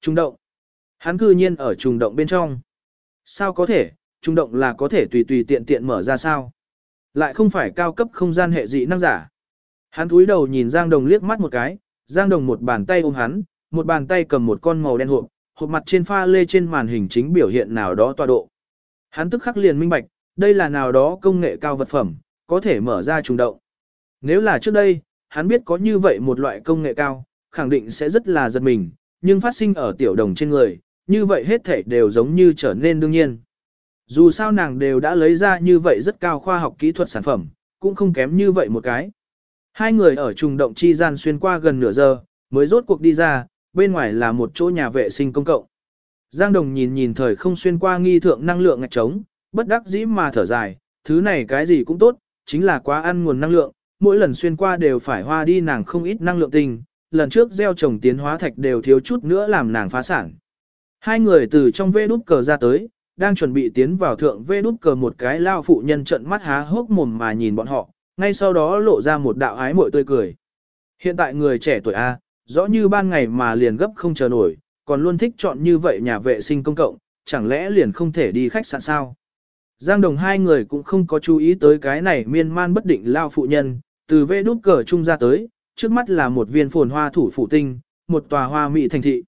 Trung động. Hắn cư nhiên ở trùng động bên trong. Sao có thể, trung động là có thể tùy tùy tiện tiện mở ra sao? Lại không phải cao cấp không gian hệ dị năng giả. Hắn cúi đầu nhìn Giang Đồng liếc mắt một cái, Giang Đồng một bàn tay ôm hắn, một bàn tay cầm một con màu đen hộp, hộp mặt trên pha lê trên màn hình chính biểu hiện nào đó tọa độ. Hắn tức khắc liền minh bạch, đây là nào đó công nghệ cao vật phẩm, có thể mở ra trùng động. Nếu là trước đây, hắn biết có như vậy một loại công nghệ cao, khẳng định sẽ rất là giật mình, nhưng phát sinh ở tiểu đồng trên người, như vậy hết thể đều giống như trở nên đương nhiên. Dù sao nàng đều đã lấy ra như vậy rất cao khoa học kỹ thuật sản phẩm, cũng không kém như vậy một cái. Hai người ở trùng động chi gian xuyên qua gần nửa giờ, mới rốt cuộc đi ra, bên ngoài là một chỗ nhà vệ sinh công cộng. Giang Đồng nhìn nhìn thời không xuyên qua nghi thượng năng lượng ngạch trống, bất đắc dĩ mà thở dài, thứ này cái gì cũng tốt, chính là quá ăn nguồn năng lượng, mỗi lần xuyên qua đều phải hoa đi nàng không ít năng lượng tình, lần trước gieo trồng tiến hóa thạch đều thiếu chút nữa làm nàng phá sản. Hai người từ trong vê đút cờ ra tới, đang chuẩn bị tiến vào thượng vê đút cờ một cái lao phụ nhân trận mắt há hốc mồm mà nhìn bọn họ, ngay sau đó lộ ra một đạo ái mội tươi cười. Hiện tại người trẻ tuổi A, rõ như ban ngày mà liền gấp không chờ nổi, còn luôn thích chọn như vậy nhà vệ sinh công cộng, chẳng lẽ liền không thể đi khách sạn sao? Giang đồng hai người cũng không có chú ý tới cái này miên man bất định lao phụ nhân, từ vê đút cờ trung ra tới, trước mắt là một viên phồn hoa thủ phủ tinh, một tòa hoa mỹ thành thị.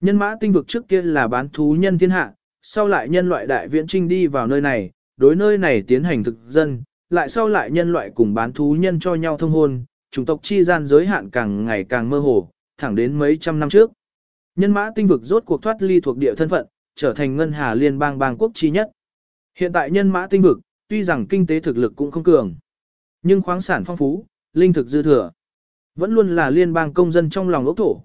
Nhân mã tinh vực trước kia là bán thú nhân thiên hạ, sau lại nhân loại đại viễn trinh đi vào nơi này, đối nơi này tiến hành thực dân, lại sau lại nhân loại cùng bán thú nhân cho nhau thông hôn, chủng tộc chi gian giới hạn càng ngày càng mơ hồ, thẳng đến mấy trăm năm trước. Nhân mã tinh vực rốt cuộc thoát ly thuộc địa thân phận, trở thành ngân hà liên bang bang quốc chi nhất. Hiện tại nhân mã tinh vực, tuy rằng kinh tế thực lực cũng không cường, nhưng khoáng sản phong phú, linh thực dư thừa. Vẫn luôn là liên bang công dân trong lòng ốc thổ.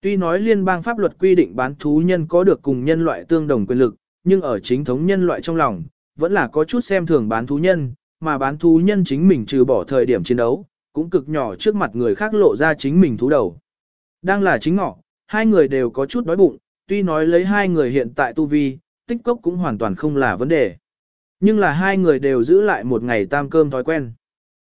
Tuy nói liên bang pháp luật quy định bán thú nhân có được cùng nhân loại tương đồng quyền lực, nhưng ở chính thống nhân loại trong lòng, vẫn là có chút xem thường bán thú nhân, mà bán thú nhân chính mình trừ bỏ thời điểm chiến đấu, cũng cực nhỏ trước mặt người khác lộ ra chính mình thú đầu. Đang là chính ngọ, hai người đều có chút đói bụng, tuy nói lấy hai người hiện tại tu vi, tích cốc cũng hoàn toàn không là vấn đề. Nhưng là hai người đều giữ lại một ngày tam cơm thói quen.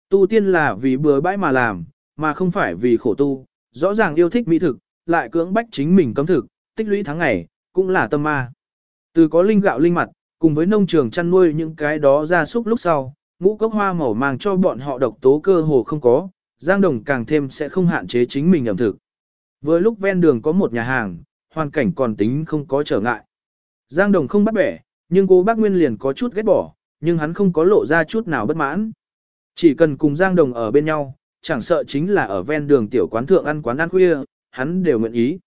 Tu tiên là vì bừa bãi mà làm, mà không phải vì khổ tu, rõ ràng yêu thích mỹ thực, lại cưỡng bách chính mình cấm thực, tích lũy tháng ngày, cũng là tâm ma. Từ có linh gạo linh mặt, cùng với nông trường chăn nuôi những cái đó ra súc lúc sau, ngũ cốc hoa màu mang cho bọn họ độc tố cơ hồ không có, Giang Đồng càng thêm sẽ không hạn chế chính mình ẩm thực. Vừa lúc ven đường có một nhà hàng, hoàn cảnh còn tính không có trở ngại. Giang Đồng không bắt bẻ, nhưng cô bác Nguyên liền có chút ghét bỏ, nhưng hắn không có lộ ra chút nào bất mãn. Chỉ cần cùng Giang Đồng ở bên nhau, chẳng sợ chính là ở ven đường tiểu quán thượng ăn quán ăn khuya, hắn đều nguyện ý.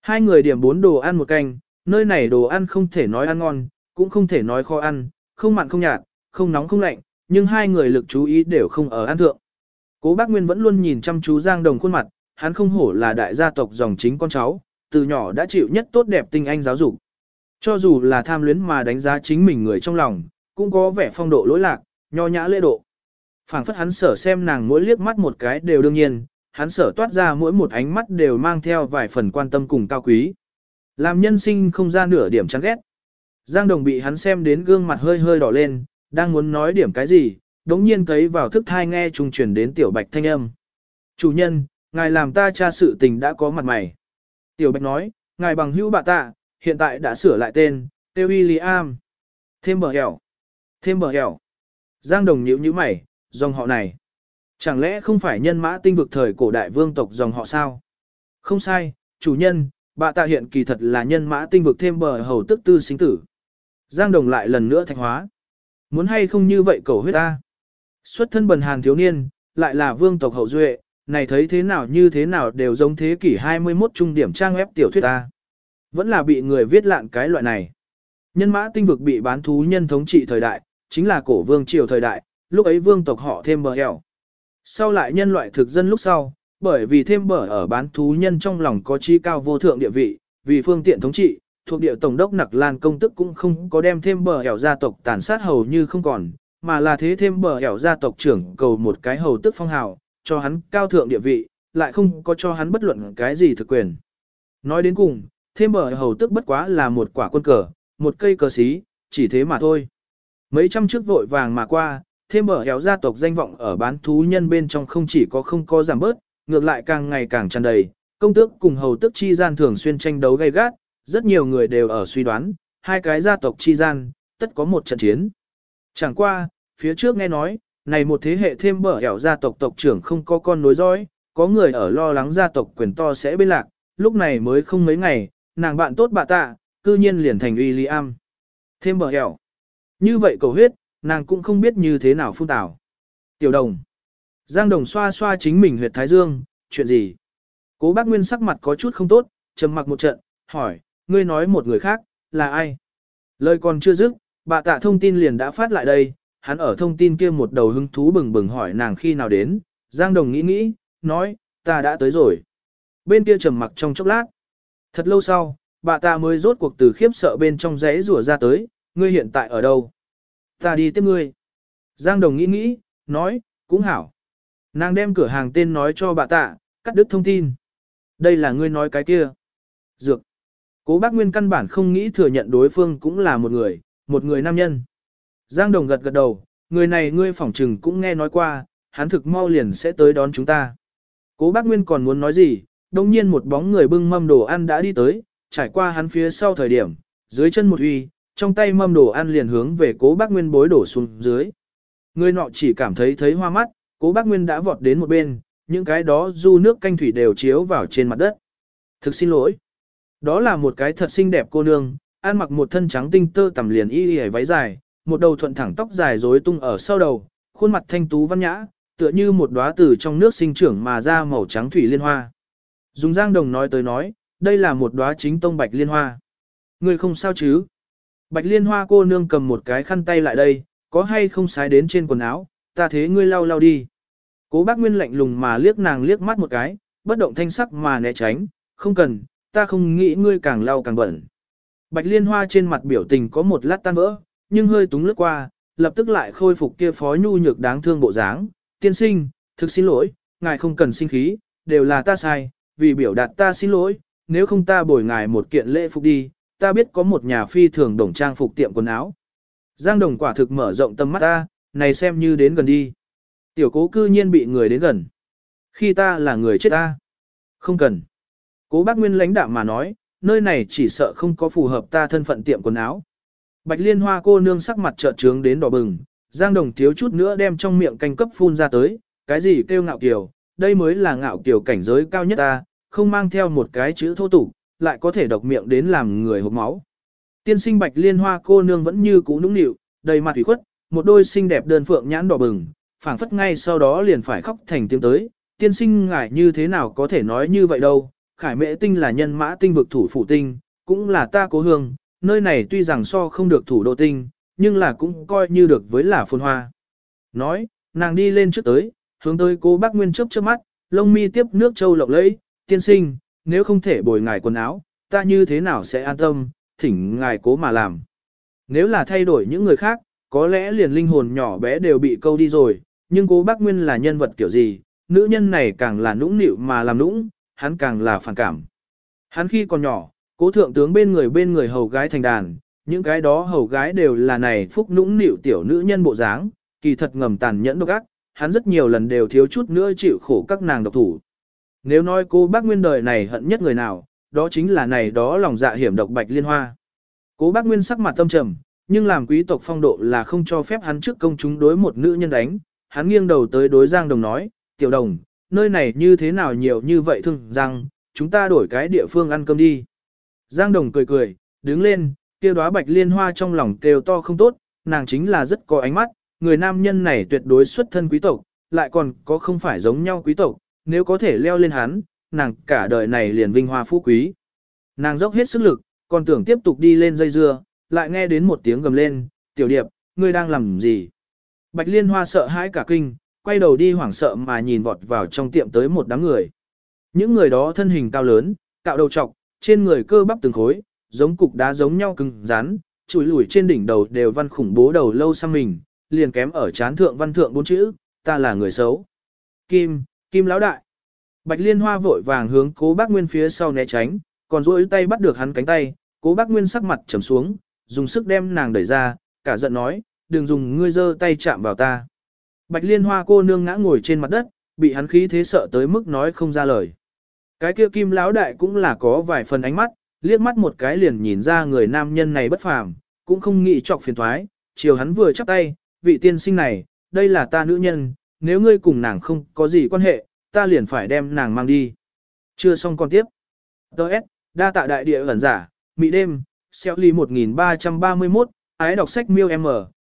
Hai người điểm bốn đồ ăn một canh, nơi này đồ ăn không thể nói ăn ngon, cũng không thể nói khó ăn, không mặn không nhạt, không nóng không lạnh, nhưng hai người lực chú ý đều không ở ăn thượng. Cố bác Nguyên vẫn luôn nhìn chăm chú Giang Đồng khuôn mặt, hắn không hổ là đại gia tộc dòng chính con cháu, từ nhỏ đã chịu nhất tốt đẹp tinh anh giáo dục. Cho dù là tham luyến mà đánh giá chính mình người trong lòng, cũng có vẻ phong độ lỗi lạc, nho nhã lễ độ phảng phất hắn sở xem nàng mỗi liếc mắt một cái đều đương nhiên, hắn sở toát ra mỗi một ánh mắt đều mang theo vài phần quan tâm cùng cao quý. Làm nhân sinh không ra nửa điểm chán ghét. Giang Đồng bị hắn xem đến gương mặt hơi hơi đỏ lên, đang muốn nói điểm cái gì, đống nhiên thấy vào thức thai nghe trùng truyền đến tiểu bạch thanh âm. Chủ nhân, ngài làm ta tra sự tình đã có mặt mày. Tiểu bạch nói, ngài bằng hữu bạ tạ, hiện tại đã sửa lại tên, tiêu William. Thêm bờ hẻo. Thêm bờ hẻo. Giang Đồng nhíu như mày, dòng họ này. Chẳng lẽ không phải nhân mã tinh vực thời cổ đại vương tộc dòng họ sao? Không sai, chủ nhân, bạ tạ hiện kỳ thật là nhân mã tinh vực thêm bờ hầu tức tư sinh tử. Giang Đồng lại lần nữa thạch hóa. Muốn hay không như vậy cầu huyết ta? Xuất thân bần hàn thiếu niên, lại là vương tộc hậu duệ, này thấy thế nào như thế nào đều giống thế kỷ 21 trung điểm trang web tiểu thuyết ta. Vẫn là bị người viết lạn cái loại này. Nhân mã tinh vực bị bán thú nhân thống trị thời đại, chính là cổ vương triều thời đại, lúc ấy vương tộc họ thêm bờ hẻo. Sau lại nhân loại thực dân lúc sau, bởi vì thêm bờ ở bán thú nhân trong lòng có chi cao vô thượng địa vị, vì phương tiện thống trị, thuộc địa tổng đốc nặc lan công tức cũng không có đem thêm bờ hẻo gia tộc tàn sát hầu như không còn, mà là thế thêm bờ hẻo gia tộc trưởng cầu một cái hầu tức phong hào, cho hắn cao thượng địa vị, lại không có cho hắn bất luận cái gì thực quyền. Nói đến cùng, thêm bờ hầu tức bất quá là một quả quân cờ, một cây cờ xí, chỉ thế mà thôi. Mấy trăm trước vội vàng mà qua, thêm bờ héo gia tộc danh vọng ở bán thú nhân bên trong không chỉ có không có giảm bớt, ngược lại càng ngày càng tràn đầy, Công tước cùng hầu tước chi gian thường xuyên tranh đấu gay gắt, rất nhiều người đều ở suy đoán, hai cái gia tộc chi gian, tất có một trận chiến. Chẳng qua, phía trước nghe nói, này một thế hệ thêm mở héo gia tộc tộc trưởng không có con nối dõi, có người ở lo lắng gia tộc quyền to sẽ bên lạc, lúc này mới không mấy ngày, nàng bạn tốt bà tạ, cư nhiên liền thành William. Thêm mở héo, Như vậy cầu huyết, nàng cũng không biết như thế nào phun tảo. Tiểu đồng. Giang đồng xoa xoa chính mình huyệt thái dương, chuyện gì? Cố bác Nguyên sắc mặt có chút không tốt, trầm mặc một trận, hỏi, ngươi nói một người khác, là ai? Lời còn chưa dứt, bà tạ thông tin liền đã phát lại đây, hắn ở thông tin kia một đầu hứng thú bừng bừng hỏi nàng khi nào đến, Giang Đồng nghĩ nghĩ, nói, ta đã tới rồi. Bên kia trầm mặc trong chốc lát. Thật lâu sau, bà ta mới rốt cuộc từ khiếp sợ bên trong rẽ rủa ra tới, ngươi hiện tại ở đâu? Ta đi tiếp ngươi. Giang Đồng nghĩ nghĩ, nói, cũng hảo. Nàng đem cửa hàng tên nói cho bà tạ, cắt đứt thông tin. Đây là ngươi nói cái kia. Dược. Cố bác Nguyên căn bản không nghĩ thừa nhận đối phương cũng là một người, một người nam nhân. Giang Đồng gật gật đầu, người này ngươi phỏng trừng cũng nghe nói qua, hắn thực mau liền sẽ tới đón chúng ta. Cố bác Nguyên còn muốn nói gì, đồng nhiên một bóng người bưng mâm đồ ăn đã đi tới, trải qua hắn phía sau thời điểm, dưới chân một uy, trong tay mâm đồ ăn liền hướng về cố bác Nguyên bối đổ xuống dưới. Người nọ chỉ cảm thấy thấy hoa mắt, cố bác Nguyên đã vọt đến một bên, những cái đó du nước canh thủy đều chiếu vào trên mặt đất. Thực xin lỗi. Đó là một cái thật xinh đẹp cô nương, ăn mặc một thân trắng tinh tơ tầm liền y y váy dài, một đầu thuận thẳng tóc dài rối tung ở sau đầu, khuôn mặt thanh tú văn nhã, tựa như một đóa từ trong nước sinh trưởng mà ra màu trắng thủy liên hoa. Dùng Giang Đồng nói tới nói, đây là một đóa chính tông bạch liên hoa. Người không sao chứ? Bạch liên hoa cô nương cầm một cái khăn tay lại đây, có hay không sái đến trên quần áo, ta thế ngươi lau lau đi. Cố bác Nguyên lạnh lùng mà liếc nàng liếc mắt một cái, bất động thanh sắc mà né tránh, không cần, ta không nghĩ ngươi càng lau càng bẩn. Bạch liên hoa trên mặt biểu tình có một lát tan vỡ, nhưng hơi túng lướt qua, lập tức lại khôi phục kia phó nhu nhược đáng thương bộ dáng. Tiên sinh, thực xin lỗi, ngài không cần sinh khí, đều là ta sai, vì biểu đạt ta xin lỗi, nếu không ta bồi ngài một kiện lễ phục đi, ta biết có một nhà phi thường đồng trang phục tiệm quần áo. Giang đồng quả thực mở rộng tâm mắt ta, này xem như đến gần đi. Tiểu cố cư nhiên bị người đến gần. Khi ta là người chết ta. Không cần. Cố bác Nguyên lãnh đạm mà nói, nơi này chỉ sợ không có phù hợp ta thân phận tiệm quần áo. Bạch liên hoa cô nương sắc mặt trợn trướng đến đỏ bừng, Giang Đồng thiếu chút nữa đem trong miệng canh cấp phun ra tới, cái gì kêu ngạo kiều, đây mới là ngạo kiều cảnh giới cao nhất ta, không mang theo một cái chữ thô tục, lại có thể độc miệng đến làm người hộp máu. Tiên sinh bạch liên hoa cô nương vẫn như cũ nũng nịu, đầy mặt ủy khuất, một đôi xinh đẹp đơn phượng nhãn đỏ bừng, phảng phất ngay sau đó liền phải khóc thành tiếng tới, tiên sinh ngại như thế nào có thể nói như vậy đâu, khải mễ tinh là nhân mã tinh vực thủ phụ tinh, cũng là ta cố hương, nơi này tuy rằng so không được thủ đô tinh, nhưng là cũng coi như được với là phồn hoa. Nói, nàng đi lên trước tới, hướng tới cô bác Nguyên chớp chớp mắt, lông mi tiếp nước châu lộng lẫy, tiên sinh, nếu không thể bồi ngài quần áo, ta như thế nào sẽ an tâm, thỉnh ngài cố mà làm. Nếu là thay đổi những người khác, có lẽ liền linh hồn nhỏ bé đều bị câu đi rồi, nhưng cố bác Nguyên là nhân vật kiểu gì, nữ nhân này càng là nũng nịu mà làm nũng, hắn càng là phản cảm. Hắn khi còn nhỏ, cố thượng tướng bên người bên người hầu gái thành đàn, những cái đó hầu gái đều là này phúc nũng nịu tiểu nữ nhân bộ dáng, kỳ thật ngầm tàn nhẫn độc ác, hắn rất nhiều lần đều thiếu chút nữa chịu khổ các nàng độc thủ. Nếu nói cô bác nguyên đời này hận nhất người nào, đó chính là này đó lòng dạ hiểm độc bạch liên hoa. Cố bác nguyên sắc mặt tâm trầm, nhưng làm quý tộc phong độ là không cho phép hắn trước công chúng đối một nữ nhân đánh, hắn nghiêng đầu tới đối Giang Đồng nói, tiểu đồng, nơi này như thế nào nhiều như vậy thương rằng, chúng ta đổi cái địa phương ăn cơm đi. Giang Đồng cười cười, đứng lên, kêu đóa bạch liên hoa trong lòng kêu to không tốt, nàng chính là rất có ánh mắt, người nam nhân này tuyệt đối xuất thân quý tộc, lại còn có không phải giống nhau quý tộc, nếu có thể leo lên hắn, nàng cả đời này liền vinh hoa phú quý. Nàng dốc hết sức lực, còn tưởng tiếp tục đi lên dây dưa, lại nghe đến một tiếng gầm lên, tiểu điệp, ngươi đang làm gì? Bạch liên hoa sợ hãi cả kinh, quay đầu đi hoảng sợ mà nhìn vọt vào trong tiệm tới một đám người. Những người đó thân hình cao lớn, cạo đầu trọc, trên người cơ bắp từng khối, giống cục đá giống nhau cứng rắn, chùi lùi trên đỉnh đầu đều văn khủng bố đầu lâu xăm mình, liền kém ở chán thượng văn thượng bốn chữ, ta là người xấu. Kim, Kim lão đại. Bạch Liên Hoa vội vàng hướng Cố Bác Nguyên phía sau né tránh, còn duỗi tay bắt được hắn cánh tay, Cố Bác Nguyên sắc mặt trầm xuống, dùng sức đem nàng đẩy ra, cả giận nói, đừng dùng ngươi giơ tay chạm vào ta. Bạch Liên Hoa cô nương ngã ngồi trên mặt đất, bị hắn khí thế sợ tới mức nói không ra lời. Cái kia kim lão đại cũng là có vài phần ánh mắt, liếc mắt một cái liền nhìn ra người nam nhân này bất phàm, cũng không nghĩ chọc phiền thoái, chiều hắn vừa chắp tay, vị tiên sinh này, đây là ta nữ nhân, nếu ngươi cùng nàng không có gì quan hệ, ta liền phải đem nàng mang đi. Chưa xong con tiếp. Đợt, đa tạ đại địa ẩn giả, mỹ đêm, xeo ly 1331, ái đọc sách miêu m,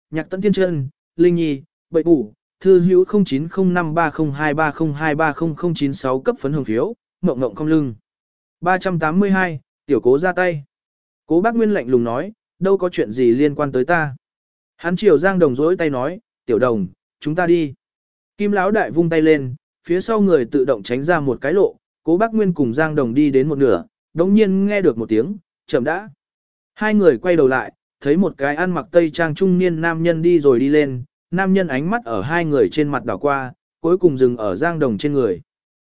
nhạc tận thiên chân, linh nhi, bậy bủ, thư hữu 0905302302300096 cấp phấn hồng phiếu, mộng mộng không lưng. 382, tiểu cố ra tay. Cố bác Nguyên lạnh lùng nói, đâu có chuyện gì liên quan tới ta. Hắn chiều Giang Đồng dối tay nói, tiểu đồng, chúng ta đi. Kim Lão đại vung tay lên, phía sau người tự động tránh ra một cái lộ, cố bác Nguyên cùng Giang Đồng đi đến một nửa, đồng nhiên nghe được một tiếng, chậm đã. Hai người quay đầu lại, thấy một cái ăn mặc tây trang trung niên nam nhân đi rồi đi lên, nam nhân ánh mắt ở hai người trên mặt đảo qua, cuối cùng dừng ở Giang Đồng trên người.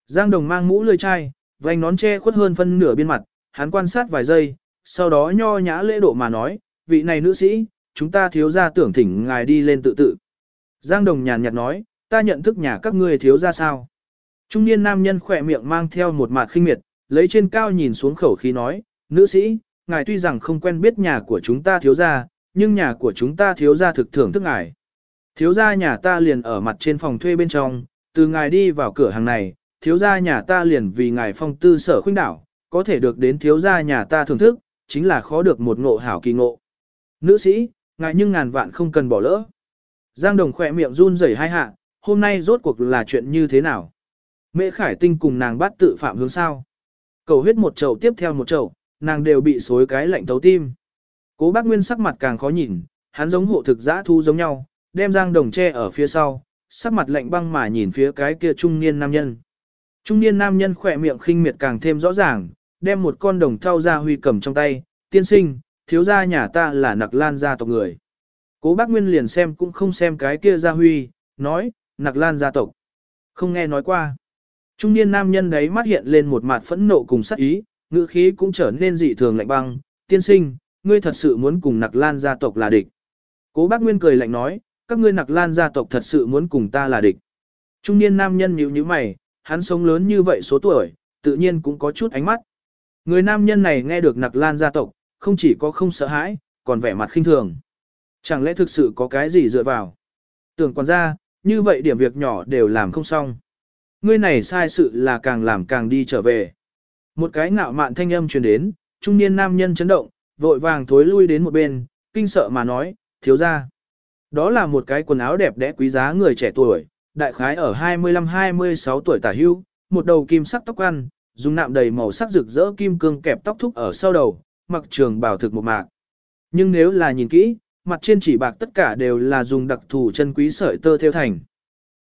Giang Đồng mang mũ lươi chai, vành nón che khuất hơn phân nửa biên mặt, hắn quan sát vài giây, sau đó nho nhã lễ độ mà nói, vị này nữ sĩ, chúng ta thiếu ra tưởng thỉnh ngài đi lên tự tự. Giang Đồng nhàn nhạt nói, ta nhận thức nhà các ngươi thiếu ra sao. Trung niên nam nhân khỏe miệng mang theo một mạt khinh miệt, lấy trên cao nhìn xuống khẩu khí nói, nữ sĩ, ngài tuy rằng không quen biết nhà của chúng ta thiếu ra, nhưng nhà của chúng ta thiếu ra thực thưởng thức ngài. Thiếu ra nhà ta liền ở mặt trên phòng thuê bên trong, từ ngài đi vào cửa hàng này, thiếu gia nhà ta liền vì ngài phong tư sở khuynh đảo, có thể được đến thiếu gia nhà ta thưởng thức, chính là khó được một ngộ hảo kỳ ngộ. Nữ sĩ, ngài nhưng ngàn vạn không cần bỏ lỡ. Giang Đồng khỏe miệng run rẩy hai hạ, hôm nay rốt cuộc là chuyện như thế nào? Mễ Khải Tinh cùng nàng bắt tự phạm hướng sao? Cầu huyết một chậu tiếp theo một chậu, nàng đều bị xối cái lạnh thấu tim. Cố bác Nguyên sắc mặt càng khó nhìn, hắn giống hộ thực giã thu giống nhau, đem Giang Đồng che ở phía sau, sắc mặt lạnh băng mà nhìn phía cái kia trung niên nam nhân. Trung niên nam nhân khỏe miệng khinh miệt càng thêm rõ ràng, đem một con đồng thau ra huy cầm trong tay, tiên sinh, thiếu gia nhà ta là nặc lan gia tộc người. Cố bác Nguyên liền xem cũng không xem cái kia gia huy, nói, nặc lan gia tộc. Không nghe nói qua. Trung niên nam nhân đấy mắt hiện lên một mặt phẫn nộ cùng sắc ý, ngữ khí cũng trở nên dị thường lạnh băng, tiên sinh, ngươi thật sự muốn cùng nặc lan gia tộc là địch. Cố bác Nguyên cười lạnh nói, các ngươi nặc lan gia tộc thật sự muốn cùng ta là địch. Trung niên nam nhân nhíu nhíu mày, hắn sống lớn như vậy số tuổi, tự nhiên cũng có chút ánh mắt. Người nam nhân này nghe được nặc lan gia tộc, không chỉ có không sợ hãi, còn vẻ mặt khinh thường. Chẳng lẽ thực sự có cái gì dựa vào? Tưởng còn ra, như vậy điểm việc nhỏ đều làm không xong. Ngươi này sai sự là càng làm càng đi trở về. Một cái ngạo mạn thanh âm truyền đến, trung niên nam nhân chấn động, vội vàng thối lui đến một bên, kinh sợ mà nói, thiếu ra. Đó là một cái quần áo đẹp đẽ quý giá người trẻ tuổi, đại khái ở 25-26 tuổi tả hưu, một đầu kim sắc tóc ăn, dùng nạm đầy màu sắc rực rỡ kim cương kẹp tóc thúc ở sau đầu, mặc trường bảo thực một mạc. Nhưng nếu là nhìn kỹ, mặt trên chỉ bạc tất cả đều là dùng đặc thù chân quý sợi tơ theo thành.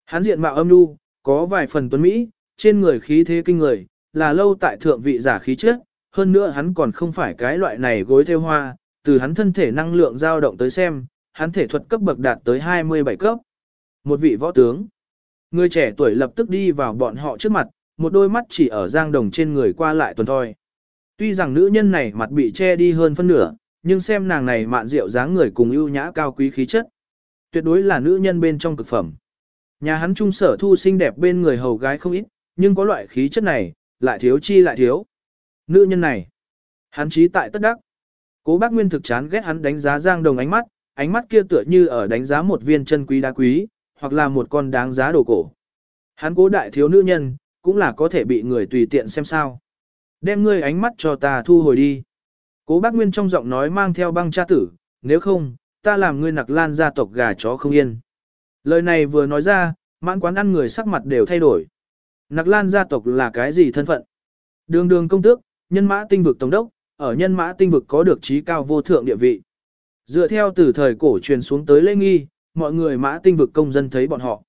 Hắn diện mạo âm nhu, có vài phần tuấn Mỹ, trên người khí thế kinh người, là lâu tại thượng vị giả khí chất, hơn nữa hắn còn không phải cái loại này gối theo hoa, từ hắn thân thể năng lượng dao động tới xem, hắn thể thuật cấp bậc đạt tới 27 cấp. Một vị võ tướng. Người trẻ tuổi lập tức đi vào bọn họ trước mặt, một đôi mắt chỉ ở giang đồng trên người qua lại tuần thôi. Tuy rằng nữ nhân này mặt bị che đi hơn phân nửa, nhưng xem nàng này mạn rượu dáng người cùng ưu nhã cao quý khí chất. Tuyệt đối là nữ nhân bên trong cực phẩm. Nhà hắn trung sở thu xinh đẹp bên người hầu gái không ít, nhưng có loại khí chất này, lại thiếu chi lại thiếu. Nữ nhân này, hắn trí tại tất đắc. Cố bác Nguyên thực chán ghét hắn đánh giá Giang Đồng ánh mắt, ánh mắt kia tựa như ở đánh giá một viên chân quý đá quý, hoặc là một con đáng giá đồ cổ. Hắn cố đại thiếu nữ nhân, cũng là có thể bị người tùy tiện xem sao. Đem ngươi ánh mắt cho ta thu hồi đi. Cố bác Nguyên trong giọng nói mang theo băng cha tử, nếu không, ta làm ngươi nặc lan gia tộc gà chó không yên. Lời này vừa nói ra, mãn quán ăn người sắc mặt đều thay đổi. Nặc lan gia tộc là cái gì thân phận? Đường đường công tước, nhân mã tinh vực tổng đốc, ở nhân mã tinh vực có được trí cao vô thượng địa vị. Dựa theo từ thời cổ truyền xuống tới lễ nghi, mọi người mã tinh vực công dân thấy bọn họ.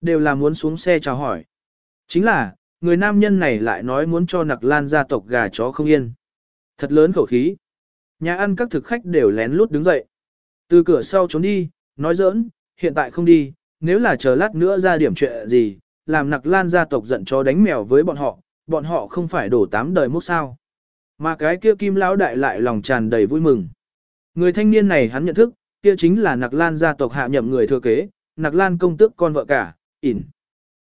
Đều là muốn xuống xe chào hỏi. Chính là, người nam nhân này lại nói muốn cho nặc lan gia tộc gà chó không yên. Thật lớn khẩu khí. Nhà ăn các thực khách đều lén lút đứng dậy. Từ cửa sau trốn đi, nói giỡn, hiện tại không đi, nếu là chờ lát nữa ra điểm chuyện gì, làm nặc lan gia tộc giận chó đánh mèo với bọn họ, bọn họ không phải đổ tám đời mốc sao. Mà cái kia kim lão đại lại lòng tràn đầy vui mừng. Người thanh niên này hắn nhận thức, kia chính là nặc lan gia tộc hạ nhậm người thừa kế, nặc lan công tước con vợ cả, ỉn.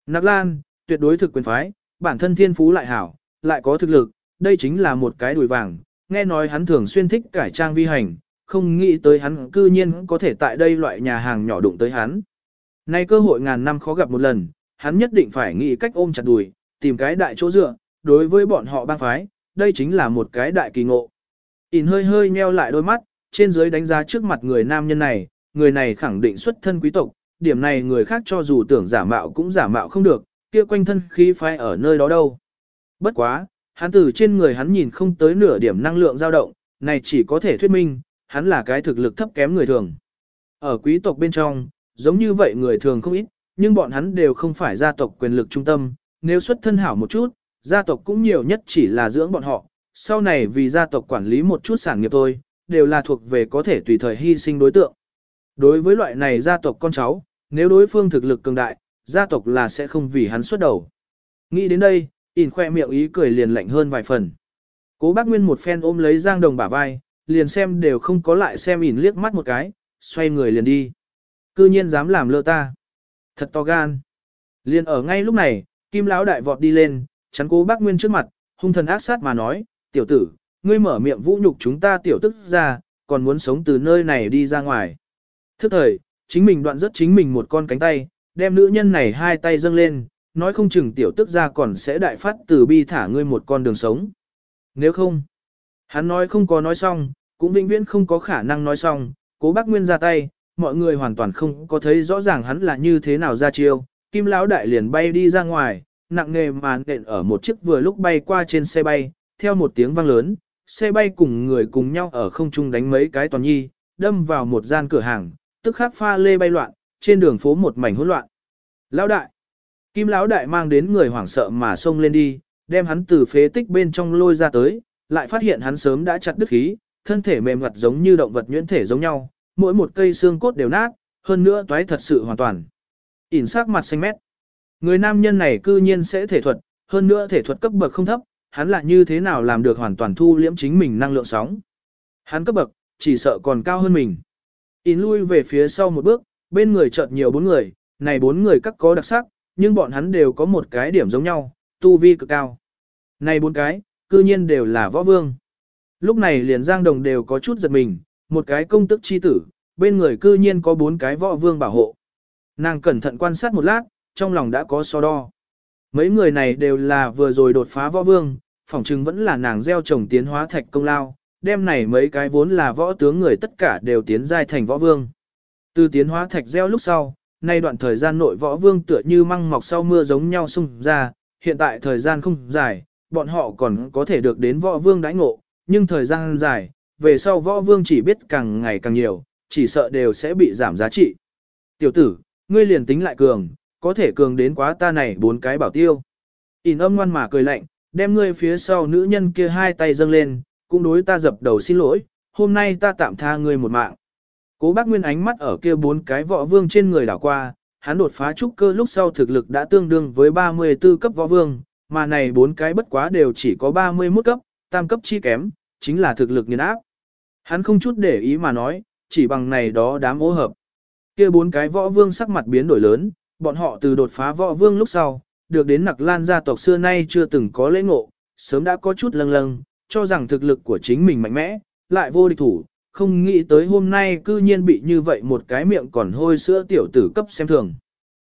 Nặc lan, tuyệt đối thực quyền phái, bản thân thiên phú lại hảo, lại có thực lực, đây chính là một cái đùi vàng, nghe nói hắn thường xuyên thích cải trang vi hành, không nghĩ tới hắn cư nhiên có thể tại đây loại nhà hàng nhỏ đụng tới hắn. Nay cơ hội ngàn năm khó gặp một lần, hắn nhất định phải nghĩ cách ôm chặt đùi, tìm cái đại chỗ dựa, đối với bọn họ bang phái, đây chính là một cái đại kỳ ngộ. In hơi hơi nheo lại đôi mắt, trên dưới đánh giá trước mặt người nam nhân này, người này khẳng định xuất thân quý tộc, điểm này người khác cho dù tưởng giả mạo cũng giả mạo không được, kia quanh thân khí phái ở nơi đó đâu. Bất quá, hắn từ trên người hắn nhìn không tới nửa điểm năng lượng dao động, này chỉ có thể thuyết minh, hắn là cái thực lực thấp kém người thường. Ở quý tộc bên trong, giống như vậy người thường không ít, nhưng bọn hắn đều không phải gia tộc quyền lực trung tâm, nếu xuất thân hảo một chút, gia tộc cũng nhiều nhất chỉ là dưỡng bọn họ, sau này vì gia tộc quản lý một chút sản nghiệp thôi, đều là thuộc về có thể tùy thời hy sinh đối tượng. Đối với loại này gia tộc con cháu, nếu đối phương thực lực cường đại, gia tộc là sẽ không vì hắn xuất đầu. Nghĩ đến đây, ỉn khoe miệng ý cười liền lạnh hơn vài phần. Cố bác Nguyên một phen ôm lấy Giang Đồng bả vai, liền xem đều không có lại xem ỉn liếc mắt một cái, xoay người liền đi. Cư nhiên dám làm lơ ta. Thật to gan. Liền ở ngay lúc này, Kim Lão đại vọt đi lên, chắn cố bác Nguyên trước mặt, hung thần ác sát mà nói, tiểu tử, ngươi mở miệng vũ nhục chúng ta tiểu tức ra, còn muốn sống từ nơi này đi ra ngoài. Thức thời, chính mình đoạn rất chính mình một con cánh tay, đem nữ nhân này hai tay dâng lên, nói không chừng tiểu tức ra còn sẽ đại phát từ bi thả ngươi một con đường sống. Nếu không, hắn nói không có nói xong, cũng vĩnh viễn không có khả năng nói xong, cố bác Nguyên ra tay, mọi người hoàn toàn không có thấy rõ ràng hắn là như thế nào ra chiêu, kim lão đại liền bay đi ra ngoài, nặng nề mà nện ở một chiếc vừa lúc bay qua trên xe bay, theo một tiếng vang lớn, xe bay cùng người cùng nhau ở không trung đánh mấy cái toàn nhi, đâm vào một gian cửa hàng, tức khắc pha lê bay loạn, trên đường phố một mảnh hỗn loạn. Lão đại, kim lão đại mang đến người hoảng sợ mà xông lên đi, đem hắn từ phế tích bên trong lôi ra tới, lại phát hiện hắn sớm đã chặt đứt khí, thân thể mềm mặt giống như động vật nhuyễn thể giống nhau, mỗi một cây xương cốt đều nát, hơn nữa toái thật sự hoàn toàn. ỉn sắc mặt xanh mét. Người nam nhân này cư nhiên sẽ thể thuật, hơn nữa thể thuật cấp bậc không thấp, hắn lại như thế nào làm được hoàn toàn thu liễm chính mình năng lượng sóng. Hắn cấp bậc, chỉ sợ còn cao hơn mình. ỉn lui về phía sau một bước, bên người chợt nhiều bốn người, này bốn người các có đặc sắc, nhưng bọn hắn đều có một cái điểm giống nhau, tu vi cực cao. Này bốn cái, cư nhiên đều là võ vương. Lúc này liền giang đồng đều có chút giật mình, một cái công tức chi tử, bên người cư nhiên có bốn cái võ vương bảo hộ. Nàng cẩn thận quan sát một lát, trong lòng đã có so đo. Mấy người này đều là vừa rồi đột phá võ vương, phỏng chừng vẫn là nàng gieo trồng tiến hóa thạch công lao, đêm này mấy cái vốn là võ tướng người tất cả đều tiến giai thành võ vương. Từ tiến hóa thạch gieo lúc sau, nay đoạn thời gian nội võ vương tựa như măng mọc sau mưa giống nhau xung ra, hiện tại thời gian không dài, bọn họ còn có thể được đến võ vương đãi ngộ, nhưng thời gian dài, về sau võ vương chỉ biết càng ngày càng nhiều, chỉ sợ đều sẽ bị giảm giá trị. Tiểu tử, ngươi liền tính lại cường, có thể cường đến quá ta này bốn cái bảo tiêu. ỉn âm ngoan mà cười lạnh, đem ngươi phía sau nữ nhân kia hai tay dâng lên, cũng đối ta dập đầu xin lỗi, hôm nay ta tạm tha ngươi một mạng. Cố bác Nguyên ánh mắt ở kia bốn cái võ vương trên người đảo qua, hắn đột phá trúc cơ lúc sau thực lực đã tương đương với 34 cấp võ vương, mà này bốn cái bất quá đều chỉ có 31 cấp, tam cấp chi kém, chính là thực lực nghiền áp. Hắn không chút để ý mà nói, chỉ bằng này đó đám ô hợp. Kia bốn cái võ vương sắc mặt biến đổi lớn, bọn họ từ đột phá võ vương lúc sau, được đến nặc lan gia tộc xưa nay chưa từng có lễ ngộ, sớm đã có chút lâng lâng, cho rằng thực lực của chính mình mạnh mẽ, lại vô địch thủ, không nghĩ tới hôm nay cư nhiên bị như vậy một cái miệng còn hôi sữa tiểu tử cấp xem thường.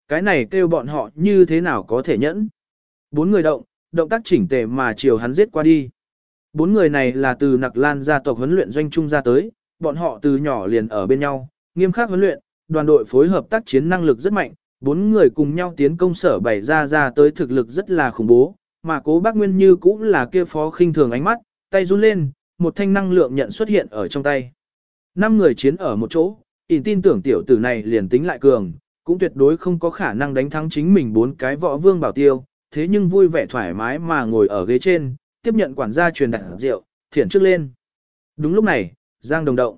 Cái này kêu bọn họ như thế nào có thể nhẫn. Bốn người động, động tác chỉnh tề mà chiều hắn giết qua đi. Bốn người này là từ nặc lan gia tộc huấn luyện doanh trung ra tới, bọn họ từ nhỏ liền ở bên nhau, nghiêm khắc huấn luyện, đoàn đội phối hợp tác chiến năng lực rất mạnh, bốn người cùng nhau tiến công sở bày ra ra tới thực lực rất là khủng bố, mà cố bác Nguyên như cũng là kia phó khinh thường ánh mắt, tay run lên, một thanh năng lượng nhận xuất hiện ở trong tay. Năm người chiến ở một chỗ, ỉn tin tưởng tiểu tử này liền tính lại cường, cũng tuyệt đối không có khả năng đánh thắng chính mình bốn cái võ vương bảo tiêu, thế nhưng vui vẻ thoải mái mà ngồi ở ghế trên, tiếp nhận quản gia truyền đặt rượu, thiển trước lên. Đúng lúc này, Giang đồng động.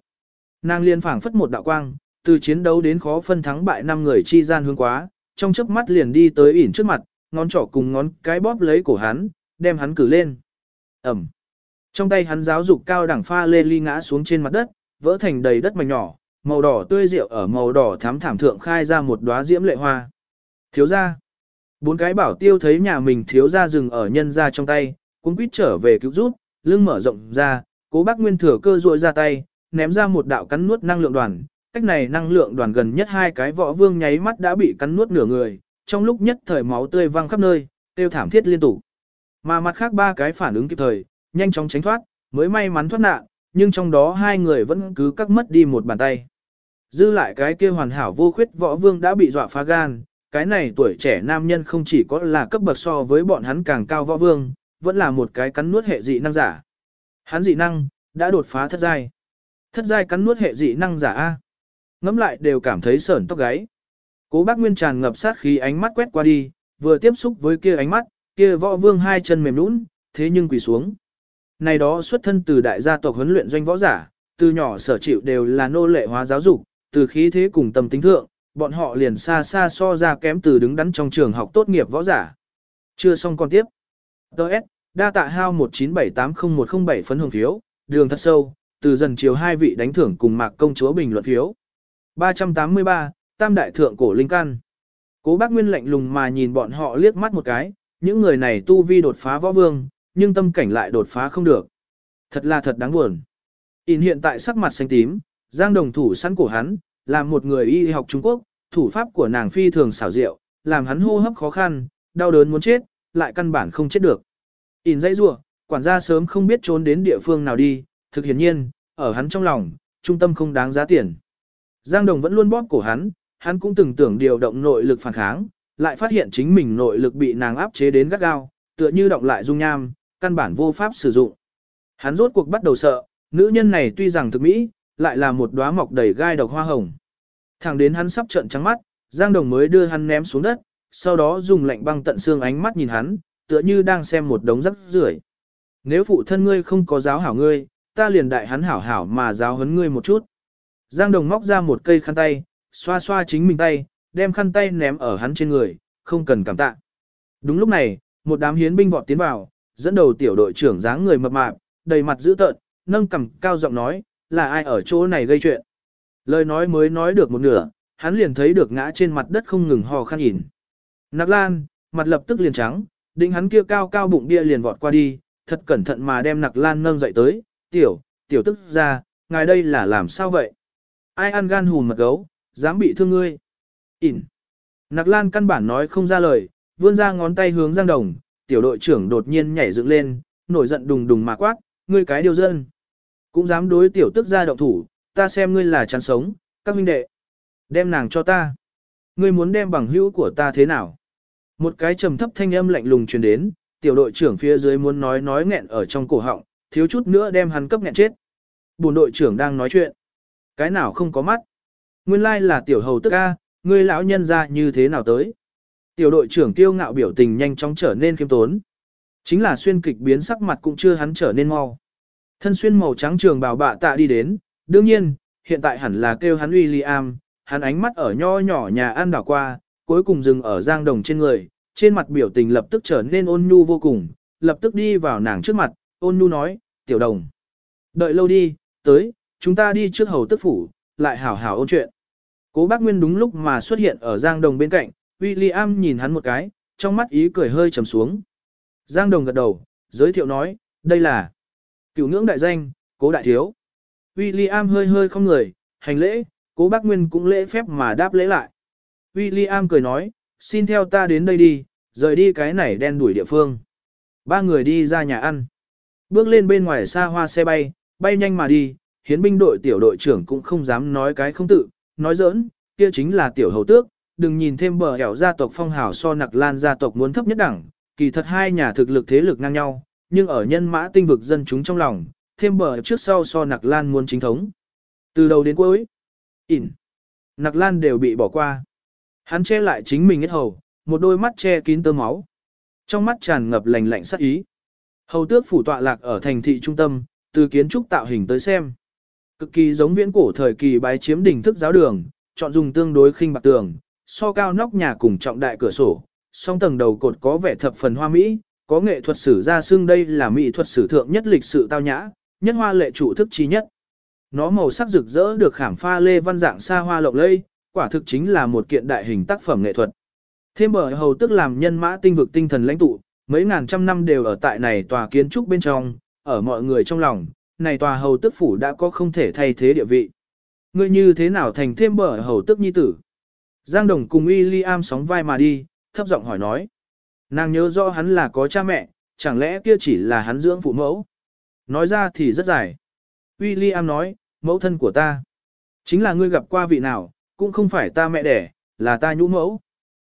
Nàng liên phảng phất một đạo quang, từ chiến đấu đến khó phân thắng bại năm người chi gian hướng quá, trong chớp mắt liền đi tới ỉn trước mặt, ngón trỏ cùng ngón cái bóp lấy cổ hắn, đem hắn cử lên. Ẩm. Trong tay hắn giáo dục cao đẳng pha lê ly ngã xuống trên mặt đất, vỡ thành đầy đất mảnh nhỏ, màu đỏ tươi rượu ở màu đỏ thắm thảm thượng khai ra một đóa diễm lệ hoa. Thiếu gia. Bốn cái bảo tiêu thấy nhà mình thiếu gia dừng ở nhân gia trong tay, cũng quýt trở về cứu rút, lưng mở rộng ra, cố bác Nguyên thừa cơ rội ra tay, ném ra một đạo cắn nuốt năng lượng đoàn. Cách này năng lượng đoàn gần nhất hai cái võ vương nháy mắt đã bị cắn nuốt nửa người, trong lúc nhất thời máu tươi văng khắp nơi, tiêu thảm thiết liên tục. Mà mặt khác ba cái phản ứng kịp thời, nhanh chóng tránh thoát, mới may mắn thoát nạn, nhưng trong đó hai người vẫn cứ cắt mất đi một bàn tay. Dư lại cái kia hoàn hảo vô khuyết võ vương đã bị dọa phá gan, cái này tuổi trẻ nam nhân không chỉ có là cấp bậc so với bọn hắn càng cao võ vương, vẫn là một cái cắn nuốt hệ dị năng giả. Hắn dị năng, đã đột phá thất giai. Thất giai cắn nuốt hệ dị năng giả A. Ngắm lại đều cảm thấy sởn tóc gáy. Cố bác Nguyên tràn ngập sát khí ánh mắt quét qua đi, vừa tiếp xúc với kia ánh mắt, kia võ vương hai chân mềm nũng, thế nhưng quỳ xuống. Này đó xuất thân từ đại gia tộc huấn luyện doanh võ giả, từ nhỏ sở chịu đều là nô lệ hóa giáo dục, từ khí thế cùng tâm tính thượng, bọn họ liền xa xa so ra kém từ đứng đắn trong trường học tốt nghiệp võ giả. Chưa xong con tiếp. Đợt, đa tạ hao 197801107 phấn hồng phiếu, đường thật sâu, từ dần chiều hai vị đánh thưởng cùng mạc công chúa bình luận phiếu. 383, Tam Đại Thượng Cổ Linh Căn. Cố bác Nguyên lạnh lùng mà nhìn bọn họ liếc mắt một cái, những người này tu vi đột phá võ vương, nhưng tâm cảnh lại đột phá không được. Thật là thật đáng buồn. In hiện tại sắc mặt xanh tím, giang đồng thủ săn cổ hắn, là một người y học Trung Quốc, thủ pháp của nàng phi thường xảo diệu, làm hắn hô hấp khó khăn, đau đớn muốn chết, lại căn bản không chết được. In dãy rủa, quản gia sớm không biết trốn đến địa phương nào đi, thực hiển nhiên, ở hắn trong lòng, trung tâm không đáng giá tiền. Giang Đồng vẫn luôn bóp cổ hắn, hắn cũng từng tưởng điều động nội lực phản kháng, lại phát hiện chính mình nội lực bị nàng áp chế đến gắt gao, tựa như động lại dung nham, căn bản vô pháp sử dụng. Hắn rốt cuộc bắt đầu sợ, nữ nhân này tuy rằng thực mỹ, lại là một đóa mọc đầy gai độc hoa hồng. Thẳng đến hắn sắp trợn trắng mắt, Giang Đồng mới đưa hắn ném xuống đất, sau đó dùng lạnh băng tận xương ánh mắt nhìn hắn, tựa như đang xem một đống rắc rưởi. Nếu phụ thân ngươi không có giáo hảo ngươi, ta liền đại hắn hảo hảo mà giáo huấn ngươi một chút. Giang Đồng móc ra một cây khăn tay, xoa xoa chính mình tay, đem khăn tay ném ở hắn trên người, không cần cảm tạ. Đúng lúc này, một đám hiến binh vọt tiến vào, dẫn đầu tiểu đội trưởng dáng người mập mạp, đầy mặt dữ tợn, nâng cằm cao giọng nói, là ai ở chỗ này gây chuyện. Lời nói mới nói được một nửa, hắn liền thấy được ngã trên mặt đất không ngừng hò khăn nhìn. Nặc lan, mặt lập tức liền trắng, định hắn kia cao cao bụng bia liền vọt qua đi, thật cẩn thận mà đem nặc lan nâng dậy tới, tiểu, tiểu tức ra, ngài đây là làm sao vậy? Ai ăn gan hùn mật gấu, dám bị thương ngươi? Ỉn. Nặc lan căn bản nói không ra lời, vươn ra ngón tay hướng Giang Đồng, tiểu đội trưởng đột nhiên nhảy dựng lên, nổi giận đùng đùng mà quát, ngươi cái điều dân. Cũng dám đối tiểu tức ra động thủ, ta xem ngươi là chán sống, các huynh đệ. Đem nàng cho ta. Ngươi muốn đem bằng hữu của ta thế nào? Một cái trầm thấp thanh âm lạnh lùng truyền đến, tiểu đội trưởng phía dưới muốn nói nói nghẹn ở trong cổ họng, thiếu chút nữa đem hắn cấp nghẹn chết. Bùn đội trưởng đang nói chuyện. Cái nào không có mắt? Nguyên lai là tiểu hầu tức A, ngươi lão nhân ra như thế nào tới? Tiểu đội trưởng kiêu ngạo biểu tình nhanh chóng trở nên khiêm tốn. Chính là xuyên kịch biến sắc mặt cũng chưa hắn trở nên mau. Thân xuyên màu trắng trường bào bạ tạ đi đến, đương nhiên, hiện tại hẳn là kêu hắn William, hắn ánh mắt ở nho nhỏ nhà ăn đảo qua, cuối cùng dừng ở giang đồng trên người, trên mặt biểu tình lập tức trở nên ôn nhu vô cùng, lập tức đi vào nàng trước mặt, ôn nhu nói, tiểu đồng. Đợi lâu đi, tới, chúng ta đi trước hầu tức phủ, lại hảo hảo ôn chuyện. Cố bác Nguyên đúng lúc mà xuất hiện ở giang đồng bên cạnh, William nhìn hắn một cái, trong mắt ý cười hơi trầm xuống. Giang Đồng gật đầu, giới thiệu nói, đây là cửu ngưỡng đại danh, cố đại thiếu. William hơi hơi không người, hành lễ, cố bác Nguyên cũng lễ phép mà đáp lễ lại. William cười nói, xin theo ta đến đây đi, rời đi cái này đen đuổi địa phương. Ba người đi ra nhà ăn. Bước lên bên ngoài xa hoa xe bay, bay nhanh mà đi, hiến binh đội tiểu đội trưởng cũng không dám nói cái không tự, nói giỡn, kia chính là tiểu hầu tước, đừng nhìn thêm bờ hẻo gia tộc phong hào so nặc lan gia tộc muốn thấp nhất đẳng, kỳ thật hai nhà thực lực thế lực ngang nhau, nhưng ở nhân mã tinh vực dân chúng trong lòng, thêm bờ trước sau so nặc lan muốn chính thống. Từ đầu đến cuối, ỉn, nặc lan đều bị bỏ qua. Hắn che lại chính mình hết hầu, một đôi mắt che kín tơ máu. Trong mắt tràn ngập lạnh lạnh sắc ý. Hầu tước phủ tọa lạc ở thành thị trung tâm, từ kiến trúc tạo hình tới xem. Cực kỳ giống viễn cổ thời kỳ bái chiếm đỉnh thức giáo đường, chọn dùng tương đối khinh bạc tường, so cao nóc nhà cùng trọng đại cửa sổ, song tầng đầu cột có vẻ thập phần hoa mỹ, có nghệ thuật sử ra xương đây là mỹ thuật sử thượng nhất lịch sự tao nhã, nhất hoa lệ chủ thức chi nhất. Nó màu sắc rực rỡ được khảm pha lê văn dạng xa hoa lộng lây, quả thực chính là một kiện đại hình tác phẩm nghệ thuật. Thêm bởi hầu tức làm nhân mã tinh vực tinh thần lãnh tụ, Mấy ngàn trăm năm đều ở tại này tòa kiến trúc bên trong, ở mọi người trong lòng, này tòa hầu tức phủ đã có không thể thay thế địa vị. Ngươi như thế nào thành thêm bởi hầu tức nhi tử? Giang Đồng cùng William sóng vai mà đi, thấp giọng hỏi nói. Nàng nhớ rõ hắn là có cha mẹ, chẳng lẽ kia chỉ là hắn dưỡng phụ mẫu? Nói ra thì rất dài. William nói, mẫu thân của ta. Chính là ngươi gặp qua vị nào, cũng không phải ta mẹ đẻ, là ta nhũ mẫu.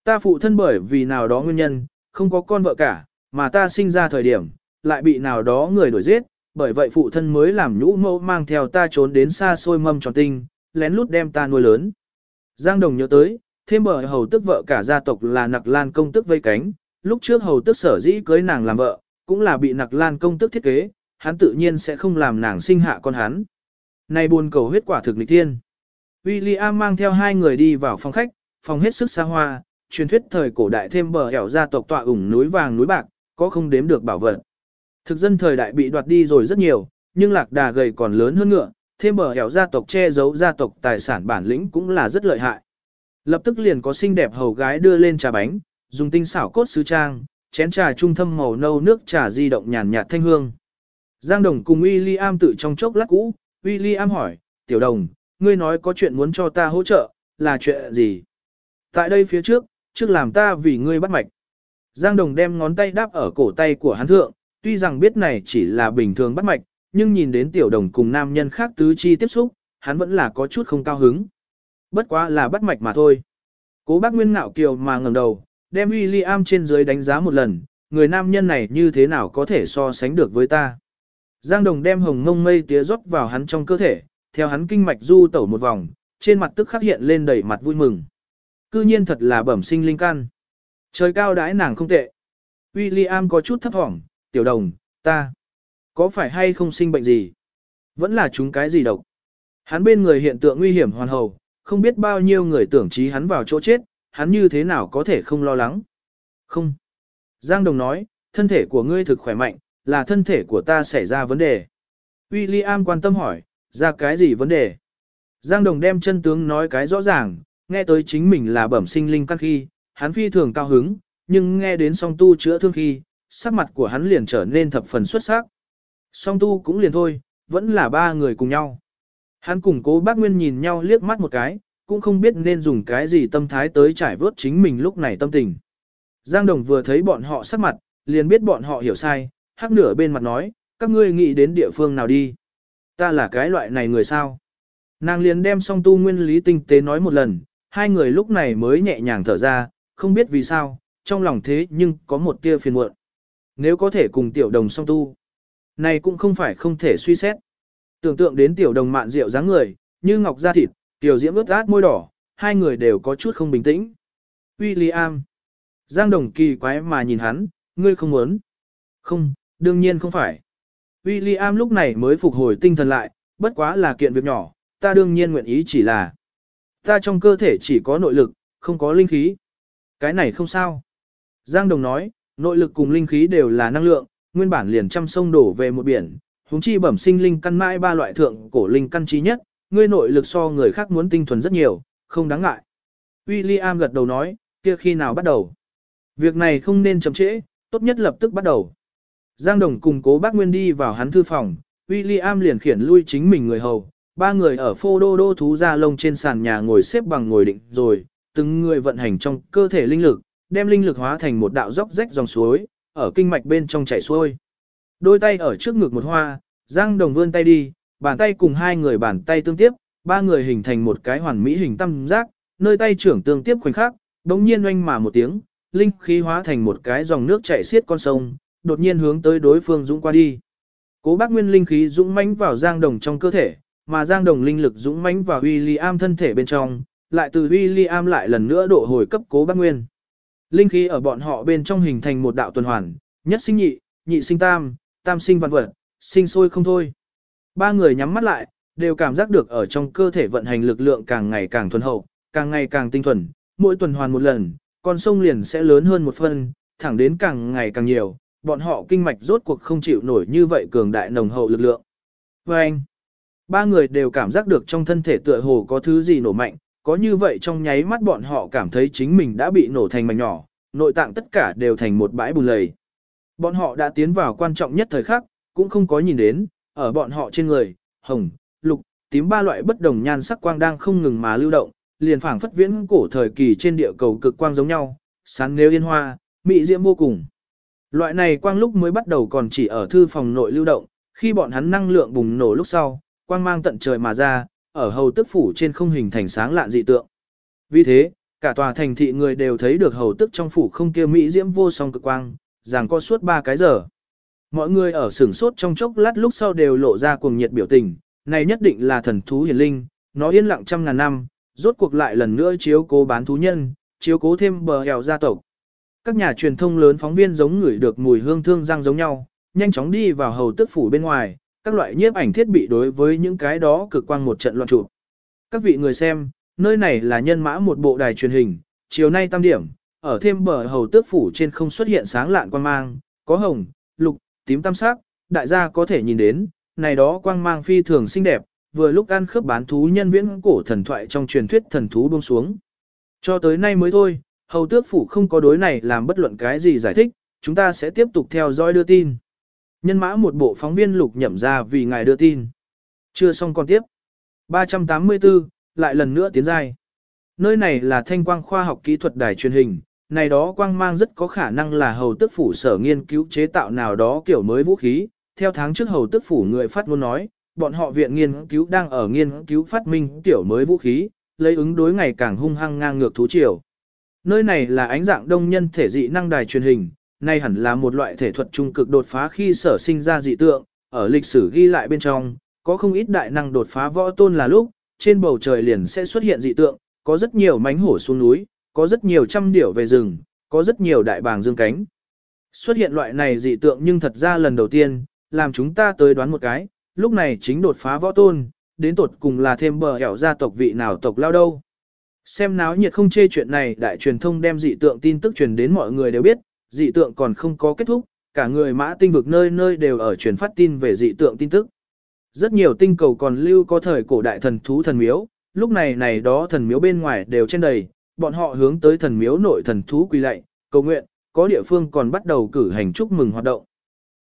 Ta phụ thân bởi vì nào đó nguyên nhân, không có con vợ cả, mà ta sinh ra thời điểm, lại bị nào đó người đuổi giết, bởi vậy phụ thân mới làm nhũ mẫu mang theo ta trốn đến xa xôi mâm tròn tinh, lén lút đem ta nuôi lớn. Giang Đồng nhớ tới, thêm bờ hầu tức vợ cả gia tộc là nặc lan công tức vây cánh, lúc trước hầu tức sở dĩ cưới nàng làm vợ, cũng là bị nặc lan công tức thiết kế, hắn tự nhiên sẽ không làm nàng sinh hạ con hắn. Này buồn cầu huyết quả thực nghịch thiên. William mang theo hai người đi vào phòng khách, phòng hết sức xa hoa, truyền thuyết thời cổ đại thêm bờ hẻo gia tộc tọa ủng núi vàng núi bạc, có không đếm được bảo vật. Thực dân thời đại bị đoạt đi rồi rất nhiều, nhưng lạc đà gầy còn lớn hơn ngựa, thêm bờ hẻo gia tộc che giấu gia tộc tài sản bản lĩnh cũng là rất lợi hại. Lập tức liền có xinh đẹp hầu gái đưa lên trà bánh, dùng tinh xảo cốt sứ trang, chén trà trung thâm màu nâu nước trà di động nhàn nhạt thanh hương. Giang Đồng cùng William tự trong chốc lát cũ, William hỏi, tiểu đồng, ngươi nói có chuyện muốn cho ta hỗ trợ, là chuyện gì? Tại đây phía trước, trước làm ta vì ngươi bắt mạch. Giang Đồng đem ngón tay đáp ở cổ tay của hắn thượng, tuy rằng biết này chỉ là bình thường bắt mạch, nhưng nhìn đến tiểu đồng cùng nam nhân khác tứ chi tiếp xúc, hắn vẫn là có chút không cao hứng. Bất quá là bắt mạch mà thôi. Cố bác Nguyên ngạo kiều mà ngẩng đầu, đem William trên dưới đánh giá một lần, người nam nhân này như thế nào có thể so sánh được với ta. Giang Đồng đem hồng ngông mây tía rót vào hắn trong cơ thể, theo hắn kinh mạch du tẩu một vòng, trên mặt tức khắc hiện lên đầy mặt vui mừng. Cư nhiên thật là bẩm sinh linh căn. Trời cao đãi nàng không tệ. William có chút thấp hỏng, tiểu đồng, ta, có phải hay không sinh bệnh gì? Vẫn là chúng cái gì độc? Hắn bên người hiện tượng nguy hiểm hoàn hầu, không biết bao nhiêu người tưởng trí hắn vào chỗ chết, hắn như thế nào có thể không lo lắng? Không. Giang Đồng nói, thân thể của ngươi thực khỏe mạnh, là thân thể của ta xảy ra vấn đề. William quan tâm hỏi, ra cái gì vấn đề? Giang Đồng đem chân tướng nói cái rõ ràng, nghe tới chính mình là bẩm sinh linh căn khi, hắn phi thường cao hứng, nhưng nghe đến song tu chữa thương khi, sắc mặt của hắn liền trở nên thập phần xuất sắc. Song tu cũng liền thôi, vẫn là ba người cùng nhau. Hắn cùng cố bác Nguyên nhìn nhau liếc mắt một cái, cũng không biết nên dùng cái gì tâm thái tới trải vớt chính mình lúc này tâm tình. Giang Đồng vừa thấy bọn họ sắc mặt, liền biết bọn họ hiểu sai, hắc nửa bên mặt nói, các ngươi nghĩ đến địa phương nào đi. Ta là cái loại này người sao? Nàng liền đem song tu nguyên lý tinh tế nói một lần, hai người lúc này mới nhẹ nhàng thở ra, không biết vì sao, trong lòng thế nhưng có một tia phiền muộn. Nếu có thể cùng tiểu đồng song tu, này cũng không phải không thể suy xét. Tưởng tượng đến tiểu đồng mạn rượu dáng người, như ngọc da thịt, tiểu diễm ướt át môi đỏ, hai người đều có chút không bình tĩnh. William. Giang đồng kỳ quái mà nhìn hắn, ngươi không muốn. Không, đương nhiên không phải. William lúc này mới phục hồi tinh thần lại, bất quá là kiện việc nhỏ, ta đương nhiên nguyện ý chỉ là. Ta trong cơ thể chỉ có nội lực, không có linh khí. Cái này không sao. Giang Đồng nói, nội lực cùng linh khí đều là năng lượng, nguyên bản liền trăm sông đổ về một biển, huống chi bẩm sinh linh căn mãi ba loại thượng cổ linh căn trí nhất, ngươi nội lực so người khác muốn tinh thuần rất nhiều, không đáng ngại. William gật đầu nói, kia khi nào bắt đầu? Việc này không nên chậm trễ, tốt nhất lập tức bắt đầu. Giang Đồng cùng cố bác Nguyên đi vào hắn thư phòng, William liền khiển lui chính mình người hầu, ba người ở phô đô đô thú ra lông trên sàn nhà ngồi xếp bằng ngồi định rồi, từng người vận hành trong cơ thể linh lực, đem linh lực hóa thành một đạo dốc rách dòng suối, ở kinh mạch bên trong chảy xuôi. Đôi tay ở trước ngực một hoa, Giang Đồng vươn tay đi, bàn tay cùng hai người bàn tay tương tiếp, ba người hình thành một cái hoàn mỹ hình tam giác, nơi tay trưởng tương tiếp khoảnh khắc, bỗng nhiên oanh mà một tiếng, linh khí hóa thành một cái dòng nước chảy xiết con sông, đột nhiên hướng tới đối phương dũng qua đi. Cố bác nguyên linh khí dũng mãnh vào Giang Đồng trong cơ thể, mà Giang Đồng linh lực dũng mãnh vào William thân thể bên trong, lại từ William lại lần nữa độ hồi cấp cố bác nguyên. Linh khí ở bọn họ bên trong hình thành một đạo tuần hoàn, nhất sinh nhị, nhị sinh tam, tam sinh vạn vật, sinh sôi không thôi. Ba người nhắm mắt lại, đều cảm giác được ở trong cơ thể vận hành lực lượng càng ngày càng thuần hậu, càng ngày càng tinh thuần, mỗi tuần hoàn một lần, con sông liền sẽ lớn hơn một phân, thẳng đến càng ngày càng nhiều, bọn họ kinh mạch rốt cuộc không chịu nổi như vậy cường đại nồng hậu lực lượng. Và anh, ba người đều cảm giác được trong thân thể tựa hồ có thứ gì nổ mạnh, có như vậy trong nháy mắt bọn họ cảm thấy chính mình đã bị nổ thành mảnh nhỏ, nội tạng tất cả đều thành một bãi bùn lầy. Bọn họ đã tiến vào quan trọng nhất thời khắc, cũng không có nhìn đến, ở bọn họ trên người, hồng, lục, tím ba loại bất đồng nhan sắc quang đang không ngừng mà lưu động, liền phảng phất viễn cổ thời kỳ trên địa cầu cực quang giống nhau, sáng nếu yên hoa, mỹ diễm vô cùng. Loại này quang lúc mới bắt đầu còn chỉ ở thư phòng nội lưu động, khi bọn hắn năng lượng bùng nổ lúc sau, quang mang tận trời mà ra, ở hầu tức phủ trên không hình thành sáng lạn dị tượng. Vì thế, cả tòa thành thị người đều thấy được hầu tức trong phủ không kia mỹ diễm vô song cực quang, rằng có suốt ba cái giờ. Mọi người ở sửng sốt trong chốc lát lúc sau đều lộ ra cuồng nhiệt biểu tình, này nhất định là thần thú hiển linh, nó yên lặng trăm ngàn năm, rốt cuộc lại lần nữa chiếu cố bán thú nhân, chiếu cố thêm bờ hẻo gia tộc. Các nhà truyền thông lớn phóng viên giống người được mùi hương thương răng giống nhau, nhanh chóng đi vào hầu tức phủ bên ngoài, các loại nhiếp ảnh thiết bị đối với những cái đó cực quang một trận loạn trụ. Các vị người xem, nơi này là nhân mã một bộ đài truyền hình, chiều nay tam điểm, ở thêm bờ hầu tước phủ trên không xuất hiện sáng lạn quan mang, có hồng, tím tam sắc, đại gia có thể nhìn đến, này đó quang mang phi thường xinh đẹp, vừa lúc ăn khớp bán thú nhân viễn cổ thần thoại trong truyền thuyết thần thú buông xuống. Cho tới nay mới thôi, hầu tước phủ không có đối này làm bất luận cái gì giải thích, chúng ta sẽ tiếp tục theo dõi đưa tin. Nhân mã một bộ phóng viên lục nhậm ra vì ngài đưa tin. Chưa xong còn tiếp. 384, lại lần nữa tiến giai. Nơi này là thanh quang khoa học kỹ thuật đài truyền hình, này đó quang mang rất có khả năng là hầu tức phủ sở nghiên cứu chế tạo nào đó kiểu mới vũ khí. Theo tháng trước hầu tức phủ người phát ngôn nói, bọn họ viện nghiên cứu đang ở nghiên cứu phát minh kiểu mới vũ khí, lấy ứng đối ngày càng hung hăng ngang ngược thú triều. Nơi này là ánh dạng đông nhân thể dị năng đài truyền hình, nay hẳn là một loại thể thuật trung cực đột phá khi sở sinh ra dị tượng, ở lịch sử ghi lại bên trong, có không ít đại năng đột phá võ tôn là lúc, trên bầu trời liền sẽ xuất hiện dị tượng, có rất nhiều mánh hổ xuống núi, có rất nhiều trăm điểu về rừng, có rất nhiều đại bàng dương cánh. Xuất hiện loại này dị tượng nhưng thật ra lần đầu tiên, làm chúng ta tới đoán một cái, lúc này chính đột phá võ tôn, đến tột cùng là thêm bờ hẻo gia tộc vị nào tộc lao đâu. Xem náo nhiệt không chê chuyện này đại truyền thông đem dị tượng tin tức truyền đến mọi người đều biết, dị tượng còn không có kết thúc, cả người mã tinh vực nơi nơi đều ở truyền phát tin về dị tượng tin tức. Rất nhiều tinh cầu còn lưu có thời cổ đại thần thú thần miếu, lúc này này đó thần miếu bên ngoài đều trên đầy, bọn họ hướng tới thần miếu nội thần thú quỳ lạy, cầu nguyện, có địa phương còn bắt đầu cử hành chúc mừng hoạt động.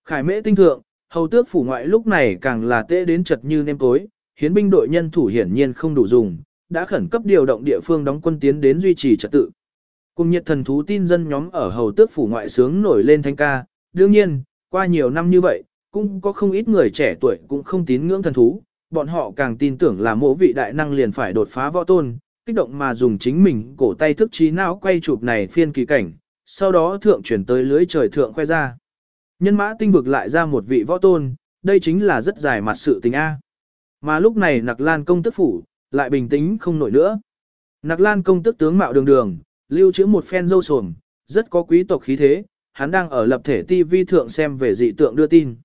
Khải mễ tinh thượng, hầu tước phủ ngoại lúc này càng là tệ đến chật như nêm tối, hiến binh đội nhân thủ hiển nhiên không đủ dùng, đã khẩn cấp điều động địa phương đóng quân tiến đến duy trì trật tự. Cùng nhiệt thần thú tin dân nhóm ở hầu tước phủ ngoại sướng nổi lên thanh ca, đương nhiên, qua nhiều năm như vậy, cũng có không ít người trẻ tuổi cũng không tín ngưỡng thần thú, bọn họ càng tin tưởng là mỗi vị đại năng liền phải đột phá võ tôn, kích động mà dùng chính mình cổ tay thức trí não quay chụp này phiên kỳ cảnh, sau đó thượng chuyển tới lưới trời thượng khoe ra. Nhân mã tinh vực lại ra một vị võ tôn, đây chính là rất dài mặt sự tình A. Mà lúc này Nặc Lan công tức phủ, lại bình tĩnh không nổi nữa. Nặc Lan công tức tướng mạo đường đường, lưu trữ một phen dâu sồm, rất có quý tộc khí thế, hắn đang ở lập thể TV thượng xem về dị tượng đưa tin.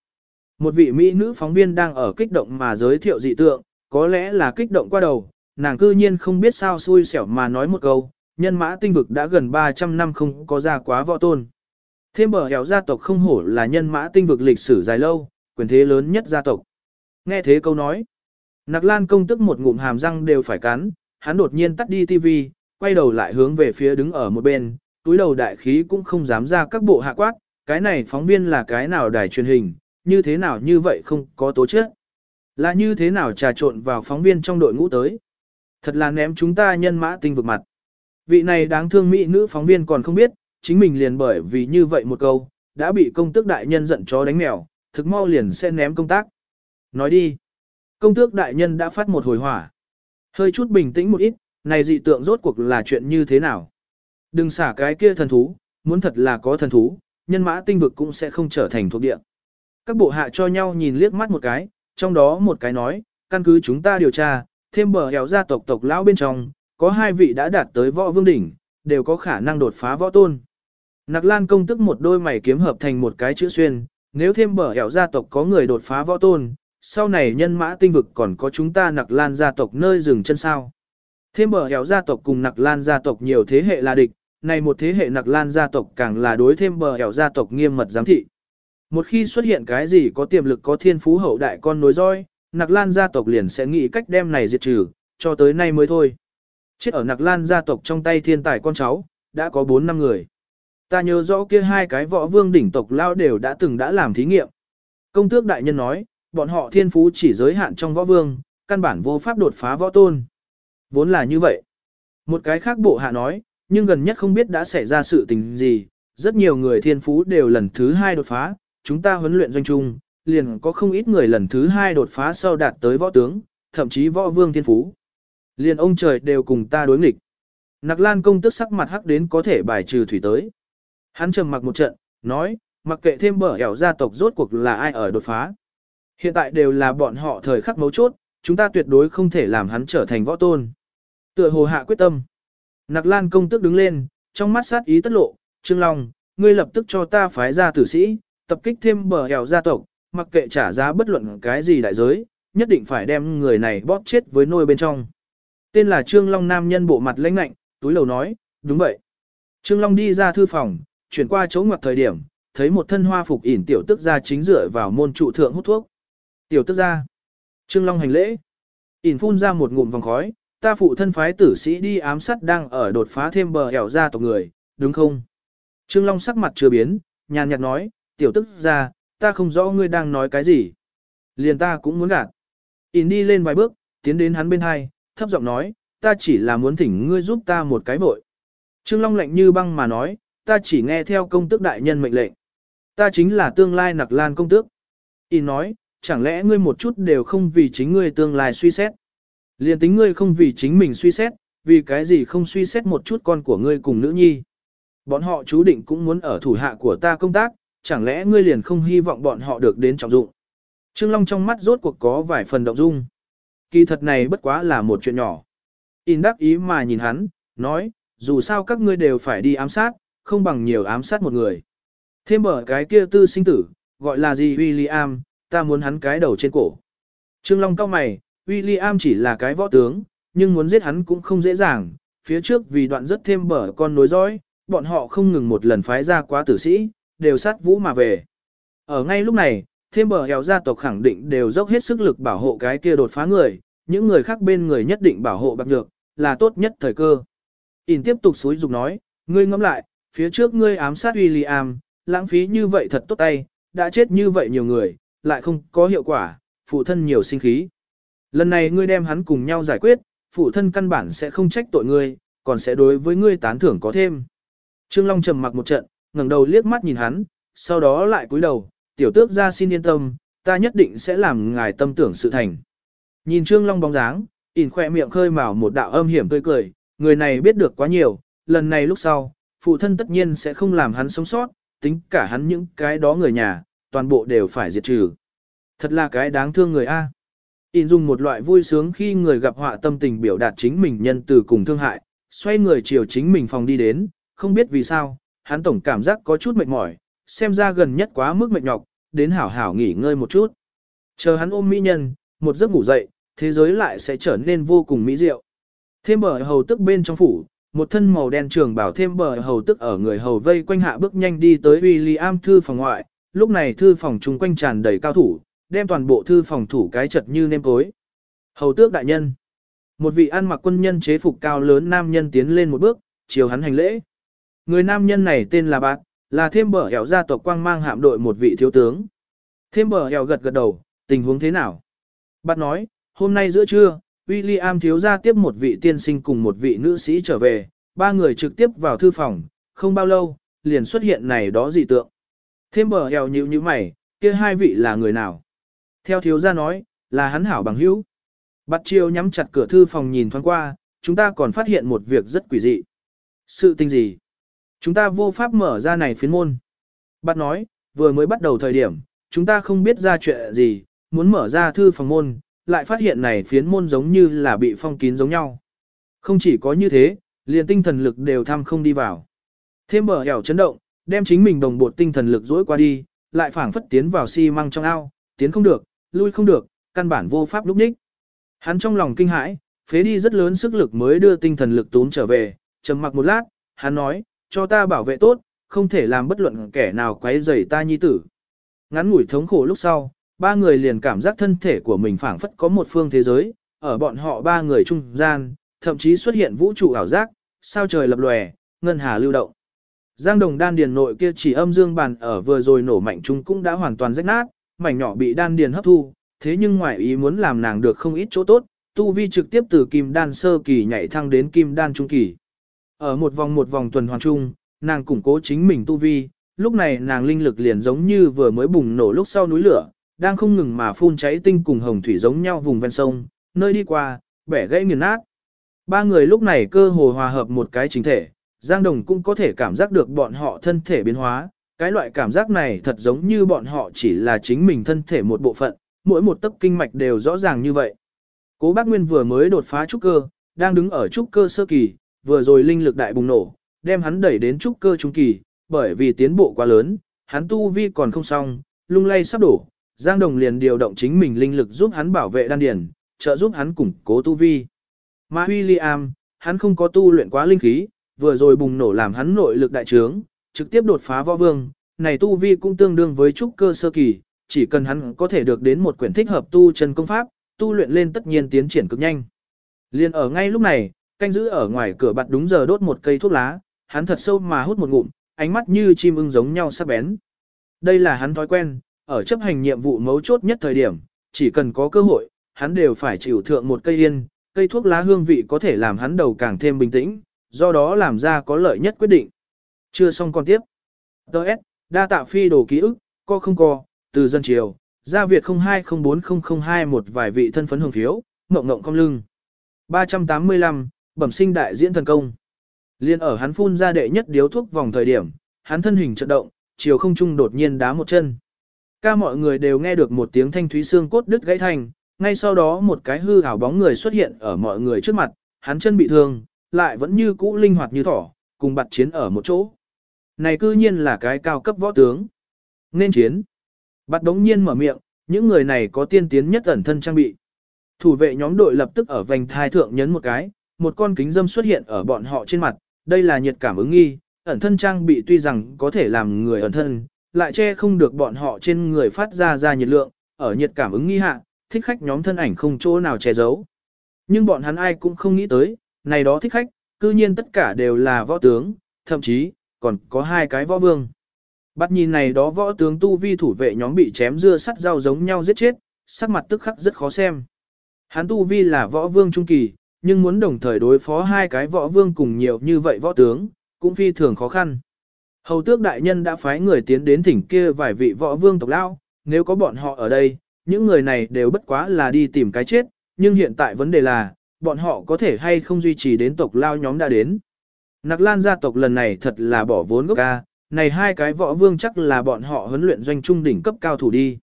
Một vị mỹ nữ phóng viên đang ở kích động mà giới thiệu dị tượng, có lẽ là kích động qua đầu, nàng cư nhiên không biết sao xui xẻo mà nói một câu, nhân mã tinh vực đã gần 300 năm không có ra quá võ tôn. Thêm bờ hẻo gia tộc không hổ là nhân mã tinh vực lịch sử dài lâu, quyền thế lớn nhất gia tộc. Nghe thế câu nói, Nặc Lan công tức một ngụm hàm răng đều phải cắn, hắn đột nhiên tắt đi TV, quay đầu lại hướng về phía đứng ở một bên, túi đầu đại khí cũng không dám ra các bộ hạ quát, cái này phóng viên là cái nào đài truyền hình, như thế nào như vậy không có tố chất. Là như thế nào trà trộn vào phóng viên trong đội ngũ tới. Thật là ném chúng ta nhân mã tinh vực mặt. Vị này đáng thương mỹ nữ phóng viên còn không biết, chính mình liền bởi vì như vậy một câu, đã bị công tước đại nhân giận chó đánh mèo, thực mau liền sẽ ném công tác. Nói đi. Công tước đại nhân đã phát một hồi hỏa. Hơi chút bình tĩnh một ít, này dị tượng rốt cuộc là chuyện như thế nào? Đừng xả cái kia thần thú, muốn thật là có thần thú, nhân mã tinh vực cũng sẽ không trở thành thuộc địa. Các bộ hạ cho nhau nhìn liếc mắt một cái, trong đó một cái nói, căn cứ chúng ta điều tra, thêm bờ hẻo gia tộc tộc lão bên trong, có hai vị đã đạt tới võ vương đỉnh, đều có khả năng đột phá võ tôn. Nặc Lan công tức một đôi mày kiếm hợp thành một cái chữ xuyên, nếu thêm bờ hẻo gia tộc có người đột phá võ tôn, sau này nhân mã tinh vực còn có chúng ta Nặc Lan gia tộc nơi dừng chân sao. Thêm bờ hẻo gia tộc cùng Nặc Lan gia tộc nhiều thế hệ là địch, này một thế hệ Nặc Lan gia tộc càng là đối thêm bờ hẻo gia tộc nghiêm mật giám thị. Một khi xuất hiện cái gì có tiềm lực có thiên phú hậu đại con nối dõi. Nặc Lan gia tộc liền sẽ nghĩ cách đem này diệt trừ, cho tới nay mới thôi. Chết ở Nặc Lan gia tộc trong tay thiên tài con cháu, đã có 4 năm người. Ta nhớ rõ kia hai cái võ vương đỉnh tộc lao đều đã từng đã làm thí nghiệm. Công tước đại nhân nói, bọn họ thiên phú chỉ giới hạn trong võ vương, căn bản vô pháp đột phá võ tôn. Vốn là như vậy. Một cái khác bộ hạ nói, nhưng gần nhất không biết đã xảy ra sự tình gì, rất nhiều người thiên phú đều lần thứ hai đột phá, chúng ta huấn luyện doanh trung, liền có không ít người lần thứ hai đột phá sau đạt tới võ tướng, thậm chí võ vương thiên phú. Liền ông trời đều cùng ta đối nghịch. Nặc Lan công tức sắc mặt hắc đến có thể bài trừ thủy tới. Hắn trầm mặc một trận, nói, mặc kệ thêm bở ẻo gia tộc rốt cuộc là ai ở đột phá. Hiện tại đều là bọn họ thời khắc mấu chốt, chúng ta tuyệt đối không thể làm hắn trở thành võ tôn. Tựa hồ hạ quyết tâm. Nặc Lan công tức đứng lên, trong mắt sát ý tất lộ, Trương Long, ngươi lập tức cho ta phái ra tử sĩ, tập kích thêm bờ hẻo gia tộc, mặc kệ trả giá bất luận cái gì đại giới, nhất định phải đem người này bóp chết với nôi bên trong. Tên là Trương Long nam nhân bộ mặt lãnh lạnh, túi lầu nói, đúng vậy. Trương Long đi ra thư phòng, chuyển qua chỗ ngoặt thời điểm, thấy một thân hoa phục ỉn tiểu tức gia chính dựa vào môn trụ thượng hút thuốc. Tiểu tức gia. Trương Long hành lễ. ỉn phun ra một ngụm vòng khói, ta phụ thân phái tử sĩ đi ám sát đang ở đột phá thêm bờ hẻo ra tộc người, đúng không? Trương Long sắc mặt chưa biến, nhàn nhạt nói, tiểu tức gia, ta không rõ ngươi đang nói cái gì. Liền ta cũng muốn gạt. In đi lên vài bước, tiến đến hắn bên hai, thấp giọng nói, ta chỉ là muốn thỉnh ngươi giúp ta một cái vội. Trương Long lạnh như băng mà nói, ta chỉ nghe theo công tước đại nhân mệnh lệnh. Ta chính là tương lai nặc lan công tước. In nói, chẳng lẽ ngươi một chút đều không vì chính ngươi tương lai suy xét. Liên tính ngươi không vì chính mình suy xét, vì cái gì không suy xét một chút con của ngươi cùng nữ nhi. Bọn họ chú định cũng muốn ở thủ hạ của ta công tác, chẳng lẽ ngươi liền không hy vọng bọn họ được đến trọng dụng. Trương Long trong mắt rốt cuộc có vài phần động dung. Kỳ thật này bất quá là một chuyện nhỏ. In đắc ý mà nhìn hắn, nói, dù sao các ngươi đều phải đi ám sát, không bằng nhiều ám sát một người. Thêm mở cái kia tư sinh tử, gọi là gì William, ta muốn hắn cái đầu trên cổ. Trương Long cao mày, William chỉ là cái võ tướng, nhưng muốn giết hắn cũng không dễ dàng, phía trước vì đoạn rất thêm bở con nối dõi, bọn họ không ngừng một lần phái ra quá tử sĩ, đều sát vũ mà về. Ở ngay lúc này, thêm bờ hèo gia tộc khẳng định đều dốc hết sức lực bảo hộ cái kia đột phá người, những người khác bên người nhất định bảo hộ bạc nhược, là tốt nhất thời cơ. In tiếp tục xúi dục nói, ngươi ngẫm lại, phía trước ngươi ám sát William, lãng phí như vậy thật tốt tay, đã chết như vậy nhiều người, lại không có hiệu quả, phụ thân nhiều sinh khí. Lần này ngươi đem hắn cùng nhau giải quyết, phụ thân căn bản sẽ không trách tội ngươi, còn sẽ đối với ngươi tán thưởng có thêm. Trương Long trầm mặc một trận, ngẩng đầu liếc mắt nhìn hắn, sau đó lại cúi đầu, tiểu tước ra xin yên tâm, ta nhất định sẽ làm ngài tâm tưởng sự thành. Nhìn Trương Long bóng dáng, ỉn khoe miệng khơi mào một đạo âm hiểm tươi cười, người này biết được quá nhiều, lần này lúc sau, phụ thân tất nhiên sẽ không làm hắn sống sót, tính cả hắn những cái đó người nhà, toàn bộ đều phải diệt trừ. Thật là cái đáng thương người A. In dùng một loại vui sướng khi người gặp họa tâm tình biểu đạt chính mình nhân từ cùng thương hại, xoay người chiều chính mình phòng đi đến, không biết vì sao, hắn tổng cảm giác có chút mệt mỏi, xem ra gần nhất quá mức mệt nhọc, đến hảo hảo nghỉ ngơi một chút. Chờ hắn ôm mỹ nhân, một giấc ngủ dậy, thế giới lại sẽ trở nên vô cùng mỹ diệu. Thêm bờ hầu tức bên trong phủ, một thân màu đen trường bảo thêm bờ hầu tức ở người hầu vây quanh hạ bước nhanh đi tới William thư phòng ngoại, lúc này thư phòng chung quanh tràn đầy cao thủ, đem toàn bộ thư phòng thủ cái chật như nêm tối. Hầu tước đại nhân. Một vị ăn mặc quân nhân chế phục cao lớn nam nhân tiến lên một bước, chiều hắn hành lễ. Người nam nhân này tên là Bạc, là thêm bờ hẻo gia tộc quang mang hạm đội một vị thiếu tướng. Thêm bờ hẻo gật gật đầu, tình huống thế nào? Bạc nói, hôm nay giữa trưa, William thiếu gia tiếp một vị tiên sinh cùng một vị nữ sĩ trở về, ba người trực tiếp vào thư phòng, không bao lâu, liền xuất hiện này đó dị tượng. Thêm bờ hẻo nhíu như mày, kia hai vị là người nào? Theo thiếu gia nói, là hắn hảo bằng hữu. Bắt triều nhắm chặt cửa thư phòng nhìn thoáng qua, chúng ta còn phát hiện một việc rất quỷ dị. Sự tình gì? Chúng ta vô pháp mở ra này phiến môn. Bắt nói, vừa mới bắt đầu thời điểm, chúng ta không biết ra chuyện gì, muốn mở ra thư phòng môn, lại phát hiện này phiến môn giống như là bị phong kín giống nhau. Không chỉ có như thế, liền tinh thần lực đều thăm không đi vào. Thêm bờ hẻo chấn động, đem chính mình đồng bộ tinh thần lực dỗi qua đi, lại phảng phất tiến vào xi si măng trong ao, tiến không được, lui không được, căn bản vô pháp lúc ních. Hắn trong lòng kinh hãi, phế đi rất lớn sức lực mới đưa tinh thần lực tốn trở về, trầm mặc một lát, hắn nói, cho ta bảo vệ tốt, không thể làm bất luận kẻ nào quấy rầy ta nhi tử. Ngắn ngủi thống khổ lúc sau, ba người liền cảm giác thân thể của mình phảng phất có một phương thế giới, ở bọn họ ba người trung gian, thậm chí xuất hiện vũ trụ ảo giác, sao trời lập lòe, ngân hà lưu động. Giang Đồng đan điền nội kia chỉ âm dương bàn ở vừa rồi nổ mạnh chúng cũng đã hoàn toàn rách nát, mảnh nhỏ bị đan điền hấp thu, thế nhưng ngoại ý muốn làm nàng được không ít chỗ tốt, tu vi trực tiếp từ kim đan sơ kỳ nhảy thăng đến kim đan trung kỳ. Ở một vòng một vòng tuần hoàn chung, nàng củng cố chính mình tu vi, lúc này nàng linh lực liền giống như vừa mới bùng nổ lúc sau núi lửa, đang không ngừng mà phun cháy tinh cùng hồng thủy giống nhau vùng ven sông, nơi đi qua, bẻ gãy nghiền nát. Ba người lúc này cơ hồ hòa hợp một cái chính thể, Giang Đồng cũng có thể cảm giác được bọn họ thân thể biến hóa, cái loại cảm giác này thật giống như bọn họ chỉ là chính mình thân thể một bộ phận, mỗi một tấc kinh mạch đều rõ ràng như vậy. Cố Bác Nguyên vừa mới đột phá trúc cơ, đang đứng ở trúc cơ sơ kỳ, vừa rồi linh lực đại bùng nổ, đem hắn đẩy đến trúc cơ trung kỳ, bởi vì tiến bộ quá lớn, hắn tu vi còn không xong, lung lay sắp đổ, Giang Đồng liền điều động chính mình linh lực giúp hắn bảo vệ đan điền, trợ giúp hắn củng cố tu vi. Mà William, hắn không có tu luyện quá linh khí, vừa rồi bùng nổ làm hắn nội lực đại trướng, trực tiếp đột phá võ vương, này tu vi cũng tương đương với trúc cơ sơ kỳ, chỉ cần hắn có thể được đến một quyển thích hợp tu chân công pháp, tu luyện lên tất nhiên tiến triển cực nhanh. Liên ở ngay lúc này, canh giữ ở ngoài cửa bật đúng giờ đốt một cây thuốc lá, hắn thật sâu mà hút một ngụm, ánh mắt như chim ưng giống nhau sắc bén. Đây là hắn thói quen, ở chấp hành nhiệm vụ mấu chốt nhất thời điểm, chỉ cần có cơ hội, hắn đều phải chịu thượng một cây yên, cây thuốc lá hương vị có thể làm hắn đầu càng thêm bình tĩnh, do đó làm ra có lợi nhất quyết định. Chưa xong con tiếp. Đợt, đa tạ phi đồ ký ức, co không co, từ dân chiều, gia Việt 02040002 một vài vị thân phấn hưởng phiếu, ngộng ngộng cong lưng. 385, bẩm sinh đại diễn thần công. Liên ở hắn phun ra đệ nhất điếu thuốc vòng thời điểm, hắn thân hình chợt động, chiều không trung đột nhiên đá một chân. Ca mọi người đều nghe được một tiếng thanh thúy xương cốt đứt gãy thành, ngay sau đó một cái hư ảo bóng người xuất hiện ở mọi người trước mặt, hắn chân bị thương, lại vẫn như cũ linh hoạt như thỏ, cùng bạt chiến ở một chỗ. Này cư nhiên là cái cao cấp võ tướng. Nên chiến. bạt đống nhiên mở miệng, những người này có tiên tiến nhất ẩn thân trang bị. Thủ vệ nhóm đội lập tức ở vành thai thượng nhấn một cái, một con kính dâm xuất hiện ở bọn họ trên mặt, đây là nhiệt cảm ứng nghi, ẩn thân trang bị tuy rằng có thể làm người ẩn thân, lại che không được bọn họ trên người phát ra ra nhiệt lượng, ở nhiệt cảm ứng nghi hạ, thích khách nhóm thân ảnh không chỗ nào che giấu. Nhưng bọn hắn ai cũng không nghĩ tới, này đó thích khách, cư nhiên tất cả đều là võ tướng, thậm chí, còn có hai cái võ vương. Bắt nhìn này đó võ tướng tu vi thủ vệ nhóm bị chém dưa sắt dao giống nhau giết chết, sắc mặt tức khắc rất khó xem. Hắn tu vi là võ vương trung kỳ, nhưng muốn đồng thời đối phó hai cái võ vương cùng nhiều như vậy võ tướng, cũng phi thường khó khăn. Hầu tước đại nhân đã phái người tiến đến thỉnh kia vài vị võ vương tộc lao, nếu có bọn họ ở đây, những người này đều bất quá là đi tìm cái chết, nhưng hiện tại vấn đề là, bọn họ có thể hay không duy trì đến tộc lao nhóm đã đến. Nặc Lan gia tộc lần này thật là bỏ vốn gốc ca, này hai cái võ vương chắc là bọn họ huấn luyện doanh trung đỉnh cấp cao thủ đi.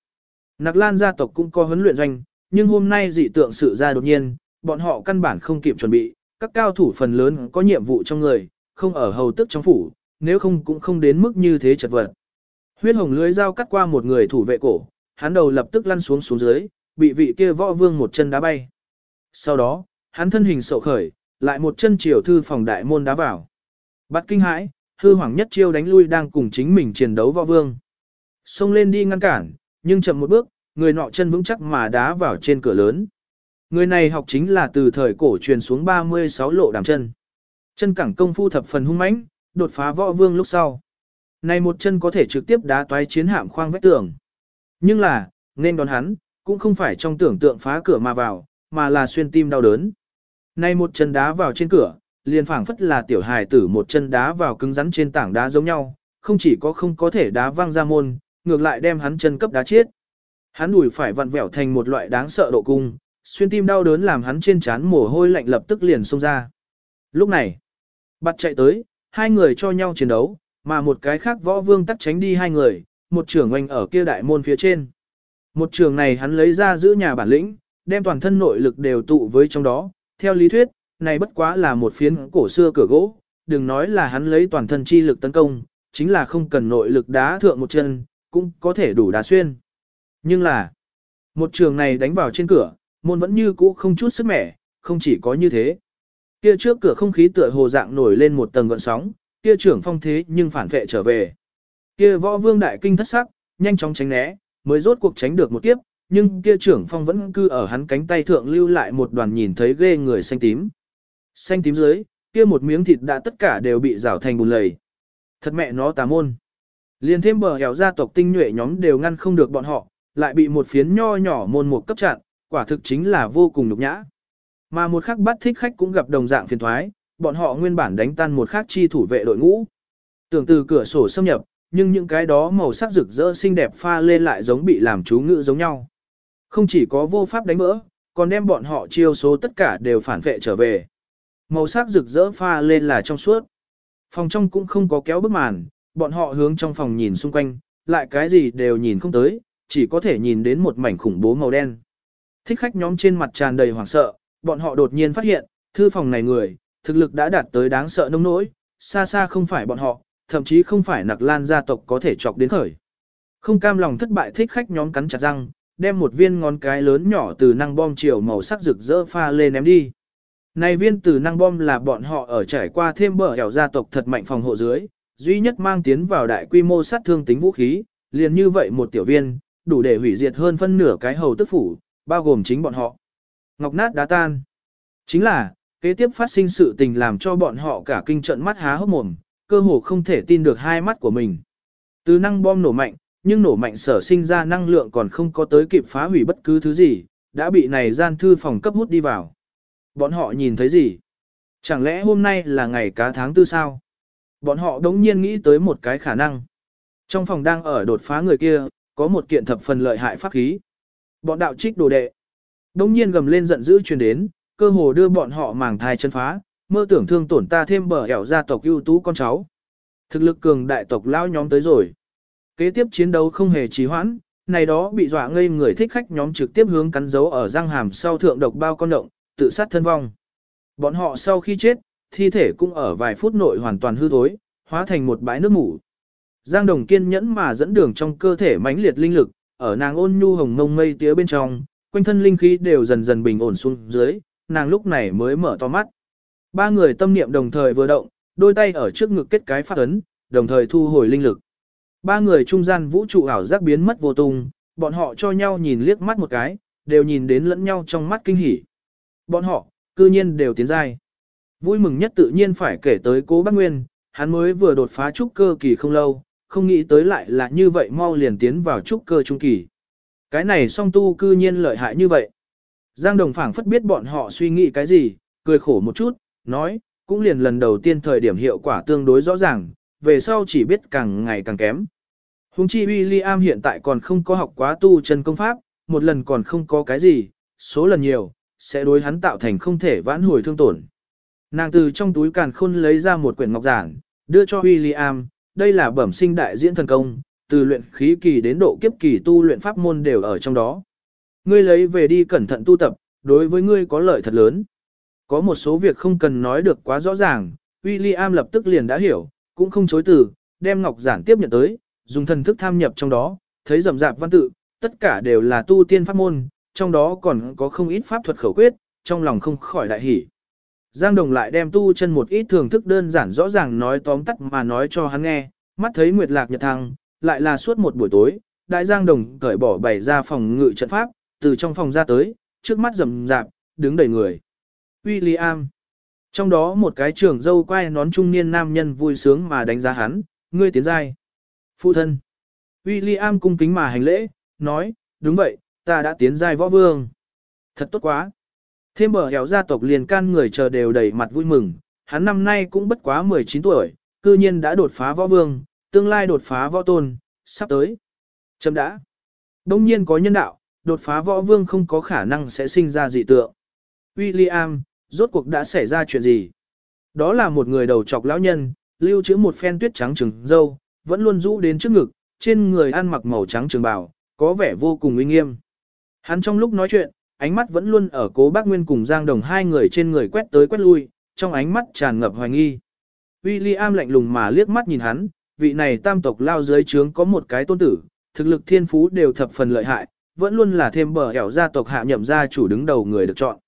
Nặc Lan gia tộc cũng có huấn luyện doanh, nhưng hôm nay dị tượng sự ra đột nhiên, bọn họ căn bản không kịp chuẩn bị, các cao thủ phần lớn có nhiệm vụ trong người, không ở hầu tức trong phủ, nếu không cũng không đến mức như thế chật vật. Huyết hồng lưới dao cắt qua một người thủ vệ cổ, hắn đầu lập tức lăn xuống xuống dưới, bị vị kia võ vương một chân đá bay. Sau đó, hắn thân hình sậu khởi, lại một chân chiều thư phòng đại môn đá vào. Bắt kinh hãi, hư hoàng nhất chiêu đánh lui đang cùng chính mình chiến đấu võ vương. Xông lên đi ngăn cản, nhưng chậm một bước, người nọ chân vững chắc mà đá vào trên cửa lớn. Người này học chính là từ thời cổ truyền xuống 36 lộ đàm chân. Chân cẳng công phu thập phần hung mãnh, đột phá võ vương lúc sau. Này một chân có thể trực tiếp đá toái chiến hạm khoang vách tường. Nhưng là, nên đón hắn, cũng không phải trong tưởng tượng phá cửa mà vào, mà là xuyên tim đau đớn. Này một chân đá vào trên cửa, liền phảng phất là tiểu hài tử một chân đá vào cứng rắn trên tảng đá giống nhau, không chỉ có không có thể đá văng ra môn, ngược lại đem hắn chân cấp đá chết. Hắn đùi phải vặn vẹo thành một loại đáng sợ độ cung, xuyên tim đau đớn làm hắn trên trán mồ hôi lạnh lập tức liền xông ra. Lúc này, bắt chạy tới, hai người cho nhau chiến đấu, mà một cái khác võ vương tắt tránh đi hai người, một trưởng oanh ở kia đại môn phía trên. Một trường này hắn lấy ra giữ nhà bản lĩnh, đem toàn thân nội lực đều tụ với trong đó, theo lý thuyết, này bất quá là một phiến cổ xưa cửa gỗ, đừng nói là hắn lấy toàn thân chi lực tấn công, chính là không cần nội lực đá thượng một chân, cũng có thể đủ đá xuyên. Nhưng là, một trường này đánh vào trên cửa, môn vẫn như cũ không chút sức mẻ, không chỉ có như thế. Kia trước cửa không khí tựa hồ dạng nổi lên một tầng gợn sóng, kia trưởng phong thế nhưng phản vệ trở về. Kia võ vương đại kinh thất sắc, nhanh chóng tránh né, mới rốt cuộc tránh được một kiếp, nhưng kia trưởng phong vẫn cư ở hắn cánh tay thượng lưu lại một đoàn nhìn thấy ghê người xanh tím. Xanh tím dưới, kia một miếng thịt đã tất cả đều bị rào thành bùn lầy. Thật mẹ nó tà môn. Liên thêm bờ hẻo gia tộc tinh nhuệ nhóm đều ngăn không được bọn họ, lại bị một phiến nho nhỏ môn một cấp chặn, quả thực chính là vô cùng nhục nhã. Mà một khắc bắt thích khách cũng gặp đồng dạng phiền thoái, bọn họ nguyên bản đánh tan một khắc chi thủ vệ đội ngũ. Tưởng từ cửa sổ xâm nhập, nhưng những cái đó màu sắc rực rỡ xinh đẹp pha lên lại giống bị làm chú ngữ giống nhau. Không chỉ có vô pháp đánh vỡ, còn đem bọn họ chiêu số tất cả đều phản vệ trở về. Màu sắc rực rỡ pha lên là trong suốt. Phòng trong cũng không có kéo bức màn, bọn họ hướng trong phòng nhìn xung quanh, lại cái gì đều nhìn không tới, chỉ có thể nhìn đến một mảnh khủng bố màu đen. Thích khách nhóm trên mặt tràn đầy hoảng sợ, bọn họ đột nhiên phát hiện, thư phòng này người, thực lực đã đạt tới đáng sợ nông nỗi, xa xa không phải bọn họ, thậm chí không phải nặc lan gia tộc có thể chọc đến khởi. Không cam lòng thất bại thích khách nhóm cắn chặt răng, đem một viên ngón cái lớn nhỏ từ năng bom chiều màu sắc rực rỡ pha lên ném đi. Này viên từ năng bom là bọn họ ở trải qua thêm bờ hẻo gia tộc thật mạnh phòng hộ dưới, duy nhất mang tiến vào đại quy mô sát thương tính vũ khí, liền như vậy một tiểu viên, đủ để hủy diệt hơn phân nửa cái hầu tức phủ, bao gồm chính bọn họ. Ngọc nát đá tan. Chính là, kế tiếp phát sinh sự tình làm cho bọn họ cả kinh trận mắt há hốc mồm, cơ hồ không thể tin được hai mắt của mình. Từ năng bom nổ mạnh, nhưng nổ mạnh sở sinh ra năng lượng còn không có tới kịp phá hủy bất cứ thứ gì, đã bị này gian thư phòng cấp hút đi vào. Bọn họ nhìn thấy gì? Chẳng lẽ hôm nay là ngày cá tháng tư sao? Bọn họ đống nhiên nghĩ tới một cái khả năng. Trong phòng đang ở đột phá người kia, có một kiện thập phần lợi hại pháp khí. Bọn đạo trích đồ đệ. Đống nhiên gầm lên giận dữ truyền đến, cơ hồ đưa bọn họ màng thai chân phá, mơ tưởng thương tổn ta thêm bờ ẻo gia tộc ưu tú con cháu. Thực lực cường đại tộc lao nhóm tới rồi. Kế tiếp chiến đấu không hề trì hoãn, này đó bị dọa ngây người thích khách nhóm trực tiếp hướng cắn dấu ở răng hàm sau thượng độc bao con động, tự sát thân vong. Bọn họ sau khi chết, thi thể cũng ở vài phút nội hoàn toàn hư thối, hóa thành một bãi nước mủ. Giang Đồng kiên nhẫn mà dẫn đường trong cơ thể mãnh liệt linh lực, ở nàng ôn nhu hồng ngông mây tía bên trong, quanh thân linh khí đều dần dần bình ổn xuống dưới, nàng lúc này mới mở to mắt. Ba người tâm niệm đồng thời vừa động, đôi tay ở trước ngực kết cái phát ấn, đồng thời thu hồi linh lực. Ba người trung gian vũ trụ ảo giác biến mất vô tung, bọn họ cho nhau nhìn liếc mắt một cái, đều nhìn đến lẫn nhau trong mắt kinh hỉ. Bọn họ, cư nhiên đều tiến giai. Vui mừng nhất tự nhiên phải kể tới cố bác Nguyên, hắn mới vừa đột phá trúc cơ kỳ không lâu, không nghĩ tới lại là như vậy mau liền tiến vào trúc cơ trung kỳ. Cái này song tu cư nhiên lợi hại như vậy. Giang Đồng phảng phất biết bọn họ suy nghĩ cái gì, cười khổ một chút, nói, cũng liền lần đầu tiên thời điểm hiệu quả tương đối rõ ràng, về sau chỉ biết càng ngày càng kém. Hùng chi William hiện tại còn không có học quá tu chân công pháp, một lần còn không có cái gì, số lần nhiều, sẽ đối hắn tạo thành không thể vãn hồi thương tổn. Nàng từ trong túi càn khôn lấy ra một quyển ngọc giản, đưa cho William, đây là bẩm sinh đại diễn thần công, từ luyện khí kỳ đến độ kiếp kỳ tu luyện pháp môn đều ở trong đó. Ngươi lấy về đi cẩn thận tu tập, đối với ngươi có lợi thật lớn. Có một số việc không cần nói được quá rõ ràng, William lập tức liền đã hiểu, cũng không chối từ, đem ngọc giản tiếp nhận tới, dùng thần thức tham nhập trong đó, thấy rậm rạp văn tự, tất cả đều là tu tiên pháp môn, trong đó còn có không ít pháp thuật khẩu quyết, trong lòng không khỏi đại hỉ. Giang Đồng lại đem tu chân một ít thường thức đơn giản rõ ràng nói tóm tắt mà nói cho hắn nghe, mắt thấy Nguyệt Lạc Nhật Thăng, lại là suốt một buổi tối, đại Giang Đồng cởi bỏ bày ra phòng ngự trận pháp, từ trong phòng ra tới, trước mắt rầm rạp, đứng đầy người. William. Trong đó một cái trưởng dâu quay nón trung niên nam nhân vui sướng mà đánh giá hắn, ngươi tiến giai. Phụ thân. William cung kính mà hành lễ, nói, đúng vậy, ta đã tiến giai võ vương. Thật tốt quá. Thêm bờ héo gia tộc liền can người chờ đều đầy mặt vui mừng, hắn năm nay cũng bất quá 19 tuổi, cư nhiên đã đột phá võ vương, tương lai đột phá võ tôn, sắp tới. Chấm đã. Đông nhiên có nhân đạo, đột phá võ vương không có khả năng sẽ sinh ra dị tượng. William, rốt cuộc đã xảy ra chuyện gì? Đó là một người đầu trọc lão nhân, lưu trữ một phen tuyết trắng trừng dâu, vẫn luôn rũ đến trước ngực, trên người ăn mặc màu trắng trường bào, có vẻ vô cùng uy nghiêm. Hắn trong lúc nói chuyện, ánh mắt vẫn luôn ở cố bác Nguyên cùng Giang Đồng hai người trên người quét tới quét lui, trong ánh mắt tràn ngập hoài nghi. William lạnh lùng mà liếc mắt nhìn hắn, vị này tam tộc lao dưới trướng có một cái tôn tử, thực lực thiên phú đều thập phần lợi hại, vẫn luôn là thêm bờ hẻo gia tộc hạ nhậm gia chủ đứng đầu người được chọn.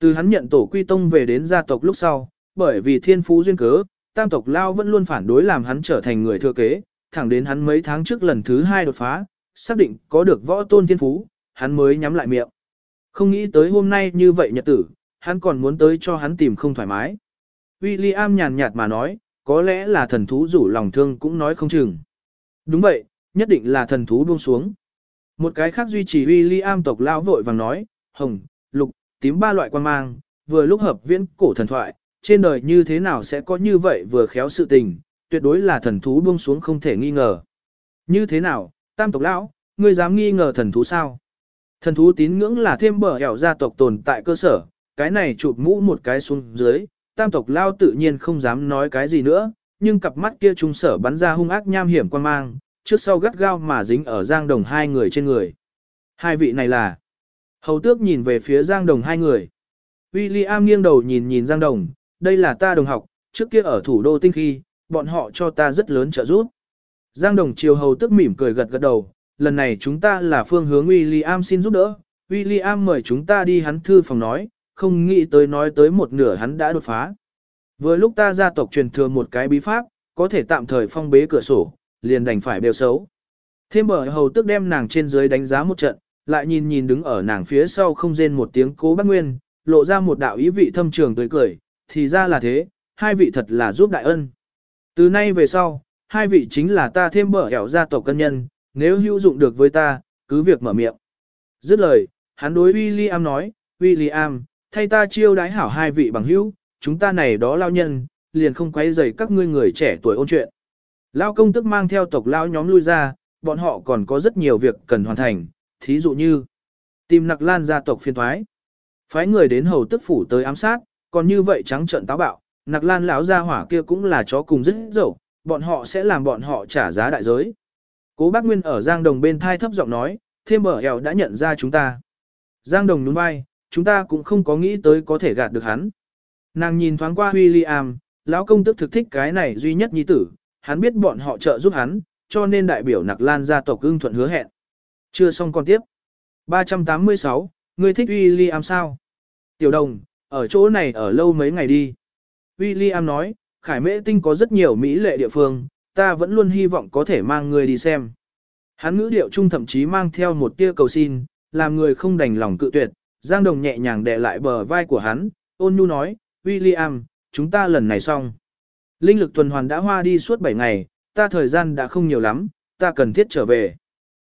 Từ hắn nhận tổ quy tông về đến gia tộc lúc sau, bởi vì thiên phú duyên cớ, tam tộc lao vẫn luôn phản đối làm hắn trở thành người thừa kế, thẳng đến hắn mấy tháng trước lần thứ hai đột phá, xác định có được võ tôn thiên phú, hắn mới nhắm lại miệng. Không nghĩ tới hôm nay như vậy nhật tử, hắn còn muốn tới cho hắn tìm không thoải mái. William nhàn nhạt mà nói, có lẽ là thần thú rủ lòng thương cũng nói không chừng. Đúng vậy, nhất định là thần thú buông xuống. Một cái khác duy trì William tộc lao vội vàng nói, hồng, lục, tím ba loại quan mang, vừa lúc hợp viễn cổ thần thoại, trên đời như thế nào sẽ có như vậy vừa khéo sự tình, tuyệt đối là thần thú buông xuống không thể nghi ngờ. Như thế nào, tam tộc lão, ngươi dám nghi ngờ thần thú sao? Thần thú tín ngưỡng là thêm bờ ẻo gia tộc tồn tại cơ sở, cái này chụp mũ một cái xuống dưới, tam tộc lao tự nhiên không dám nói cái gì nữa, nhưng cặp mắt kia trung sở bắn ra hung ác nham hiểm quan mang, trước sau gắt gao mà dính ở giang đồng hai người trên người. Hai vị này là... Hầu tước nhìn về phía giang đồng hai người. William nghiêng đầu nhìn nhìn giang đồng, đây là ta đồng học, trước kia ở thủ đô tinh khi, bọn họ cho ta rất lớn trợ giúp. Giang đồng chiều hầu tước mỉm cười gật gật đầu, lần này chúng ta là phương hướng William xin giúp đỡ. William mời chúng ta đi hắn thư phòng nói, không nghĩ tới nói tới một nửa hắn đã đột phá. Vừa lúc ta gia tộc truyền thừa một cái bí pháp, có thể tạm thời phong bế cửa sổ, liền đành phải đều xấu. Thêm bờ hầu tức đem nàng trên dưới đánh giá một trận, lại nhìn nhìn đứng ở nàng phía sau không rên một tiếng cố bác nguyên, lộ ra một đạo ý vị thâm trường tươi cười, thì ra là thế, hai vị thật là giúp đại ân. Từ nay về sau, hai vị chính là ta thêm bờ hẻo gia tộc cân nhân, nếu hữu dụng được với ta, cứ việc mở miệng. Dứt lời, hắn đối William nói, William, thay ta chiêu đái hảo hai vị bằng hữu, chúng ta này đó lao nhân, liền không quấy rầy các ngươi người trẻ tuổi ôn chuyện. Lao công tức mang theo tộc lao nhóm lui ra, bọn họ còn có rất nhiều việc cần hoàn thành, thí dụ như tìm nặc lan gia tộc phiên thoái. Phái người đến hầu tức phủ tới ám sát, còn như vậy trắng trợn táo bạo, nặc lan lão gia hỏa kia cũng là chó cùng rất dẫu, bọn họ sẽ làm bọn họ trả giá đại giới. Cố bác Nguyên ở Giang Đồng bên thai thấp giọng nói, thêm bờ eo đã nhận ra chúng ta. Giang Đồng nhún vai, chúng ta cũng không có nghĩ tới có thể gạt được hắn. Nàng nhìn thoáng qua William, lão công tức thực thích cái này duy nhất nhi tử, hắn biết bọn họ trợ giúp hắn, cho nên đại biểu nặc lan gia tộc ưng thuận hứa hẹn. Chưa xong còn tiếp. 386, ngươi thích William sao? Tiểu đồng, ở chỗ này ở lâu mấy ngày đi. William nói, Khải Mễ Tinh có rất nhiều mỹ lệ địa phương, ta vẫn luôn hy vọng có thể mang ngươi đi xem. Hắn ngữ điệu trung thậm chí mang theo một tia cầu xin, làm người không đành lòng cự tuyệt, Giang Đồng nhẹ nhàng đè lại bờ vai của hắn, ôn nhu nói, William, chúng ta lần này xong. Linh lực tuần hoàn đã hoa đi suốt 7 ngày, ta thời gian đã không nhiều lắm, ta cần thiết trở về.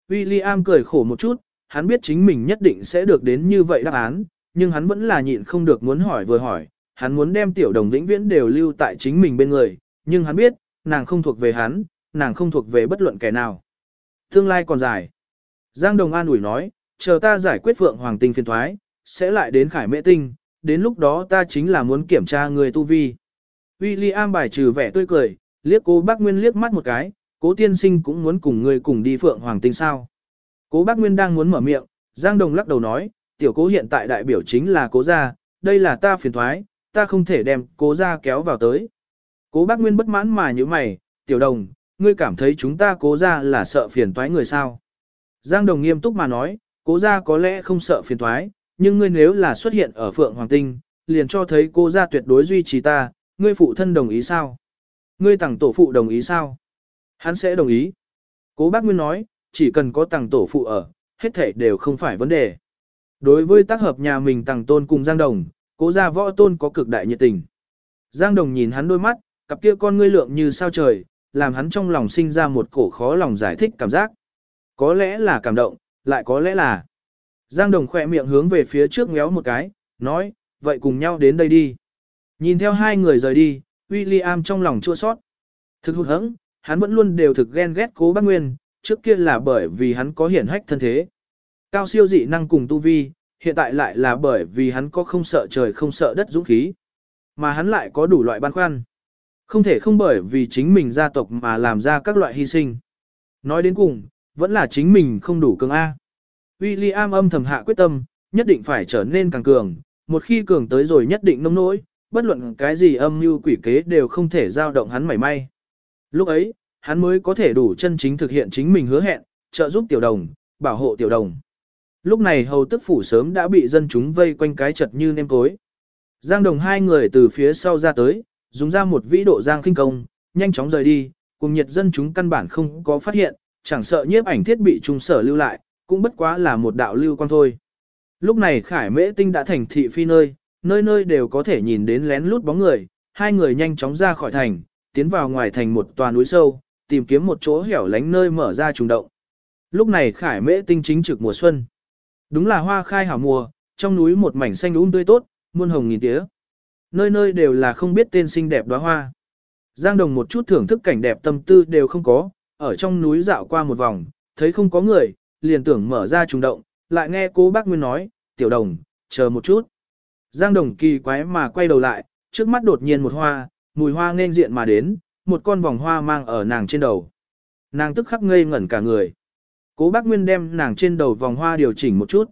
William cười khổ một chút, hắn biết chính mình nhất định sẽ được đến như vậy đáp án, nhưng hắn vẫn là nhịn không được muốn hỏi vừa hỏi, hắn muốn đem tiểu đồng vĩnh viễn đều lưu tại chính mình bên người, nhưng hắn biết, nàng không thuộc về hắn, nàng không thuộc về bất luận kẻ nào. Tương lai còn dài. Giang Đồng An ủi nói, chờ ta giải quyết Phượng Hoàng Tinh phiền thoái, sẽ lại đến Khải Mễ Tinh, đến lúc đó ta chính là muốn kiểm tra người tu vi. William bài trừ vẻ tươi cười, liếc cô bác Nguyên liếc mắt một cái, cố tiên sinh cũng muốn cùng người cùng đi Phượng Hoàng Tinh sao. Cố bác Nguyên đang muốn mở miệng, Giang Đồng lắc đầu nói, tiểu cố hiện tại đại biểu chính là cố gia, đây là ta phiền thoái, ta không thể đem cố gia kéo vào tới. Cố bác Nguyên bất mãn mà như mày, tiểu đồng, ngươi cảm thấy chúng ta cố gia là sợ phiền toái người sao. Giang Đồng nghiêm túc mà nói, cố gia có lẽ không sợ phiền toái, nhưng ngươi nếu là xuất hiện ở Phượng Hoàng Tinh, liền cho thấy cố gia tuyệt đối duy trì ta, ngươi phụ thân đồng ý sao? Ngươi tặng tổ phụ đồng ý sao? Hắn sẽ đồng ý. Cố bác Nguyên nói, chỉ cần có tặng tổ phụ ở, hết thể đều không phải vấn đề. Đối với tác hợp nhà mình tặng tôn cùng Giang Đồng, cố gia võ tôn có cực đại nhiệt tình. Giang Đồng nhìn hắn đôi mắt, cặp kia con ngươi lượng như sao trời, làm hắn trong lòng sinh ra một cổ khó lòng giải thích cảm giác. Có lẽ là cảm động, lại có lẽ là. Giang Đồng khỏe miệng hướng về phía trước ngéo một cái, nói, vậy cùng nhau đến đây đi. Nhìn theo hai người rời đi, William trong lòng chua sót. Thực hụt hẫng, hắn vẫn luôn đều thực ghen ghét cố bác Nguyên, trước kia là bởi vì hắn có hiển hách thân thế. Cao siêu dị năng cùng tu vi, hiện tại lại là bởi vì hắn có không sợ trời không sợ đất dũng khí. Mà hắn lại có đủ loại băn khoăn. Không thể không bởi vì chính mình gia tộc mà làm ra các loại hy sinh. Nói đến cùng, vẫn là chính mình không đủ cường A. William âm thầm hạ quyết tâm, nhất định phải trở nên càng cường, một khi cường tới rồi nhất định nông nỗi, bất luận cái gì âm mưu quỷ kế đều không thể giao động hắn mảy may. Lúc ấy, hắn mới có thể đủ chân chính thực hiện chính mình hứa hẹn, trợ giúp tiểu đồng, bảo hộ tiểu đồng. Lúc này hầu tức phủ sớm đã bị dân chúng vây quanh cái chật như nêm cối. Giang đồng hai người từ phía sau ra tới, dùng ra một vĩ độ giang khinh công, nhanh chóng rời đi, cùng nhiệt dân chúng căn bản không có phát hiện, chẳng sợ nhiếp ảnh thiết bị trung sở lưu lại, cũng bất quá là một đạo lưu quan thôi. Lúc này Khải Mễ Tinh đã thành thị phi nơi, nơi nơi đều có thể nhìn đến lén lút bóng người, hai người nhanh chóng ra khỏi thành, tiến vào ngoài thành một tòa núi sâu, tìm kiếm một chỗ hẻo lánh nơi mở ra trùng động. Lúc này khải mễ tinh chính trực mùa xuân. Đúng là hoa khai hảo mùa, trong núi một mảnh xanh um tươi tốt, muôn hồng nghìn tía. Nơi nơi đều là không biết tên xinh đẹp đóa hoa. Giang Đồng một chút thưởng thức cảnh đẹp tâm tư đều không có, ở trong núi dạo qua một vòng, thấy không có người, liền tưởng mở ra trùng động, lại nghe cô bác Nguyên nói, tiểu đồng, chờ một chút. Giang Đồng kỳ quái mà quay đầu lại, trước mắt đột nhiên một hoa, mùi hoa nên diện mà đến, một con vòng hoa mang ở nàng trên đầu. Nàng tức khắc ngây ngẩn cả người. Cố bác Nguyên đem nàng trên đầu vòng hoa điều chỉnh một chút.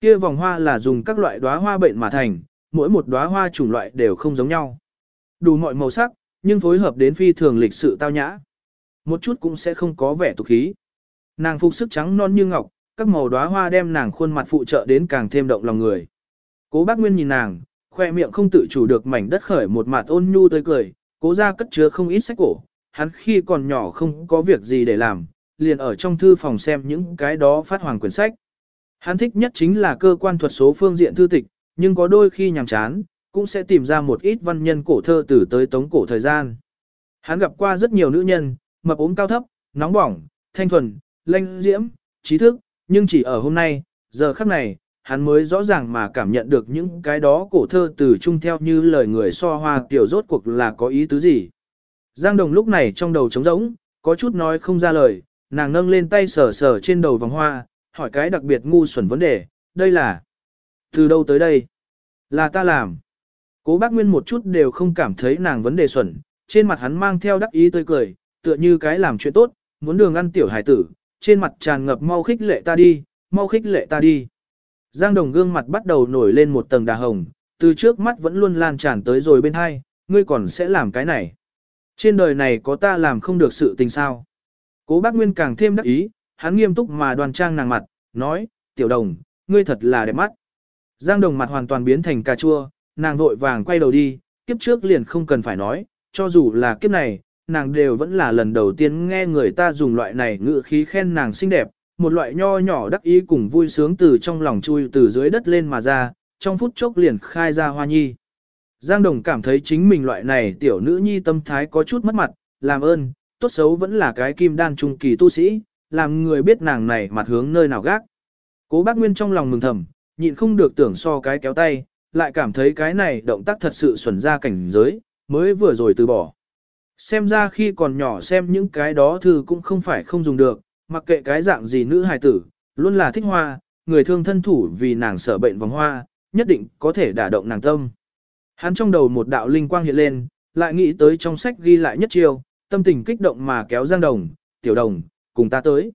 Kia vòng hoa là dùng các loại đóa hoa bệnh mà thành, mỗi một đóa hoa chủng loại đều không giống nhau. Đủ mọi màu sắc, nhưng phối hợp đến phi thường lịch sự tao nhã. Một chút cũng sẽ không có vẻ tục khí. Nàng phục sức trắng non như ngọc, các màu đóa hoa đem nàng khuôn mặt phụ trợ đến càng thêm động lòng người. Cố bác Nguyên nhìn nàng, khoe miệng không tự chủ được mảnh đất khởi một mặt ôn nhu tươi cười, cố ra cất chứa không ít sách cổ, hắn khi còn nhỏ không có việc gì để làm, liền ở trong thư phòng xem những cái đó phát hoàng quyển sách. Hắn thích nhất chính là cơ quan thuật số phương diện thư tịch, nhưng có đôi khi nhàm chán, cũng sẽ tìm ra một ít văn nhân cổ thơ từ tới tống cổ thời gian. Hắn gặp qua rất nhiều nữ nhân, mập ốm cao thấp, nóng bỏng, thanh thuần, lanh diễm, trí thức, nhưng chỉ ở hôm nay, giờ khắc này, hắn mới rõ ràng mà cảm nhận được những cái đó cổ thơ từ chung theo như lời người so hoa tiểu rốt cuộc là có ý tứ gì. Giang Đồng lúc này trong đầu trống rỗng, có chút nói không ra lời, nàng nâng lên tay sờ sờ trên đầu vòng hoa, hỏi cái đặc biệt ngu xuẩn vấn đề, đây là từ đâu tới đây? Là ta làm. Cố bác Nguyên một chút đều không cảm thấy nàng vấn đề xuẩn, trên mặt hắn mang theo đắc ý tươi cười, tựa như cái làm chuyện tốt, muốn đường ăn tiểu hải tử, trên mặt tràn ngập mau khích lệ ta đi, mau khích lệ ta đi. Giang Đồng gương mặt bắt đầu nổi lên một tầng đà hồng, từ trước mắt vẫn luôn lan tràn tới rồi bên hai, ngươi còn sẽ làm cái này. Trên đời này có ta làm không được sự tình sao. Cố bác Nguyên càng thêm đắc ý, hắn nghiêm túc mà đoàn trang nàng mặt, nói, tiểu đồng, ngươi thật là đẹp mắt. Giang Đồng mặt hoàn toàn biến thành cà chua, nàng vội vàng quay đầu đi, kiếp trước liền không cần phải nói, cho dù là kiếp này, nàng đều vẫn là lần đầu tiên nghe người ta dùng loại này ngữ khí khen nàng xinh đẹp, một loại nho nhỏ đắc ý cùng vui sướng từ trong lòng chui từ dưới đất lên mà ra, trong phút chốc liền khai ra hoa nhi. Giang Đồng cảm thấy chính mình loại này tiểu nữ nhi tâm thái có chút mất mặt, làm ơn, tốt xấu vẫn là cái kim đan trung kỳ tu sĩ, làm người biết nàng này mặt hướng nơi nào gác. Cố bác Nguyên trong lòng mừng thầm, nhịn không được tưởng so cái kéo tay, lại cảm thấy cái này động tác thật sự xuẩn ra cảnh giới, mới vừa rồi từ bỏ. Xem ra khi còn nhỏ xem những cái đó thư cũng không phải không dùng được, mặc kệ cái dạng gì nữ hài tử, luôn là thích hoa, người thương thân thủ vì nàng sợ bệnh vòng hoa, nhất định có thể đả động nàng tâm. Hắn trong đầu một đạo linh quang hiện lên, lại nghĩ tới trong sách ghi lại nhất chiêu, tâm tình kích động mà kéo Giang Đồng, tiểu đồng, cùng ta tới.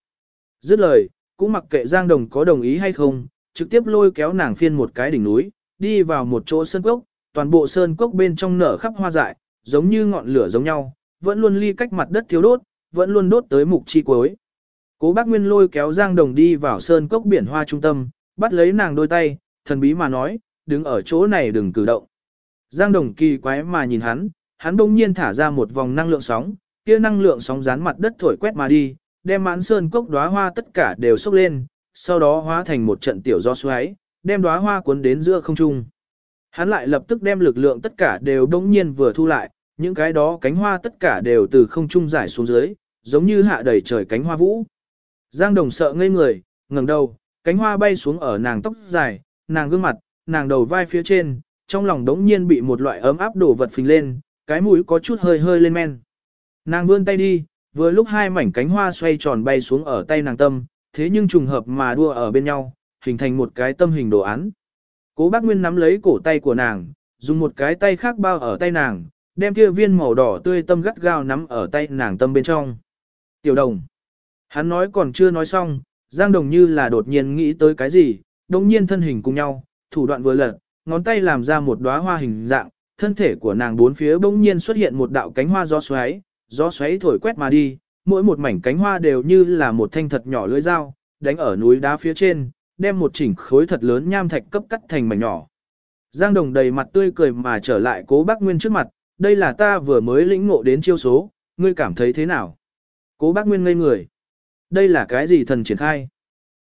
Dứt lời, cũng mặc kệ Giang Đồng có đồng ý hay không, trực tiếp lôi kéo nàng phiên một cái đỉnh núi, đi vào một chỗ sơn cốc, toàn bộ sơn cốc bên trong nở khắp hoa dại, giống như ngọn lửa giống nhau, vẫn luôn ly cách mặt đất thiếu đốt, vẫn luôn đốt tới mục chi cuối. Cố bác Nguyên lôi kéo Giang Đồng đi vào sơn cốc biển hoa trung tâm, bắt lấy nàng đôi tay, thần bí mà nói, đứng ở chỗ này đừng cử động. Giang Đồng kỳ quái mà nhìn hắn, hắn bỗng nhiên thả ra một vòng năng lượng sóng, kia năng lượng sóng dán mặt đất thổi quét mà đi, đem mãn sơn cốc đóa hoa tất cả đều sốc lên, sau đó hóa thành một trận tiểu gió xoáy, đem đóa hoa cuốn đến giữa không trung. Hắn lại lập tức đem lực lượng tất cả đều đống nhiên vừa thu lại, những cái đó cánh hoa tất cả đều từ không trung giải xuống dưới, giống như hạ đầy trời cánh hoa vũ. Giang Đồng sợ ngây người, ngẩng đầu, cánh hoa bay xuống ở nàng tóc dài, nàng gương mặt, nàng đầu vai phía trên, trong lòng đống nhiên bị một loại ấm áp đổ vật phình lên, cái mũi có chút hơi hơi lên men. Nàng vươn tay đi, vừa lúc hai mảnh cánh hoa xoay tròn bay xuống ở tay nàng tâm, thế nhưng trùng hợp mà đua ở bên nhau, hình thành một cái tâm hình đồ án. Cố bác Nguyên nắm lấy cổ tay của nàng, dùng một cái tay khác bao ở tay nàng, đem kia viên màu đỏ tươi tâm gắt gao nắm ở tay nàng tâm bên trong. Tiểu đồng. Hắn nói còn chưa nói xong, Giang Đồng như là đột nhiên nghĩ tới cái gì, đồng nhiên thân hình cùng nhau, thủ đoạn vừa lật, ngón tay làm ra một đóa hoa hình dạng, thân thể của nàng bốn phía bỗng nhiên xuất hiện một đạo cánh hoa gió xoáy, gió xoáy thổi quét mà đi, mỗi một mảnh cánh hoa đều như là một thanh thật nhỏ lưỡi dao, đánh ở núi đá phía trên, đem một chỉnh khối thật lớn nham thạch cấp cắt thành mảnh nhỏ. Giang Đồng đầy mặt tươi cười mà trở lại cố bác Nguyên trước mặt, đây là ta vừa mới lĩnh ngộ đến chiêu số, ngươi cảm thấy thế nào? Cố bác Nguyên ngây người. Đây là cái gì thần triển khai?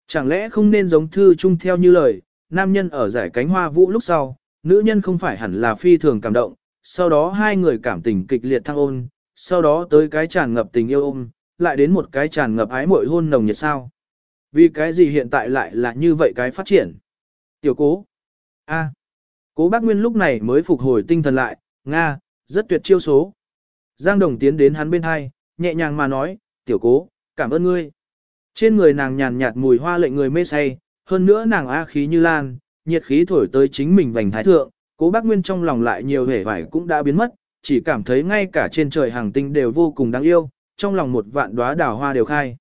Chẳng lẽ không nên giống thư chung theo như lời, nam nhân ở giải cánh hoa vũ lúc sau, nữ nhân không phải hẳn là phi thường cảm động, sau đó hai người cảm tình kịch liệt thăng ôn, sau đó tới cái tràn ngập tình yêu ôm, lại đến một cái tràn ngập ái muội hôn nồng nhiệt sao. Vì cái gì hiện tại lại là như vậy cái phát triển? Tiểu cố. a Cố bác Nguyên lúc này mới phục hồi tinh thần lại, Nga, rất tuyệt chiêu số. Giang Đồng tiến đến hắn bên hai, nhẹ nhàng mà nói, tiểu cố, cảm ơn ngươi. Trên người nàng nhàn nhạt mùi hoa lệnh người mê say, hơn nữa nàng a khí như lan, nhiệt khí thổi tới chính mình vành thái thượng, cố bác Nguyên trong lòng lại nhiều hề vải cũng đã biến mất, chỉ cảm thấy ngay cả trên trời hàng tinh đều vô cùng đáng yêu, trong lòng một vạn đóa đào hoa đều khai.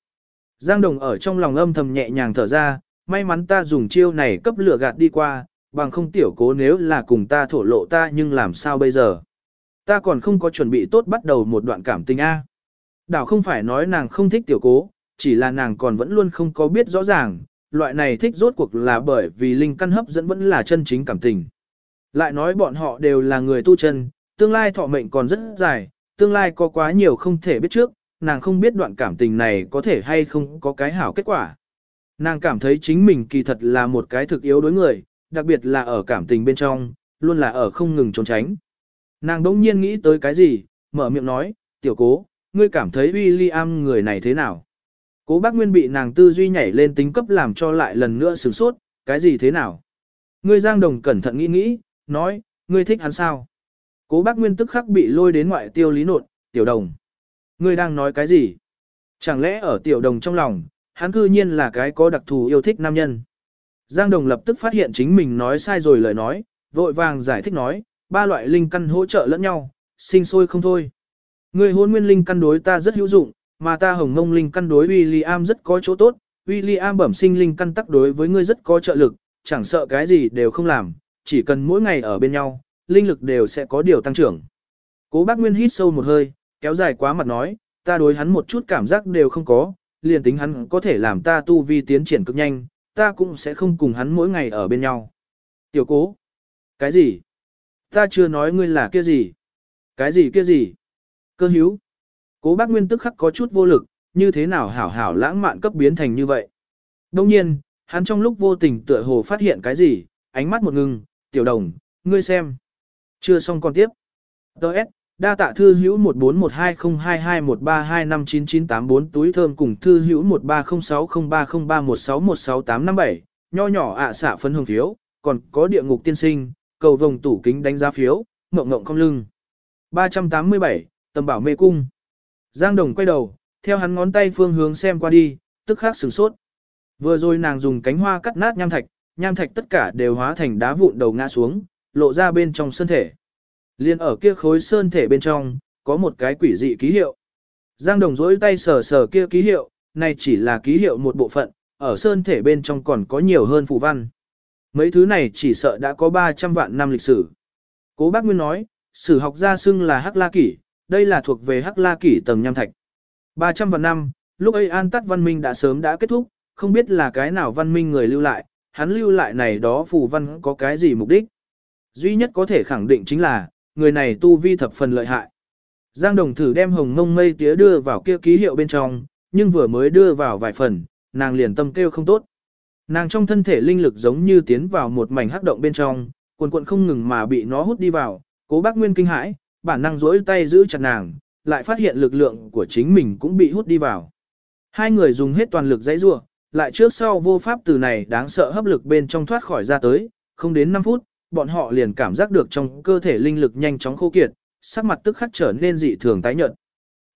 Giang Đồng ở trong lòng âm thầm nhẹ nhàng thở ra, may mắn ta dùng chiêu này cấp lửa gạt đi qua, bằng không tiểu cố nếu là cùng ta thổ lộ ta nhưng làm sao bây giờ. Ta còn không có chuẩn bị tốt bắt đầu một đoạn cảm tình A. Đảo không phải nói nàng không thích tiểu cố, chỉ là nàng còn vẫn luôn không có biết rõ ràng, loại này thích rốt cuộc là bởi vì linh căn hấp dẫn vẫn là chân chính cảm tình. Lại nói bọn họ đều là người tu chân, tương lai thọ mệnh còn rất dài, tương lai có quá nhiều không thể biết trước, nàng không biết đoạn cảm tình này có thể hay không có cái hảo kết quả. Nàng cảm thấy chính mình kỳ thật là một cái thực yếu đối người, đặc biệt là ở cảm tình bên trong, luôn là ở không ngừng trốn tránh. Nàng đỗng nhiên nghĩ tới cái gì, mở miệng nói, tiểu cố, ngươi cảm thấy William người này thế nào? Cố bác Nguyên bị nàng tư duy nhảy lên tính cấp làm cho lại lần nữa sửng sốt, cái gì thế nào? Ngươi Giang Đồng cẩn thận nghĩ nghĩ, nói, ngươi thích hắn sao? Cố bác Nguyên tức khắc bị lôi đến ngoại tiêu lý nột, tiểu đồng. Ngươi đang nói cái gì? Chẳng lẽ ở tiểu đồng trong lòng, hắn cư nhiên là cái có đặc thù yêu thích nam nhân? Giang Đồng lập tức phát hiện chính mình nói sai rồi lời nói, vội vàng giải thích nói, ba loại linh căn hỗ trợ lẫn nhau, sinh sôi không thôi. Người hôn nguyên linh căn đối ta rất hữu dụng, mà ta hồng ngông linh căn đối William rất có chỗ tốt, William bẩm sinh linh căn tắc đối với ngươi rất có trợ lực, chẳng sợ cái gì đều không làm, chỉ cần mỗi ngày ở bên nhau, linh lực đều sẽ có điều tăng trưởng. Cố bác Nguyên hít sâu một hơi, kéo dài quá mặt nói, ta đối hắn một chút cảm giác đều không có, liền tính hắn có thể làm ta tu vi tiến triển cực nhanh, ta cũng sẽ không cùng hắn mỗi ngày ở bên nhau. Tiểu cố. Cái gì? Ta chưa nói ngươi là kia gì? Cái gì kia gì? Cơ hữu. Cố bác Nguyên tức khắc có chút vô lực, như thế nào hảo hảo lãng mạn cấp biến thành như vậy. Đông nhiên, hắn trong lúc vô tình tựa hồ phát hiện cái gì, ánh mắt một ngưng, tiểu đồng, ngươi xem. Chưa xong còn tiếp. Đợt, đa tạ thư hữu 141202213259984 túi thơm cùng thư hữu 13060303161687, nho nhỏ ạ xạ phấn hương phiếu, còn có địa ngục tiên sinh, cầu vồng tủ kính đánh giá phiếu, ngộng ngộng không lưng. 387, tầm bảo mê cung. Giang Đồng quay đầu, theo hắn ngón tay phương hướng xem qua đi, tức khắc sửng sốt. Vừa rồi nàng dùng cánh hoa cắt nát nham thạch, nham thạch tất cả đều hóa thành đá vụn đầu ngã xuống, lộ ra bên trong sơn thể. Liên ở kia khối sơn thể bên trong, có một cái quỷ dị ký hiệu. Giang Đồng dỗi tay sờ sờ kia ký hiệu, này chỉ là ký hiệu một bộ phận, ở sơn thể bên trong còn có nhiều hơn phù văn. Mấy thứ này chỉ sợ đã có 300 vạn năm lịch sử. Cố bác Nguyên nói, sử học gia xưng là Hắc La Kỷ, đây là thuộc về Hắc La Kỷ tầng nham thạch. 300 vạn năm, lúc ấy an tắt văn minh đã sớm đã kết thúc, không biết là cái nào văn minh người lưu lại, hắn lưu lại này đó phù văn có cái gì mục đích. Duy nhất có thể khẳng định chính là, người này tu vi thập phần lợi hại. Giang Đồng thử đem hồng ngông mây tía đưa vào kia ký hiệu bên trong, nhưng vừa mới đưa vào vài phần, nàng liền tâm kêu không tốt. Nàng trong thân thể linh lực giống như tiến vào một mảnh hắc động bên trong, cuộn cuộn không ngừng mà bị nó hút đi vào, cố bác Nguyên kinh hãi, bản năng rỗi tay giữ chặt nàng, lại phát hiện lực lượng của chính mình cũng bị hút đi vào. Hai người dùng hết toàn lực dãy rua, lại trước sau vô pháp từ này đáng sợ hấp lực bên trong thoát khỏi ra tới, không đến 5 phút, bọn họ liền cảm giác được trong cơ thể linh lực nhanh chóng khô kiệt, sắc mặt tức khắc trở nên dị thường tái nhợt.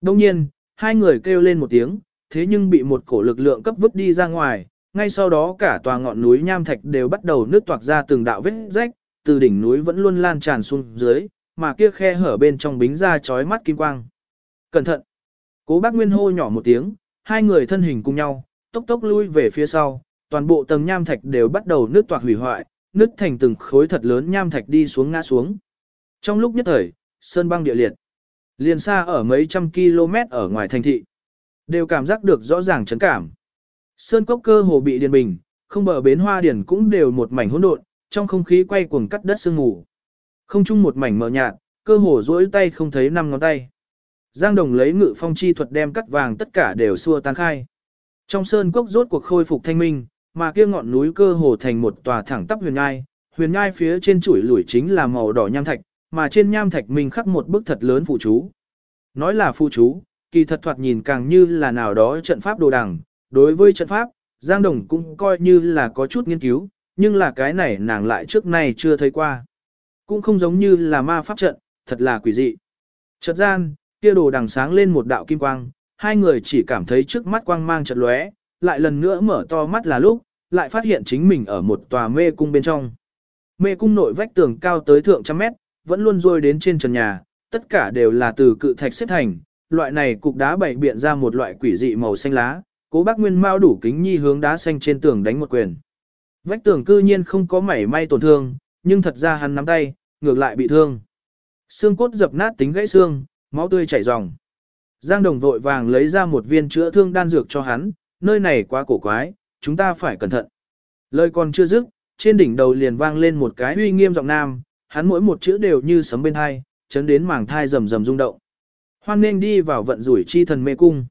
Đồng nhiên, hai người kêu lên một tiếng, thế nhưng bị một cổ lực lượng cấp vứt đi ra ngoài, ngay sau đó cả tòa ngọn núi nham thạch đều bắt đầu nứt toạc ra từng đạo vết rách, từ đỉnh núi vẫn luôn lan tràn xuống dưới, mà kia khe hở bên trong bính ra chói mắt kim quang. Cẩn thận! Cố bác Nguyên hô nhỏ một tiếng, hai người thân hình cùng nhau, tốc tốc lui về phía sau, toàn bộ tầng nham thạch đều bắt đầu nứt toạc hủy hoại, nứt thành từng khối thật lớn nham thạch đi xuống ngã xuống. Trong lúc nhất thời, sơn băng địa liệt, liền xa ở mấy trăm km ở ngoài thành thị, đều cảm giác được rõ ràng chấn cảm. Sơn cốc cơ hồ bị điền bình, không bờ bến hoa điển cũng đều một mảnh hỗn độn, trong không khí quay cuồng cắt đất sương mù. Không chung một mảnh mờ nhạt, cơ hồ duỗi tay không thấy năm ngón tay. Giang Đồng lấy ngự phong chi thuật đem cắt vàng tất cả đều xua tan khai. Trong sơn cốc rốt cuộc khôi phục thanh minh, mà kia ngọn núi cơ hồ thành một tòa thẳng tắp huyền nhai, huyền nhai phía trên chuỗi lủi chính là màu đỏ nham thạch, mà trên nham thạch mình khắc một bức thật lớn phụ chú. Nói là phụ chú, kỳ thật thoạt nhìn càng như là nào đó trận pháp đồ đằng. Đối với trận pháp, Giang Đồng cũng coi như là có chút nghiên cứu, nhưng là cái này nàng lại trước nay chưa thấy qua. Cũng không giống như là ma pháp trận, thật là quỷ dị. Chợt gian, kia đồ đằng sáng lên một đạo kim quang, hai người chỉ cảm thấy trước mắt quang mang chợt lóe, lại lần nữa mở to mắt là lúc, lại phát hiện chính mình ở một tòa mê cung bên trong. Mê cung nội vách tường cao tới thượng trăm mét, vẫn luôn rôi đến trên trần nhà, tất cả đều là từ cự thạch xếp thành, loại này cục đá bảy biện ra một loại quỷ dị màu xanh lá, cố bác Nguyên Mao đủ kính nhi hướng đá xanh trên tường đánh một quyền. Vách tường cư nhiên không có mảy may tổn thương, nhưng thật ra hắn nắm tay, ngược lại bị thương. Xương cốt dập nát tính gãy xương, máu tươi chảy ròng. Giang Đồng vội vàng lấy ra một viên chữa thương đan dược cho hắn, nơi này quá cổ quái, chúng ta phải cẩn thận. Lời còn chưa dứt, trên đỉnh đầu liền vang lên một cái uy nghiêm giọng nam, hắn mỗi một chữ đều như sấm bên thai, chấn đến màng thai rầm rầm rung động. Hoan nên đi vào vận rủi chi thần mê cung.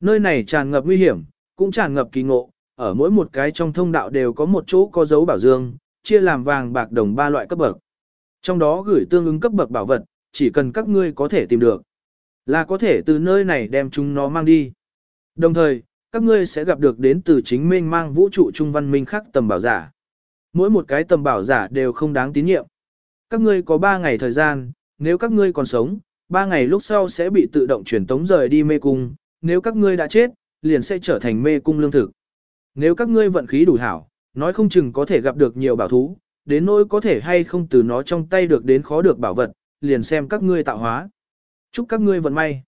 Nơi này tràn ngập nguy hiểm, cũng tràn ngập kỳ ngộ, ở mỗi một cái trong thông đạo đều có một chỗ có dấu bảo dương, chia làm vàng bạc đồng ba loại cấp bậc. Trong đó gửi tương ứng cấp bậc bảo vật, chỉ cần các ngươi có thể tìm được. Là có thể từ nơi này đem chúng nó mang đi. Đồng thời, các ngươi sẽ gặp được đến từ chính mênh mang vũ trụ trung văn minh khác tầm bảo giả. Mỗi một cái tầm bảo giả đều không đáng tín nhiệm. Các ngươi có 3 ngày thời gian, nếu các ngươi còn sống, 3 ngày lúc sau sẽ bị tự động chuyển tống rời đi mê cung, nếu các ngươi đã chết, liền sẽ trở thành mê cung lương thực. Nếu các ngươi vận khí đủ hảo, nói không chừng có thể gặp được nhiều bảo thú, đến nỗi có thể hay không từ nó trong tay được đến khó được bảo vật, liền xem các ngươi tạo hóa. Chúc các ngươi vận may.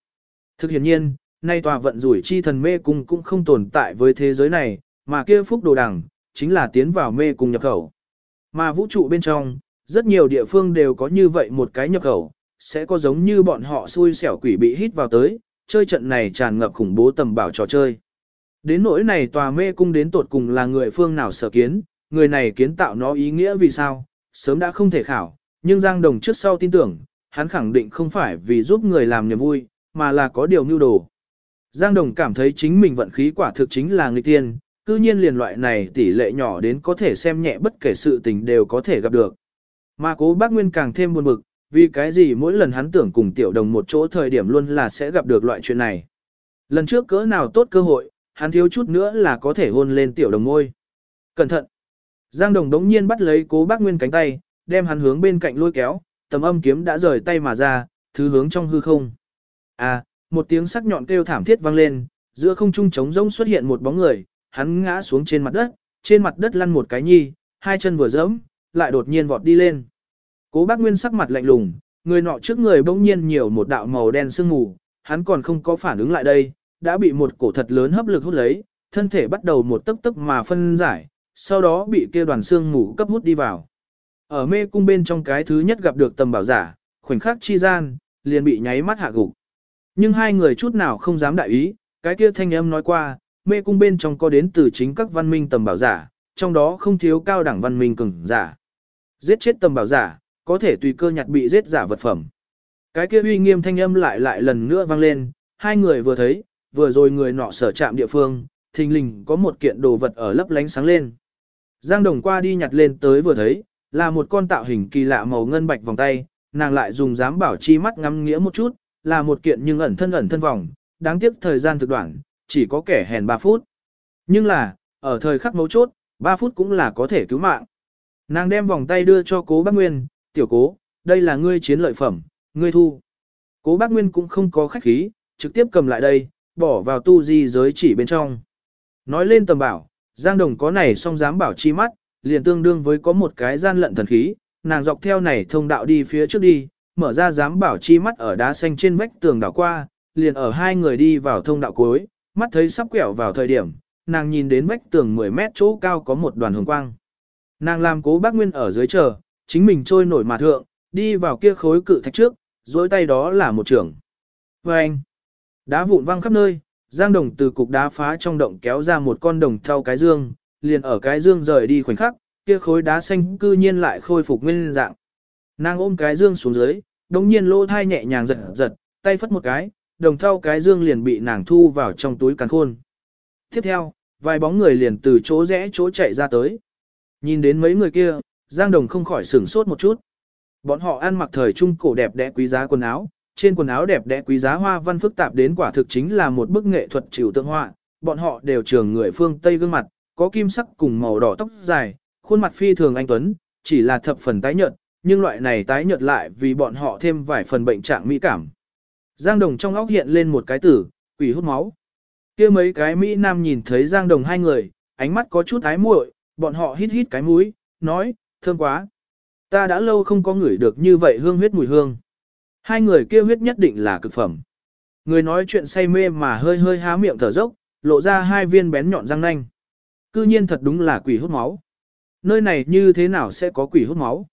Thực hiện nhiên, nay tòa vận rủi chi thần mê cung cũng không tồn tại với thế giới này, mà kia phúc đồ đằng, chính là tiến vào mê cung nhập khẩu. Mà vũ trụ bên trong, rất nhiều địa phương đều có như vậy một cái nhập khẩu, sẽ có giống như bọn họ xui xẻo quỷ bị hít vào tới, chơi trận này tràn ngập khủng bố tầm bảo trò chơi. Đến nỗi này tòa mê cung đến tột cùng là người phương nào sở kiến, người này kiến tạo nó ý nghĩa vì sao, sớm đã không thể khảo, nhưng Giang Đồng trước sau tin tưởng, hắn khẳng định không phải vì giúp người làm niềm vui, mà là có điều mưu đồ. Giang Đồng cảm thấy chính mình vận khí quả thực chính là người tiên, cư nhiên liền loại này tỷ lệ nhỏ đến có thể xem nhẹ bất kể sự tình đều có thể gặp được. Mà cố bác Nguyên càng thêm buồn bực, vì cái gì mỗi lần hắn tưởng cùng tiểu đồng một chỗ thời điểm luôn là sẽ gặp được loại chuyện này. Lần trước cỡ nào tốt cơ hội, hắn thiếu chút nữa là có thể hôn lên tiểu đồng ngôi. Cẩn thận! Giang đồng đống nhiên bắt lấy cố bác Nguyên cánh tay, đem hắn hướng bên cạnh lôi kéo, tầm âm kiếm đã rời tay mà ra, thứ hướng trong hư không. À, một tiếng sắc nhọn kêu thảm thiết vang lên, giữa không trung trống rỗng xuất hiện một bóng người, hắn ngã xuống trên mặt đất, trên mặt đất lăn một cái nhi, hai chân vừa dẫm, lại đột nhiên vọt đi lên. Cố bác Nguyên sắc mặt lạnh lùng, người nọ trước người bỗng nhiên nhiều một đạo màu đen sương mù, hắn còn không có phản ứng lại đây, đã bị một cổ thật lớn hấp lực hút lấy, thân thể bắt đầu một tấc tấc mà phân giải, sau đó bị kia đoàn sương mù cấp hút đi vào. Ở mê cung bên trong cái thứ nhất gặp được tầm bảo giả, khoảnh khắc chi gian, liền bị nháy mắt hạ gục. Nhưng hai người chút nào không dám đại ý, cái kia thanh âm nói qua, mê cung bên trong có đến từ chính các văn minh tầm bảo giả, trong đó không thiếu cao đẳng văn minh cường giả. Giết chết tầm bảo giả, có thể tùy cơ nhặt bị giết giả vật phẩm. Cái kia uy nghiêm thanh âm lại lại lần nữa vang lên, hai người vừa thấy, vừa rồi người nọ sở chạm địa phương, thình lình có một kiện đồ vật ở lấp lánh sáng lên. Giang Đồng qua đi nhặt lên tới vừa thấy, là một con tạo hình kỳ lạ màu ngân bạch vòng tay, nàng lại dùng dám bảo chi mắt ngắm nghĩa một chút, là một kiện nhưng ẩn thân ẩn thân vòng, đáng tiếc thời gian thực đoạn, chỉ có kẻ hèn 3 phút. Nhưng là, ở thời khắc mấu chốt, 3 phút cũng là có thể cứu mạng. Nàng đem vòng tay đưa cho cố bác Nguyên, tiểu cố, đây là ngươi chiến lợi phẩm, ngươi thu. Cố bác Nguyên cũng không có khách khí, trực tiếp cầm lại đây, bỏ vào tu di giới chỉ bên trong. Nói lên tầm bảo, Giang Đồng có này song dám bảo chi mắt, liền tương đương với có một cái gian lận thần khí, nàng dọc theo này thông đạo đi phía trước đi, mở ra dám bảo chi mắt ở đá xanh trên vách tường đảo qua, liền ở hai người đi vào thông đạo cuối, mắt thấy sắp quẹo vào thời điểm, nàng nhìn đến vách tường 10 mét chỗ cao có một đoàn hồng quang. Nàng làm cố bác Nguyên ở dưới chờ, chính mình trôi nổi mà thượng, đi vào kia khối cự thạch trước, dối tay đó là một trưởng. Và anh, đá vụn văng khắp nơi, Giang Đồng từ cục đá phá trong động kéo ra một con đồng theo cái dương, liền ở cái dương rời đi khoảnh khắc, kia khối đá xanh cư nhiên lại khôi phục nguyên dạng. Nàng ôm cái dương xuống dưới, đồng nhiên lỗ thai nhẹ nhàng giật giật, tay phất một cái, đồng thau cái dương liền bị nàng thu vào trong túi càn khôn. Tiếp theo, vài bóng người liền từ chỗ rẽ chỗ chạy ra tới. Nhìn đến mấy người kia, Giang Đồng không khỏi sửng sốt một chút. Bọn họ ăn mặc thời trung cổ đẹp đẽ quý giá quần áo, trên quần áo đẹp đẽ quý giá hoa văn phức tạp đến quả thực chính là một bức nghệ thuật chịu tượng họa, bọn họ đều trường người phương Tây gương mặt, có kim sắc cùng màu đỏ tóc dài, khuôn mặt phi thường anh tuấn, chỉ là thập phần tái nhợt, nhưng loại này tái nhợt lại vì bọn họ thêm vài phần bệnh trạng mỹ cảm. Giang Đồng trong óc hiện lên một cái tử, quỷ hút máu. kia mấy cái Mỹ Nam nhìn thấy Giang Đồng hai người, ánh mắt có chút ái muội, bọn họ hít hít cái mũi, nói, thơm quá. Ta đã lâu không có ngửi được như vậy hương huyết mùi hương. Hai người kia huyết nhất định là cực phẩm. Người nói chuyện say mê mà hơi hơi há miệng thở dốc, lộ ra hai viên bén nhọn răng nanh. Cư nhiên thật đúng là quỷ hút máu. Nơi này như thế nào sẽ có quỷ hút máu?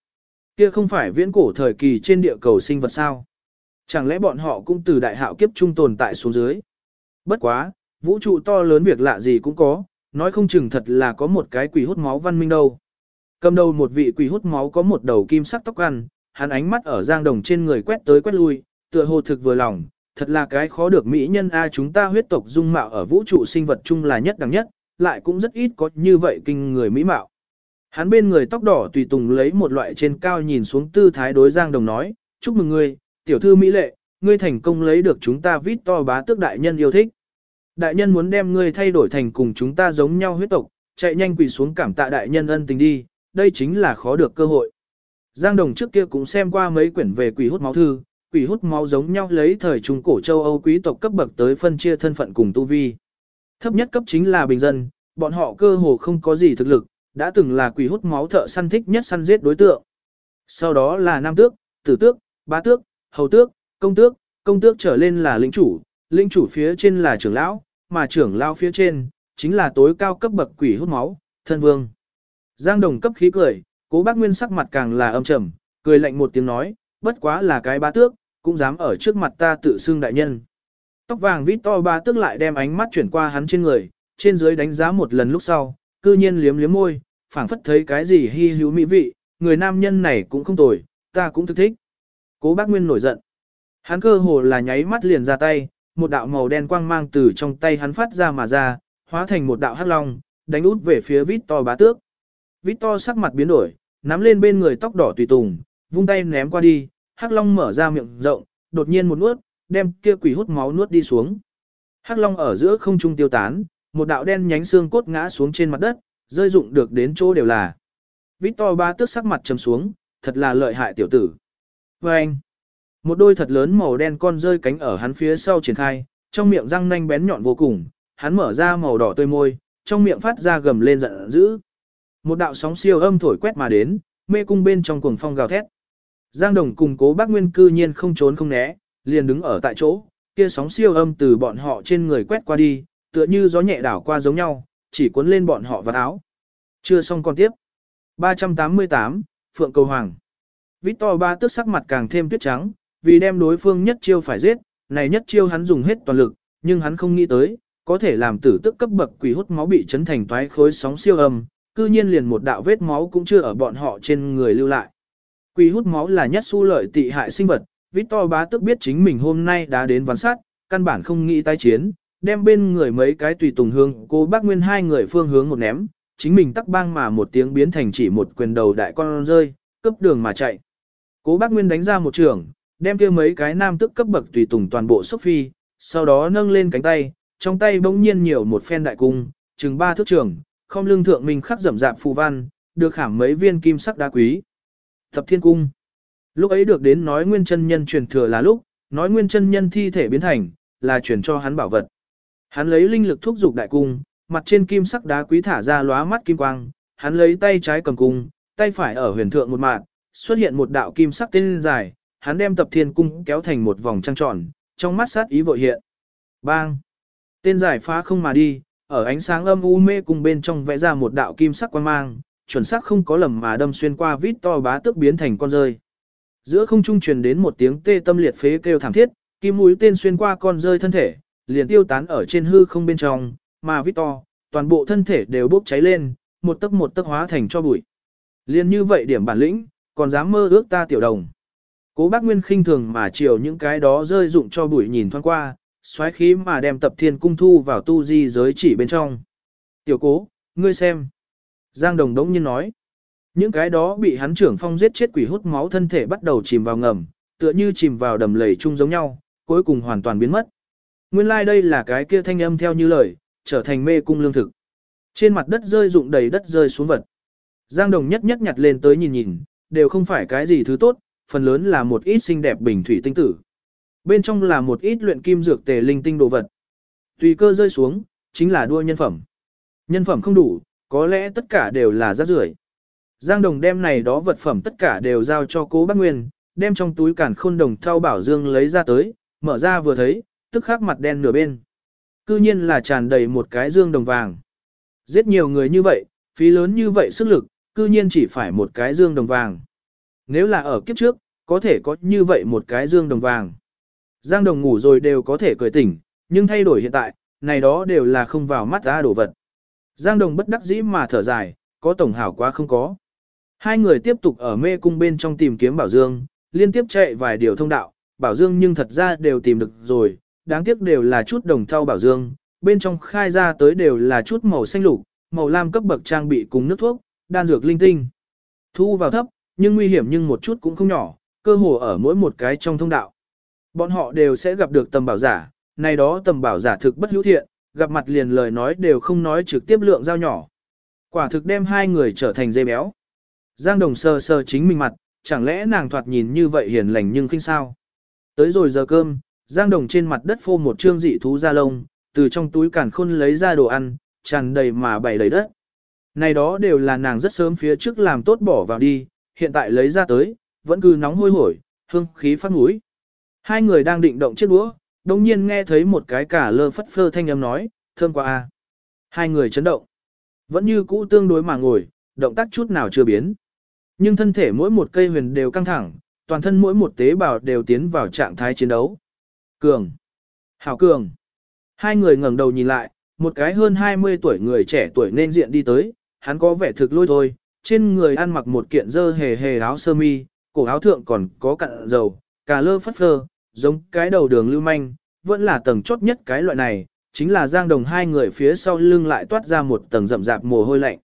Kia không phải viễn cổ thời kỳ trên địa cầu sinh vật sao? Chẳng lẽ bọn họ cũng từ đại hạo kiếp trung tồn tại xuống dưới? Bất quá, vũ trụ to lớn việc lạ gì cũng có, nói không chừng thật là có một cái quỷ hút máu văn minh đâu. Cầm đầu một vị quỷ hút máu có một đầu kim sắc tóc ăn, hắn ánh mắt ở giang đồng trên người quét tới quét lui, tựa hồ thực vừa lòng, thật là cái khó được mỹ nhân a chúng ta huyết tộc dung mạo ở vũ trụ sinh vật chung là nhất đẳng nhất, lại cũng rất ít có như vậy kinh người mỹ mạo. Hắn bên người tóc đỏ tùy tùng lấy một loại trên cao nhìn xuống tư thái đối giang đồng nói, chúc mừng ngươi, tiểu thư mỹ lệ, ngươi thành công lấy được chúng ta vít to bá tước đại nhân yêu thích. Đại nhân muốn đem ngươi thay đổi thành cùng chúng ta giống nhau huyết tộc, chạy nhanh quỳ xuống cảm tạ đại nhân ân tình đi, đây chính là khó được cơ hội. Giang Đồng trước kia cũng xem qua mấy quyển về quỷ hút máu thư, quỷ hút máu giống nhau lấy thời trung cổ châu Âu quý tộc cấp bậc tới phân chia thân phận cùng tu vi. Thấp nhất cấp chính là bình dân, bọn họ cơ hồ không có gì thực lực, đã từng là quỷ hút máu thợ săn thích nhất săn giết đối tượng. Sau đó là nam tước, tử tước, bá tước, hầu tước, công tước, công tước trở lên là lĩnh chủ, lĩnh chủ phía trên là trưởng lão, mà trưởng lão phía trên chính là tối cao cấp bậc quỷ hút máu, thân vương. Giang Đồng cấp khí cười, cố bác Nguyên sắc mặt càng là âm trầm, cười lạnh một tiếng nói, bất quá là cái bá tước, cũng dám ở trước mặt ta tự xưng đại nhân. Tóc vàng vít to ba tước lại đem ánh mắt chuyển qua hắn trên người, trên dưới đánh giá một lần lúc sau, cư nhiên liếm liếm môi, phảng phất thấy cái gì hy hữu mỹ vị, người nam nhân này cũng không tồi, ta cũng thức thích. Cố bác Nguyên nổi giận. Hắn cơ hồ là nháy mắt liền ra tay, một đạo màu đen quang mang từ trong tay hắn phát ra mà ra, hóa thành một đạo hắc long, đánh út về phía vít to bá tước. Victor sắc mặt biến đổi, nắm lên bên người tóc đỏ tùy tùng, vung tay ném qua đi, Hắc Long mở ra miệng rộng, đột nhiên một nuốt, đem kia quỷ hút máu nuốt đi xuống. Hắc Long ở giữa không trung tiêu tán, một đạo đen nhánh xương cốt ngã xuống trên mặt đất, rơi rụng được đến chỗ đều là. Victor ba tước sắc mặt trầm xuống, thật là lợi hại tiểu tử. Và anh, một đôi thật lớn màu đen con rơi cánh ở hắn phía sau triển khai, trong miệng răng nanh bén nhọn vô cùng, hắn mở ra màu đỏ tươi môi, trong miệng phát ra gầm lên giận dữ. Một đạo sóng siêu âm thổi quét mà đến, mê cung bên trong cuồng phong gào thét. Giang Đồng cùng cố bác Nguyên cư nhiên không trốn không né, liền đứng ở tại chỗ, kia sóng siêu âm từ bọn họ trên người quét qua đi, tựa như gió nhẹ đảo qua giống nhau, chỉ cuốn lên bọn họ vào áo. Chưa xong còn tiếp. 388, Phượng Cầu Hoàng. Victor ba tức sắc mặt càng thêm tuyết trắng, vì đem đối phương nhất chiêu phải giết, này nhất chiêu hắn dùng hết toàn lực, nhưng hắn không nghĩ tới, có thể làm tử tức cấp bậc quỷ hút máu bị chấn thành toái khối sóng siêu âm, cư nhiên liền một đạo vết máu cũng chưa ở bọn họ trên người lưu lại. Quỷ hút máu là nhất su lợi tị hại sinh vật, Victor bá tức biết chính mình hôm nay đã đến ván sát, căn bản không nghĩ tái chiến, đem bên người mấy cái tùy tùng hương, cô bác nguyên hai người phương hướng một ném, chính mình tắc bang mà một tiếng biến thành chỉ một quyền đầu đại con rơi, cấp đường mà chạy. Cố bác nguyên đánh ra một trường, đem kia mấy cái nam tức cấp bậc tùy tùng toàn bộ xúc phi, sau đó nâng lên cánh tay, trong tay bỗng nhiên nhiều một phen đại cung, chừng ba thước trường, không lương thượng mình khắc rậm rạp phù văn, được khảm mấy viên kim sắc đá quý. Thập thiên cung. Lúc ấy được đến nói nguyên chân nhân truyền thừa là lúc, nói nguyên chân nhân thi thể biến thành, là truyền cho hắn bảo vật. Hắn lấy linh lực thúc dục đại cung, mặt trên kim sắc đá quý thả ra lóa mắt kim quang, hắn lấy tay trái cầm cung, tay phải ở huyền thượng một mạng, xuất hiện một đạo kim sắc tên dài, hắn đem tập thiên cung kéo thành một vòng trăng tròn, trong mắt sát ý vội hiện. Bang! Tên giải phá không mà đi, ở ánh sáng âm u mê cùng bên trong vẽ ra một đạo kim sắc quan mang, chuẩn xác không có lầm mà đâm xuyên qua vít to bá tức biến thành con rơi. Giữa không trung truyền đến một tiếng tê tâm liệt phế kêu thảm thiết, kim mũi tên xuyên qua con rơi thân thể, liền tiêu tán ở trên hư không bên trong, mà Victor, toàn bộ thân thể đều bốc cháy lên, một tấc một tấc hóa thành cho bụi. Liên như vậy điểm bản lĩnh, còn dám mơ ước ta tiểu đồng. Cố bác Nguyên khinh thường mà chiều những cái đó rơi dụng cho bụi nhìn thoáng qua, xoáy khí mà đem tập thiên cung thu vào tu di giới chỉ bên trong. Tiểu cố, ngươi xem. Giang Đồng đống nhiên nói. Những cái đó bị hắn trưởng phong giết chết quỷ hút máu thân thể bắt đầu chìm vào ngầm, tựa như chìm vào đầm lầy chung giống nhau, cuối cùng hoàn toàn biến mất. Nguyên lai like đây là cái kia thanh âm theo như lời, trở thành mê cung lương thực. Trên mặt đất rơi rụng đầy đất rơi xuống vật. Giang Đồng nhất nhất nhặt lên tới nhìn nhìn, đều không phải cái gì thứ tốt, phần lớn là một ít xinh đẹp bình thủy tinh tử. Bên trong là một ít luyện kim dược tề linh tinh đồ vật. Tùy cơ rơi xuống, chính là đua nhân phẩm. Nhân phẩm không đủ, có lẽ tất cả đều là rác rưởi. Giang Đồng đem này đó vật phẩm tất cả đều giao cho cố bác Nguyên, đem trong túi cản khôn đồng thao bảo dương lấy ra tới, mở ra vừa thấy, tức khắc mặt đen nửa bên. Cư nhiên là tràn đầy một cái dương đồng vàng. Giết nhiều người như vậy, phí lớn như vậy sức lực, cư nhiên chỉ phải một cái dương đồng vàng. Nếu là ở kiếp trước, có thể có như vậy một cái dương đồng vàng. Giang đồng ngủ rồi đều có thể cười tỉnh, nhưng thay đổi hiện tại, này đó đều là không vào mắt ra đồ vật. Giang đồng bất đắc dĩ mà thở dài, có tổng hảo quá không có. Hai người tiếp tục ở mê cung bên trong tìm kiếm Bảo Dương, liên tiếp chạy vài điều thông đạo, Bảo Dương nhưng thật ra đều tìm được rồi, đáng tiếc đều là chút đồng thau Bảo Dương, bên trong khai ra tới đều là chút màu xanh lục, màu lam cấp bậc trang bị cùng nước thuốc, đan dược linh tinh. Thu vào thấp, nhưng nguy hiểm nhưng một chút cũng không nhỏ, cơ hồ ở mỗi một cái trong thông đạo. Bọn họ đều sẽ gặp được tầm bảo giả, này đó tầm bảo giả thực bất hữu thiện, gặp mặt liền lời nói đều không nói trực tiếp lượng giao nhỏ. Quả thực đem hai người trở thành dây béo. Giang Đồng sờ sờ chính mình mặt, chẳng lẽ nàng thoạt nhìn như vậy hiền lành nhưng khinh sao. Tới rồi giờ cơm, Giang Đồng trên mặt đất phô một trương dị thú da lông, từ trong túi càn khôn lấy ra đồ ăn, tràn đầy mà bày đầy đất. Này đó đều là nàng rất sớm phía trước làm tốt bỏ vào đi, hiện tại lấy ra tới, vẫn cứ nóng hôi hổi, hương khí phát mũi. Hai người đang định động chiếc đũa, đồng nhiên nghe thấy một cái cả lơ phất phơ thanh âm nói, thơm quá a. Hai người chấn động. Vẫn như cũ tương đối mà ngồi, động tác chút nào chưa biến. Nhưng thân thể mỗi một cây huyền đều căng thẳng, toàn thân mỗi một tế bào đều tiến vào trạng thái chiến đấu. Cường. Hảo cường. Hai người ngẩng đầu nhìn lại, một cái hơn 20 tuổi người trẻ tuổi nên diện đi tới, hắn có vẻ thực lôi thôi, trên người ăn mặc một kiện dơ hề hề áo sơ mi, cổ áo thượng còn có cặn dầu, cà lơ phất phơ, giống cái đầu đường lưu manh, vẫn là tầng chốt nhất cái loại này, chính là giang đồng hai người phía sau lưng lại toát ra một tầng rậm rạp mồ hôi lạnh.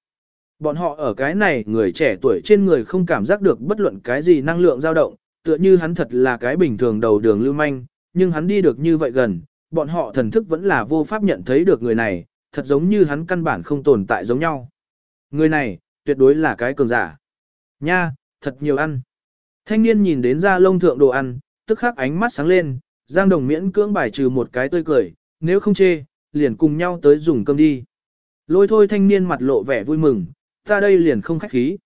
Bọn họ ở cái này người trẻ tuổi trên người không cảm giác được bất luận cái gì năng lượng dao động, tựa như hắn thật là cái bình thường đầu đường lưu manh, nhưng hắn đi được như vậy gần, bọn họ thần thức vẫn là vô pháp nhận thấy được người này, thật giống như hắn căn bản không tồn tại giống nhau. Người này, tuyệt đối là cái cường giả. Nha, thật nhiều ăn. Thanh niên nhìn đến ra lông thượng đồ ăn, tức khắc ánh mắt sáng lên, Giang Đồng miễn cưỡng bài trừ một cái tươi cười, nếu không chê, liền cùng nhau tới dùng cơm đi. Lôi thôi thanh niên mặt lộ vẻ vui mừng, ta đây liền không khách khí.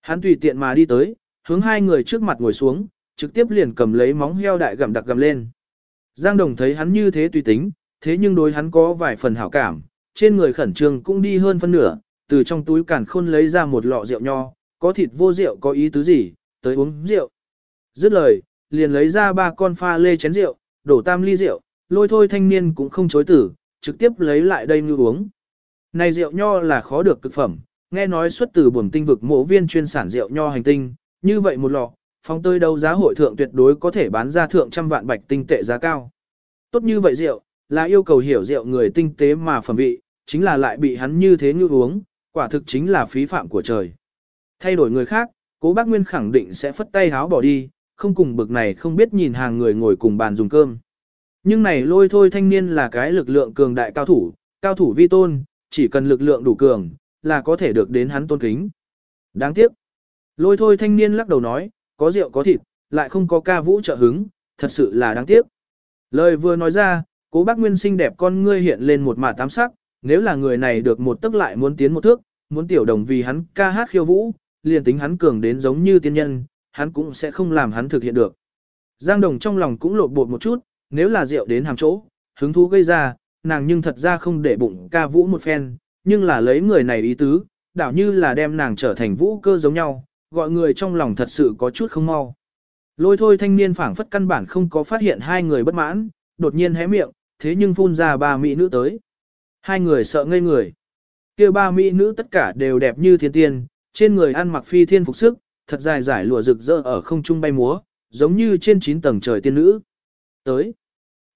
Hắn tùy tiện mà đi tới, hướng hai người trước mặt ngồi xuống, trực tiếp liền cầm lấy móng heo đại gặm đặc gặm lên. Giang Đồng thấy hắn như thế tùy tính, thế nhưng đối hắn có vài phần hảo cảm, trên người khẩn trương cũng đi hơn phân nửa, từ trong túi càn khôn lấy ra một lọ rượu nho, có thịt vô rượu có ý tứ gì, tới uống rượu. Dứt lời, liền lấy ra ba con pha lê chén rượu, đổ tam ly rượu, lôi thôi thanh niên cũng không chối tử, trực tiếp lấy lại đây như uống. Này rượu nho là khó được cực phẩm, nghe nói xuất từ buồn tinh vực mộ viên chuyên sản rượu nho hành tinh, như vậy một lọ, phong tơi đấu giá hội thượng tuyệt đối có thể bán ra thượng trăm vạn bạch tinh tệ giá cao. Tốt như vậy rượu, là yêu cầu hiểu rượu người tinh tế mà phẩm vị, chính là lại bị hắn như thế như uống, quả thực chính là phí phạm của trời. Thay đổi người khác, cố bác Nguyên khẳng định sẽ phất tay háo bỏ đi, không cùng bực này không biết nhìn hàng người ngồi cùng bàn dùng cơm. Nhưng này lôi thôi thanh niên là cái lực lượng cường đại cao thủ, cao thủ vi tôn, chỉ cần lực lượng đủ cường, là có thể được đến hắn tôn kính. Đáng tiếc. Lôi thôi thanh niên lắc đầu nói, có rượu có thịt, lại không có ca vũ trợ hứng, thật sự là đáng tiếc. Lời vừa nói ra, cố bác Nguyên xinh đẹp con ngươi hiện lên một mả tám sắc, nếu là người này được một tức lại muốn tiến một thước, muốn tiểu đồng vì hắn ca hát khiêu vũ, liền tính hắn cường đến giống như tiên nhân, hắn cũng sẽ không làm hắn thực hiện được. Giang đồng trong lòng cũng lột bột một chút, nếu là rượu đến hàng chỗ, hứng thú gây ra, nàng nhưng thật ra không để bụng ca vũ một phen, nhưng là lấy người này ý tứ, đảo như là đem nàng trở thành vũ cơ giống nhau, gọi người trong lòng thật sự có chút không mau. Lôi thôi thanh niên phảng phất căn bản không có phát hiện hai người bất mãn, đột nhiên hé miệng, thế nhưng phun ra ba mỹ nữ tới. Hai người sợ ngây người. kia ba mỹ nữ tất cả đều đẹp như thiên tiên, trên người ăn mặc phi thiên phục sức, thật dài giải lụa rực rỡ ở không trung bay múa, giống như trên chín tầng trời tiên nữ. Tới.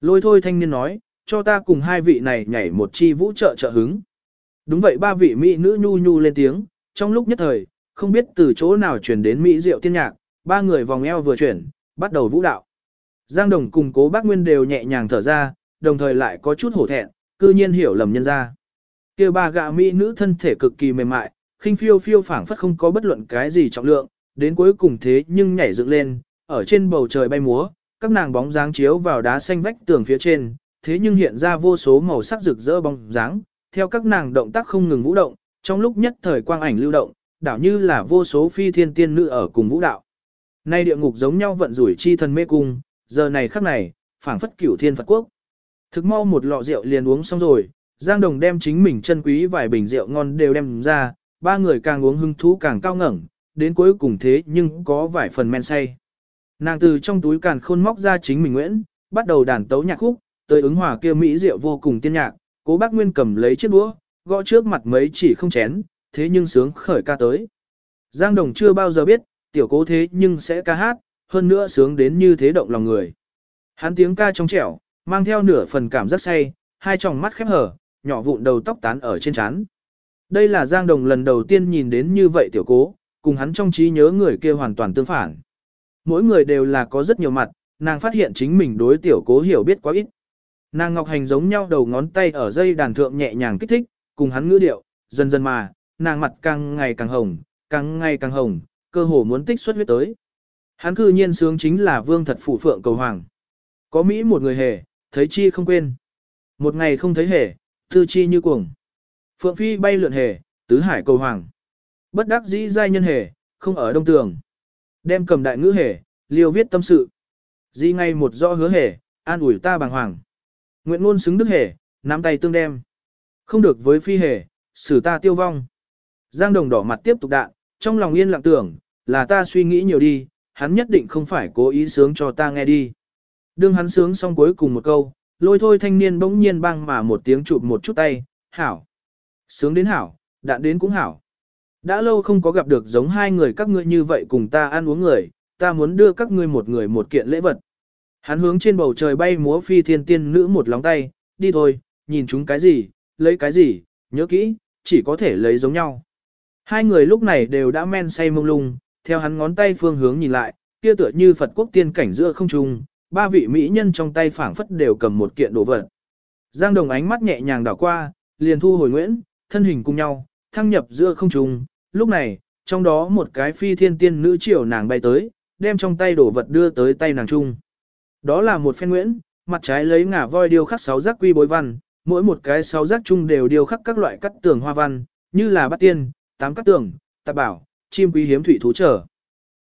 Lôi thôi thanh niên nói, cho ta cùng hai vị này nhảy một chi vũ trợ trợ hứng. Đúng vậy ba vị mỹ nữ nhu nhu lên tiếng, trong lúc nhất thời, không biết từ chỗ nào chuyển đến mỹ diệu tiên nhạc, ba người vòng eo vừa chuyển, bắt đầu vũ đạo. Giang Đồng cùng cố bác Nguyên đều nhẹ nhàng thở ra, đồng thời lại có chút hổ thẹn, cư nhiên hiểu lầm nhân ra. kia ba gạ mỹ nữ thân thể cực kỳ mềm mại, khinh phiêu phiêu phảng phất không có bất luận cái gì trọng lượng, đến cuối cùng thế nhưng nhảy dựng lên, ở trên bầu trời bay múa, các nàng bóng dáng chiếu vào đá xanh vách tường phía trên, thế nhưng hiện ra vô số màu sắc rực rỡ bóng dáng, theo các nàng động tác không ngừng vũ động, trong lúc nhất thời quang ảnh lưu động, đảo như là vô số phi thiên tiên nữ ở cùng vũ đạo. Nay địa ngục giống nhau vận rủi chi thần mê cung, giờ này khắc này, phảng phất cửu thiên Phật quốc. Thực mau một lọ rượu liền uống xong rồi, Giang Đồng đem chính mình chân quý vài bình rượu ngon đều đem ra, ba người càng uống hưng thú càng cao ngẩng, đến cuối cùng thế nhưng có vài phần men say. Nàng từ trong túi càn khôn móc ra chính mình Nguyễn, bắt đầu đàn tấu nhạc khúc, tới ứng hòa kia mỹ rượu vô cùng tiên nhạc, cố bác Nguyên cầm lấy chiếc đũa, gõ trước mặt mấy chỉ không chén, thế nhưng sướng khởi ca tới. Giang Đồng chưa bao giờ biết, tiểu cố thế nhưng sẽ ca hát, hơn nữa sướng đến như thế động lòng người. Hắn tiếng ca trong trẻo, mang theo nửa phần cảm giác say, hai tròng mắt khép hở, nhỏ vụn đầu tóc tán ở trên trán. Đây là Giang Đồng lần đầu tiên nhìn đến như vậy tiểu cố, cùng hắn trong trí nhớ người kia hoàn toàn tương phản. Mỗi người đều là có rất nhiều mặt, nàng phát hiện chính mình đối tiểu cố hiểu biết quá ít. Nàng ngọc hành giống nhau đầu ngón tay ở dây đàn thượng nhẹ nhàng kích thích, cùng hắn ngữ điệu, dần dần mà, nàng mặt càng ngày càng hồng, càng ngày càng hồng, cơ hồ muốn tích xuất huyết tới. Hắn cư nhiên sướng chính là vương thật phụ phượng cầu hoàng. Có Mỹ một người hề, thấy chi không quên. Một ngày không thấy hề, tư chi như cuồng. Phượng phi bay lượn hề, tứ hải cầu hoàng. Bất đắc dĩ giai nhân hề, không ở đông tường. Đem cầm đại ngữ hề, liều viết tâm sự. Di ngay một do hứa hề, an ủi ta bàng hoàng. Nguyện ngôn xứng đức hề, nắm tay tương đem. Không được với phi hề, xử ta tiêu vong. Giang đồng đỏ mặt tiếp tục đạn, trong lòng yên lặng tưởng, là ta suy nghĩ nhiều đi, hắn nhất định không phải cố ý sướng cho ta nghe đi. Đương hắn sướng xong cuối cùng một câu, lôi thôi thanh niên bỗng nhiên băng mà một tiếng chụp một chút tay, hảo. Sướng đến hảo, đạn đến cũng hảo. Đã lâu không có gặp được giống hai người các ngươi như vậy cùng ta ăn uống người, ta muốn đưa các ngươi một người một kiện lễ vật. Hắn hướng trên bầu trời bay múa phi thiên tiên nữ một lóng tay, đi thôi, nhìn chúng cái gì, lấy cái gì, nhớ kỹ, chỉ có thể lấy giống nhau. Hai người lúc này đều đã men say mông lung, theo hắn ngón tay phương hướng nhìn lại, kia tựa như Phật quốc tiên cảnh giữa không trung, ba vị mỹ nhân trong tay phảng phất đều cầm một kiện đồ vật. Giang Đồng ánh mắt nhẹ nhàng đảo qua, liền thu hồi Nguyễn, thân hình cùng nhau, thăng nhập giữa không trung, lúc này, trong đó một cái phi thiên tiên nữ triều nàng bay tới, đem trong tay đồ vật đưa tới tay nàng trung. Đó là một phen Nguyễn, mặt trái lấy ngả voi điêu khắc sáu giác quy bối văn, mỗi một cái sáu giác chung đều điêu khắc các loại cắt tường hoa văn, như là bát tiên, tám cắt tường, tạp bảo, chim quý hiếm thủy thú trở.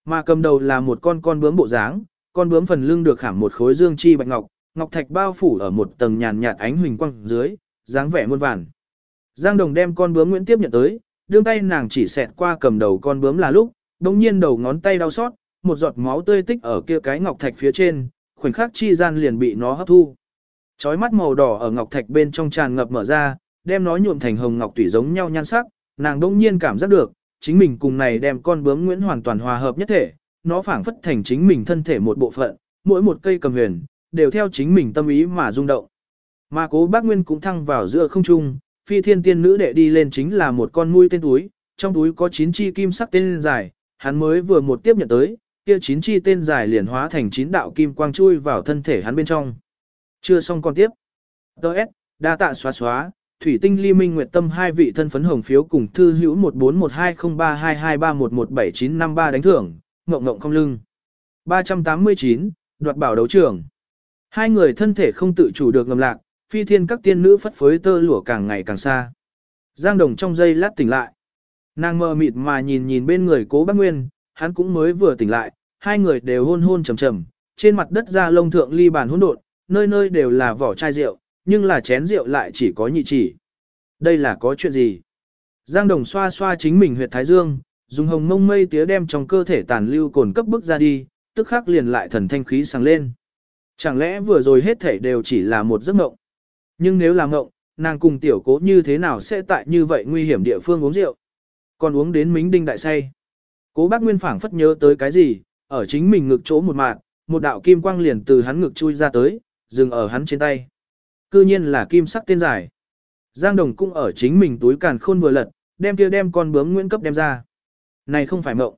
Mà cầm đầu là một con con bướm bộ dáng, con bướm phần lưng được khảm một khối dương chi bạch ngọc, ngọc thạch bao phủ ở một tầng nhàn nhạt ánh huỳnh quang dưới, dáng vẻ muôn vàn. Giang Đồng đem con bướm Nguyễn tiếp nhận tới, đương tay nàng chỉ xẹt qua cầm đầu con bướm là lúc, đồng nhiên đầu ngón tay đau xót, một giọt máu tươi tích ở kia cái ngọc thạch phía trên, khoảnh khắc chi gian liền bị nó hấp thu. Chói mắt màu đỏ ở ngọc thạch bên trong tràn ngập mở ra, đem nó nhuộm thành hồng ngọc tủy giống nhau nhan sắc, nàng đông nhiên cảm giác được, chính mình cùng này đem con bướm Nguyễn hoàn toàn hòa hợp nhất thể, nó phảng phất thành chính mình thân thể một bộ phận, mỗi một cây cầm huyền, đều theo chính mình tâm ý mà rung động. Mà cố bác Nguyên cũng thăng vào giữa không trung, phi thiên tiên nữ đệ đi lên chính là một con mũi tên túi, trong túi có chín chi kim sắc tên dài, hắn mới vừa một tiếp nhận tới, kia chín chi tên dài liền hóa thành chín đạo kim quang chui vào thân thể hắn bên trong. Chưa xong con tiếp. Đợt, đa tạ xóa xóa, thủy tinh ly minh nguyệt tâm hai vị thân phấn hồng phiếu cùng thư hữu 14120322311795 đánh thưởng, ngộng ngộng không lưng. 389, đoạt bảo đấu trường. Hai người thân thể không tự chủ được ngầm lạc, phi thiên các tiên nữ phất phới tơ lụa càng ngày càng xa. Giang Đồng trong giây lát tỉnh lại. Nàng mơ mịt mà nhìn nhìn bên người cố bác Nguyên, hắn cũng mới vừa tỉnh lại, hai người đều hôn hôn trầm trầm, trên mặt đất ra lông thượng ly bàn hỗn độn, nơi nơi đều là vỏ chai rượu, nhưng là chén rượu lại chỉ có nhị chỉ. Đây là có chuyện gì? Giang Đồng xoa xoa chính mình huyệt thái dương, dùng hồng mông mây tía đem trong cơ thể tàn lưu cồn cấp bức ra đi, tức khắc liền lại thần thanh khí sáng lên. Chẳng lẽ vừa rồi hết thể đều chỉ là một giấc mộng? Nhưng nếu là mộng, nàng cùng tiểu cố như thế nào sẽ tại như vậy nguy hiểm địa phương uống rượu? Còn uống đến mính đinh đại say. Cố bác Nguyên phảng phất nhớ tới cái gì, ở chính mình ngực chỗ một mạng, một đạo kim quang liền từ hắn ngực chui ra tới, dừng ở hắn trên tay. Cư nhiên là kim sắc tên giải. Giang Đồng cũng ở chính mình túi càn khôn vừa lật, đem kia đem con bướm Nguyễn cấp đem ra. Này không phải mộng.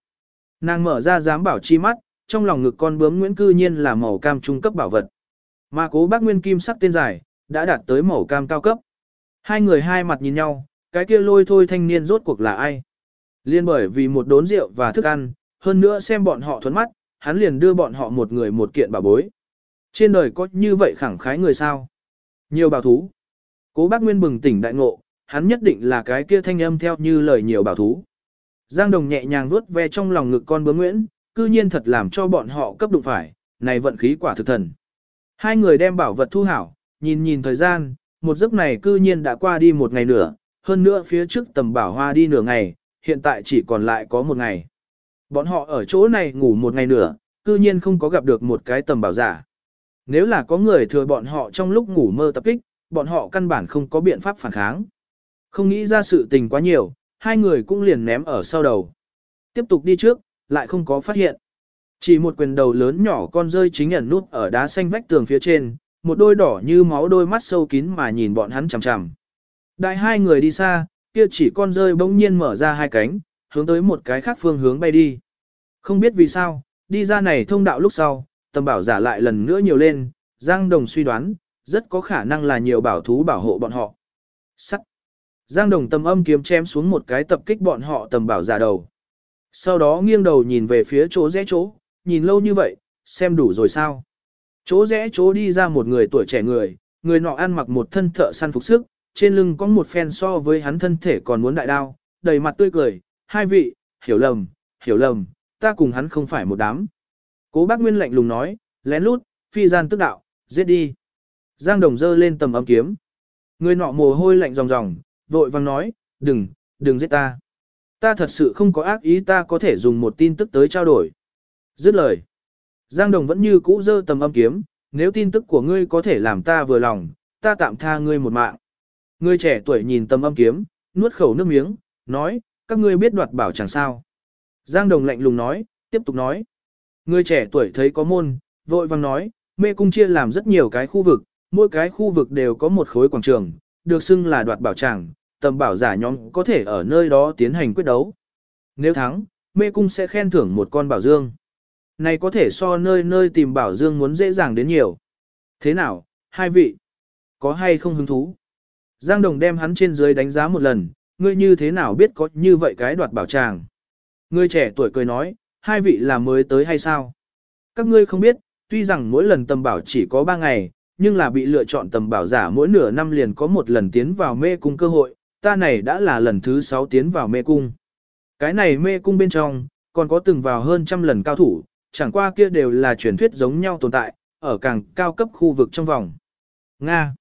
Nàng mở ra dám bảo chi mắt, trong lòng ngực con bướm Nguyễn cư nhiên là màu cam trung cấp bảo vật. Mà cố bác Nguyên kim sắc tên dài, đã đạt tới màu cam cao cấp. Hai người hai mặt nhìn nhau, cái kia lôi thôi thanh niên rốt cuộc là ai? Liên bởi vì một đốn rượu và thức ăn, hơn nữa xem bọn họ thuẫn mắt, hắn liền đưa bọn họ một người một kiện bảo bối. Trên đời có như vậy khẳng khái người sao? Nhiều bảo thú. Cố bác Nguyên bừng tỉnh đại ngộ, hắn nhất định là cái kia thanh âm theo như lời nhiều bảo thú. Giang Đồng nhẹ nhàng vuốt ve trong lòng ngực con bướm Nguyễn, cư nhiên thật làm cho bọn họ cấp đụng phải, này vận khí quả thực thần. Hai người đem bảo vật thu hảo, nhìn nhìn thời gian, một giấc này cư nhiên đã qua đi một ngày nữa, hơn nữa phía trước tầm bảo hoa đi nửa ngày, hiện tại chỉ còn lại có một ngày. Bọn họ ở chỗ này ngủ một ngày nữa, cư nhiên không có gặp được một cái tầm bảo giả. Nếu là có người thừa bọn họ trong lúc ngủ mơ tập kích, bọn họ căn bản không có biện pháp phản kháng. Không nghĩ ra sự tình quá nhiều, hai người cũng liền ném ở sau đầu. Tiếp tục đi trước, lại không có phát hiện. Chỉ một quyền đầu lớn nhỏ con rơi chính ẩn nút ở đá xanh vách tường phía trên, một đôi đỏ như máu đôi mắt sâu kín mà nhìn bọn hắn chằm chằm. Đại hai người đi xa, kia chỉ con rơi bỗng nhiên mở ra hai cánh, hướng tới một cái khác phương hướng bay đi. Không biết vì sao, đi ra này thông đạo lúc sau, tầm bảo giả lại lần nữa nhiều lên, Giang Đồng suy đoán, rất có khả năng là nhiều bảo thú bảo hộ bọn họ. Sắt. Giang Đồng tầm âm kiếm chém xuống một cái tập kích bọn họ tầm bảo giả đầu. Sau đó nghiêng đầu nhìn về phía chỗ rẽ chỗ, nhìn lâu như vậy, xem đủ rồi sao. Chỗ rẽ chỗ đi ra một người tuổi trẻ người, người nọ ăn mặc một thân thợ săn phục sức, trên lưng có một phen so với hắn thân thể còn muốn đại đao, đầy mặt tươi cười, hai vị, hiểu lầm, hiểu lầm, ta cùng hắn không phải một đám. Cố bác Nguyên lạnh lùng nói, lén lút, phi gian tức đạo, giết đi. Giang Đồng dơ lên tầm âm kiếm. Người nọ mồ hôi lạnh ròng ròng, vội vang nói, đừng, đừng giết ta. Ta thật sự không có ác ý ta có thể dùng một tin tức tới trao đổi. Dứt lời. Giang Đồng vẫn như cũ dơ tầm âm kiếm, nếu tin tức của ngươi có thể làm ta vừa lòng, ta tạm tha ngươi một mạng. Ngươi trẻ tuổi nhìn tầm âm kiếm, nuốt khẩu nước miếng, nói, các ngươi biết đoạt bảo chẳng sao. Giang Đồng lạnh lùng nói, tiếp tục nói. Người trẻ tuổi thấy có môn, vội vàng nói, mê cung chia làm rất nhiều cái khu vực, mỗi cái khu vực đều có một khối quảng trường, được xưng là đoạt bảo tràng, tầm bảo giả nhóm có thể ở nơi đó tiến hành quyết đấu. Nếu thắng, mê cung sẽ khen thưởng một con bảo dương. Này có thể so nơi nơi tìm bảo dương muốn dễ dàng đến nhiều. Thế nào, hai vị? Có hay không hứng thú? Giang Đồng đem hắn trên dưới đánh giá một lần, ngươi như thế nào biết có như vậy cái đoạt bảo tràng? Ngươi trẻ tuổi cười nói, hai vị là mới tới hay sao? Các ngươi không biết, tuy rằng mỗi lần tầm bảo chỉ có ba ngày, nhưng là bị lựa chọn tầm bảo giả mỗi nửa năm liền có một lần tiến vào mê cung cơ hội, ta này đã là lần thứ sáu tiến vào mê cung. Cái này mê cung bên trong, còn có từng vào hơn trăm lần cao thủ, chẳng qua kia đều là truyền thuyết giống nhau tồn tại, ở càng cao cấp khu vực trong vòng. Nga.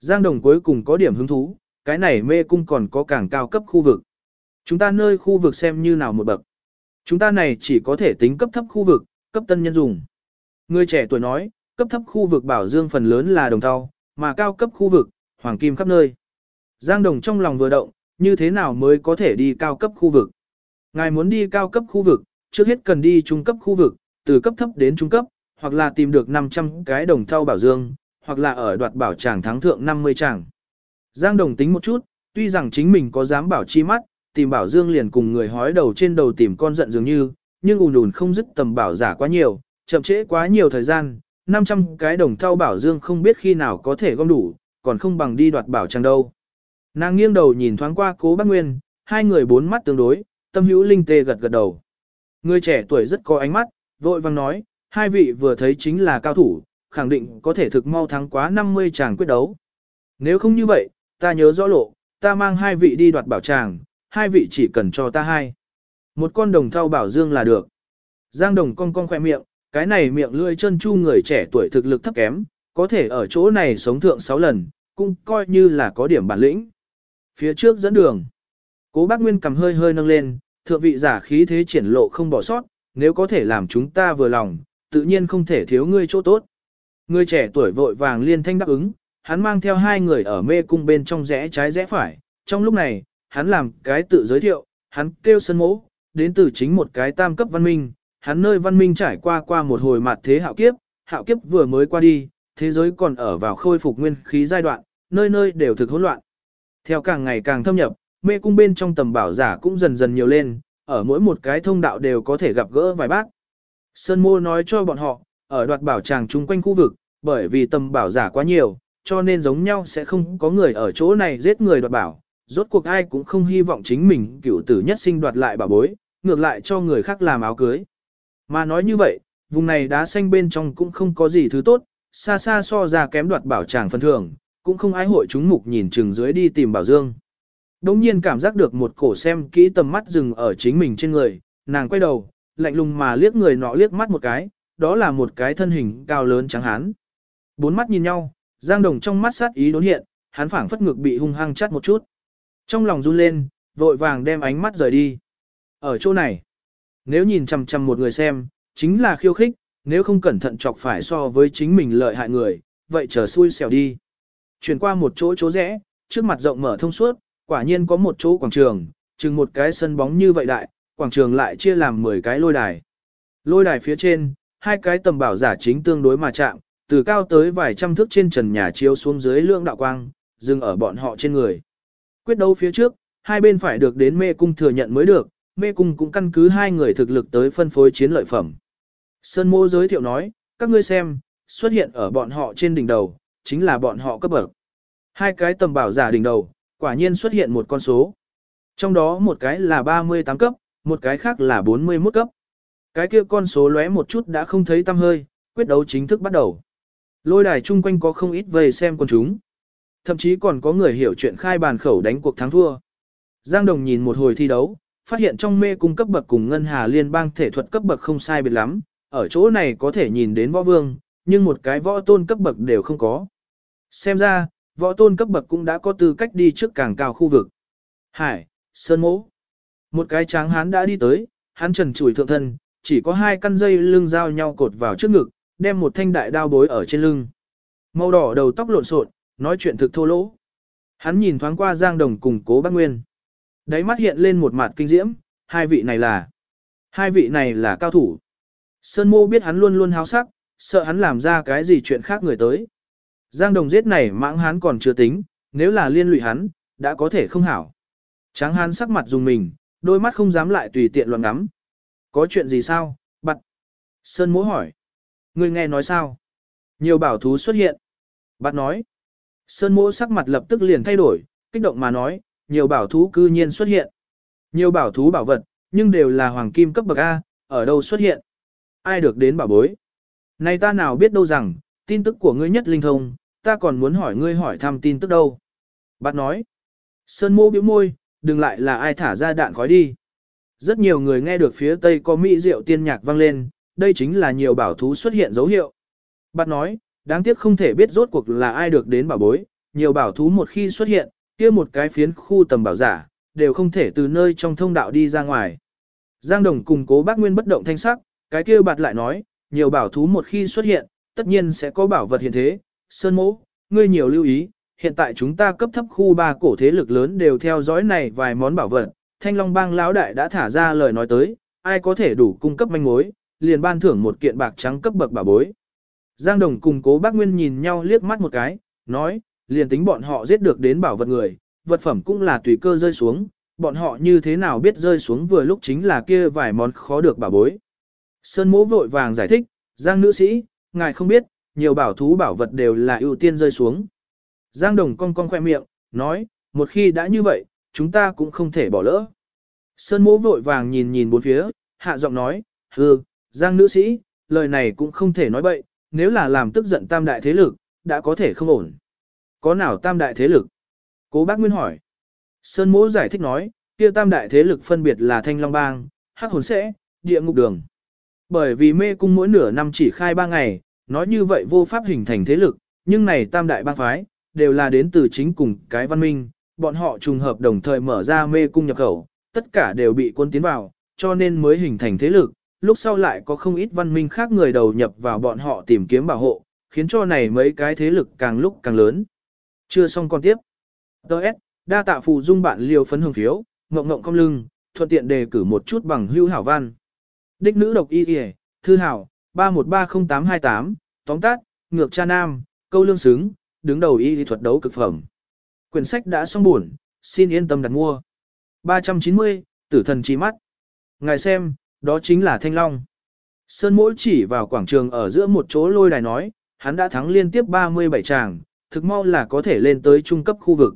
Giang Đồng cuối cùng có điểm hứng thú, cái này mê cung còn có càng cao cấp khu vực. Chúng ta nơi khu vực xem như nào một bậc. Chúng ta này chỉ có thể tính cấp thấp khu vực, cấp tân nhân dùng. Người trẻ tuổi nói, cấp thấp khu vực bảo dương phần lớn là đồng thau, mà cao cấp khu vực, hoàng kim khắp nơi. Giang Đồng trong lòng vừa động, như thế nào mới có thể đi cao cấp khu vực? Ngài muốn đi cao cấp khu vực, trước hết cần đi trung cấp khu vực, từ cấp thấp đến trung cấp, hoặc là tìm được 500 cái đồng thau bảo dương, hoặc là ở đoạt bảo tràng thắng thượng 50 tràng. Giang Đồng tính một chút, tuy rằng chính mình có dám bảo chi mắt, tìm bảo dương liền cùng người hói đầu trên đầu tìm con giận dường như, nhưng ùn ùn không dứt tầm bảo giả quá nhiều, chậm trễ quá nhiều thời gian, 500 cái đồng thau bảo dương không biết khi nào có thể gom đủ, còn không bằng đi đoạt bảo tràng đâu. Nàng nghiêng đầu nhìn thoáng qua cố bác Nguyên, hai người bốn mắt tương đối, tâm hữu linh tê gật gật đầu. Người trẻ tuổi rất có ánh mắt, vội vang nói, hai vị vừa thấy chính là cao thủ, khẳng định có thể thực mau thắng quá 50 chàng quyết đấu. Nếu không như vậy, ta nhớ rõ lộ, ta mang hai vị đi đoạt bảo tràng, hai vị chỉ cần cho ta hai. Một con đồng thau bảo dương là được. Giang đồng cong cong khoe miệng, cái này miệng lưỡi chân chu người trẻ tuổi thực lực thấp kém, có thể ở chỗ này sống thượng 6 lần, cũng coi như là có điểm bản lĩnh. Phía trước dẫn đường. Cố bác Nguyên cầm hơi hơi nâng lên, thượng vị giả khí thế triển lộ không bỏ sót, nếu có thể làm chúng ta vừa lòng, tự nhiên không thể thiếu ngươi chỗ tốt. Người trẻ tuổi vội vàng liên thanh đáp ứng, hắn mang theo hai người ở mê cung bên trong rẽ trái rẽ phải. Trong lúc này, hắn làm cái tự giới thiệu, hắn kêu sân mỗ, đến từ chính một cái tam cấp văn minh. Hắn nơi văn minh trải qua qua một hồi mặt thế hạo kiếp, hạo kiếp vừa mới qua đi, thế giới còn ở vào khôi phục nguyên khí giai đoạn, nơi nơi đều thực hỗn loạn. Theo càng ngày càng thâm nhập, mê cung bên trong tầm bảo giả cũng dần dần nhiều lên, ở mỗi một cái thông đạo đều có thể gặp gỡ vài bác. Sơn Mô nói cho bọn họ, ở đoạt bảo tràng chung quanh khu vực, bởi vì tầm bảo giả quá nhiều, cho nên giống nhau sẽ không có người ở chỗ này giết người đoạt bảo. Rốt cuộc ai cũng không hy vọng chính mình cựu tử nhất sinh đoạt lại bảo bối, ngược lại cho người khác làm áo cưới. Mà nói như vậy, vùng này đá xanh bên trong cũng không có gì thứ tốt, xa xa so ra kém đoạt bảo tràng phân thường, cũng không ai hội chúng mục nhìn chừng dưới đi tìm bảo dương. Đống nhiên cảm giác được một cổ xem kỹ tầm mắt dừng ở chính mình trên người, nàng quay đầu, lạnh lùng mà liếc người nọ liếc mắt một cái, đó là một cái thân hình cao lớn trắng hán. Bốn mắt nhìn nhau, Giang Đồng trong mắt sát ý đốn hiện, hắn phảng phất ngược bị hung hăng chắt một chút. Trong lòng run lên, vội vàng đem ánh mắt rời đi. Ở chỗ này, nếu nhìn chằm chằm một người xem, chính là khiêu khích, nếu không cẩn thận chọc phải so với chính mình lợi hại người, vậy chờ xui xẻo đi. Chuyển qua một chỗ chỗ rẽ, trước mặt rộng mở thông suốt, quả nhiên có một chỗ quảng trường, chừng một cái sân bóng như vậy đại, quảng trường lại chia làm 10 cái lôi đài. Lôi đài phía trên, hai cái tầm bảo giả chính tương đối mà chạm, từ cao tới vài trăm thước trên trần nhà chiếu xuống dưới lượng đạo quang, dừng ở bọn họ trên người. Quyết đấu phía trước, hai bên phải được đến mê cung thừa nhận mới được, mê cung cũng căn cứ hai người thực lực tới phân phối chiến lợi phẩm. Sơn mô giới thiệu nói, các ngươi xem, xuất hiện ở bọn họ trên đỉnh đầu, chính là bọn họ cấp bậc. Hai cái tầm bảo giả đỉnh đầu, quả nhiên xuất hiện một con số. Trong đó một cái là 38 cấp, một cái khác là 41 cấp. Cái kia con số lóe một chút đã không thấy tăm hơi, quyết đấu chính thức bắt đầu. Lôi đài chung quanh có không ít vây xem con chúng. Thậm chí còn có người hiểu chuyện khai bàn khẩu đánh cuộc thắng thua. Giang Đồng nhìn một hồi thi đấu, phát hiện trong mê cung cấp bậc cùng ngân hà liên bang thể thuật cấp bậc không sai biệt lắm, ở chỗ này có thể nhìn đến võ vương, nhưng một cái võ tôn cấp bậc đều không có. Xem ra, võ tôn cấp bậc cũng đã có tư cách đi trước càng cao khu vực. Hải, Sơn Mỗ. Một cái tráng hán đã đi tới, hắn trần chùi thượng thân, chỉ có hai căn dây lưng giao nhau cột vào trước ngực, đem một thanh đại đao bối ở trên lưng. Màu đỏ đầu tóc lộn xộn, nói chuyện thực thô lỗ. Hắn nhìn thoáng qua Giang Đồng cùng Cố Bác Nguyên. Đáy mắt hiện lên một mặt kinh diễm, hai vị này là hai vị này là cao thủ. Sơn Mô biết hắn luôn luôn háo sắc, sợ hắn làm ra cái gì chuyện khác người tới. Giang Đồng giết này mãng hắn còn chưa tính, nếu là liên lụy hắn, đã có thể không hảo. Tráng hắn sắc mặt dùng mình, đôi mắt không dám lại tùy tiện loạn ngắm. Có chuyện gì sao, bặt? Sơn Mỗ hỏi. Người nghe nói sao? Nhiều bảo thú xuất hiện. Bặt nói. Sơn Mỗ sắc mặt lập tức liền thay đổi, kích động mà nói, nhiều bảo thú cư nhiên xuất hiện. Nhiều bảo thú bảo vật, nhưng đều là hoàng kim cấp bậc A, ở đâu xuất hiện? Ai được đến bảo bối? Này ta nào biết đâu rằng, tin tức của ngươi nhất linh thông, ta còn muốn hỏi ngươi hỏi thăm tin tức đâu. Bát nói, Sơn mô bĩu môi, đừng lại là ai thả ra đạn khói đi. Rất nhiều người nghe được phía tây có mỹ rượu tiên nhạc vang lên, đây chính là nhiều bảo thú xuất hiện dấu hiệu. Bát nói, đáng tiếc không thể biết rốt cuộc là ai được đến bảo bối, nhiều bảo thú một khi xuất hiện, kia một cái phiến khu tầm bảo giả, đều không thể từ nơi trong thông đạo đi ra ngoài. Giang Đồng cùng cố bác Nguyên bất động thanh sắc, cái kia bạt lại nói, nhiều bảo thú một khi xuất hiện, tất nhiên sẽ có bảo vật hiện thế. Sơn mỗ, ngươi nhiều lưu ý, hiện tại chúng ta cấp thấp khu ba cổ thế lực lớn đều theo dõi này vài món bảo vật. Thanh Long bang lão đại đã thả ra lời nói tới, ai có thể đủ cung cấp manh mối, liền ban thưởng một kiện bạc trắng cấp bậc bảo bối. Giang Đồng cùng cố bác Nguyên nhìn nhau liếc mắt một cái, nói, liền tính bọn họ giết được đến bảo vật người, vật phẩm cũng là tùy cơ rơi xuống, bọn họ như thế nào biết rơi xuống vừa lúc chính là kia vài món khó được bảo bối. Sơn mỗ vội vàng giải thích, Giang nữ sĩ, ngài không biết, nhiều bảo thú bảo vật đều là ưu tiên rơi xuống. Giang đồng cong cong khoe miệng, nói, một khi đã như vậy, chúng ta cũng không thể bỏ lỡ. Sơn mỗ vội vàng nhìn nhìn bốn phía, hạ giọng nói, hừ, Giang nữ sĩ, lời này cũng không thể nói bậy, nếu là làm tức giận tam đại thế lực, đã có thể không ổn. Có nào tam đại thế lực? Cố bác Nguyên hỏi. Sơn mỗ giải thích nói, kia tam đại thế lực phân biệt là Thanh Long Bang, Hắc Hồn Sẽ, Địa Ngục Đường. Bởi vì mê cung mỗi nửa năm chỉ khai ba ngày, nói như vậy vô pháp hình thành thế lực, nhưng này tam đại bang phái, đều là đến từ chính cùng cái văn minh, bọn họ trùng hợp đồng thời mở ra mê cung nhập khẩu, tất cả đều bị quân tiến vào, cho nên mới hình thành thế lực, lúc sau lại có không ít văn minh khác người đầu nhập vào bọn họ tìm kiếm bảo hộ, khiến cho này mấy cái thế lực càng lúc càng lớn. Chưa xong con tiếp. Đợt, đa tạ phù dung bạn liều phấn hưởng phiếu, ngộng ngộng cong lưng, thuận tiện đề cử một chút bằng hưu hảo văn. Đích nữ độc y kìa, thư hảo, 3130828, tóm tắt, ngược cha nam, câu lương xứng, đứng đầu y thuật đấu cực phẩm. Quyển sách đã xong buồn, xin yên tâm đặt mua. 390, tử thần trí mắt. Ngài xem, đó chính là thanh long. Sơn mỗi chỉ vào quảng trường ở giữa một chỗ lôi đài nói, hắn đã thắng liên tiếp 37 tràng, thực mau là có thể lên tới trung cấp khu vực.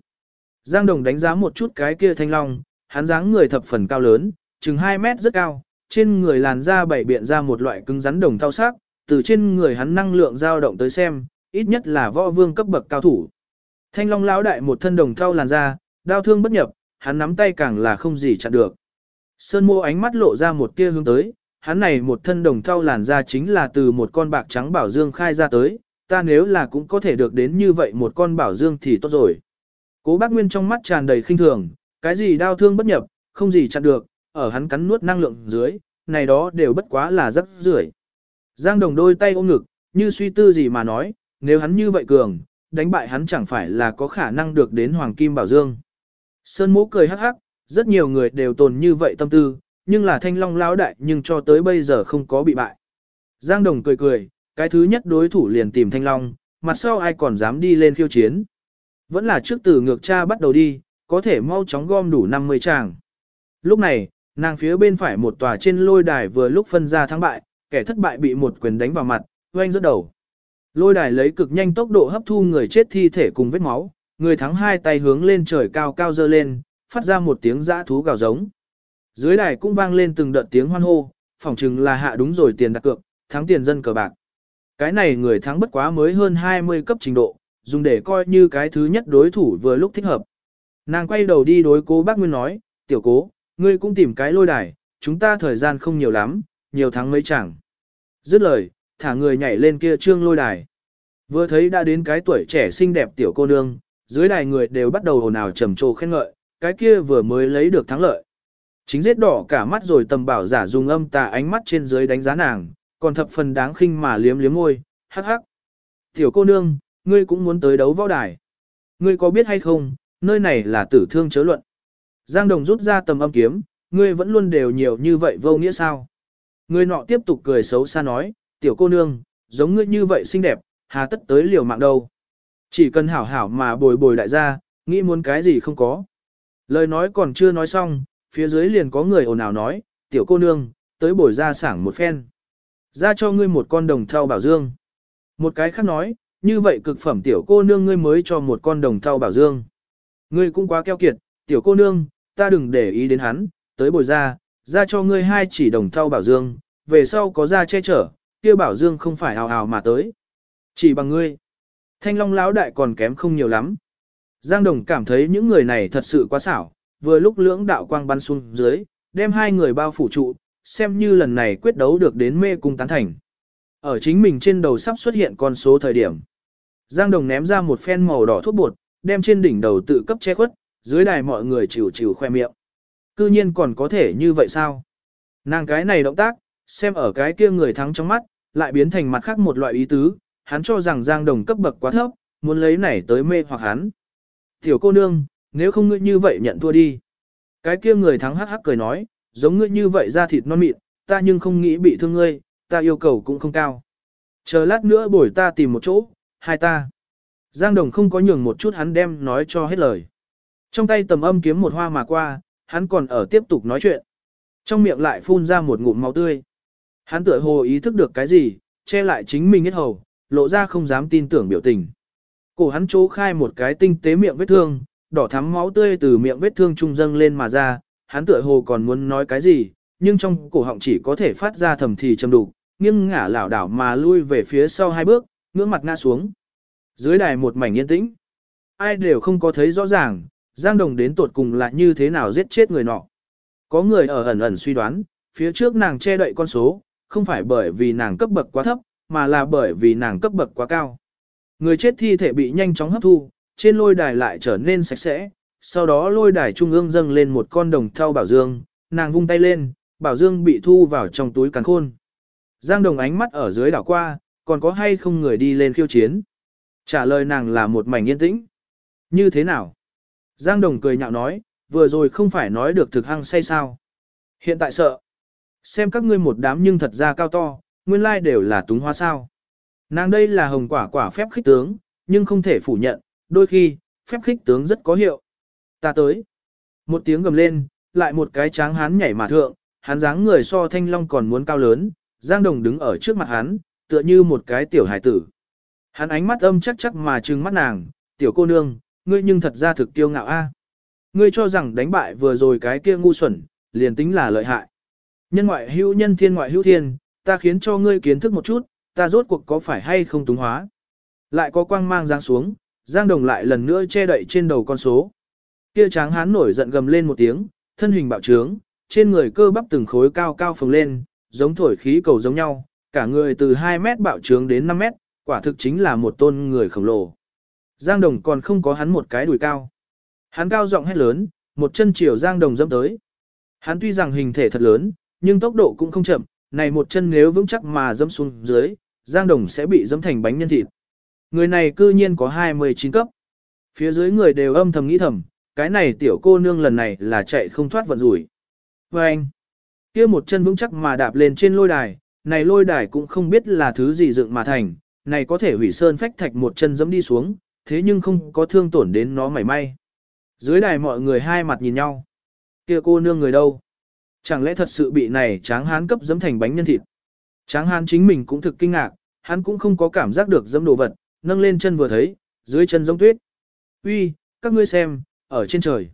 Giang Đồng đánh giá một chút cái kia thanh long, hắn dáng người thập phần cao lớn, chừng 2 mét rất cao, trên người làn da bảy biện ra một loại cứng rắn đồng thau sắc, từ trên người hắn năng lượng dao động tới xem, ít nhất là võ vương cấp bậc cao thủ. Thanh long lão đại một thân đồng thau làn da, đao thương bất nhập, hắn nắm tay càng là không gì chặn được. Sơn mô ánh mắt lộ ra một tia hướng tới, hắn này một thân đồng thau làn da chính là từ một con bạc trắng bảo dương khai ra tới, ta nếu là cũng có thể được đến như vậy một con bảo dương thì tốt rồi. Cố bác Nguyên trong mắt tràn đầy khinh thường, cái gì đau thương bất nhập, không gì chặn được, ở hắn cắn nuốt năng lượng dưới, này đó đều bất quá là rất rưởi. Giang Đồng đôi tay ôm ngực, như suy tư gì mà nói, nếu hắn như vậy cường, đánh bại hắn chẳng phải là có khả năng được đến Hoàng Kim Bảo Dương. Sơn Mô cười hắc hắc, rất nhiều người đều tồn như vậy tâm tư, nhưng là thanh long lão đại nhưng cho tới bây giờ không có bị bại. Giang Đồng cười cười, cái thứ nhất đối thủ liền tìm thanh long, mặt sau ai còn dám đi lên khiêu chiến. Vẫn là trước từ ngược cha bắt đầu đi, có thể mau chóng gom đủ 50 tràng. Lúc này, nàng phía bên phải một tòa trên lôi đài vừa lúc phân ra thắng bại, kẻ thất bại bị một quyền đánh vào mặt, oanh rớt đầu. Lôi đài lấy cực nhanh tốc độ hấp thu người chết thi thể cùng vết máu, người thắng hai tay hướng lên trời cao cao dơ lên, phát ra một tiếng dã thú gào giống. Dưới đài cũng vang lên từng đợt tiếng hoan hô, phỏng chừng là hạ đúng rồi tiền đặt cược, thắng tiền dân cờ bạc. Cái này người thắng bất quá mới hơn 20 cấp trình độ, dùng để coi như cái thứ nhất đối thủ vừa lúc thích hợp. Nàng quay đầu đi đối cố bác Nguyên nói, tiểu cố, ngươi cũng tìm cái lôi đài, chúng ta thời gian không nhiều lắm, nhiều thắng mấy chẳng. Dứt lời, thả người nhảy lên kia trương lôi đài. Vừa thấy đã đến cái tuổi trẻ xinh đẹp tiểu cô nương, dưới đài người đều bắt đầu hồn ào trầm trồ khen ngợi, cái kia vừa mới lấy được thắng lợi. Chính giết đỏ cả mắt rồi tầm bảo giả dùng âm tà ánh mắt trên dưới đánh giá nàng, còn thập phần đáng khinh mà liếm liếm môi, hắc hắc. Tiểu cô nương, ngươi cũng muốn tới đấu võ đài. Ngươi có biết hay không, nơi này là tử thương chớ luận. Giang Đồng rút ra tầm âm kiếm, ngươi vẫn luôn đều nhiều như vậy vô nghĩa sao. Ngươi nọ tiếp tục cười xấu xa nói, tiểu cô nương, giống ngươi như vậy xinh đẹp, hà tất tới liều mạng đâu. Chỉ cần hảo hảo mà bồi bồi đại gia, nghĩ muốn cái gì không có. Lời nói còn chưa nói xong, phía dưới liền có người ồn ào nói, tiểu cô nương, tới bồi ra sảng một phen. Ra cho ngươi một con đồng thau bảo dương. Một cái khác nói, như vậy cực phẩm tiểu cô nương ngươi mới cho một con đồng thau bảo dương. Ngươi cũng quá keo kiệt, tiểu cô nương, ta đừng để ý đến hắn, tới bồi ra, ra cho ngươi hai chỉ đồng thau bảo dương, về sau có ra che chở, kia bảo dương không phải hào hào mà tới. Chỉ bằng ngươi. Thanh long lão đại còn kém không nhiều lắm. Giang Đồng cảm thấy những người này thật sự quá xảo, vừa lúc lưỡng đạo quang bắn xuống dưới, đem hai người bao phủ trụ, xem như lần này quyết đấu được đến mê cung tán thành. Ở chính mình trên đầu sắp xuất hiện con số thời điểm. Giang Đồng ném ra một phen màu đỏ thuốc bột, đem trên đỉnh đầu tự cấp che khuất, dưới đài mọi người chịu chịu khoe miệng. Cư nhiên còn có thể như vậy sao? Nàng cái này động tác, xem ở cái kia người thắng trong mắt, lại biến thành mặt khác một loại ý tứ, hắn cho rằng Giang Đồng cấp bậc quá thấp, muốn lấy này tới mê hoặc hắn. Tiểu cô nương, nếu không ngươi như vậy nhận thua đi. Cái kia người thắng hắc hắc cười nói, giống ngươi như vậy ra thịt non mịn, ta nhưng không nghĩ bị thương ngươi, ta yêu cầu cũng không cao. Chờ lát nữa bổi ta tìm một chỗ, hai ta. Giang Đồng không có nhường một chút hắn đem nói cho hết lời. Trong tay tầm âm kiếm một hoa mà qua, hắn còn ở tiếp tục nói chuyện. Trong miệng lại phun ra một ngụm máu tươi. Hắn tựa hồ ý thức được cái gì, che lại chính mình hết hầu, lộ ra không dám tin tưởng biểu tình. Cổ hắn chỗ khai một cái tinh tế miệng vết thương, đỏ thắm máu tươi từ miệng vết thương trung dâng lên mà ra, hắn tựa hồ còn muốn nói cái gì, nhưng trong cổ họng chỉ có thể phát ra thầm thì trầm đục, nghiêng ngả lảo đảo mà lui về phía sau hai bước, ngưỡng mặt ngã xuống. Dưới đài một mảnh yên tĩnh. Ai đều không có thấy rõ ràng, Giang Đồng đến tột cùng là như thế nào giết chết người nọ. Có người ở ẩn ẩn suy đoán, phía trước nàng che đậy con số, không phải bởi vì nàng cấp bậc quá thấp, mà là bởi vì nàng cấp bậc quá cao. Người chết thi thể bị nhanh chóng hấp thu, trên lôi đài lại trở nên sạch sẽ, sau đó lôi đài trung ương dâng lên một con đồng thau bảo dương, nàng vung tay lên, bảo dương bị thu vào trong túi càn khôn. Giang đồng ánh mắt ở dưới đảo qua, còn có hay không người đi lên khiêu chiến. Trả lời nàng là một mảnh yên tĩnh. Như thế nào? Giang đồng cười nhạo nói, vừa rồi không phải nói được thực hăng say sao. Hiện tại sợ. Xem các ngươi một đám nhưng thật ra cao to, nguyên lai đều là túng hoa sao. Nàng đây là hồng quả quả phép khích tướng, nhưng không thể phủ nhận, đôi khi, phép khích tướng rất có hiệu. Ta tới. Một tiếng gầm lên, lại một cái tráng hán nhảy mà thượng, hán dáng người so thanh long còn muốn cao lớn, Giang Đồng đứng ở trước mặt hắn, tựa như một cái tiểu hải tử. Hắn ánh mắt âm chắc chắc mà trừng mắt nàng, tiểu cô nương, ngươi nhưng thật ra thực tiêu ngạo a. Ngươi cho rằng đánh bại vừa rồi cái kia ngu xuẩn, liền tính là lợi hại. Nhân ngoại hữu nhân thiên ngoại hữu thiên, ta khiến cho ngươi kiến thức một chút, ta rốt cuộc có phải hay không túng hóa. Lại có quang mang giáng xuống, Giang Đồng lại lần nữa che đậy trên đầu con số. Kia tráng hán nổi giận gầm lên một tiếng, thân hình bạo trướng, trên người cơ bắp từng khối cao cao phồng lên, giống thổi khí cầu giống nhau, cả người từ 2 mét bạo trướng đến 5 mét, quả thực chính là một tôn người khổng lồ. Giang Đồng còn không có hắn một cái đùi cao. Hắn cao giọng hét lớn, một chân chiều Giang Đồng dẫm tới. Hắn tuy rằng hình thể thật lớn, nhưng tốc độ cũng không chậm, này một chân nếu vững chắc mà dẫm xuống dưới, Giang Đồng sẽ bị dẫm thành bánh nhân thịt. Người này cư nhiên có 29 cấp. Phía dưới người đều âm thầm nghĩ thầm, cái này tiểu cô nương lần này là chạy không thoát vận rủi. Và anh, kia một chân vững chắc mà đạp lên trên lôi đài, này lôi đài cũng không biết là thứ gì dựng mà thành, này có thể hủy sơn phách thạch một chân dẫm đi xuống, thế nhưng không có thương tổn đến nó mảy may. Dưới đài mọi người hai mặt nhìn nhau. Kia cô nương người đâu? Chẳng lẽ thật sự bị này tráng hán cấp dẫm thành bánh nhân thịt? Tráng hán chính mình cũng thực kinh ngạc, hắn cũng không có cảm giác được dẫm đồ vật, nâng lên chân vừa thấy, dưới chân giống tuyết. Uy, các ngươi xem, ở trên trời.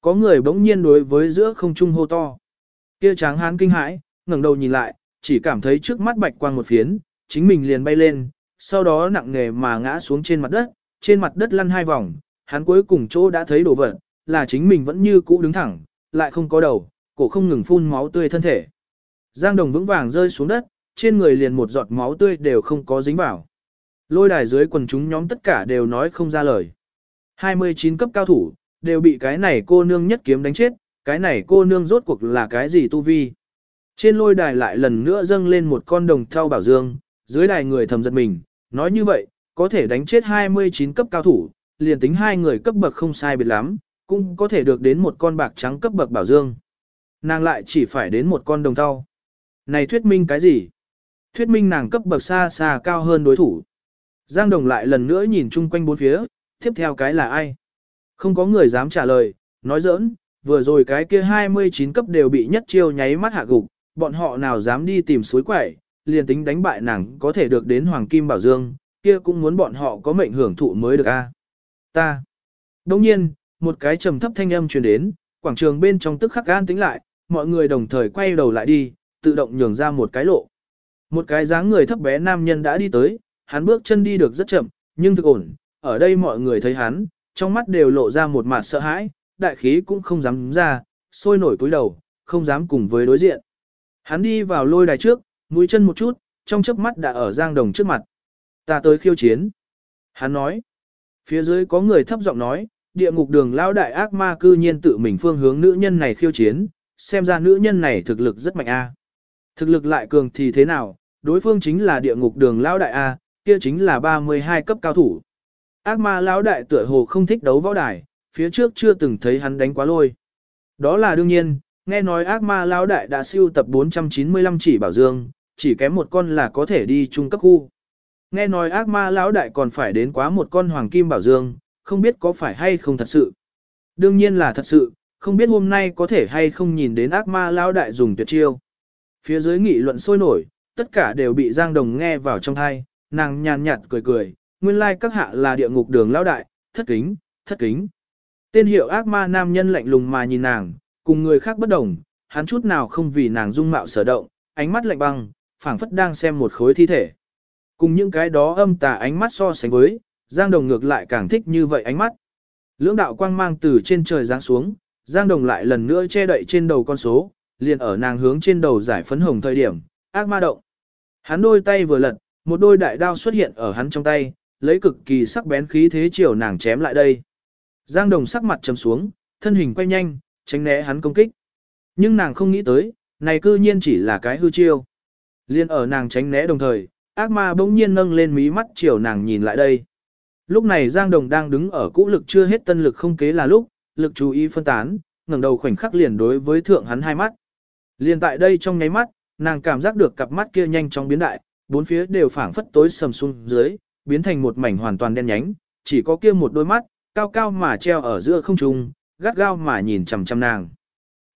Có người bỗng nhiên đối với giữa không trung hô to. Kia tráng hán kinh hãi, ngẩng đầu nhìn lại, chỉ cảm thấy trước mắt bạch quang một phiến, chính mình liền bay lên, sau đó nặng nề mà ngã xuống trên mặt đất, trên mặt đất lăn hai vòng, hắn cuối cùng chỗ đã thấy đồ vật, là chính mình vẫn như cũ đứng thẳng, lại không có đầu, cổ không ngừng phun máu tươi thân thể. Giang Đồng vững vàng rơi xuống đất, trên người liền một giọt máu tươi đều không có dính vào. Lôi đài dưới quần chúng nhóm tất cả đều nói không ra lời. 29 cấp cao thủ, đều bị cái này cô nương nhất kiếm đánh chết, cái này cô nương rốt cuộc là cái gì tu vi. Trên lôi đài lại lần nữa dâng lên một con đồng thau bảo dương, dưới đài người thầm giật mình, nói như vậy, có thể đánh chết 29 cấp cao thủ, liền tính hai người cấp bậc không sai biệt lắm, cũng có thể được đến một con bạc trắng cấp bậc bảo dương. Nàng lại chỉ phải đến một con đồng thau. Này thuyết minh cái gì? Thuyết minh nàng cấp bậc xa xa cao hơn đối thủ. Giang Đồng lại lần nữa nhìn chung quanh bốn phía, tiếp theo cái là ai? Không có người dám trả lời, nói giỡn, vừa rồi cái kia 29 cấp đều bị nhất chiêu nháy mắt hạ gục, bọn họ nào dám đi tìm suối quẩy, liền tính đánh bại nàng có thể được đến Hoàng Kim Bảo Dương, kia cũng muốn bọn họ có mệnh hưởng thụ mới được a. Ta. Đồng nhiên, một cái trầm thấp thanh âm truyền đến, quảng trường bên trong tức khắc gan tính lại, mọi người đồng thời quay đầu lại đi, tự động nhường ra một cái lộ. Một cái dáng người thấp bé nam nhân đã đi tới, hắn bước chân đi được rất chậm, nhưng thực ổn, ở đây mọi người thấy hắn, trong mắt đều lộ ra một mặt sợ hãi, đại khí cũng không dám ra, sôi nổi túi đầu, không dám cùng với đối diện. Hắn đi vào lôi đài trước, mũi chân một chút, trong chớp mắt đã ở Giang Đồng trước mặt. Ta tới khiêu chiến. Hắn nói. Phía dưới có người thấp giọng nói, địa ngục đường lao đại ác ma cư nhiên tự mình phương hướng nữ nhân này khiêu chiến, xem ra nữ nhân này thực lực rất mạnh a. Thực lực lại cường thì thế nào, đối phương chính là địa ngục đường Lão đại a, kia chính là 32 cấp cao thủ. Ác ma lão đại tựa hồ không thích đấu võ đài, phía trước chưa từng thấy hắn đánh quá lôi. Đó là đương nhiên, nghe nói ác ma lão đại đã siêu tập 495 chỉ bảo dương, chỉ kém một con là có thể đi trung cấp khu. Nghe nói ác ma lão đại còn phải đến quá một con hoàng kim bảo dương, không biết có phải hay không thật sự. Đương nhiên là thật sự, không biết hôm nay có thể hay không nhìn đến ác ma lão đại dùng tuyệt chiêu. Phía dưới nghị luận sôi nổi, tất cả đều bị Giang Đồng nghe vào trong thai, nàng nhàn nhạt cười cười, nguyên lai các hạ là địa ngục đường lão đại, thất kính, thất kính. Tên hiệu ác ma nam nhân lạnh lùng mà nhìn nàng, cùng người khác bất đồng, hắn chút nào không vì nàng dung mạo sở động, ánh mắt lạnh băng, phảng phất đang xem một khối thi thể. Cùng những cái đó âm tà ánh mắt so sánh với, Giang Đồng ngược lại càng thích như vậy ánh mắt. Lưỡng đạo quang mang từ trên trời giáng xuống, Giang Đồng lại lần nữa che đậy trên đầu con số, liền ở nàng hướng trên đầu giải phấn hồng thời điểm, ác ma động. Hắn đôi tay vừa lật, một đôi đại đao xuất hiện ở hắn trong tay, lấy cực kỳ sắc bén khí thế chiều nàng chém lại đây. Giang Đồng sắc mặt trầm xuống, thân hình quay nhanh, tránh né hắn công kích. Nhưng nàng không nghĩ tới, này cư nhiên chỉ là cái hư chiêu. Liên ở nàng tránh né đồng thời, ác ma bỗng nhiên nâng lên mí mắt chiều nàng nhìn lại đây. Lúc này Giang Đồng đang đứng ở cũ lực chưa hết tân lực không kế là lúc, lực chú ý phân tán, ngẩng đầu khoảnh khắc liền đối với thượng hắn hai mắt. liền tại đây trong nháy mắt, nàng cảm giác được cặp mắt kia nhanh chóng biến đại, bốn phía đều phảng phất tối sầm xuống dưới, biến thành một mảnh hoàn toàn đen nhánh, chỉ có kia một đôi mắt, cao cao mà treo ở giữa không trung, gắt gao mà nhìn chằm chằm nàng.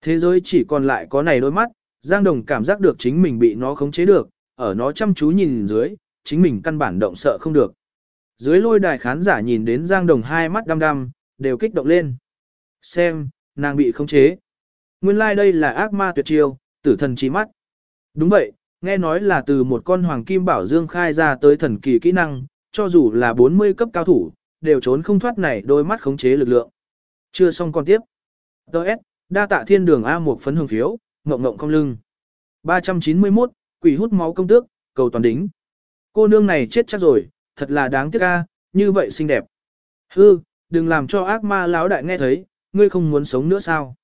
Thế giới chỉ còn lại có này đôi mắt, Giang Đồng cảm giác được chính mình bị nó khống chế được, ở nó chăm chú nhìn dưới, chính mình căn bản động sợ không được. Dưới lôi đài khán giả nhìn đến Giang Đồng hai mắt đăm đăm, đều kích động lên. Xem, nàng bị khống chế. Nguyên lai like đây là ác ma tuyệt chiêu, tử thần trí mắt. Đúng vậy, nghe nói là từ một con hoàng kim bảo dương khai ra tới thần kỳ kỹ năng, cho dù là 40 cấp cao thủ, đều trốn không thoát này đôi mắt khống chế lực lượng. Chưa xong con tiếp. Đợt, đa tạ thiên đường A một phấn hương phiếu, ngộng ngộng không lưng. 391, quỷ hút máu công tước, cầu toàn đính. Cô nương này chết chắc rồi, thật là đáng tiếc a, như vậy xinh đẹp. Hư, đừng làm cho ác ma lão đại nghe thấy, ngươi không muốn sống nữa sao?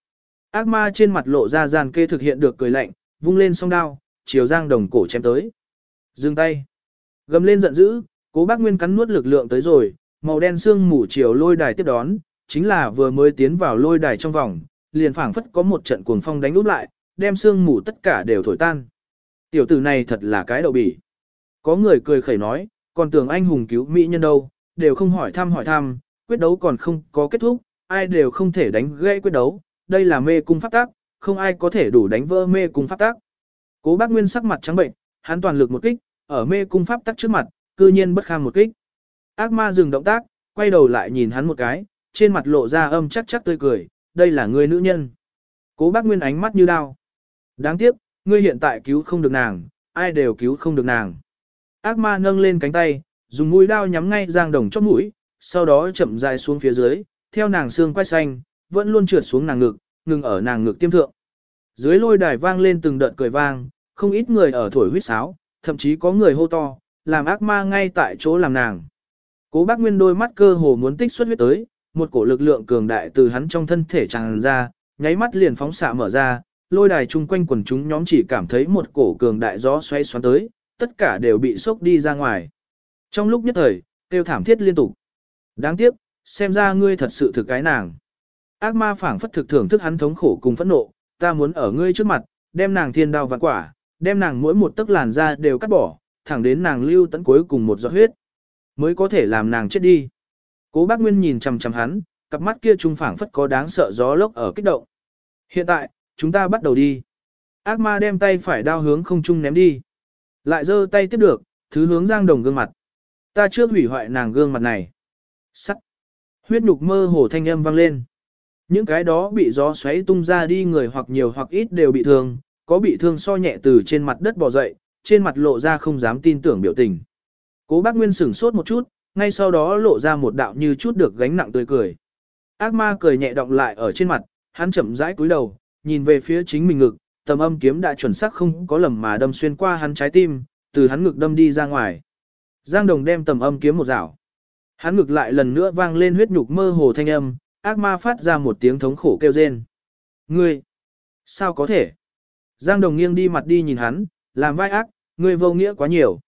Ác ma trên mặt lộ ra giàn kê thực hiện được cười lạnh, vung lên song đao, chiều giang đồng cổ chém tới. Dừng tay. Gầm lên giận dữ, cố bác Nguyên cắn nuốt lực lượng tới rồi, màu đen xương mù chiều lôi đài tiếp đón, chính là vừa mới tiến vào lôi đài trong vòng, liền phảng phất có một trận cuồng phong đánh úp lại, đem xương mù tất cả đều thổi tan. Tiểu tử này thật là cái đậu bỉ. Có người cười khẩy nói, còn tưởng anh hùng cứu mỹ nhân đâu, đều không hỏi thăm hỏi thăm, quyết đấu còn không có kết thúc, ai đều không thể đánh gãy quyết đấu, đây là mê cung pháp tác, không ai có thể đủ đánh vỡ mê cung pháp tác. Cố bác Nguyên sắc mặt trắng bệnh, hắn toàn lực một kích, ở mê cung pháp tắc trước mặt, cư nhiên bất kham một kích. Ác ma dừng động tác, quay đầu lại nhìn hắn một cái, trên mặt lộ ra âm chắc chắc tươi cười, đây là người nữ nhân. Cố bác Nguyên ánh mắt như đao. Đáng tiếc, ngươi hiện tại cứu không được nàng, ai đều cứu không được nàng. Ác ma nâng lên cánh tay, dùng mũi đao nhắm ngay Giang Đồng chóp mũi, sau đó chậm rãi xuống phía dưới, theo nàng xương quay xanh, vẫn luôn trượt xuống nàng ngực, ngừng ở nàng ngực tiêm thượng. Dưới lôi đài vang lên từng đợt cười vang, không ít người ở thổi huýt sáo, thậm chí có người hô to, làm ác ma ngay tại chỗ làm nàng. Cố bác Nguyên đôi mắt cơ hồ muốn tích xuất huyết tới, một cổ lực lượng cường đại từ hắn trong thân thể tràn ra, nháy mắt liền phóng xạ mở ra, lôi đài chung quanh quần chúng nhóm chỉ cảm thấy một cổ cường đại gió xoay xoắn tới, tất cả đều bị sốc đi ra ngoài. Trong lúc nhất thời, tiêu thảm thiết liên tục. Đáng tiếc, xem ra ngươi thật sự thực cái nàng. Ác ma phảng phất thực thưởng thức hắn thống khổ cùng phẫn nộ, ta muốn ở ngươi trước mặt, đem nàng thiên đao vạn quả, đem nàng mỗi một tấc làn da đều cắt bỏ, thẳng đến nàng lưu tận cuối cùng một giọt huyết, mới có thể làm nàng chết đi. Cố bác Nguyên nhìn chằm chằm hắn, cặp mắt kia trung phảng phất có đáng sợ gió lốc ở kích động. Hiện tại, chúng ta bắt đầu đi. Ác ma đem tay phải đao hướng không trung ném đi. Lại giơ tay tiếp được, thứ hướng Giang Đồng gương mặt. Ta trước hủy hoại nàng gương mặt này. Sắc, Huyết nhục mơ hồ thanh âm vang lên. Những cái đó bị gió xoáy tung ra đi người hoặc nhiều hoặc ít đều bị thương, có bị thương so nhẹ từ trên mặt đất bò dậy, trên mặt lộ ra không dám tin tưởng biểu tình. Cố bác Nguyên sửng sốt một chút, ngay sau đó lộ ra một đạo như chút được gánh nặng tươi cười. Ác ma cười nhẹ động lại ở trên mặt, hắn chậm rãi cúi đầu, nhìn về phía chính mình ngực, tầm âm kiếm đã chuẩn xác không có lầm mà đâm xuyên qua hắn trái tim, từ hắn ngực đâm đi ra ngoài. Giang Đồng đem tầm âm kiếm một rảo. Hắn ngực lại lần nữa vang lên huyết nhục mơ hồ thanh âm, ác ma phát ra một tiếng thống khổ kêu rên. Ngươi! Sao có thể? Giang Đồng nghiêng đi mặt đi nhìn hắn, làm vai ác, ngươi vô nghĩa quá nhiều.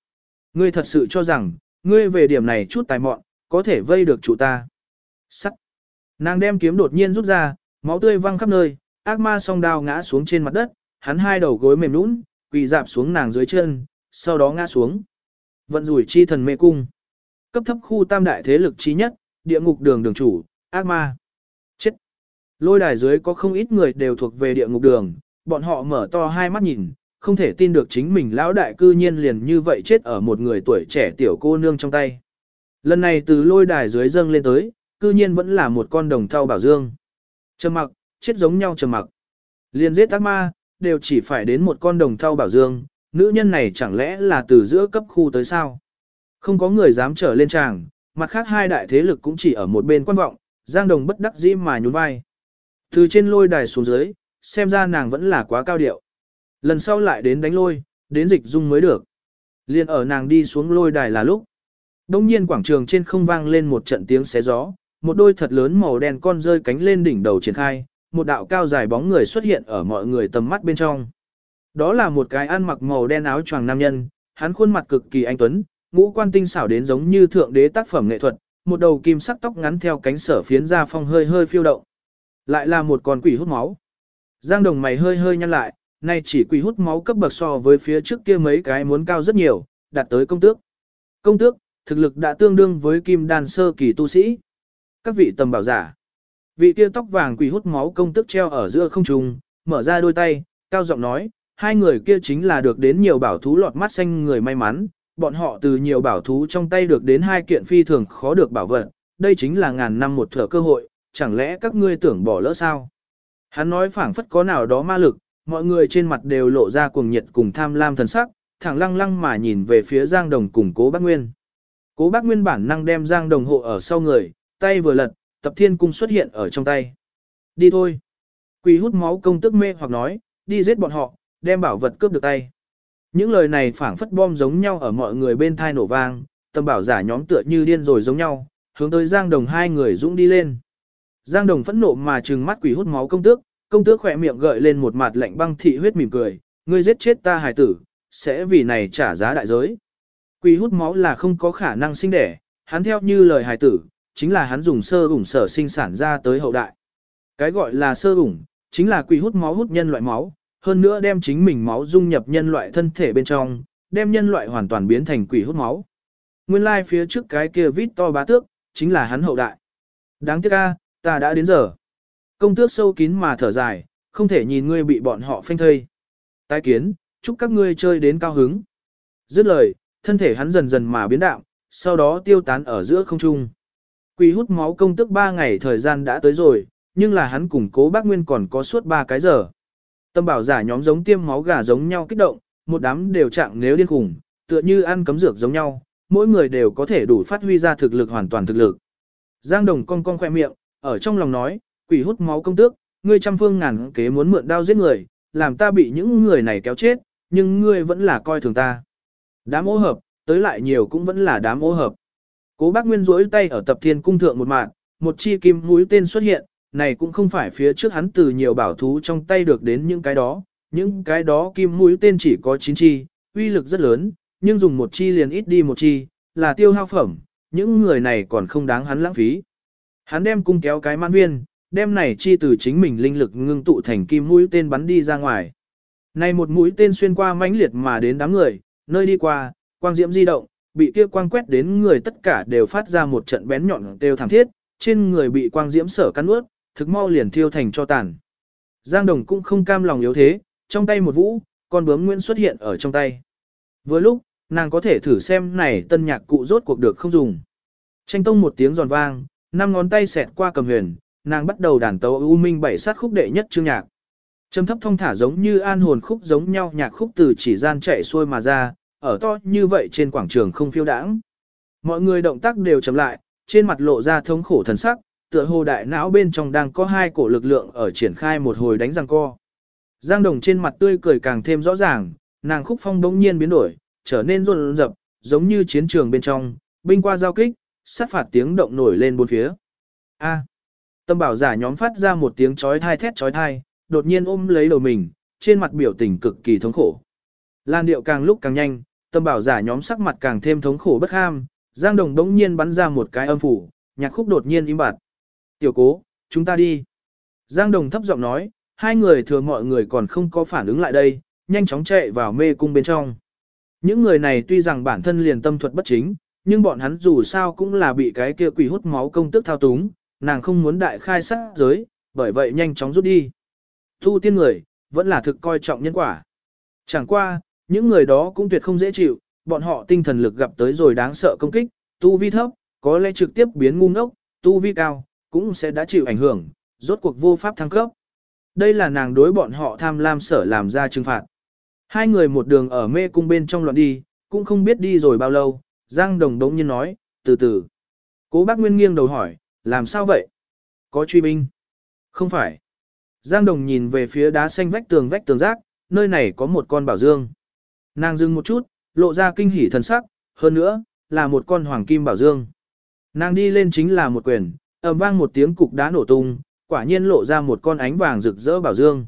Ngươi thật sự cho rằng, ngươi về điểm này chút tài mọn, có thể vây được chủ ta. Sắt! Nàng đem kiếm đột nhiên rút ra, máu tươi văng khắp nơi, ác ma song đao ngã xuống trên mặt đất, hắn hai đầu gối mềm nũng, quỳ dạp xuống nàng dưới chân, sau đó ngã xuống. Vận rủi chi thần mê cung. Cấp thấp khu tam đại thế lực chi nhất, địa ngục đường đường chủ, ác ma. Lôi đài dưới có không ít người đều thuộc về địa ngục đường, bọn họ mở to hai mắt nhìn, không thể tin được chính mình lão đại cư nhiên liền như vậy chết ở một người tuổi trẻ tiểu cô nương trong tay. Lần này từ lôi đài dưới dâng lên tới, cư nhiên vẫn là một con đồng thau bảo dương. Trầm mặc, chết giống nhau trầm mặc. Liên giết ác ma, đều chỉ phải đến một con đồng thau bảo dương, nữ nhân này chẳng lẽ là từ giữa cấp khu tới sao? Không có người dám trở lên tràng, mặt khác hai đại thế lực cũng chỉ ở một bên quan vọng, Giang Đồng bất đắc dĩ mà nhún vai. Từ trên lôi đài xuống dưới, xem ra nàng vẫn là quá cao điệu. Lần sau lại đến đánh lôi, đến dịch dung mới được. Liên ở nàng đi xuống lôi đài là lúc. Đông nhiên quảng trường trên không vang lên một trận tiếng xé gió, một đôi thật lớn màu đen con rơi cánh lên đỉnh đầu triển khai, một đạo cao dài bóng người xuất hiện ở mọi người tầm mắt bên trong. Đó là một cái ăn mặc màu đen áo choàng nam nhân, hắn khuôn mặt cực kỳ anh tuấn, ngũ quan tinh xảo đến giống như thượng đế tác phẩm nghệ thuật, một đầu kim sắc tóc ngắn theo cánh sở phiến ra phong hơi hơi phiêu động. Lại là một con quỷ hút máu. Giang đồng mày hơi hơi nhăn lại, nay chỉ quỷ hút máu cấp bậc so với phía trước kia mấy cái muốn cao rất nhiều, đạt tới công tước. Công tước, thực lực đã tương đương với kim đan sơ kỳ tu sĩ. Các vị tầm bảo giả. Vị kia tóc vàng quỷ hút máu công tước treo ở giữa không trung, mở ra đôi tay, cao giọng nói, hai người kia chính là được đến nhiều bảo thú lọt mắt xanh người may mắn, bọn họ từ nhiều bảo thú trong tay được đến hai kiện phi thường khó được bảo vật, đây chính là ngàn năm một thở cơ hội, chẳng lẽ các ngươi tưởng bỏ lỡ sao? Hắn nói phảng phất có nào đó ma lực, mọi người trên mặt đều lộ ra cuồng nhiệt cùng tham lam thần sắc, thẳng lăng lăng mà nhìn về phía Giang Đồng cùng Cố Bác Nguyên. Cố Bác Nguyên bản năng đem Giang Đồng hộ ở sau người, tay vừa lật, tập thiên cung xuất hiện ở trong tay. Đi thôi. Quỷ hút máu công tức mê hoặc nói, đi giết bọn họ, đem bảo vật cướp được tay. Những lời này phảng phất bom giống nhau ở mọi người bên thai nổ vang, tâm bảo giả nhóm tựa như điên rồi giống nhau, hướng tới Giang Đồng hai người dũng đi lên. Giang Đồng phẫn nộ mà trừng mắt quỷ hút máu công tước, công tước khỏe miệng gợi lên một mặt lạnh băng thị huyết mỉm cười, ngươi giết chết ta hài tử, sẽ vì này trả giá đại giới. Quỷ hút máu là không có khả năng sinh đẻ, hắn theo như lời hài tử, chính là hắn dùng sơ ủng sở sinh sản ra tới hậu đại. Cái gọi là sơ ủng, chính là quỷ hút máu hút nhân loại máu, hơn nữa đem chính mình máu dung nhập nhân loại thân thể bên trong, đem nhân loại hoàn toàn biến thành quỷ hút máu. Nguyên lai like phía trước cái kia vít to bá tước, chính là hắn hậu đại. Đáng tiếc a, ta đã đến giờ. Công tước sâu kín mà thở dài, không thể nhìn ngươi bị bọn họ phanh thây. Tái kiến, chúc các ngươi chơi đến cao hứng. Dứt lời, thân thể hắn dần dần mà biến đạo, sau đó tiêu tán ở giữa không trung. Quỷ hút máu công tức 3 ngày thời gian đã tới rồi, nhưng là hắn cùng cố bác Nguyên còn có suốt 3 cái giờ. Tâm bảo giả nhóm giống tiêm máu gà giống nhau kích động, một đám đều trạng nếu điên khủng, tựa như ăn cấm dược giống nhau, mỗi người đều có thể đủ phát huy ra thực lực hoàn toàn thực lực. Giang Đồng cong cong khoe miệng, ở trong lòng nói, quỷ hút máu công tước, ngươi trăm phương ngàn kế muốn mượn đao giết người, làm ta bị những người này kéo chết, nhưng ngươi vẫn là coi thường ta. Đám ô hợp, tới lại nhiều cũng vẫn là đám ô hợp. Cố bác Nguyên rỗi tay ở tập thiên cung thượng một mạng, một chi kim mũi tên xuất hiện, này cũng không phải phía trước hắn từ nhiều bảo thú trong tay được đến những cái đó, những cái đó kim mũi tên chỉ có 9 chi, uy lực rất lớn, nhưng dùng một chi liền ít đi một chi, là tiêu hao phẩm, những người này còn không đáng hắn lãng phí. Hắn đem cung kéo cái mãn viên, đem này chi từ chính mình linh lực ngưng tụ thành kim mũi tên bắn đi ra ngoài. Này một mũi tên xuyên qua mãnh liệt mà đến đám người, nơi đi qua, quang diễm di động, bị kia quang quét đến người tất cả đều phát ra một trận bén nhọn đều thảm thiết, trên người bị quang diễm sở cắn ướt, thực mau liền thiêu thành cho tàn. Giang Đồng cũng không cam lòng yếu thế, trong tay một vũ, con bướm nguyên xuất hiện ở trong tay. Với lúc, nàng có thể thử xem này tân nhạc cụ rốt cuộc được không dùng. Tranh tông một tiếng giòn vang, năm ngón tay xẹt qua cầm huyền, nàng bắt đầu đàn tấu u minh bảy sát khúc đệ nhất chương nhạc. Trầm thấp thông thả giống như an hồn khúc giống nhau nhạc khúc từ chỉ gian chạy xuôi mà ra, ở to như vậy trên quảng trường không phiêu đãng. Mọi người động tác đều chậm lại, trên mặt lộ ra thống khổ thần sắc, tựa hồ đại não bên trong đang có hai cổ lực lượng ở triển khai một hồi đánh răng co. Giang Đồng trên mặt tươi cười càng thêm rõ ràng, nàng khúc phong bỗng nhiên biến đổi, trở nên run rập, giống như chiến trường bên trong, binh qua giao kích, sát phạt tiếng động nổi lên bốn phía. A. Tâm bảo giả nhóm phát ra một tiếng chói thai thét chói thai, đột nhiên ôm lấy đầu mình, trên mặt biểu tình cực kỳ thống khổ. Lan điệu càng lúc càng nhanh, tâm bảo giả nhóm sắc mặt càng thêm thống khổ bất ham, Giang Đồng đống nhiên bắn ra một cái âm phủ, nhạc khúc đột nhiên im bặt. Tiểu cố, chúng ta đi. Giang Đồng thấp giọng nói, hai người thừa mọi người còn không có phản ứng lại đây, nhanh chóng chạy vào mê cung bên trong. Những người này tuy rằng bản thân liền tâm thuật bất chính, nhưng bọn hắn dù sao cũng là bị cái kia quỷ hút máu công tức thao túng, nàng không muốn đại khai sát giới, bởi vậy nhanh chóng rút đi. Thu tiên người, vẫn là thực coi trọng nhân quả. Chẳng qua, những người đó cũng tuyệt không dễ chịu, bọn họ tinh thần lực gặp tới rồi đáng sợ công kích, tu vi thấp, có lẽ trực tiếp biến ngu ngốc, tu vi cao, cũng sẽ đã chịu ảnh hưởng, rốt cuộc vô pháp thăng cấp. Đây là nàng đối bọn họ tham lam sở làm ra trừng phạt. Hai người một đường ở mê cung bên trong loạn đi, cũng không biết đi rồi bao lâu, Giang Đồng đống nhiên nói, từ từ. Cố bác Nguyên nghiêng đầu hỏi, làm sao vậy? Có truy binh? Không phải. Giang Đồng nhìn về phía đá xanh vách tường vách tường rác, nơi này có một con bảo dương. Nàng dừng một chút, lộ ra kinh hỉ thần sắc, hơn nữa, là một con hoàng kim bảo dương. Nàng đi lên chính là một quyền, ầm vang một tiếng cục đá nổ tung, quả nhiên lộ ra một con ánh vàng rực rỡ bảo dương.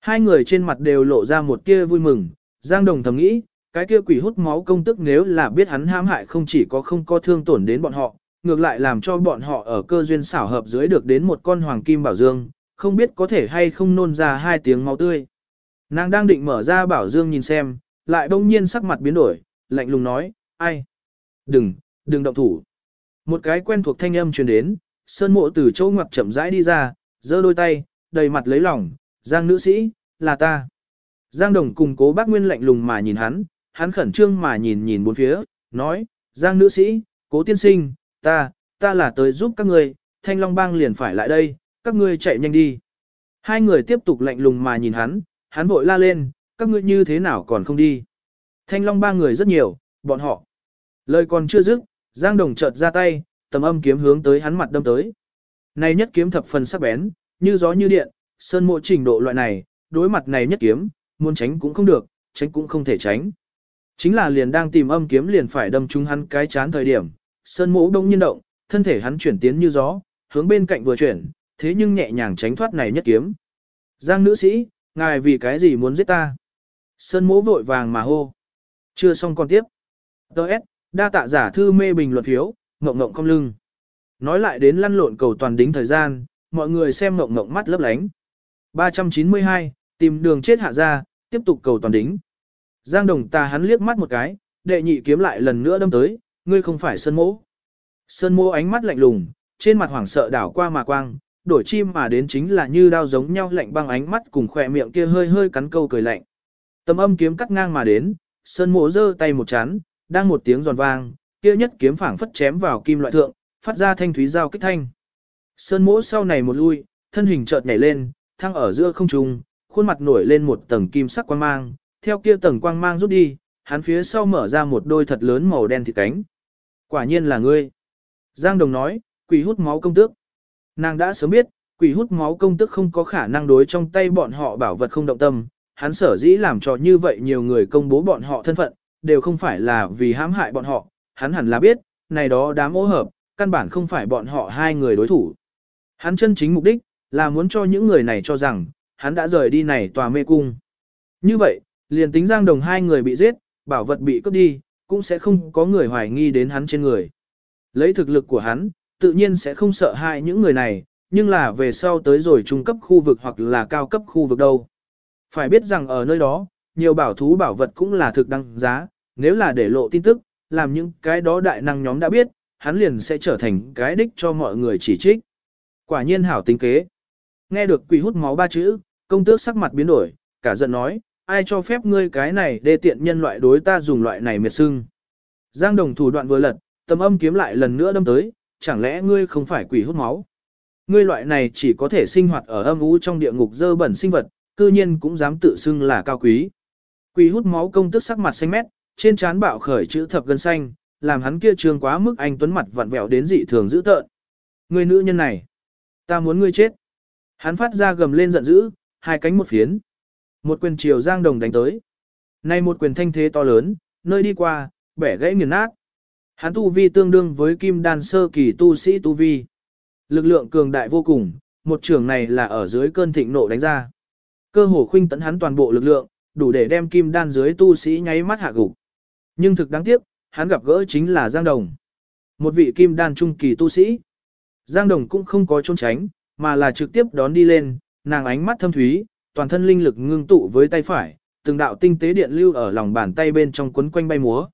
Hai người trên mặt đều lộ ra một tia vui mừng, Giang Đồng thầm nghĩ, cái kia quỷ hút máu công tức nếu là biết hắn hãm hại không chỉ có không có thương tổn đến bọn họ, ngược lại làm cho bọn họ ở cơ duyên xảo hợp dưới được đến một con hoàng kim bảo dương, không biết có thể hay không nôn ra hai tiếng máu tươi. Nàng đang định mở ra bảo dương nhìn xem, lại bỗng nhiên sắc mặt biến đổi, lạnh lùng nói, ai? Đừng, đừng động thủ. Một cái quen thuộc thanh âm truyền đến, sơn mộ từ chỗ ngoặc chậm rãi đi ra, giơ đôi tay, đầy mặt lấy lòng, giang nữ sĩ, là ta. Giang Đồng cùng cố bác Nguyên lạnh lùng mà nhìn hắn, hắn khẩn trương mà nhìn nhìn bốn phía, nói, Giang nữ sĩ, cố tiên sinh, ta, ta là tới giúp các ngươi, thanh long bang liền phải lại đây, các ngươi chạy nhanh đi. Hai người tiếp tục lạnh lùng mà nhìn hắn, hắn vội la lên, các ngươi như thế nào còn không đi. Thanh long ba người rất nhiều, bọn họ. Lời còn chưa dứt, Giang Đồng chợt ra tay, tầm âm kiếm hướng tới hắn mặt đâm tới. Này nhất kiếm thập phần sắc bén, như gió như điện, sơn mộ trình độ loại này, đối mặt này nhất kiếm, muốn tránh cũng không được, tránh cũng không thể tránh. Chính là liền đang tìm âm kiếm liền phải đâm trúng hắn cái chán thời điểm, sơn mũ đông nhiên động, thân thể hắn chuyển tiến như gió, hướng bên cạnh vừa chuyển, thế nhưng nhẹ nhàng tránh thoát này nhất kiếm. Giang nữ sĩ, ngài vì cái gì muốn giết ta? Sơn mũ vội vàng mà hô. Chưa xong còn tiếp. Đợt, đa tạ giả thư mê bình luận phiếu, ngộng ngộng không lưng. Nói lại đến lăn lộn cầu toàn đính thời gian, mọi người xem ngộng ngộng mắt lấp lánh. 392, tìm đường chết hạ ra, tiếp tục cầu toàn đính. Giang đồng ta hắn liếc mắt một cái, đệ nhị kiếm lại lần nữa đâm tới, ngươi không phải sơn mỗ. Sơn mỗ ánh mắt lạnh lùng, trên mặt hoảng sợ đảo qua mà quang, đổi chim mà đến chính là như đao giống nhau lạnh băng ánh mắt cùng khỏe miệng kia hơi hơi cắn câu cười lạnh. Tầm âm kiếm cắt ngang mà đến, sơn mỗ giơ tay một chán, đang một tiếng giòn vang, kia nhất kiếm phảng phất chém vào kim loại thượng, phát ra thanh thúy giao kích thanh. Sơn mỗ sau này một lui, thân hình chợt nhảy lên, thăng ở giữa không trung, khuôn mặt nổi lên một tầng kim sắc quang mang, theo kia tầng quang mang rút đi, hắn phía sau mở ra một đôi thật lớn màu đen thịt cánh. Quả nhiên là ngươi. Giang Đồng nói, quỷ hút máu công tước. Nàng đã sớm biết, quỷ hút máu công tước không có khả năng đối trong tay bọn họ bảo vật không động tâm, hắn sở dĩ làm cho như vậy nhiều người công bố bọn họ thân phận, đều không phải là vì hãm hại bọn họ, hắn hẳn là biết, này đó đám ô hợp, căn bản không phải bọn họ hai người đối thủ. Hắn chân chính mục đích, là muốn cho những người này cho rằng, hắn đã rời đi này tòa mê cung. Như vậy, liền tính giang đồng hai người bị giết, bảo vật bị cướp đi, cũng sẽ không có người hoài nghi đến hắn trên người. Lấy thực lực của hắn, tự nhiên sẽ không sợ hại những người này, nhưng là về sau tới rồi trung cấp khu vực hoặc là cao cấp khu vực đâu. Phải biết rằng ở nơi đó, nhiều bảo thú bảo vật cũng là thực đăng giá, nếu là để lộ tin tức, làm những cái đó đại năng nhóm đã biết, hắn liền sẽ trở thành cái đích cho mọi người chỉ trích. Quả nhiên hảo tính kế. Nghe được quỷ hút máu ba chữ, công tước sắc mặt biến đổi, cả giận nói, ai cho phép ngươi cái này để tiện nhân loại đối ta dùng loại này miệt sưng. Giang đồng thủ đoạn vừa lật, tâm âm kiếm lại lần nữa đâm tới, chẳng lẽ ngươi không phải quỷ hút máu? Ngươi loại này chỉ có thể sinh hoạt ở âm u trong địa ngục dơ bẩn sinh vật, cư nhiên cũng dám tự xưng là cao quý. Quỷ hút máu công tức sắc mặt xanh mét, trên trán bạo khởi chữ thập gân xanh, làm hắn kia trương quá mức anh tuấn mặt vặn vẹo đến dị thường dữ tợn. Ngươi nữ nhân này, ta muốn ngươi chết. Hắn phát ra gầm lên giận dữ, hai cánh một phiến. Một quyền chiều giang đồng đánh tới. Nay một quyền thanh thế to lớn, nơi đi qua, bẻ gãy nghiền nát. Hắn tu vi tương đương với kim đan sơ kỳ tu sĩ tu vi. Lực lượng cường đại vô cùng, một trường này là ở dưới cơn thịnh nộ đánh ra. Cơ hồ khuynh tấn hắn toàn bộ lực lượng, đủ để đem kim đan dưới tu sĩ nháy mắt hạ gục. Nhưng thực đáng tiếc, hắn gặp gỡ chính là Giang Đồng. Một vị kim đan trung kỳ tu sĩ. Giang Đồng cũng không có trốn tránh, mà là trực tiếp đón đi lên, nàng ánh mắt thâm thúy, toàn thân linh lực ngưng tụ với tay phải, từng đạo tinh tế điện lưu ở lòng bàn tay bên trong quấn quanh bay múa.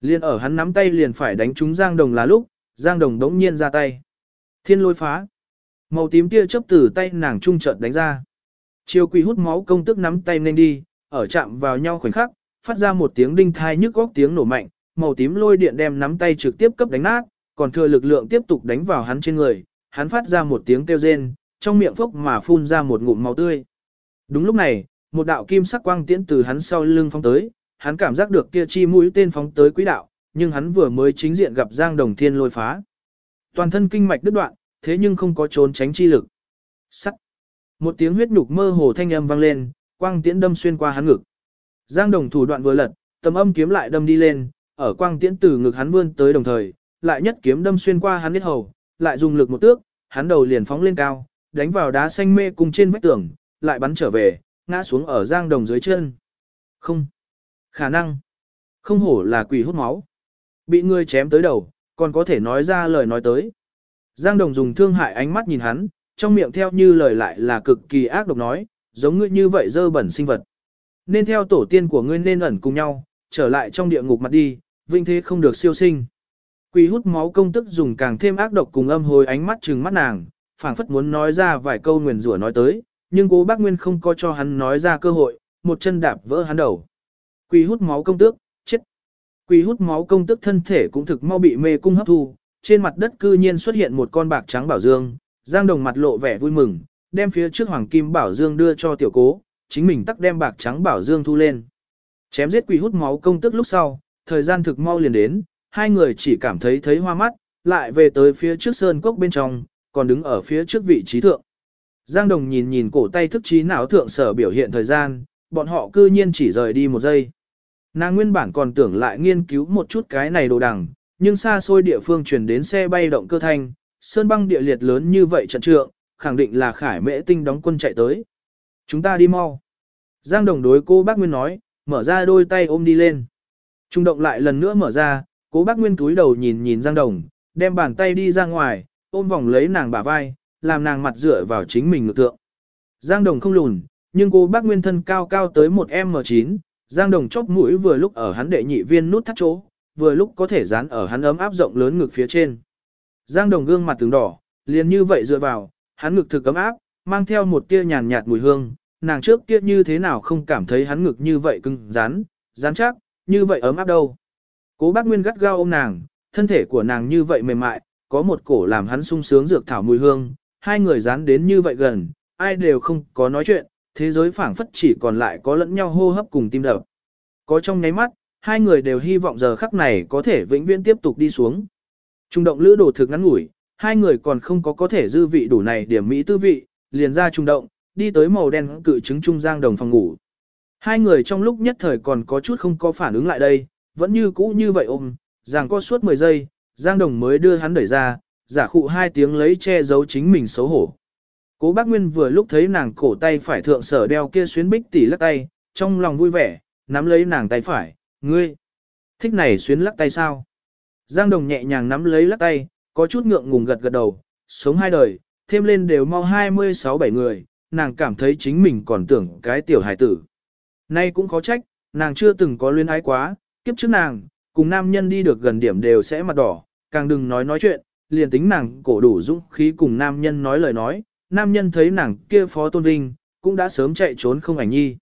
Liên ở hắn nắm tay liền phải đánh trúng Giang Đồng là lúc, Giang Đồng đống nhiên ra tay. Thiên lôi phá. Màu tím tia chớp từ tay nàng trung chợt đánh ra. Chiêu quỷ hút máu công tức nắm tay nên đi, ở chạm vào nhau khoảnh khắc, phát ra một tiếng đinh thai nhức góc tiếng nổ mạnh, màu tím lôi điện đem nắm tay trực tiếp cấp đánh nát, còn thừa lực lượng tiếp tục đánh vào hắn trên người, hắn phát ra một tiếng kêu rên, trong miệng phốc mà phun ra một ngụm máu tươi. Đúng lúc này, một đạo kim sắc quang tiễn từ hắn sau lưng phóng tới, hắn cảm giác được kia chi mũi tên phóng tới quỹ đạo, nhưng hắn vừa mới chính diện gặp Giang Đồng Thiên lôi phá. Toàn thân kinh mạch đứt đoạn, thế nhưng không có trốn tránh chi lực. Sắt. Một tiếng huyết nhục mơ hồ thanh âm vang lên, quang tiễn đâm xuyên qua hắn ngực. Giang Đồng thủ đoạn vừa lật, tầm âm kiếm lại đâm đi lên, ở quang tiễn từ ngực hắn vươn tới đồng thời, lại nhất kiếm đâm xuyên qua hắn huyết hầu, lại dùng lực một tước, hắn đầu liền phóng lên cao, đánh vào đá xanh mê cùng trên vách tường, lại bắn trở về, ngã xuống ở Giang Đồng dưới chân. Không. Khả năng. Không hổ là quỷ hút máu. Bị ngươi chém tới đầu, còn có thể nói ra lời nói tới. Giang Đồng dùng thương hại ánh mắt nhìn hắn, trong miệng theo như lời lại là cực kỳ ác độc nói, giống ngươi như vậy dơ bẩn sinh vật. Nên theo tổ tiên của ngươi nên ẩn cùng nhau, trở lại trong địa ngục mặt đi, vinh thế không được siêu sinh. Quỷ hút máu công tức dùng càng thêm ác độc cùng âm hồi ánh mắt trừng mắt nàng, phảng phất muốn nói ra vài câu nguyền rủa nói tới, nhưng cố bác Nguyên không có cho hắn nói ra cơ hội, một chân đạp vỡ hắn đầu. Quỷ hút máu công tước, chết. Quỷ hút máu công tước thân thể cũng thực mau bị mê cung hấp thu, trên mặt đất cư nhiên xuất hiện một con bạc trắng bảo dương, Giang Đồng mặt lộ vẻ vui mừng, đem phía trước hoàng kim bảo dương đưa cho tiểu cố, chính mình tắc đem bạc trắng bảo dương thu lên. Chém giết quỷ hút máu công tước lúc sau, thời gian thực mau liền đến, hai người chỉ cảm thấy thấy hoa mắt, lại về tới phía trước sơn cốc bên trong, còn đứng ở phía trước vị trí thượng. Giang Đồng nhìn nhìn cổ tay thức trí não thượng sở biểu hiện thời gian, bọn họ cư nhiên chỉ rời đi một giây. Nàng nguyên bản còn tưởng lại nghiên cứu một chút cái này đồ đằng, nhưng xa xôi địa phương truyền đến xe bay động cơ thanh, sơn băng địa liệt lớn như vậy trận trượng, khẳng định là khải mễ tinh đóng quân chạy tới. Chúng ta đi mau. Giang Đồng đối cô bác Nguyên nói, mở ra đôi tay ôm đi lên. Trung động lại lần nữa mở ra, cố bác Nguyên túi đầu nhìn nhìn Giang Đồng, đem bàn tay đi ra ngoài, ôm vòng lấy nàng bả vai, làm nàng mặt dựa vào chính mình ngược tượng. Giang Đồng không lùn, nhưng cô bác Nguyên thân cao cao tới một M9, Giang Đồng chóp mũi vừa lúc ở hắn đệ nhị viên nút thắt chỗ, vừa lúc có thể dán ở hắn ấm áp rộng lớn ngực phía trên. Giang Đồng gương mặt tướng đỏ, liền như vậy dựa vào, hắn ngực thực ấm áp, mang theo một tia nhàn nhạt mùi hương, nàng trước kia như thế nào không cảm thấy hắn ngực như vậy cứng rắn, rắn chắc, như vậy ấm áp đâu. Cố bác Nguyên gắt gao ôm nàng, thân thể của nàng như vậy mềm mại, có một cổ làm hắn sung sướng dược thảo mùi hương, hai người dán đến như vậy gần, ai đều không có nói chuyện, thế giới phảng phất chỉ còn lại có lẫn nhau hô hấp cùng tim đập. Có trong nháy mắt, hai người đều hy vọng giờ khắc này có thể vĩnh viễn tiếp tục đi xuống. Trung động lữ đồ thực ngắn ngủi, hai người còn không có có thể dư vị đủ này điểm mỹ tư vị, liền ra trung động, đi tới màu đen cự trứng trung giang đồng phòng ngủ. Hai người trong lúc nhất thời còn có chút không có phản ứng lại đây, vẫn như cũ như vậy ôm, rằng có suốt 10 giây, giang đồng mới đưa hắn đẩy ra, giả khụ hai tiếng lấy che giấu chính mình xấu hổ. Cố bác Nguyên vừa lúc thấy nàng cổ tay phải thượng sở đeo kia xuyến bích tỉ lắc tay, trong lòng vui vẻ, nắm lấy nàng tay phải, ngươi, thích này xuyến lắc tay sao? Giang Đồng nhẹ nhàng nắm lấy lắc tay, có chút ngượng ngùng gật gật đầu, sống hai đời, thêm lên đều mau 26-7 người, nàng cảm thấy chính mình còn tưởng cái tiểu hải tử. Nay cũng khó trách, nàng chưa từng có luyến ái quá, kiếp trước nàng, cùng nam nhân đi được gần điểm đều sẽ mặt đỏ, càng đừng nói nói chuyện, liền tính nàng cổ đủ dũng khí cùng nam nhân nói lời nói, nam nhân thấy nàng kia phó tôn vinh, cũng đã sớm chạy trốn không ảnh nhi.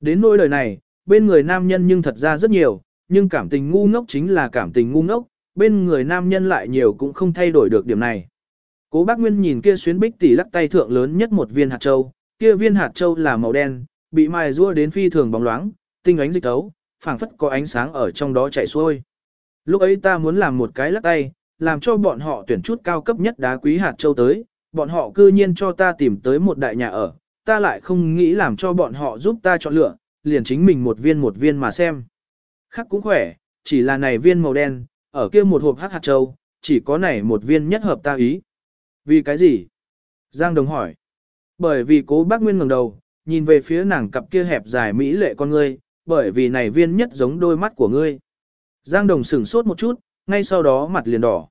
Đến nỗi lời này, bên người nam nhân nhưng thật ra rất nhiều, nhưng cảm tình ngu ngốc chính là cảm tình ngu ngốc, bên người nam nhân lại nhiều cũng không thay đổi được điểm này. Cố bác Nguyên nhìn kia xuyến bích tỷ lắc tay thượng lớn nhất một viên hạt châu, kia viên hạt châu là màu đen, bị mài rua đến phi thường bóng loáng, tinh ánh dịch tấu, phảng phất có ánh sáng ở trong đó chạy xuôi. Lúc ấy ta muốn làm một cái lắc tay, làm cho bọn họ tuyển chút cao cấp nhất đá quý hạt châu tới, bọn họ cư nhiên cho ta tìm tới một đại nhà ở, ta lại không nghĩ làm cho bọn họ giúp ta chọn lựa, liền chính mình một viên một viên mà xem. Khắc cũng khỏe, chỉ là này viên màu đen, ở kia một hộp hắc hạt châu, chỉ có này một viên nhất hợp ta ý. Vì cái gì? Giang Đồng hỏi. Bởi vì cố bác Nguyên ngẩng đầu, nhìn về phía nàng cặp kia hẹp dài mỹ lệ con ngươi, bởi vì này viên nhất giống đôi mắt của ngươi. Giang Đồng sửng sốt một chút, ngay sau đó mặt liền đỏ.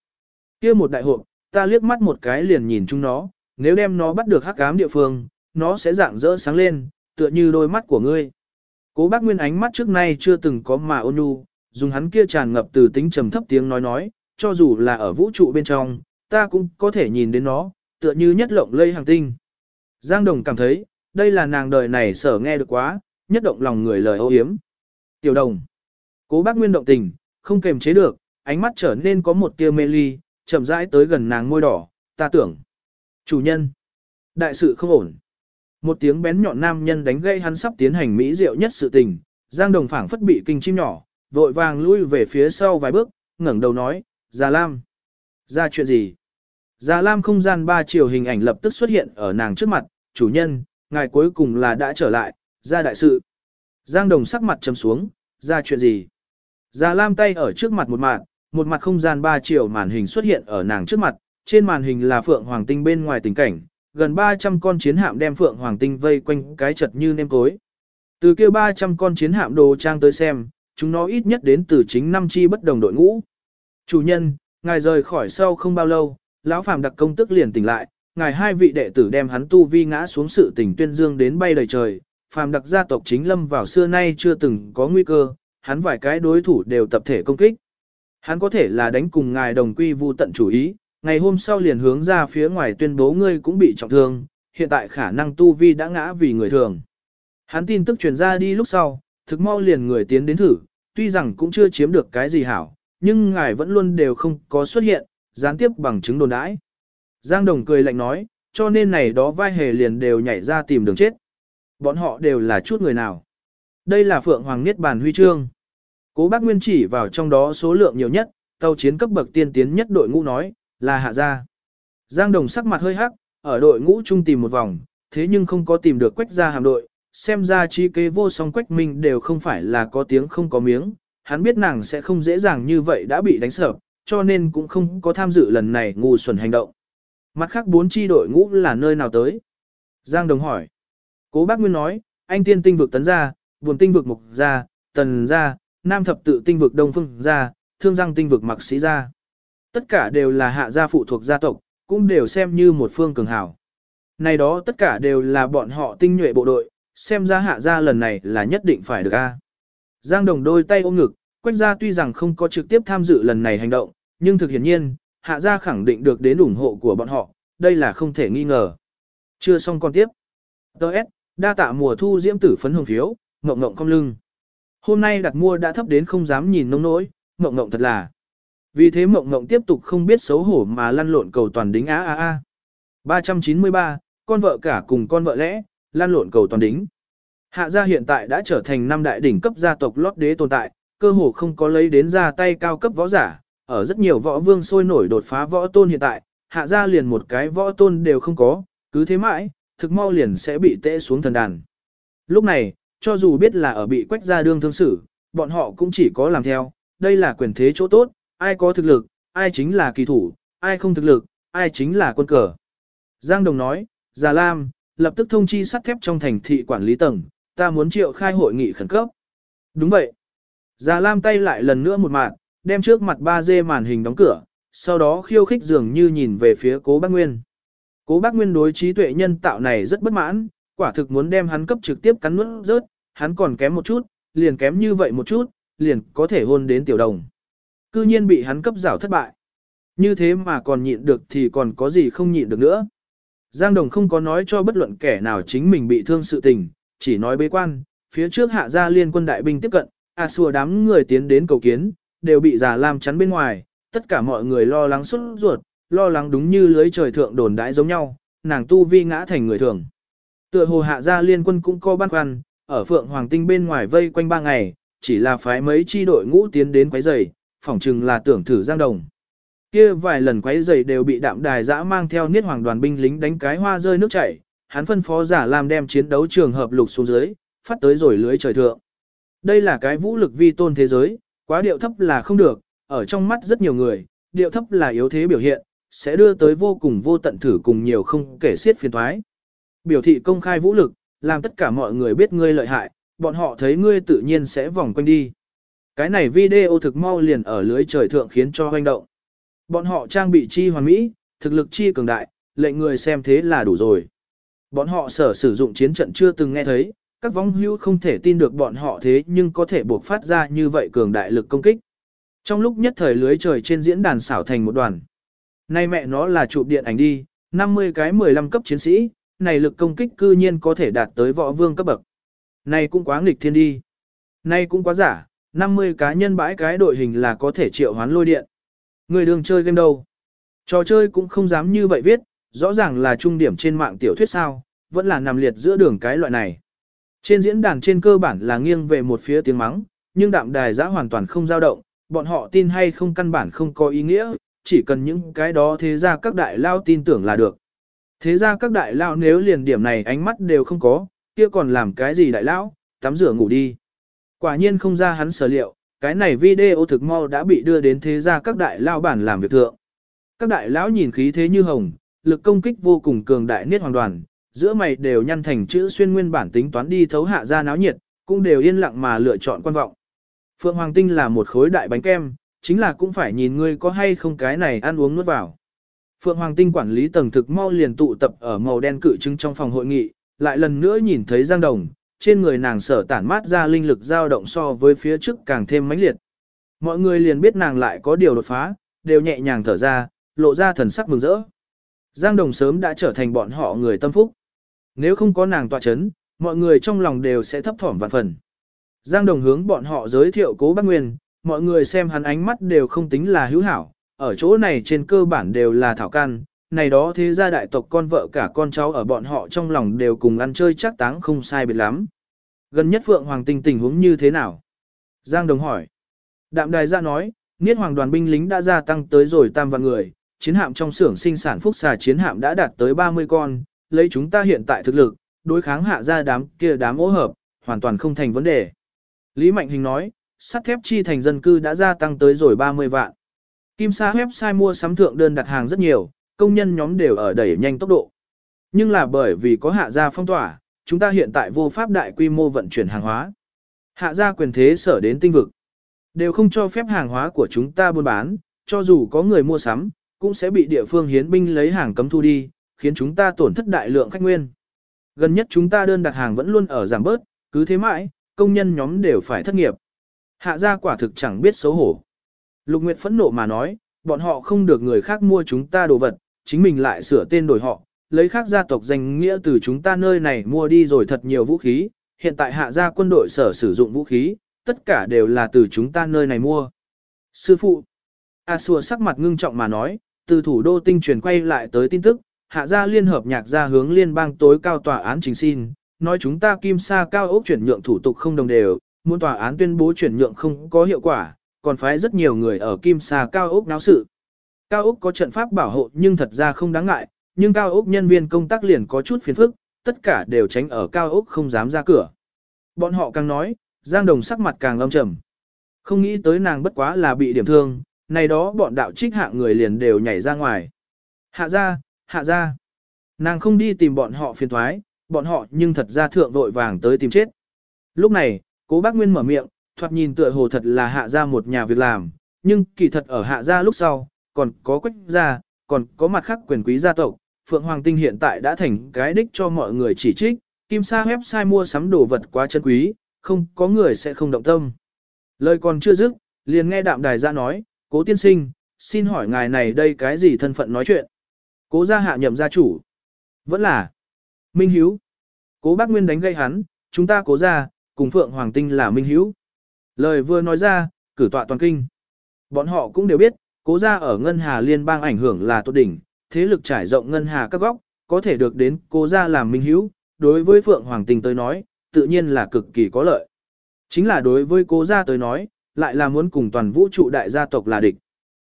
Kia một đại hộp, ta liếc mắt một cái liền nhìn chúng nó, nếu đem nó bắt được hắc ám địa phương, nó sẽ dạng rỡ sáng lên, tựa như đôi mắt của ngươi. Cố bác Nguyên ánh mắt trước nay chưa từng có mà ôn nhu, dùng hắn kia tràn ngập từ tính trầm thấp tiếng nói nói, cho dù là ở vũ trụ bên trong, ta cũng có thể nhìn đến nó, tựa như nhất lộng lây hàng tinh. Giang Đồng cảm thấy, đây là nàng đời này sở nghe được quá, nhất động lòng người lời ô hiếm. Tiểu Đồng. Cố bác Nguyên động tình, không kềm chế được, ánh mắt trở nên có một tia mê ly, chậm rãi tới gần nàng môi đỏ, ta tưởng. Chủ nhân. Đại sự không ổn. Một tiếng bén nhọn nam nhân đánh gây hắn sắp tiến hành mỹ diệu nhất sự tình, Giang Đồng phảng phất bị kinh chim nhỏ, vội vàng lui về phía sau vài bước, ngẩng đầu nói, Già Lam. Ra chuyện gì? Già Lam không gian ba chiều hình ảnh lập tức xuất hiện ở nàng trước mặt, chủ nhân, ngài cuối cùng là đã trở lại, ra đại sự. Giang Đồng sắc mặt trầm xuống, ra chuyện gì? Già Lam tay ở trước mặt một mạng, một mặt không gian ba chiều màn hình xuất hiện ở nàng trước mặt, trên màn hình là Phượng Hoàng Tinh bên ngoài tình cảnh, gần 300 con chiến hạm đem Phượng Hoàng Tinh vây quanh cái chật như nêm cối. Từ kia 300 con chiến hạm đồ trang tới xem, chúng nó ít nhất đến từ chính năm chi bất đồng đội ngũ. Chủ nhân, ngài rời khỏi sau không bao lâu, lão phàm đặc công tức liền tỉnh lại, ngài hai vị đệ tử đem hắn tu vi ngã xuống sự tỉnh tuyên dương đến bay đầy trời, phàm đặc gia tộc chính lâm vào xưa nay chưa từng có nguy cơ, hắn vài cái đối thủ đều tập thể công kích. Hắn có thể là đánh cùng ngài đồng quy vu tận chủ ý, ngày hôm sau liền hướng ra phía ngoài tuyên bố ngươi cũng bị trọng thương, hiện tại khả năng tu vi đã ngã vì người thường. Hắn tin tức truyền ra đi lúc sau, thực mau liền người tiến đến thử, tuy rằng cũng chưa chiếm được cái gì hảo, nhưng ngài vẫn luôn đều không có xuất hiện, gián tiếp bằng chứng đồn đãi. Giang Đồng cười lạnh nói, cho nên này đó vai hề liền đều nhảy ra tìm đường chết. Bọn họ đều là chút người nào. Đây là Phượng Hoàng Niết Bàn Huy Chương. Cố bác Nguyên chỉ vào trong đó số lượng nhiều nhất, tàu chiến cấp bậc tiên tiến nhất đội ngũ nói, là hạ gia. Giang Đồng sắc mặt hơi hắc, ở đội ngũ trung tìm một vòng, thế nhưng không có tìm được quách gia hàm đội, xem ra chi kế vô song quách minh đều không phải là có tiếng không có miếng, hắn biết nàng sẽ không dễ dàng như vậy đã bị đánh sợ, cho nên cũng không có tham dự lần này ngu xuẩn hành động. Mặt khác bốn chi đội ngũ là nơi nào tới? Giang Đồng hỏi. Cố bác Nguyên nói, anh tiên tinh vực tấn gia, buồn tinh vực mục gia, tần gia, nam thập tự tinh vực đông phương gia, thương giang tinh vực mặc sĩ gia. Tất cả đều là hạ gia phụ thuộc gia tộc, cũng đều xem như một phương cường hảo. Này đó tất cả đều là bọn họ tinh nhuệ bộ đội, xem ra hạ gia lần này là nhất định phải được a. Giang Đồng đôi tay ôm ngực, Quách gia tuy rằng không có trực tiếp tham dự lần này hành động, nhưng thực hiển nhiên, hạ gia khẳng định được đến ủng hộ của bọn họ, đây là không thể nghi ngờ. Chưa xong con tiếp. Đợt, đa tạ mùa thu diễm tử phấn hồng phiếu, ngộng ngộng cong lưng. Hôm nay đặt mua đã thấp đến không dám nhìn nông nỗi, mộng mộng thật là. Vì thế mộng mộng tiếp tục không biết xấu hổ mà lăn lộn cầu toàn đính á á á. 393, con vợ cả cùng con vợ lẽ, lăn lộn cầu toàn đính. Hạ gia hiện tại đã trở thành năm đại đỉnh cấp gia tộc lót đế tồn tại, cơ hồ không có lấy đến ra tay cao cấp võ giả, ở rất nhiều võ vương sôi nổi đột phá võ tôn hiện tại, hạ gia liền một cái võ tôn đều không có, cứ thế mãi, thực mau liền sẽ bị tệ xuống thần đàn. Lúc này, cho dù biết là ở bị quách gia đương thương xử, bọn họ cũng chỉ có làm theo, đây là quyền thế chỗ tốt, ai có thực lực, ai chính là kỳ thủ, ai không thực lực, ai chính là quân cờ. Giang Đồng nói, Già Lam, lập tức thông chi sắt thép trong thành thị quản lý tầng, ta muốn triệu khai hội nghị khẩn cấp. Đúng vậy. Già Lam tay lại lần nữa một mạng, đem trước mặt 3D màn hình đóng cửa, sau đó khiêu khích dường như nhìn về phía cố bác Nguyên. Cố bác Nguyên đối trí tuệ nhân tạo này rất bất mãn, quả thực muốn đem hắn cấp trực tiếp cắn nuốt rớt, hắn còn kém một chút, liền kém như vậy một chút, liền có thể hôn đến tiểu đồng. Cư nhiên bị hắn cấp rảo thất bại. Như thế mà còn nhịn được thì còn có gì không nhịn được nữa. Giang Đồng không có nói cho bất luận kẻ nào chính mình bị thương sự tình, chỉ nói bế quan, phía trước hạ gia liên quân đại binh tiếp cận, a à xua đám người tiến đến cầu kiến, đều bị giả làm chắn bên ngoài, tất cả mọi người lo lắng xuất ruột, lo lắng đúng như lưới trời thượng đồn đãi giống nhau, nàng tu vi ngã thành người thường. Tựa hồ hạ gia liên quân cũng có băn khoăn, ở phượng hoàng tinh bên ngoài vây quanh ba ngày, chỉ là phái mấy chi đội ngũ tiến đến quấy rầy, phỏng chừng là tưởng thử giang đồng. Kia vài lần quấy rầy đều bị đạm đài dã mang theo niết hoàng đoàn binh lính đánh cái hoa rơi nước chảy, hắn phân phó giả làm đem chiến đấu trường hợp lục xuống dưới, phát tới rồi lưới trời thượng. Đây là cái vũ lực vi tôn thế giới, quá điệu thấp là không được, ở trong mắt rất nhiều người, điệu thấp là yếu thế biểu hiện, sẽ đưa tới vô cùng vô tận thử cùng nhiều không kể xiết phiền thoái. Biểu thị công khai vũ lực, làm tất cả mọi người biết ngươi lợi hại, bọn họ thấy ngươi tự nhiên sẽ vòng quanh đi. Cái này video thực mau liền ở lưới trời thượng khiến cho hoành động. Bọn họ trang bị chi hoàn mỹ, thực lực chi cường đại, lệnh người xem thế là đủ rồi. Bọn họ sở sử dụng chiến trận chưa từng nghe thấy, các vong hữu không thể tin được bọn họ thế nhưng có thể buộc phát ra như vậy cường đại lực công kích. Trong lúc nhất thời lưới trời trên diễn đàn xảo thành một đoàn. Nay mẹ nó là chụp điện ảnh đi, 50 cái 15 cấp chiến sĩ, này lực công kích cư nhiên có thể đạt tới võ vương cấp bậc. Này cũng quá nghịch thiên đi. Này cũng quá giả, 50 cá nhân bãi cái đội hình là có thể triệu hoán lôi điện. Người đường chơi game đâu? Trò chơi cũng không dám như vậy viết, rõ ràng là trung điểm trên mạng tiểu thuyết sao, vẫn là nằm liệt giữa đường cái loại này. Trên diễn đàn trên cơ bản là nghiêng về một phía tiếng mắng, nhưng đạm đài giã hoàn toàn không dao động, bọn họ tin hay không căn bản không có ý nghĩa, chỉ cần những cái đó thế ra các đại lao tin tưởng là được. Thế ra các đại lao nếu liền điểm này ánh mắt đều không có, kia còn làm cái gì đại lão, tắm rửa ngủ đi. Quả nhiên không ra hắn sở liệu, cái này video thực mau đã bị đưa đến thế gia các đại lao bản làm việc thượng. Các đại lão nhìn khí thế như hồng, lực công kích vô cùng cường đại niết hoàng đoàn, giữa mày đều nhăn thành chữ xuyên nguyên bản tính toán đi thấu hạ ra náo nhiệt, cũng đều yên lặng mà lựa chọn quan vọng. Phượng Hoàng Tinh là một khối đại bánh kem, chính là cũng phải nhìn ngươi có hay không cái này ăn uống nuốt vào. Phượng Hoàng Tinh quản lý tầng thực mau liền tụ tập ở màu đen cự trưng trong phòng hội nghị, lại lần nữa nhìn thấy Giang Đồng, trên người nàng sở tản mát ra linh lực dao động so với phía trước càng thêm mãnh liệt. Mọi người liền biết nàng lại có điều đột phá, đều nhẹ nhàng thở ra, lộ ra thần sắc mừng rỡ. Giang Đồng sớm đã trở thành bọn họ người tâm phúc. Nếu không có nàng tọa chấn, mọi người trong lòng đều sẽ thấp thỏm vạn phần. Giang Đồng hướng bọn họ giới thiệu cố bác Nguyên, mọi người xem hắn ánh mắt đều không tính là hữu hảo, ở chỗ này trên cơ bản đều là thảo căn này đó thế gia đại tộc con vợ cả con cháu ở bọn họ trong lòng đều cùng ăn chơi chắc táng không sai biệt lắm. Gần nhất Phượng Hoàng Tinh tình huống như thế nào? Giang Đồng hỏi. Đạm đài ra nói, Niết Hoàng đoàn binh lính đã gia tăng tới rồi tam vạn người, chiến hạm trong xưởng sinh sản phúc xà chiến hạm đã đạt tới 30 con, lấy chúng ta hiện tại thực lực, đối kháng hạ ra đám kia đám ố hợp, hoàn toàn không thành vấn đề. Lý Mạnh Hình nói, sắt thép chi thành dân cư đã gia tăng tới rồi 30 vạn. Kim Sa website mua sắm thượng đơn đặt hàng rất nhiều, công nhân nhóm đều ở đẩy nhanh tốc độ. Nhưng là bởi vì có hạ gia phong tỏa, chúng ta hiện tại vô pháp đại quy mô vận chuyển hàng hóa. Hạ gia quyền thế sở đến tinh vực. Đều không cho phép hàng hóa của chúng ta buôn bán, cho dù có người mua sắm, cũng sẽ bị địa phương hiến binh lấy hàng cấm thu đi, khiến chúng ta tổn thất đại lượng khách nguyên. Gần nhất chúng ta đơn đặt hàng vẫn luôn ở giảm bớt, cứ thế mãi, công nhân nhóm đều phải thất nghiệp. Hạ gia quả thực chẳng biết xấu hổ. Lục Nguyệt phẫn nộ mà nói, bọn họ không được người khác mua chúng ta đồ vật, chính mình lại sửa tên đổi họ, lấy khác gia tộc danh nghĩa từ chúng ta nơi này mua đi rồi thật nhiều vũ khí, hiện tại hạ gia quân đội sở sử dụng vũ khí, tất cả đều là từ chúng ta nơi này mua. Sư phụ, A Sùa sắc mặt ngưng trọng mà nói, từ thủ đô tinh truyền quay lại tới tin tức, hạ gia liên hợp nhạc gia hướng liên bang tối cao tòa án trình xin, nói chúng ta kim sa cao ốc chuyển nhượng thủ tục không đồng đều, muốn tòa án tuyên bố chuyển nhượng không có hiệu quả, còn phái rất nhiều người ở kim sa cao ốc náo sự. Cao ốc có trận pháp bảo hộ nhưng thật ra không đáng ngại, nhưng cao ốc nhân viên công tác liền có chút phiền phức, tất cả đều tránh ở cao ốc không dám ra cửa. Bọn họ càng nói, Giang Đồng sắc mặt càng âm trầm. Không nghĩ tới nàng bất quá là bị điểm thương, này đó bọn đạo trích hạ người liền đều nhảy ra ngoài. Hạ ra, hạ ra. Nàng không đi tìm bọn họ phiền thoái, bọn họ nhưng thật ra thượng vội vàng tới tìm chết. Lúc này, cố bác Nguyên mở miệng, thoạt nhìn tựa hồ thật là hạ ra một nhà việc làm, nhưng kỳ thật ở hạ ra lúc sau, còn có quách gia, còn có mặt khác quyền quý gia tộc. Phượng Hoàng Tinh hiện tại đã thành cái đích cho mọi người chỉ trích, Kim Sa website mua sắm đồ vật quá chân quý, không có người sẽ không động tâm. Lời còn chưa dứt, liền nghe đạm đài ra nói, cố tiên sinh, xin hỏi ngài này đây cái gì thân phận nói chuyện. Cố gia hạ nhậm gia chủ. Vẫn là. Minh Hiếu. Cố bác Nguyên đánh gây hắn, chúng ta cố gia, cùng Phượng Hoàng Tinh là Minh Hiếu. Lời vừa nói ra, cử tọa toàn kinh. Bọn họ cũng đều biết, cố gia ở Ngân Hà Liên bang ảnh hưởng là tốt đỉnh, thế lực trải rộng Ngân Hà các góc, có thể được đến cố gia làm Minh Hiếu. Đối với Phượng Hoàng Tinh tới nói, tự nhiên là cực kỳ có lợi. Chính là đối với cố gia tới nói, lại là muốn cùng toàn vũ trụ đại gia tộc là địch.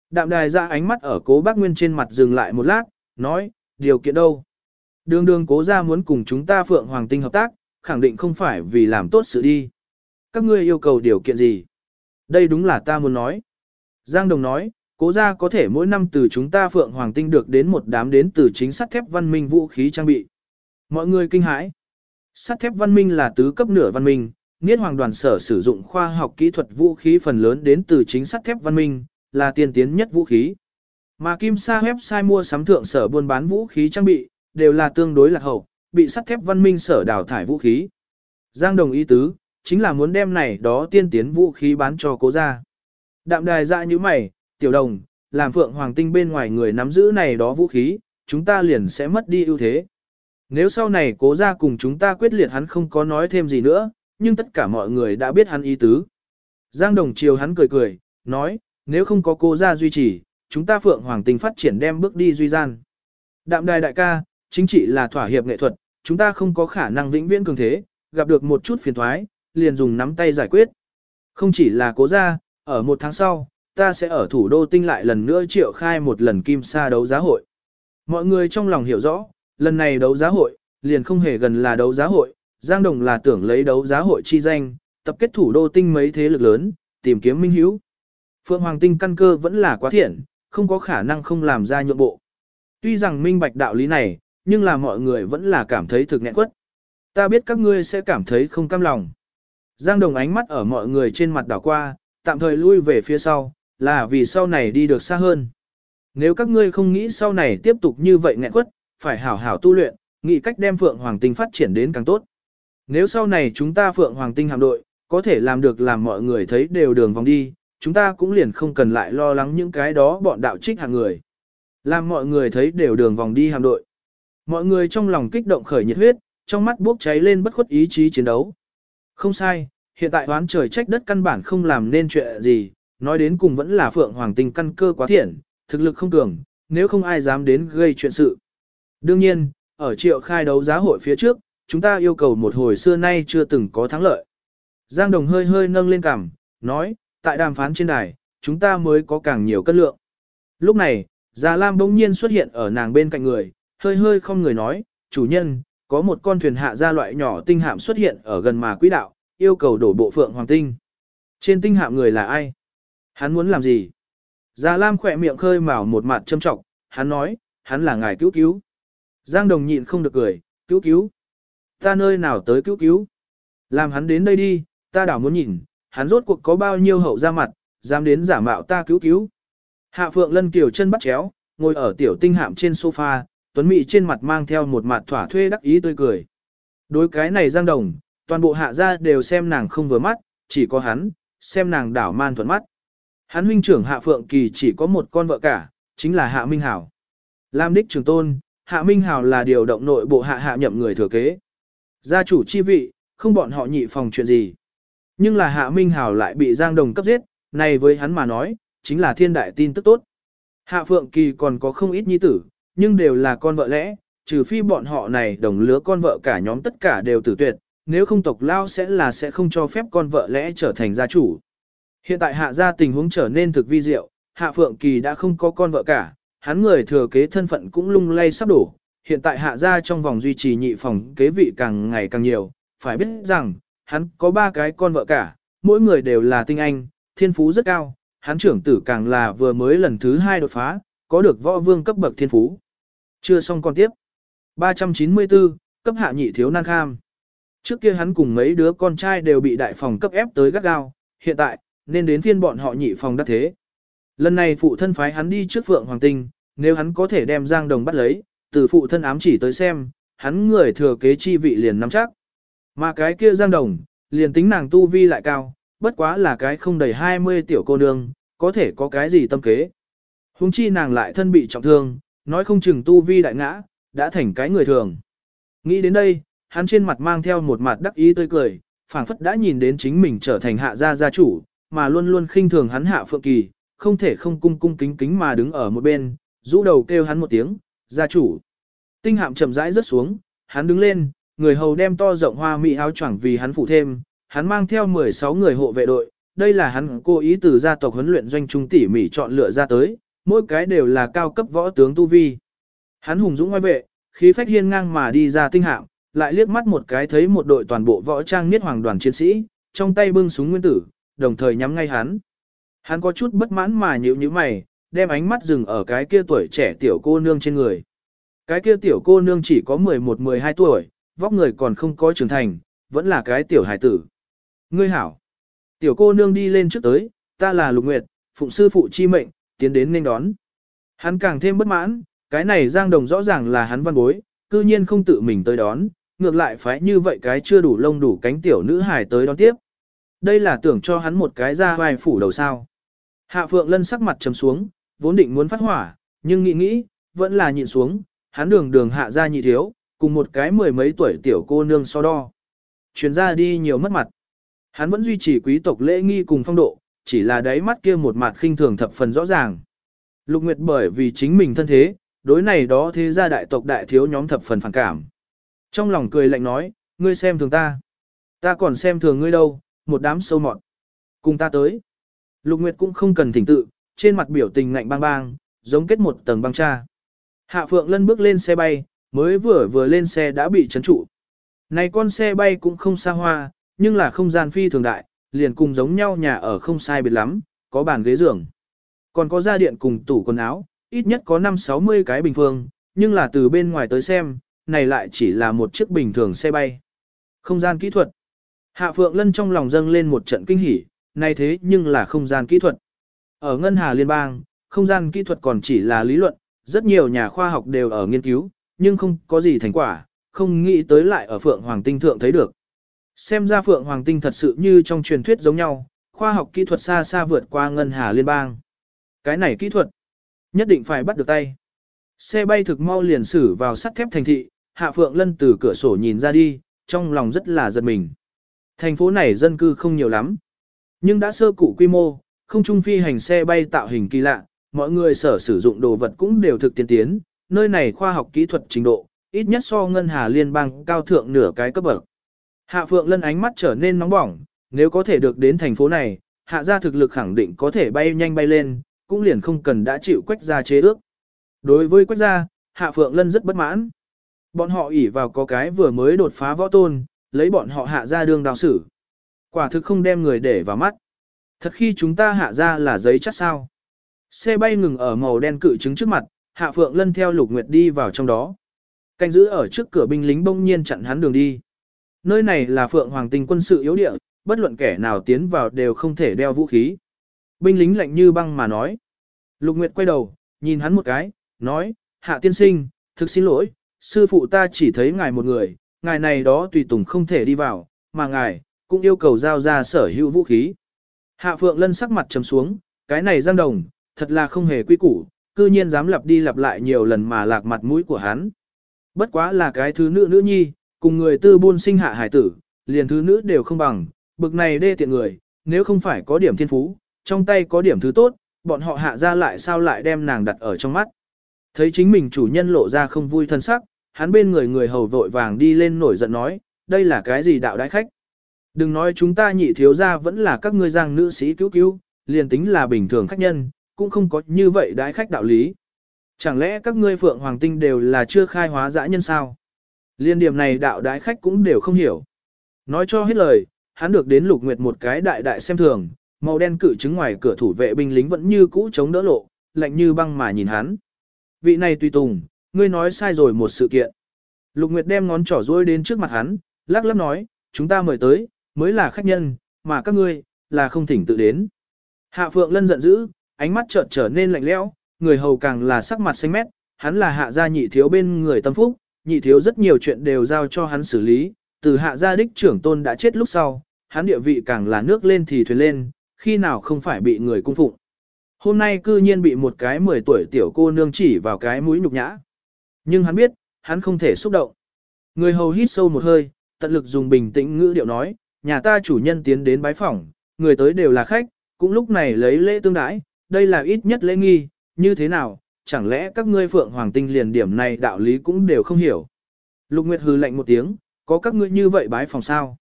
Đạm đài ra ánh mắt ở cố bác Nguyên trên mặt dừng lại một lát, nói, điều kiện đâu? Đường đường cố gia muốn cùng chúng ta Phượng Hoàng Tinh hợp tác, khẳng định không phải vì làm tốt sự đi. Các ngươi yêu cầu điều kiện gì? Đây đúng là ta muốn nói. Giang Đồng nói, cố gia có thể mỗi năm từ chúng ta Phượng Hoàng Tinh được đến một đám đến từ chính sắt thép văn minh vũ khí trang bị. Mọi người kinh hãi. Sắt thép văn minh là tứ cấp nửa văn minh, Niết Hoàng đoàn sở sử dụng khoa học kỹ thuật vũ khí phần lớn đến từ chính sắt thép văn minh, là tiên tiến nhất vũ khí. Mà Kim Sa website mua sắm thượng sở buôn bán vũ khí trang bị, đều là tương đối lạc hậu, bị sắt thép văn minh sở đào thải vũ khí. Giang đồng ý tứ, chính là muốn đem này đó tiên tiến vũ khí bán cho cố gia. Đạm đài dạ như mày, tiểu đồng, làm phượng hoàng tinh bên ngoài người nắm giữ này đó vũ khí, chúng ta liền sẽ mất đi ưu thế. Nếu sau này cố gia cùng chúng ta quyết liệt hắn không có nói thêm gì nữa, nhưng tất cả mọi người đã biết hắn ý tứ. Giang đồng chiều hắn cười cười, nói, nếu không có cố gia duy trì, chúng ta phượng hoàng tinh phát triển đem bước đi duy gian. Đạm đài đại ca, chính trị là thỏa hiệp nghệ thuật, chúng ta không có khả năng vĩnh viễn cường thế, gặp được một chút phiền thoái, liền dùng nắm tay giải quyết. Không chỉ là cố ra, ở một tháng sau, ta sẽ ở thủ đô tinh lại lần nữa triệu khai một lần kim sa đấu giá hội. Mọi người trong lòng hiểu rõ, lần này đấu giá hội, liền không hề gần là đấu giá hội, Giang Đồng là tưởng lấy đấu giá hội chi danh, tập kết thủ đô tinh mấy thế lực lớn, tìm kiếm minh hiếu. Phượng Hoàng tinh căn cơ vẫn là quá thiện, không có khả năng không làm ra nhượng bộ. Tuy rằng minh bạch đạo lý này, nhưng là mọi người vẫn là cảm thấy thực nghẹn quất. Ta biết các ngươi sẽ cảm thấy không cam lòng. Giang Đồng ánh mắt ở mọi người trên mặt đảo qua, tạm thời lui về phía sau, là vì sau này đi được xa hơn. Nếu các ngươi không nghĩ sau này tiếp tục như vậy nghẹn quất, phải hảo hảo tu luyện, nghĩ cách đem Phượng Hoàng Tinh phát triển đến càng tốt. Nếu sau này chúng ta Phượng Hoàng Tinh hạm đội, có thể làm được làm mọi người thấy đều đường vòng đi, chúng ta cũng liền không cần lại lo lắng những cái đó bọn đạo trích hàng người. Làm mọi người thấy đều đường vòng đi hạm đội. Mọi người trong lòng kích động khởi nhiệt huyết, trong mắt bốc cháy lên bất khuất ý chí chiến đấu. Không sai, hiện tại đoán trời trách đất căn bản không làm nên chuyện gì, nói đến cùng vẫn là Phượng Hoàng Tinh căn cơ quá thiện, thực lực không cường, nếu không ai dám đến gây chuyện sự. Đương nhiên, ở triệu khai đấu giá hội phía trước, chúng ta yêu cầu một hồi xưa nay chưa từng có thắng lợi. Giang Đồng hơi hơi nâng lên cằm, nói, tại đàm phán trên đài, chúng ta mới có càng nhiều cân lượng. Lúc này, Già Lam bỗng nhiên xuất hiện ở nàng bên cạnh người, hơi hơi không người nói, chủ nhân, có một con thuyền hạ ra loại nhỏ tinh hạm xuất hiện ở gần mà quỹ đạo, yêu cầu đổ bộ phượng hoàng tinh. Trên tinh hạm người là ai? Hắn muốn làm gì? Già Lam khỏe miệng khơi mào một mặt châm trọng, hắn nói, hắn là ngài cứu cứu. Giang Đồng nhịn không được cười, cứu cứu. Ta nơi nào tới cứu cứu? Làm hắn đến đây đi, ta đảo muốn nhìn, hắn rốt cuộc có bao nhiêu hậu ra mặt, dám đến giả mạo ta cứu cứu. Hạ Phượng Lân Kiều chân bắt chéo, ngồi ở tiểu tinh hạm trên sofa, Tuấn Mỹ trên mặt mang theo một mặt thỏa thuê đắc ý tươi cười. Đối cái này Giang Đồng, toàn bộ hạ gia đều xem nàng không vừa mắt, chỉ có hắn, xem nàng đảo man thuận mắt. Hắn huynh trưởng Hạ Phượng Kỳ chỉ có một con vợ cả, chính là Hạ Minh Hảo. Lam đích trường tôn, Hạ Minh Hảo là điều động nội bộ hạ hạ nhậm người thừa kế. Gia chủ chi vị, không bọn họ nhị phòng chuyện gì. Nhưng là Hạ Minh Hảo lại bị Giang Đồng cấp giết, này với hắn mà nói, chính là thiên đại tin tức tốt. Hạ Phượng Kỳ còn có không ít nhi tử, nhưng đều là con vợ lẽ, trừ phi bọn họ này đồng lứa con vợ cả nhóm tất cả đều tử tuyệt, nếu không tộc lao sẽ là sẽ không cho phép con vợ lẽ trở thành gia chủ. Hiện tại hạ gia tình huống trở nên thực vi diệu, hạ phượng kỳ đã không có con vợ cả, hắn người thừa kế thân phận cũng lung lay sắp đổ, hiện tại hạ gia trong vòng duy trì nhị phòng kế vị càng ngày càng nhiều, phải biết rằng, hắn có ba cái con vợ cả, mỗi người đều là tinh anh, thiên phú rất cao, hắn trưởng tử càng là vừa mới lần thứ hai đột phá, có được võ vương cấp bậc thiên phú. Chưa xong con tiếp. 394, cấp hạ nhị thiếu nan kham. Trước kia hắn cùng mấy đứa con trai đều bị đại phòng cấp ép tới gắt gao, hiện tại, nên đến phiên bọn họ nhị phòng đắc thế. Lần này phụ thân phái hắn đi trước Phượng Hoàng Tinh, nếu hắn có thể đem Giang Đồng bắt lấy, từ phụ thân ám chỉ tới xem, hắn người thừa kế chi vị liền nắm chắc. Mà cái kia Giang Đồng, liền tính nàng tu vi lại cao, bất quá là cái không đầy 20 tiểu cô nương, có thể có cái gì tâm kế. Hùng chi nàng lại thân bị trọng thương, nói không chừng tu vi đại ngã, đã thành cái người thường. Nghĩ đến đây, hắn trên mặt mang theo một mặt đắc ý tươi cười, phảng phất đã nhìn đến chính mình trở thành hạ gia gia chủ, mà luôn luôn khinh thường hắn hạ phượng kỳ, không thể không cung cung kính kính mà đứng ở một bên, rũ đầu kêu hắn một tiếng, gia chủ. Tinh hạm chậm rãi rớt xuống, hắn đứng lên, người hầu đem to rộng hoa mỹ áo choàng vì hắn phụ thêm, hắn mang theo 16 người hộ vệ đội, đây là hắn cố ý từ gia tộc huấn luyện doanh trung tỉ mỉ chọn lựa ra tới, mỗi cái đều là cao cấp võ tướng tu vi. Hắn hùng dũng ngoài vệ, khí phách hiên ngang mà đi ra tinh hạm, lại liếc mắt một cái thấy một đội toàn bộ võ trang niết hoàng đoàn chiến sĩ, trong tay bưng súng nguyên tử, đồng thời nhắm ngay hắn. Hắn có chút bất mãn mà nhíu nhíu mày, đem ánh mắt dừng ở cái kia tuổi trẻ tiểu cô nương trên người. Cái kia tiểu cô nương chỉ có 11-12 tuổi, vóc người còn không có trưởng thành, vẫn là cái tiểu hải tử. Ngươi hảo. Tiểu cô nương đi lên trước tới, ta là Lục Nguyệt, phụng sư phụ chi mệnh, tiến đến nên đón. Hắn càng thêm bất mãn, cái này Giang Đồng rõ ràng là hắn văn bối, cư nhiên không tự mình tới đón, ngược lại phải như vậy cái chưa đủ lông đủ cánh tiểu nữ hài tới đón tiếp. Đây là tưởng cho hắn một cái ra vai phủ đầu sao. Hạ Phượng Lân sắc mặt trầm xuống, vốn định muốn phát hỏa, nhưng nghĩ nghĩ, vẫn là nhịn xuống, hắn đường đường hạ ra nhị thiếu, cùng một cái mười mấy tuổi tiểu cô nương so đo. Chuyến ra đi nhiều mất mặt. Hắn vẫn duy trì quý tộc lễ nghi cùng phong độ, chỉ là đáy mắt kia một mặt khinh thường thập phần rõ ràng. Lục Nguyệt bởi vì chính mình thân thế, đối này đó thế gia đại tộc đại thiếu nhóm thập phần phản cảm. Trong lòng cười lạnh nói, ngươi xem thường ta. Ta còn xem thường ngươi đâu, một đám sâu mọt. Cùng ta tới. Lục Nguyệt cũng không cần thỉnh tự, trên mặt biểu tình ngạnh bang bang, giống kết một tầng băng cha. Hạ Phượng Lân bước lên xe bay, mới vừa vừa lên xe đã bị chấn trụ. Này con xe bay cũng không xa hoa, nhưng là không gian phi thường đại, liền cùng giống nhau nhà ở không sai biệt lắm, có bàn ghế giường. Còn có gia điện cùng tủ quần áo, ít nhất có 5-60 cái bình phương, nhưng là từ bên ngoài tới xem, này lại chỉ là một chiếc bình thường xe bay. Không gian kỹ thuật. Hạ Phượng Lân trong lòng dâng lên một trận kinh hỉ, này thế nhưng là không gian kỹ thuật. Ở Ngân Hà Liên bang, không gian kỹ thuật còn chỉ là lý luận, rất nhiều nhà khoa học đều ở nghiên cứu, nhưng không có gì thành quả, không nghĩ tới lại ở Phượng Hoàng Tinh Thượng thấy được. Xem ra Phượng Hoàng Tinh thật sự như trong truyền thuyết giống nhau, khoa học kỹ thuật xa xa vượt qua Ngân Hà Liên bang. Cái này kỹ thuật, nhất định phải bắt được tay. Xe bay thực mau liền xử vào sắt thép thành thị, Hạ Phượng Lân từ cửa sổ nhìn ra đi, trong lòng rất là giật mình. Thành phố này dân cư không nhiều lắm, nhưng đã sơ cụ quy mô, không trung phi hành xe bay tạo hình kỳ lạ, mọi người sở sử dụng đồ vật cũng đều thực tiên tiến, nơi này khoa học kỹ thuật trình độ, ít nhất so ngân hà liên bang cao thượng nửa cái cấp bậc. Hạ Phượng Lân ánh mắt trở nên nóng bỏng, nếu có thể được đến thành phố này, hạ gia thực lực khẳng định có thể bay nhanh bay lên, cũng liền không cần đã chịu quách gia chế ước. Đối với quách gia, Hạ Phượng Lân rất bất mãn. Bọn họ ỉ vào có cái vừa mới đột phá võ tôn, lấy bọn họ hạ gia đường đào xử. Quả thực không đem người để vào mắt. Thật khi chúng ta hạ gia là giấy chắc sao. Xe bay ngừng ở màu đen cự trứng trước mặt, Hạ Phượng Lân theo Lục Nguyệt đi vào trong đó. Canh giữ ở trước cửa binh lính bỗng nhiên chặn hắn đường đi. Nơi này là Phượng Hoàng Tinh quân sự yếu địa, bất luận kẻ nào tiến vào đều không thể đeo vũ khí. Binh lính lạnh như băng mà nói. Lục Nguyệt quay đầu, nhìn hắn một cái, nói, Hạ tiên sinh, thực xin lỗi, sư phụ ta chỉ thấy ngài một người, ngài này đó tùy tùng không thể đi vào, mà ngài, cũng yêu cầu giao ra sở hữu vũ khí. Hạ Phượng Lân sắc mặt trầm xuống, cái này giang đồng, thật là không hề quy củ, cư nhiên dám lặp đi lặp lại nhiều lần mà lạc mặt mũi của hắn. Bất quá là cái thứ nữ nữ nhi, cùng người tư buôn sinh hạ hải tử, liền thứ nữ đều không bằng, bực này đê tiện người, nếu không phải có điểm thiên phú, trong tay có điểm thứ tốt, bọn họ hạ ra lại sao lại đem nàng đặt ở trong mắt. Thấy chính mình chủ nhân lộ ra không vui thân sắc, hắn bên người người hầu vội vàng đi lên nổi giận nói, đây là cái gì đạo đái khách. Đừng nói chúng ta nhị thiếu ra vẫn là các ngươi giang nữ sĩ cứu cứu, liền tính là bình thường khách nhân, cũng không có như vậy đái khách đạo lý. Chẳng lẽ các ngươi phượng hoàng tinh đều là chưa khai hóa dã nhân sao? Liên điểm này đạo đái khách cũng đều không hiểu. Nói cho hết lời, hắn được đến lục nguyệt một cái đại đại xem thường, màu đen cử chứng ngoài cửa thủ vệ binh lính vẫn như cũ chống đỡ lộ, lạnh như băng mà nhìn hắn. Vị này tùy tùng, ngươi nói sai rồi một sự kiện. Lục Nguyệt đem ngón trỏ rối đến trước mặt hắn, lắc lắc nói, chúng ta mời tới, mới là khách nhân, mà các ngươi, là không thỉnh tự đến. Hạ Phượng Lân giận dữ, ánh mắt chợt trở nên lạnh lẽo, người hầu càng là sắc mặt xanh mét, hắn là hạ gia nhị thiếu bên người tâm phúc, nhị thiếu rất nhiều chuyện đều giao cho hắn xử lý, từ hạ gia đích trưởng tôn đã chết lúc sau, hắn địa vị càng là nước lên thì thuyền lên, khi nào không phải bị người cung phụng. Hôm nay cư nhiên bị một cái 10 tuổi tiểu cô nương chỉ vào cái mũi nhục nhã. Nhưng hắn biết, hắn không thể xúc động. Người hầu hít sâu một hơi, tận lực dùng bình tĩnh ngữ điệu nói, nhà ta chủ nhân tiến đến bái phỏng, người tới đều là khách, cũng lúc này lấy lễ tương đãi, đây là ít nhất lễ nghi, như thế nào, chẳng lẽ các ngươi phượng hoàng tinh liền điểm này đạo lý cũng đều không hiểu. Lục Nguyệt hừ lạnh một tiếng, có các ngươi như vậy bái phỏng sao?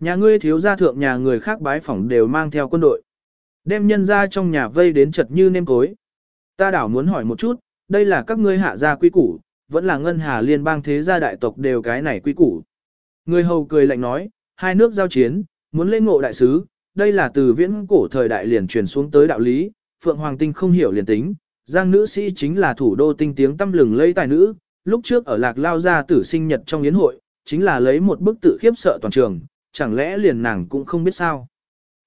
Nhà ngươi thiếu gia thượng nhà người khác bái phỏng đều mang theo quân đội. Đem nhân ra trong nhà vây đến chật như nêm cối. Ta đảo muốn hỏi một chút, đây là các ngươi hạ gia quy củ, vẫn là ngân hà liên bang thế gia đại tộc đều cái này quy củ. Người hầu cười lạnh nói, hai nước giao chiến, muốn lễ ngộ đại sứ, đây là từ viễn cổ thời đại liền truyền xuống tới đạo lý, Phượng Hoàng Tinh không hiểu liền tính, Giang nữ sĩ chính là thủ đô tinh tiếng tâm lừng lây tài nữ, lúc trước ở Lạc Lao gia tử sinh nhật trong yến hội, chính là lấy một bức tự khiếp sợ toàn trường, chẳng lẽ liền nàng cũng không biết sao.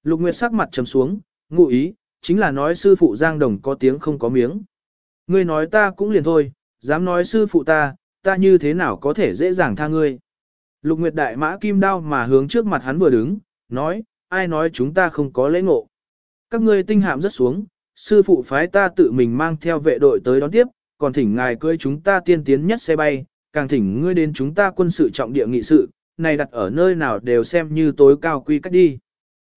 Lục Nguyệt sắc mặt trầm xuống, ngụ ý, chính là nói sư phụ Giang Đồng có tiếng không có miếng. Ngươi nói ta cũng liền thôi, dám nói sư phụ ta, ta như thế nào có thể dễ dàng tha ngươi. Lục Nguyệt đại mã kim đao mà hướng trước mặt hắn vừa đứng, nói, ai nói chúng ta không có lễ ngộ. Các ngươi tinh hạm rất xuống, sư phụ phái ta tự mình mang theo vệ đội tới đón tiếp, còn thỉnh ngài cưới chúng ta tiên tiến nhất xe bay, càng thỉnh ngươi đến chúng ta quân sự trọng địa nghị sự, này đặt ở nơi nào đều xem như tối cao quy cách đi.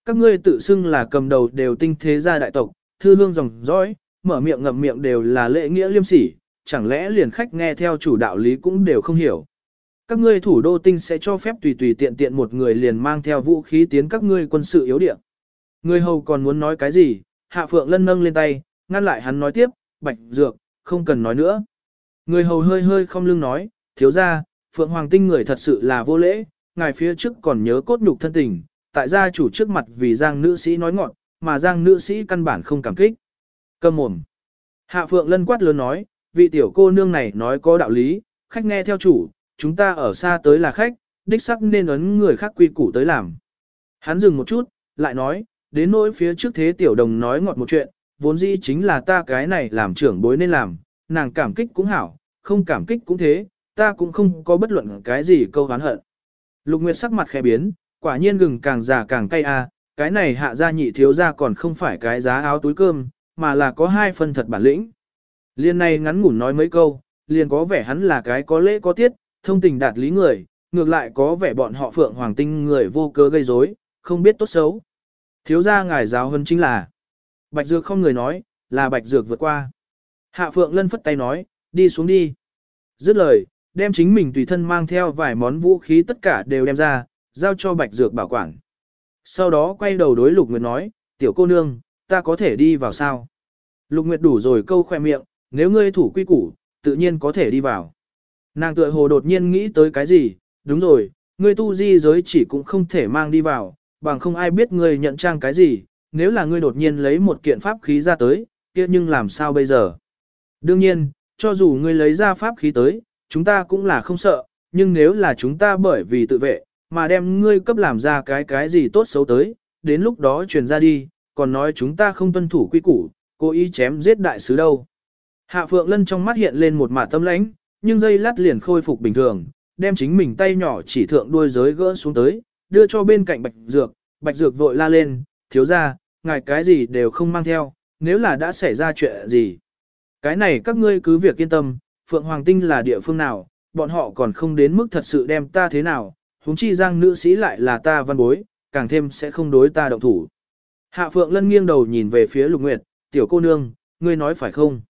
Các ngươi tự xưng là cầm đầu đều tinh thế gia đại tộc, thư hương dòng dõi, mở miệng ngậm miệng đều là lễ nghĩa liêm sỉ, chẳng lẽ liền khách nghe theo chủ đạo lý cũng đều không hiểu. Các ngươi thủ đô tinh sẽ cho phép tùy tùy tiện tiện một người liền mang theo vũ khí tiến các ngươi quân sự yếu địa. Người hầu còn muốn nói cái gì, Hạ Phượng Lân nâng lên tay, ngăn lại hắn nói tiếp, bạch dược, không cần nói nữa. Người hầu hơi hơi không lưng nói, thiếu ra, Phượng Hoàng Tinh người thật sự là vô lễ, ngài phía trước còn nhớ cốt nhục thân tình, tại gia chủ trước mặt vì Giang nữ sĩ nói ngọn, mà Giang nữ sĩ căn bản không cảm kích. Cầm mồm. Hạ Phượng Lân quát lớn nói, vị tiểu cô nương này nói có đạo lý, khách nghe theo chủ, chúng ta ở xa tới là khách, đích sắc nên ấn người khác quy củ tới làm. Hắn dừng một chút, lại nói, đến nỗi phía trước thế tiểu đồng nói ngọt một chuyện, vốn dĩ chính là ta cái này làm trưởng bối nên làm, nàng cảm kích cũng hảo, không cảm kích cũng thế, ta cũng không có bất luận cái gì câu hán hận. Lục Nguyệt sắc mặt khẽ biến, quả nhiên gừng càng già càng cay a, cái này hạ gia nhị thiếu gia còn không phải cái giá áo túi cơm, mà là có hai phân thật bản lĩnh. Liên này ngắn ngủn nói mấy câu, liền có vẻ hắn là cái có lễ có tiết, thông tình đạt lý người, ngược lại có vẻ bọn họ phượng hoàng tinh người vô cớ gây rối, không biết tốt xấu. Thiếu gia ngài giáo hơn chính là, bạch dược không người nói, là bạch dược vượt qua. Hạ phượng lân phất tay nói, đi xuống đi. Dứt lời, đem chính mình tùy thân mang theo vài món vũ khí tất cả đều đem ra, giao cho bạch dược bảo quản. Sau đó quay đầu đối lục nguyệt nói, tiểu cô nương, ta có thể đi vào sao? Lục nguyệt đủ rồi câu khoe miệng, nếu ngươi thủ quy củ, tự nhiên có thể đi vào. Nàng tựa hồ đột nhiên nghĩ tới cái gì, đúng rồi, ngươi tu di giới chỉ cũng không thể mang đi vào, bằng không ai biết ngươi nhận trang cái gì, nếu là ngươi đột nhiên lấy một kiện pháp khí ra tới, kia nhưng làm sao bây giờ? Đương nhiên, cho dù ngươi lấy ra pháp khí tới, chúng ta cũng là không sợ, nhưng nếu là chúng ta bởi vì tự vệ, mà đem ngươi cấp làm ra cái cái gì tốt xấu tới, đến lúc đó truyền ra đi, còn nói chúng ta không tuân thủ quy củ, cố ý chém giết đại sứ đâu. Hạ Phượng Lân trong mắt hiện lên một mả tâm lãnh, nhưng dây lát liền khôi phục bình thường, đem chính mình tay nhỏ chỉ thượng đuôi giới gỡ xuống tới, đưa cho bên cạnh Bạch Dược, Bạch Dược vội la lên, thiếu ra, ngài cái gì đều không mang theo, nếu là đã xảy ra chuyện gì. Cái này các ngươi cứ việc yên tâm, Phượng Hoàng Tinh là địa phương nào, bọn họ còn không đến mức thật sự đem ta thế nào, huống chi giang nữ sĩ lại là ta văn bối, càng thêm sẽ không đối ta động thủ. Hạ Phượng Lân nghiêng đầu nhìn về phía Lục Nguyệt, tiểu cô nương, ngươi nói phải không?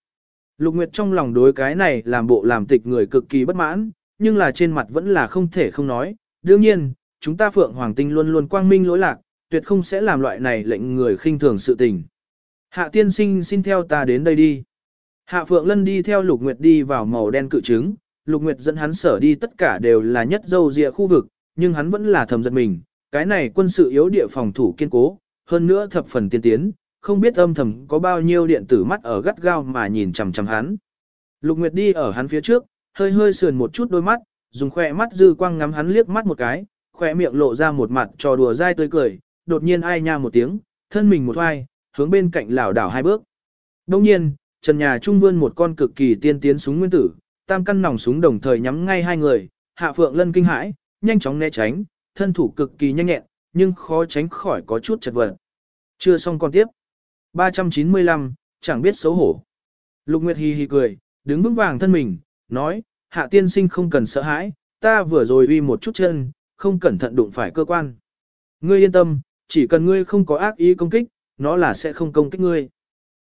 Lục Nguyệt trong lòng đối cái này làm bộ làm tịch người cực kỳ bất mãn, nhưng là trên mặt vẫn là không thể không nói. Đương nhiên, chúng ta Phượng Hoàng Tinh luôn luôn quang minh lỗi lạc, tuyệt không sẽ làm loại này lệnh người khinh thường sự tình. Hạ tiên sinh xin theo ta đến đây đi. Hạ Phượng Lân đi theo Lục Nguyệt đi vào màu đen cự trứng, Lục Nguyệt dẫn hắn sở đi tất cả đều là nhất dâu dịa khu vực, nhưng hắn vẫn là thầm giật mình, cái này quân sự yếu địa phòng thủ kiên cố, hơn nữa thập phần tiên tiến, không biết âm thầm có bao nhiêu điện tử mắt ở gắt gao mà nhìn chằm chằm hắn. Lục Nguyệt đi ở hắn phía trước, hơi hơi sườn một chút đôi mắt, dùng khỏe mắt dư quang ngắm hắn liếc mắt một cái, khỏe miệng lộ ra một mặt trò đùa dai tươi cười, đột nhiên ai nha một tiếng, thân mình một hoài, hướng bên cạnh lảo đảo hai bước. Đồng nhiên, trần nhà trung vươn một con cực kỳ tiên tiến súng nguyên tử, tam căn nòng súng đồng thời nhắm ngay hai người, hạ phượng lân kinh hãi, nhanh chóng né tránh, thân thủ cực kỳ nhanh nhẹn, nhưng khó tránh khỏi có chút chật vật. Chưa xong con tiếp. 395, chẳng biết xấu hổ. Lục Nguyệt hì hì cười, đứng vững vàng thân mình, nói, hạ tiên sinh không cần sợ hãi, ta vừa rồi uy một chút chân, không cẩn thận đụng phải cơ quan. Ngươi yên tâm, chỉ cần ngươi không có ác ý công kích, nó là sẽ không công kích ngươi.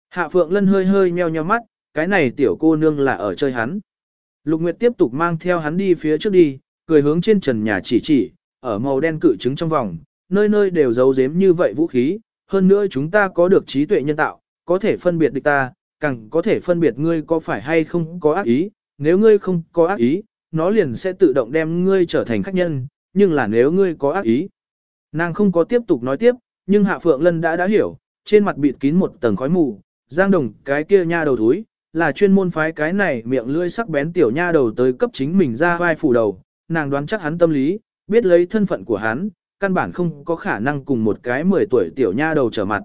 Hạ Phượng Lân hơi hơi nheo nheo mắt, cái này tiểu cô nương là ở chơi hắn. Lục Nguyệt tiếp tục mang theo hắn đi phía trước đi, cười hướng trên trần nhà chỉ chỉ, ở màu đen cự trứng trong vòng, nơi nơi đều giấu giếm như vậy vũ khí, hơn nữa chúng ta có được trí tuệ nhân tạo, có thể phân biệt địch ta, càng có thể phân biệt ngươi có phải hay không có ác ý, nếu ngươi không có ác ý, nó liền sẽ tự động đem ngươi trở thành khách nhân, nhưng là nếu ngươi có ác ý. Nàng không có tiếp tục nói tiếp, nhưng Hạ Phượng Lân đã đã hiểu, trên mặt bịt kín một tầng khói mù, Giang Đồng cái kia nha đầu thúi, là chuyên môn phái cái này miệng lưỡi sắc bén tiểu nha đầu tới cấp chính mình ra vai phủ đầu, nàng đoán chắc hắn tâm lý, biết lấy thân phận của hắn, căn bản không có khả năng cùng một cái 10 tuổi tiểu nha đầu trở mặt.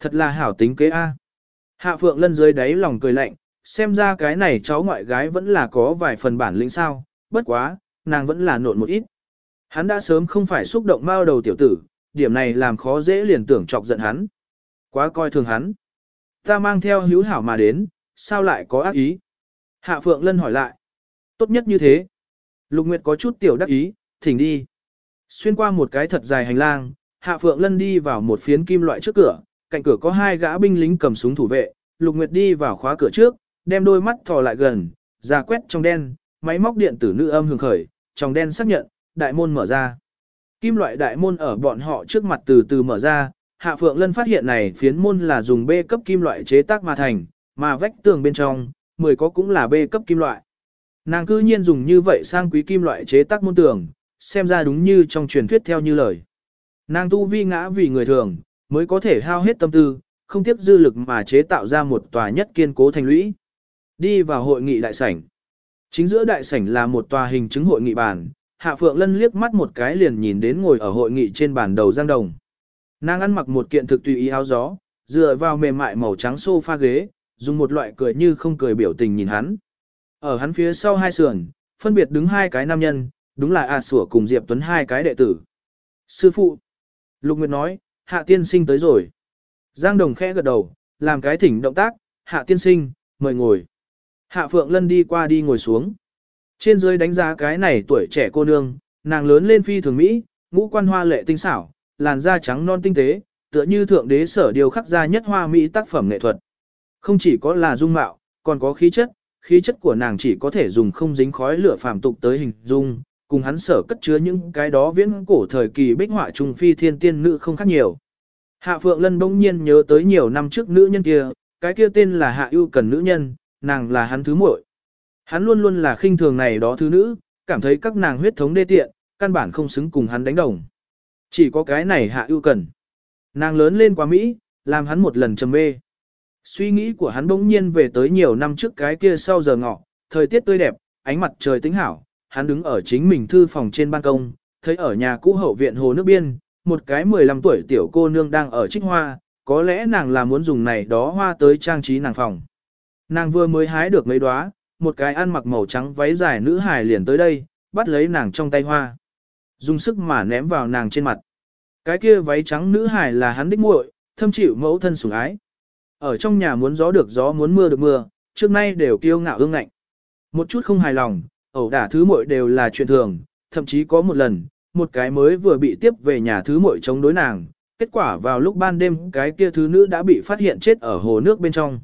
Thật là hảo tính kế A. Hạ Phượng Lân dưới đáy lòng cười lạnh, xem ra cái này cháu ngoại gái vẫn là có vài phần bản lĩnh sao, bất quá, nàng vẫn là nộn một ít. Hắn đã sớm không phải xúc động bao đầu tiểu tử, điểm này làm khó dễ liền tưởng chọc giận hắn. Quá coi thường hắn. Ta mang theo hữu hảo mà đến, sao lại có ác ý? Hạ Phượng Lân hỏi lại. Tốt nhất như thế. Lục Nguyệt có chút tiểu đắc ý, thỉnh đi. Xuyên qua một cái thật dài hành lang, Hạ Phượng Lân đi vào một phiến kim loại trước cửa, cạnh cửa có hai gã binh lính cầm súng thủ vệ, Lục Nguyệt đi vào khóa cửa trước, đem đôi mắt thò lại gần, ra quét trong đen, máy móc điện tử nữ âm hưởng khởi, trong đen xác nhận, đại môn mở ra. Kim loại đại môn ở bọn họ trước mặt từ từ mở ra, Hạ Phượng Lân phát hiện này phiến môn là dùng B cấp kim loại chế tác mà thành, mà vách tường bên trong, 10 có cũng là B cấp kim loại. Nàng cư nhiên dùng như vậy sang quý kim loại chế tác môn tường, xem ra đúng như trong truyền thuyết theo như lời. Nàng tu vi ngã vì người thường, mới có thể hao hết tâm tư, không tiếp dư lực mà chế tạo ra một tòa nhất kiên cố thành lũy. Đi vào hội nghị đại sảnh. Chính giữa đại sảnh là một tòa hình chứng hội nghị bàn, Hạ Phượng Lân liếc mắt một cái liền nhìn đến ngồi ở hội nghị trên bàn đầu Giang Đồng. Nàng ăn mặc một kiện thực tùy ý áo gió, dựa vào mềm mại màu trắng sofa ghế, dùng một loại cười như không cười biểu tình nhìn hắn. Ở hắn phía sau hai sườn, phân biệt đứng hai cái nam nhân, đúng là A Sủa cùng Diệp Tuấn hai cái đệ tử. Sư phụ. Lục Nguyệt nói, Hạ Tiên Sinh tới rồi. Giang Đồng khẽ gật đầu, làm cái thỉnh động tác, Hạ Tiên Sinh, mời ngồi. Hạ Phượng Lân đi qua đi ngồi xuống. Trên dưới đánh giá cái này tuổi trẻ cô nương, nàng lớn lên phi thường Mỹ, ngũ quan hoa lệ tinh xảo, làn da trắng non tinh tế, tựa như thượng đế sở điều khắc ra nhất hoa Mỹ tác phẩm nghệ thuật. Không chỉ có là dung mạo, còn có khí chất, khí chất của nàng chỉ có thể dùng không dính khói lửa phàm tục tới hình dung, cùng hắn sở cất chứa những cái đó viễn cổ thời kỳ bích họa trung phi thiên tiên nữ không khác nhiều. Hạ Phượng Lân bỗng nhiên nhớ tới nhiều năm trước nữ nhân kia, cái kia tên là Hạ ưu cần nữ nhân, nàng là hắn thứ muội. Hắn luôn luôn là khinh thường này đó thứ nữ, cảm thấy các nàng huyết thống đê tiện, căn bản không xứng cùng hắn đánh đồng. Chỉ có cái này Hạ ưu cần. Nàng lớn lên quá Mỹ, làm hắn một lần trầm mê. Suy nghĩ của hắn bỗng nhiên về tới nhiều năm trước cái kia sau giờ ngọ, thời tiết tươi đẹp, ánh mặt trời tính hảo, hắn đứng ở chính mình thư phòng trên ban công, thấy ở nhà cũ hậu viện hồ nước biên, một cái 15 tuổi tiểu cô nương đang ở trích hoa, có lẽ nàng là muốn dùng này đó hoa tới trang trí nàng phòng. Nàng vừa mới hái được mấy đóa, một cái ăn mặc màu trắng váy dài nữ hài liền tới đây, bắt lấy nàng trong tay hoa. Dùng sức mà ném vào nàng trên mặt. Cái kia váy trắng nữ hài là hắn đích muội, thâm chịu mẫu thân sủng ái. Ở trong nhà muốn gió được gió muốn mưa được mưa, trước nay đều kiêu ngạo ương ngạnh. Một chút không hài lòng, ẩu đả thứ muội đều là chuyện thường, thậm chí có một lần, một cái mới vừa bị tiếp về nhà thứ muội chống đối nàng, kết quả vào lúc ban đêm cái kia thứ nữ đã bị phát hiện chết ở hồ nước bên trong.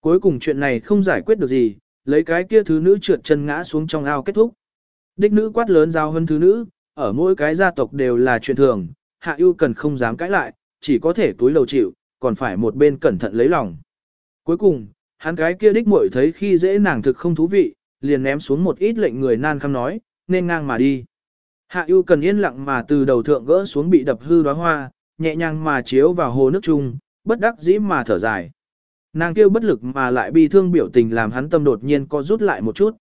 Cuối cùng chuyện này không giải quyết được gì, lấy cái kia thứ nữ trượt chân ngã xuống trong ao kết thúc. Đích nữ quát lớn giao hơn thứ nữ, ở mỗi cái gia tộc đều là chuyện thường, hạ ưu cần không dám cãi lại, chỉ có thể túi lầu chịu, còn phải một bên cẩn thận lấy lòng. Cuối cùng, hắn cái kia đích muội thấy khi dễ nàng thực không thú vị, liền ném xuống một ít lệnh người nan khăm nói, nên ngang mà đi. Hạ ưu cần yên lặng mà từ đầu thượng gỡ xuống bị đập hư đóa hoa, nhẹ nhàng mà chiếu vào hồ nước chung, bất đắc dĩ mà thở dài. Nàng kêu bất lực mà lại bi thương biểu tình làm hắn tâm đột nhiên co rút lại một chút.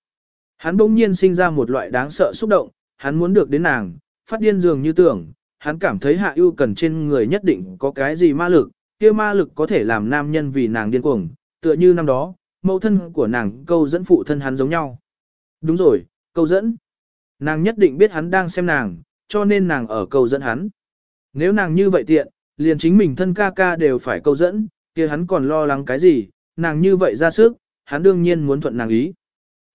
Hắn bỗng nhiên sinh ra một loại đáng sợ xúc động, hắn muốn được đến nàng, phát điên dường như tưởng, hắn cảm thấy hạ ưu cần trên người nhất định có cái gì ma lực, kia ma lực có thể làm nam nhân vì nàng điên cuồng, tựa như năm đó, mẫu thân của nàng câu dẫn phụ thân hắn giống nhau. Đúng rồi, câu dẫn. Nàng nhất định biết hắn đang xem nàng, cho nên nàng ở câu dẫn hắn. Nếu nàng như vậy tiện, liền chính mình thân ca ca đều phải câu dẫn, kia hắn còn lo lắng cái gì, nàng như vậy ra sức, hắn đương nhiên muốn thuận nàng ý.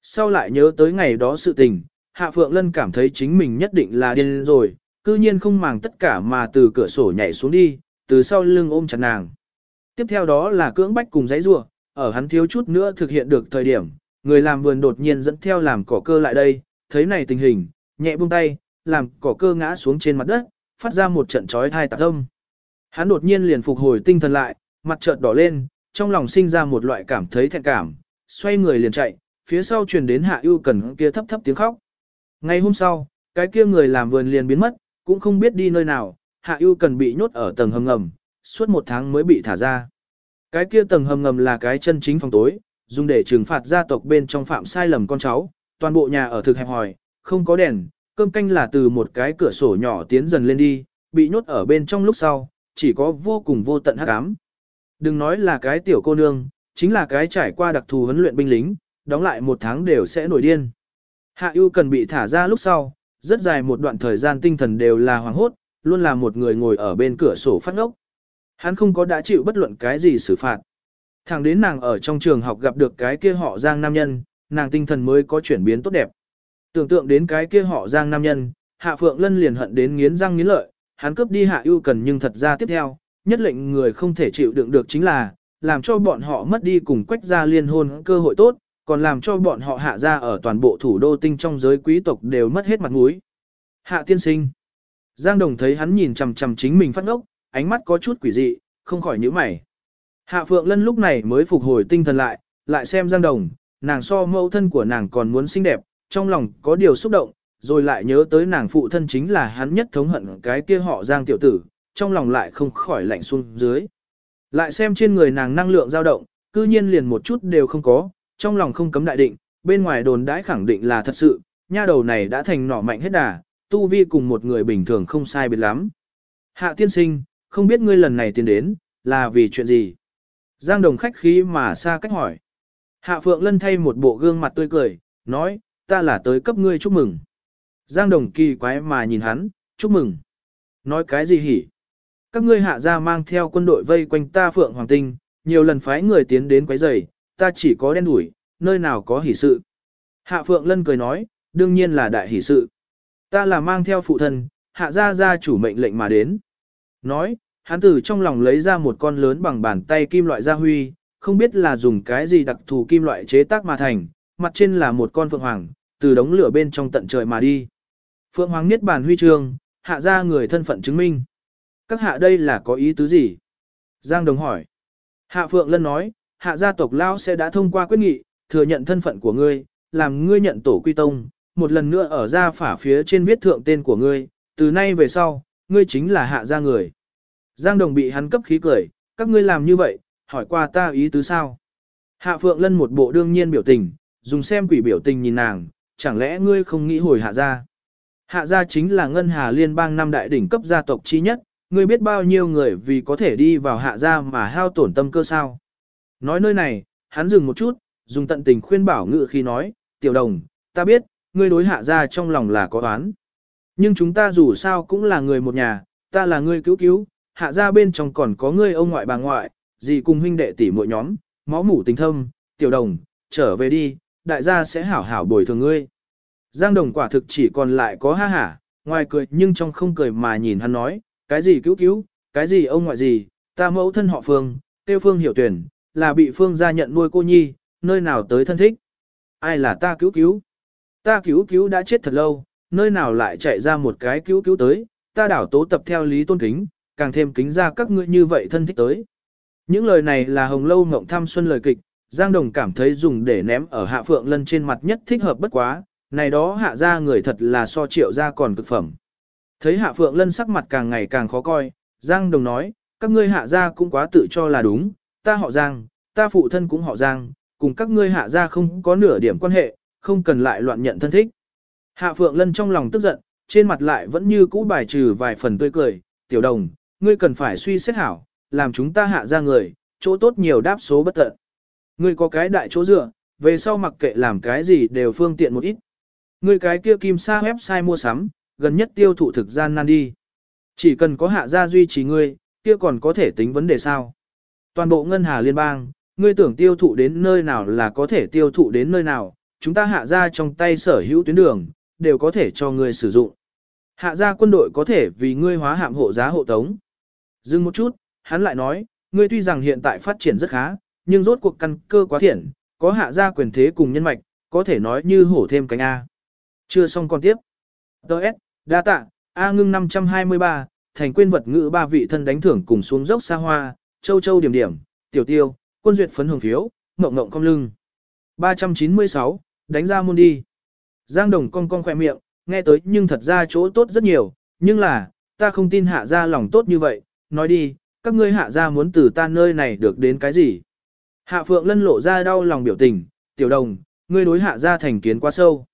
Sau lại nhớ tới ngày đó sự tình, Hạ Phượng Lân cảm thấy chính mình nhất định là điên rồi, cư nhiên không màng tất cả mà từ cửa sổ nhảy xuống đi, từ sau lưng ôm chặt nàng. Tiếp theo đó là cưỡng bách cùng giấy rua, ở hắn thiếu chút nữa thực hiện được thời điểm, người làm vườn đột nhiên dẫn theo làm cỏ cơ lại đây, thấy này tình hình, nhẹ buông tay, làm cỏ cơ ngã xuống trên mặt đất, phát ra một trận chói thai tạc âm. Hắn đột nhiên liền phục hồi tinh thần lại, mặt chợt đỏ lên, trong lòng sinh ra một loại cảm thấy thẹn cảm, xoay người liền chạy, phía sau truyền đến hạ ưu cần kia thấp thấp tiếng khóc. Ngày hôm sau, cái kia người làm vườn liền biến mất, cũng không biết đi nơi nào, hạ ưu cần bị nhốt ở tầng hầm ngầm, suốt một tháng mới bị thả ra. Cái kia tầng hầm ngầm là cái chân chính phòng tối, dùng để trừng phạt gia tộc bên trong phạm sai lầm con cháu, toàn bộ nhà ở thực hẹp hòi, không có đèn, cơm canh là từ một cái cửa sổ nhỏ tiến dần lên đi, bị nhốt ở bên trong lúc sau, chỉ có vô cùng vô tận hắc ám. Đừng nói là cái tiểu cô nương, chính là cái trải qua đặc thù huấn luyện binh lính, đóng lại một tháng đều sẽ nổi điên. Hạ ưu cần bị thả ra lúc sau, rất dài một đoạn thời gian tinh thần đều là hoàng hốt, luôn là một người ngồi ở bên cửa sổ phát ngốc. Hắn không có đã chịu bất luận cái gì xử phạt. Thẳng đến nàng ở trong trường học gặp được cái kia họ giang nam nhân, nàng tinh thần mới có chuyển biến tốt đẹp. Tưởng tượng đến cái kia họ giang nam nhân, hạ phượng lân liền hận đến nghiến răng nghiến lợi, hắn cướp đi hạ ưu cần nhưng thật ra tiếp theo, nhất lệnh người không thể chịu đựng được chính là, làm cho bọn họ mất đi cùng quách gia liên hôn cơ hội tốt, còn làm cho bọn họ hạ gia ở toàn bộ thủ đô tinh trong giới quý tộc đều mất hết mặt mũi. Hạ tiên sinh. Giang Đồng thấy hắn nhìn chằm chằm chính mình phát ngốc, ánh mắt có chút quỷ dị, không khỏi nhíu mày. Hạ Phượng Lân lúc này mới phục hồi tinh thần lại, lại xem Giang Đồng, nàng so mẫu thân của nàng còn muốn xinh đẹp, trong lòng có điều xúc động, rồi lại nhớ tới nàng phụ thân chính là hắn nhất thống hận cái kia họ Giang tiểu tử, trong lòng lại không khỏi lạnh xuống dưới. Lại xem trên người nàng năng lượng dao động, cư nhiên liền một chút đều không có, trong lòng không cấm đại định, bên ngoài đồn đãi khẳng định là thật sự, nha đầu này đã thành nỏ mạnh hết đà, tu vi cùng một người bình thường không sai biệt lắm. Hạ tiên sinh, không biết ngươi lần này tiến đến, là vì chuyện gì? Giang đồng khách khí mà xa cách hỏi. Hạ Phượng Lân thay một bộ gương mặt tươi cười, nói, ta là tới cấp ngươi chúc mừng. Giang đồng kỳ quái mà nhìn hắn, chúc mừng. Nói cái gì hỉ? Các ngươi hạ ra mang theo quân đội vây quanh ta Phượng Hoàng Tinh, nhiều lần phái người tiến đến quấy rầy, ta chỉ có đen đuổi, nơi nào có hỉ sự. Hạ Phượng Lân cười nói, đương nhiên là đại hỷ sự. Ta là mang theo phụ thân, hạ gia gia chủ mệnh lệnh mà đến. Nói, hắn từ trong lòng lấy ra một con lớn bằng bàn tay kim loại gia huy, không biết là dùng cái gì đặc thù kim loại chế tác mà thành, mặt trên là một con phượng hoàng, từ đống lửa bên trong tận trời mà đi. Phượng hoàng niết bàn huy chương, hạ ra người thân phận chứng minh. Các hạ đây là có ý tứ gì? Giang Đồng hỏi. Hạ Phượng Lân nói, hạ gia tộc Lao sẽ đã thông qua quyết nghị, thừa nhận thân phận của ngươi, làm ngươi nhận tổ quy tông, một lần nữa ở ra phả phía trên viết thượng tên của ngươi, từ nay về sau, ngươi chính là hạ gia người. Giang Đồng bị hắn cấp khí cười, các ngươi làm như vậy, hỏi qua ta ý tứ sao? Hạ Phượng Lân một bộ đương nhiên biểu tình, dùng xem quỷ biểu tình nhìn nàng, chẳng lẽ ngươi không nghĩ hồi hạ gia? Hạ gia chính là ngân hà liên bang năm đại đỉnh cấp gia tộc chi nhất, ngươi biết bao nhiêu người vì có thể đi vào hạ gia mà hao tổn tâm cơ sao? Nói nơi này, hắn dừng một chút, dùng tận tình khuyên bảo ngự khi nói, tiểu đồng, ta biết, ngươi đối hạ gia trong lòng là có oán. Nhưng chúng ta dù sao cũng là người một nhà, ta là ngươi cứu cứu, hạ gia bên trong còn có ngươi ông ngoại bà ngoại, gì cùng huynh đệ tỷ muội nhóm, máu mủ tình thâm, tiểu đồng, trở về đi, đại gia sẽ hảo hảo bồi thường ngươi. Giang đồng quả thực chỉ còn lại có ha hả, ngoài cười nhưng trong không cười mà nhìn hắn nói, cái gì cứu cứu, cái gì ông ngoại gì, ta mẫu thân họ Phương, tiêu Phương hiểu tuyển, là bị Phương gia nhận nuôi cô nhi, nơi nào tới thân thích. Ai là ta cứu cứu? Ta cứu cứu đã chết thật lâu, nơi nào lại chạy ra một cái cứu cứu tới, ta đảo tố tập theo lý tôn kính, càng thêm kính ra các ngươi như vậy thân thích tới. Những lời này là hồng lâu ngộng thăm xuân lời kịch, Giang Đồng cảm thấy dùng để ném ở hạ phượng lân trên mặt nhất thích hợp bất quá, này đó hạ ra người thật là so triệu ra còn cực phẩm. Thấy hạ phượng lân sắc mặt càng ngày càng khó coi, Giang Đồng nói, các ngươi hạ gia cũng quá tự cho là đúng, ta họ Giang, ta phụ thân cũng họ Giang, cùng các ngươi hạ gia không có nửa điểm quan hệ, không cần lại loạn nhận thân thích. Hạ Phượng Lân trong lòng tức giận, trên mặt lại vẫn như cũ bài trừ vài phần tươi cười, tiểu đồng, ngươi cần phải suy xét hảo, làm chúng ta hạ ra người, chỗ tốt nhiều đáp số bất tận. Ngươi có cái đại chỗ dựa, về sau mặc kệ làm cái gì đều phương tiện một ít. Ngươi cái kia kim sa website mua sắm, gần nhất tiêu thụ thực gian nan đi. Chỉ cần có hạ gia duy trì ngươi, kia còn có thể tính vấn đề sao. Toàn bộ ngân hà liên bang, ngươi tưởng tiêu thụ đến nơi nào là có thể tiêu thụ đến nơi nào, chúng ta hạ gia trong tay sở hữu tuyến đường, đều có thể cho ngươi sử dụng. Hạ gia quân đội có thể vì ngươi hóa hạm hộ giá hộ tống. Dừng một chút, hắn lại nói, ngươi tuy rằng hiện tại phát triển rất khá, nhưng rốt cuộc căn cơ quá thiện, có hạ gia quyền thế cùng nhân mạch, có thể nói như hổ thêm cánh A. Chưa xong còn tiếp. Đợt, đa tạ, A ngưng 523, thành quên vật ngữ ba vị thân đánh thưởng cùng xuống dốc xa hoa, châu châu điểm điểm, tiểu tiêu, quân duyệt phấn hưởng phiếu, mộng mộng cong lưng. 396, đánh ra môn đi. Giang đồng cong cong khỏe miệng, nghe tới nhưng thật ra chỗ tốt rất nhiều, nhưng là, ta không tin hạ ra lòng tốt như vậy, nói đi, các ngươi hạ ra muốn từ ta nơi này được đến cái gì. Hạ phượng lân lộ ra đau lòng biểu tình, tiểu đồng, ngươi đối hạ ra thành kiến quá sâu.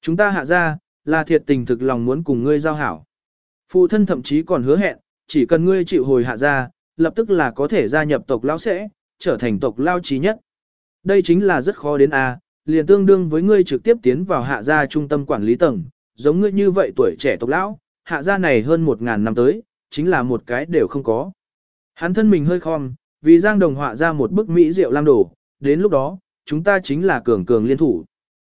Chúng ta hạ ra, là thiệt tình thực lòng muốn cùng ngươi giao hảo. Phụ thân thậm chí còn hứa hẹn, chỉ cần ngươi chịu hồi hạ gia, lập tức là có thể gia nhập tộc lão sẽ, trở thành tộc lao trí nhất. Đây chính là rất khó đến a, liền tương đương với ngươi trực tiếp tiến vào hạ gia trung tâm quản lý tầng, giống ngươi như vậy tuổi trẻ tộc lão, hạ gia này hơn một ngàn năm tới, chính là một cái đều không có. Hắn thân mình hơi khom, vì Giang Đồng họa ra một bức mỹ rượu lam đổ, đến lúc đó, chúng ta chính là cường cường liên thủ.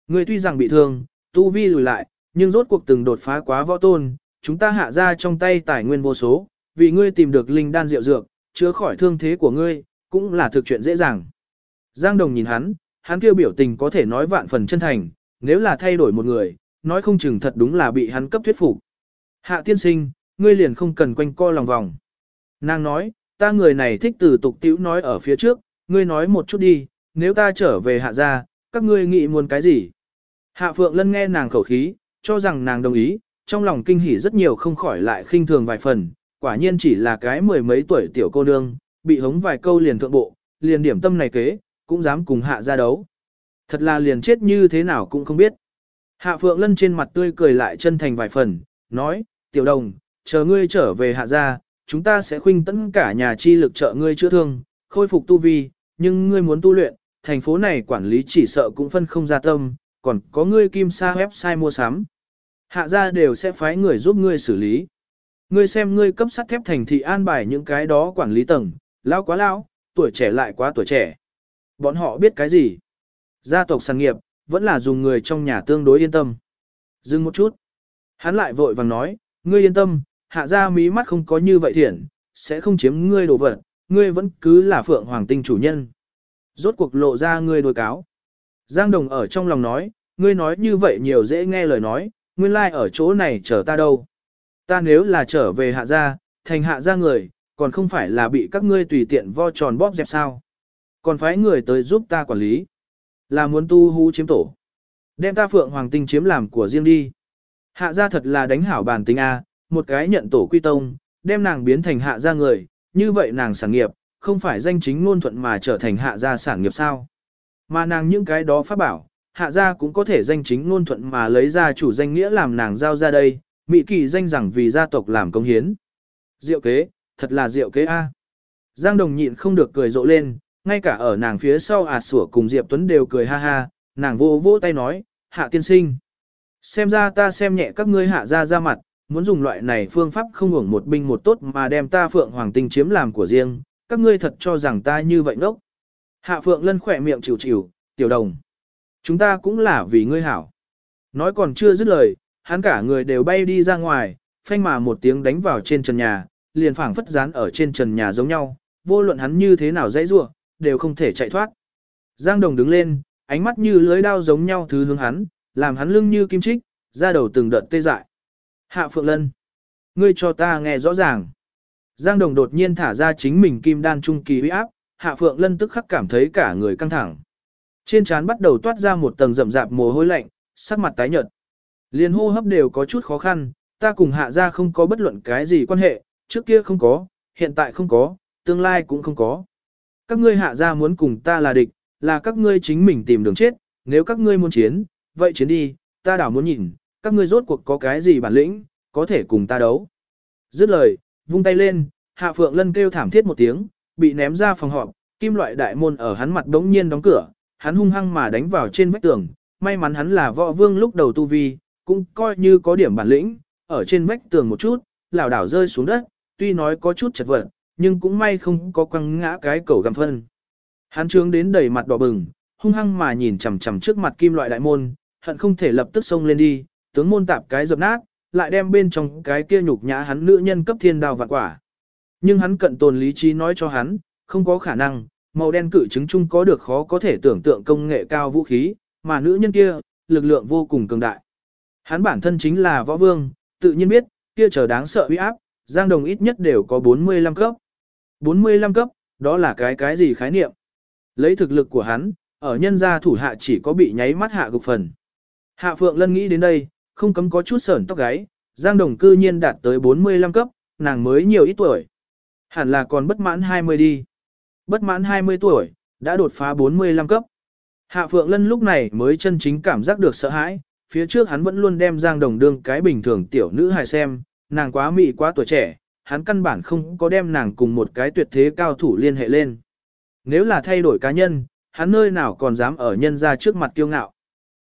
Ngươi tuy rằng bị thương, tu vi lùi lại, nhưng rốt cuộc từng đột phá quá võ tôn, chúng ta hạ ra trong tay tài nguyên vô số, vì ngươi tìm được linh đan rượu dược, chữa khỏi thương thế của ngươi, cũng là thực chuyện dễ dàng. Giang Đồng nhìn hắn, hắn kêu biểu tình có thể nói vạn phần chân thành, nếu là thay đổi một người, nói không chừng thật đúng là bị hắn cấp thuyết phục. Hạ tiên sinh, ngươi liền không cần quanh co lòng vòng. Nàng nói, ta người này thích từ tục tiểu nói ở phía trước, ngươi nói một chút đi, nếu ta trở về hạ gia, các ngươi nghĩ muốn cái gì? Hạ Phượng Lân nghe nàng khẩu khí, cho rằng nàng đồng ý, trong lòng kinh hỉ rất nhiều không khỏi lại khinh thường vài phần, quả nhiên chỉ là cái mười mấy tuổi tiểu cô nương, bị hống vài câu liền thượng bộ, liền điểm tâm này kế, cũng dám cùng hạ ra đấu. Thật là liền chết như thế nào cũng không biết. Hạ Phượng Lân trên mặt tươi cười lại chân thành vài phần, nói, tiểu đồng, chờ ngươi trở về hạ gia, chúng ta sẽ khuynh tấn cả nhà chi lực trợ ngươi chữa thương, khôi phục tu vi, nhưng ngươi muốn tu luyện, thành phố này quản lý chỉ sợ cũng phân không ra tâm, còn có ngươi kim sa website mua sắm. Hạ gia đều sẽ phái người giúp ngươi xử lý. Ngươi xem ngươi cấp sắt thép thành thị an bài những cái đó quản lý tầng, lão quá lão, tuổi trẻ lại quá tuổi trẻ. Bọn họ biết cái gì? Gia tộc sản nghiệp, vẫn là dùng người trong nhà tương đối yên tâm. Dừng một chút. Hắn lại vội vàng nói, ngươi yên tâm, hạ gia mí mắt không có như vậy thiện, sẽ không chiếm ngươi đồ vật, ngươi vẫn cứ là phượng hoàng tinh chủ nhân. Rốt cuộc lộ ra ngươi đôi cáo. Giang Đồng ở trong lòng nói, ngươi nói như vậy nhiều dễ nghe lời nói, nguyên lai like ở chỗ này chờ ta đâu. Ta nếu là trở về hạ gia, thành hạ gia người, còn không phải là bị các ngươi tùy tiện vo tròn bóp dẹp sao. Còn phải người tới giúp ta quản lý. Là muốn tu hú chiếm tổ. Đem ta phượng hoàng tinh chiếm làm của riêng đi. Hạ gia thật là đánh hảo bản tính A, một cái nhận tổ quy tông, đem nàng biến thành hạ gia người, như vậy nàng sản nghiệp, không phải danh chính ngôn thuận mà trở thành hạ gia sản nghiệp sao. Mà nàng những cái đó phát bảo, hạ gia cũng có thể danh chính ngôn thuận mà lấy ra chủ danh nghĩa làm nàng giao ra đây, mỹ kỳ danh rằng vì gia tộc làm công hiến. Diệu kế, thật là diệu kế A. Giang Đồng nhịn không được cười rộ lên, ngay cả ở nàng phía sau à sủa cùng Diệp Tuấn đều cười ha ha, nàng vô vô tay nói, hạ tiên sinh. Xem ra ta xem nhẹ các ngươi hạ ra ra mặt, muốn dùng loại này phương pháp không hưởng một binh một tốt mà đem ta phượng hoàng tinh chiếm làm của riêng, các ngươi thật cho rằng ta như vậy ngốc. Hạ phượng lân khỏe miệng chịu chịu, tiểu đồng. Chúng ta cũng là vì ngươi hảo. Nói còn chưa dứt lời, hắn cả người đều bay đi ra ngoài, phanh mà một tiếng đánh vào trên trần nhà, liền phảng phất dán ở trên trần nhà giống nhau, vô luận hắn như thế nào dãy rủa, đều không thể chạy thoát. Giang Đồng đứng lên, ánh mắt như lưới đao giống nhau thứ hướng hắn, làm hắn lưng như kim chích, ra đầu từng đợt tê dại. Hạ Phượng Lân, ngươi cho ta nghe rõ ràng. Giang Đồng đột nhiên thả ra chính mình kim đan trung kỳ uy áp, Hạ Phượng Lân tức khắc cảm thấy cả người căng thẳng. Trên trán bắt đầu toát ra một tầng rậm rạp mồ hôi lạnh, sắc mặt tái nhợt. liền hô hấp đều có chút khó khăn, ta cùng hạ gia không có bất luận cái gì quan hệ, trước kia không có, hiện tại không có, tương lai cũng không có. Các ngươi hạ gia muốn cùng ta là địch, là các ngươi chính mình tìm đường chết, nếu các ngươi muốn chiến, vậy chiến đi, ta đảo muốn nhìn, các ngươi rốt cuộc có cái gì bản lĩnh, có thể cùng ta đấu. Dứt lời, vung tay lên, hạ phượng lân kêu thảm thiết một tiếng, bị ném ra phòng họp, kim loại đại môn ở hắn mặt đống nhiên đóng cửa, hắn hung hăng mà đánh vào trên vách tường, may mắn hắn là võ vương lúc đầu tu vi, cũng coi như có điểm bản lĩnh, ở trên vách tường một chút, lảo đảo rơi xuống đất, tuy nói có chút chật vật, nhưng cũng may không có quăng ngã cái cầu gầm phân. Hắn trướng đến đầy mặt đỏ bừng, hung hăng mà nhìn chằm chằm trước mặt kim loại đại môn, hận không thể lập tức xông lên đi, tướng môn tạp cái dập nát, lại đem bên trong cái kia nhục nhã hắn nữ nhân cấp thiên đào vạn quả. Nhưng hắn cận tồn lý trí nói cho hắn, không có khả năng, màu đen cự chứng chung có được khó có thể tưởng tượng công nghệ cao vũ khí, mà nữ nhân kia, lực lượng vô cùng cường đại. Hắn bản thân chính là võ vương, tự nhiên biết, kia trở đáng sợ uy áp, Giang Đồng ít nhất đều có 45 cấp. 45 cấp, đó là cái cái gì khái niệm? Lấy thực lực của hắn, ở nhân gia thủ hạ chỉ có bị nháy mắt hạ gục phần. Hạ Phượng Lân nghĩ đến đây, không cấm có chút sởn tóc gáy, Giang Đồng cư nhiên đạt tới 45 cấp, nàng mới nhiều ít tuổi. Hẳn là còn bất mãn 20 đi. Bất mãn 20 tuổi, đã đột phá 45 cấp. Hạ Phượng Lân lúc này mới chân chính cảm giác được sợ hãi, phía trước hắn vẫn luôn đem Giang Đồng đương cái bình thường tiểu nữ hài xem, nàng quá mị quá tuổi trẻ, hắn căn bản không có đem nàng cùng một cái tuyệt thế cao thủ liên hệ lên. Nếu là thay đổi cá nhân, hắn nơi nào còn dám ở nhân ra trước mặt kiêu ngạo.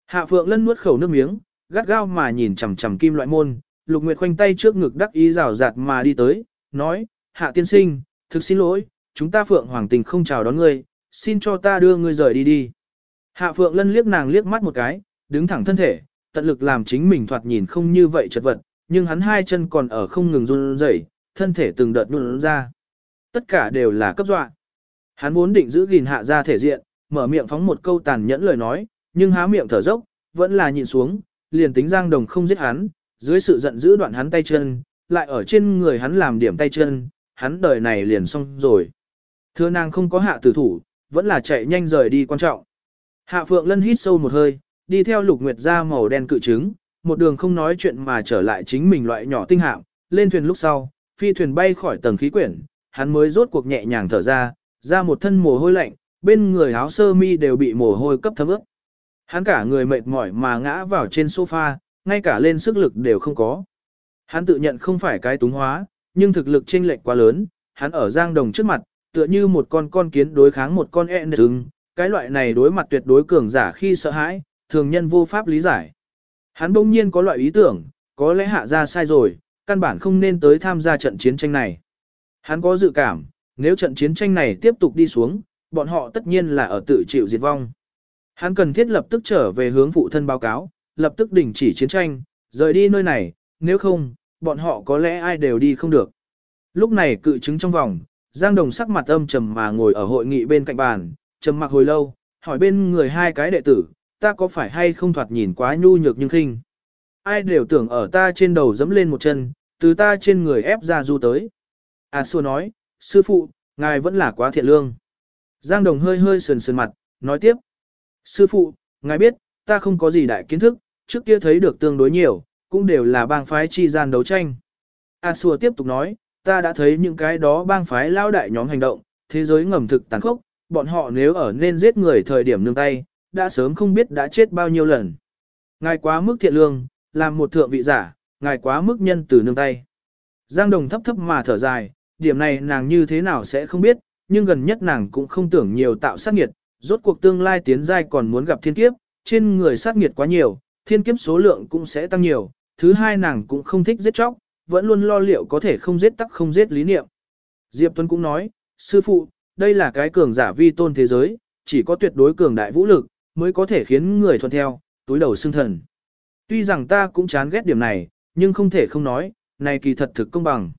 Hạ Phượng Lân nuốt khẩu nước miếng, gắt gao mà nhìn chằm chằm kim loại môn, Lục Nguyệt khoanh tay trước ngực đắc ý rào rạt mà đi tới, nói, Hạ tiên sinh, thực xin lỗi, chúng ta Phượng Hoàng Tình không chào đón ngươi, xin cho ta đưa ngươi rời đi đi. Hạ Phượng Lân liếc nàng liếc mắt một cái, đứng thẳng thân thể, tận lực làm chính mình thoạt nhìn không như vậy chật vật, nhưng hắn hai chân còn ở không ngừng run rẩy, thân thể từng đợt nhún ra. Tất cả đều là cấp dọa. Hắn vốn định giữ gìn hạ ra thể diện, mở miệng phóng một câu tàn nhẫn lời nói, nhưng há miệng thở dốc, vẫn là nhìn xuống, liền tính Giang Đồng không giết hắn, dưới sự giận dữ đoạn hắn tay chân, lại ở trên người hắn làm điểm tay chân, hắn đời này liền xong rồi. Thưa nàng không có hạ tử thủ, vẫn là chạy nhanh rời đi quan trọng. Hạ Phượng Lân hít sâu một hơi, đi theo lục nguyệt ra màu đen cự trứng, một đường không nói chuyện mà trở lại chính mình loại nhỏ tinh hạm, lên thuyền lúc sau, phi thuyền bay khỏi tầng khí quyển, hắn mới rốt cuộc nhẹ nhàng thở ra, ra một thân mồ hôi lạnh, bên người áo sơ mi đều bị mồ hôi cấp thấm ướt. Hắn cả người mệt mỏi mà ngã vào trên sofa, ngay cả lên sức lực đều không có. Hắn tự nhận không phải cái túng hóa, nhưng thực lực chênh lệch quá lớn, hắn ở giang đồng trước mặt, tựa như một con con kiến đối kháng một con e ẹn rừng, cái loại này đối mặt tuyệt đối cường giả khi sợ hãi, thường nhân vô pháp lý giải. Hắn bỗng nhiên có loại ý tưởng, có lẽ hạ ra sai rồi, căn bản không nên tới tham gia trận chiến tranh này. Hắn có dự cảm, nếu trận chiến tranh này tiếp tục đi xuống, bọn họ tất nhiên là ở tự chịu diệt vong. Hắn cần thiết lập tức trở về hướng phụ thân báo cáo, lập tức đình chỉ chiến tranh, rời đi nơi này, nếu không, bọn họ có lẽ ai đều đi không được. Lúc này cự chứng trong vòng, Giang Đồng sắc mặt âm trầm mà ngồi ở hội nghị bên cạnh bàn, trầm mặc hồi lâu, hỏi bên người hai cái đệ tử, ta có phải hay không thoạt nhìn quá nhu nhược nhưng khinh. Ai đều tưởng ở ta trên đầu dẫm lên một chân, từ ta trên người ép ra du tới. À xua nói, sư phụ, ngài vẫn là quá thiện lương. Giang Đồng hơi hơi sườn sườn mặt, nói tiếp. Sư phụ, ngài biết, ta không có gì đại kiến thức, trước kia thấy được tương đối nhiều, cũng đều là bang phái chi gian đấu tranh. A Xua tiếp tục nói, ta đã thấy những cái đó bang phái lao đại nhóm hành động, thế giới ngầm thực tàn khốc, bọn họ nếu ở nên giết người thời điểm nương tay, đã sớm không biết đã chết bao nhiêu lần. Ngài quá mức thiện lương, làm một thượng vị giả, ngài quá mức nhân từ nương tay. Giang Đồng thấp thấp mà thở dài, điểm này nàng như thế nào sẽ không biết, nhưng gần nhất nàng cũng không tưởng nhiều tạo sát nghiệt, rốt cuộc tương lai tiến giai còn muốn gặp thiên kiếp, trên người sát nghiệt quá nhiều, thiên kiếp số lượng cũng sẽ tăng nhiều, thứ hai nàng cũng không thích giết chóc, vẫn luôn lo liệu có thể không giết tắc không giết lý niệm. Diệp Tuấn cũng nói, sư phụ, đây là cái cường giả vi tôn thế giới, chỉ có tuyệt đối cường đại vũ lực, mới có thể khiến người thuận theo, túi đầu xương thần. Tuy rằng ta cũng chán ghét điểm này, nhưng không thể không nói, này kỳ thật thực công bằng.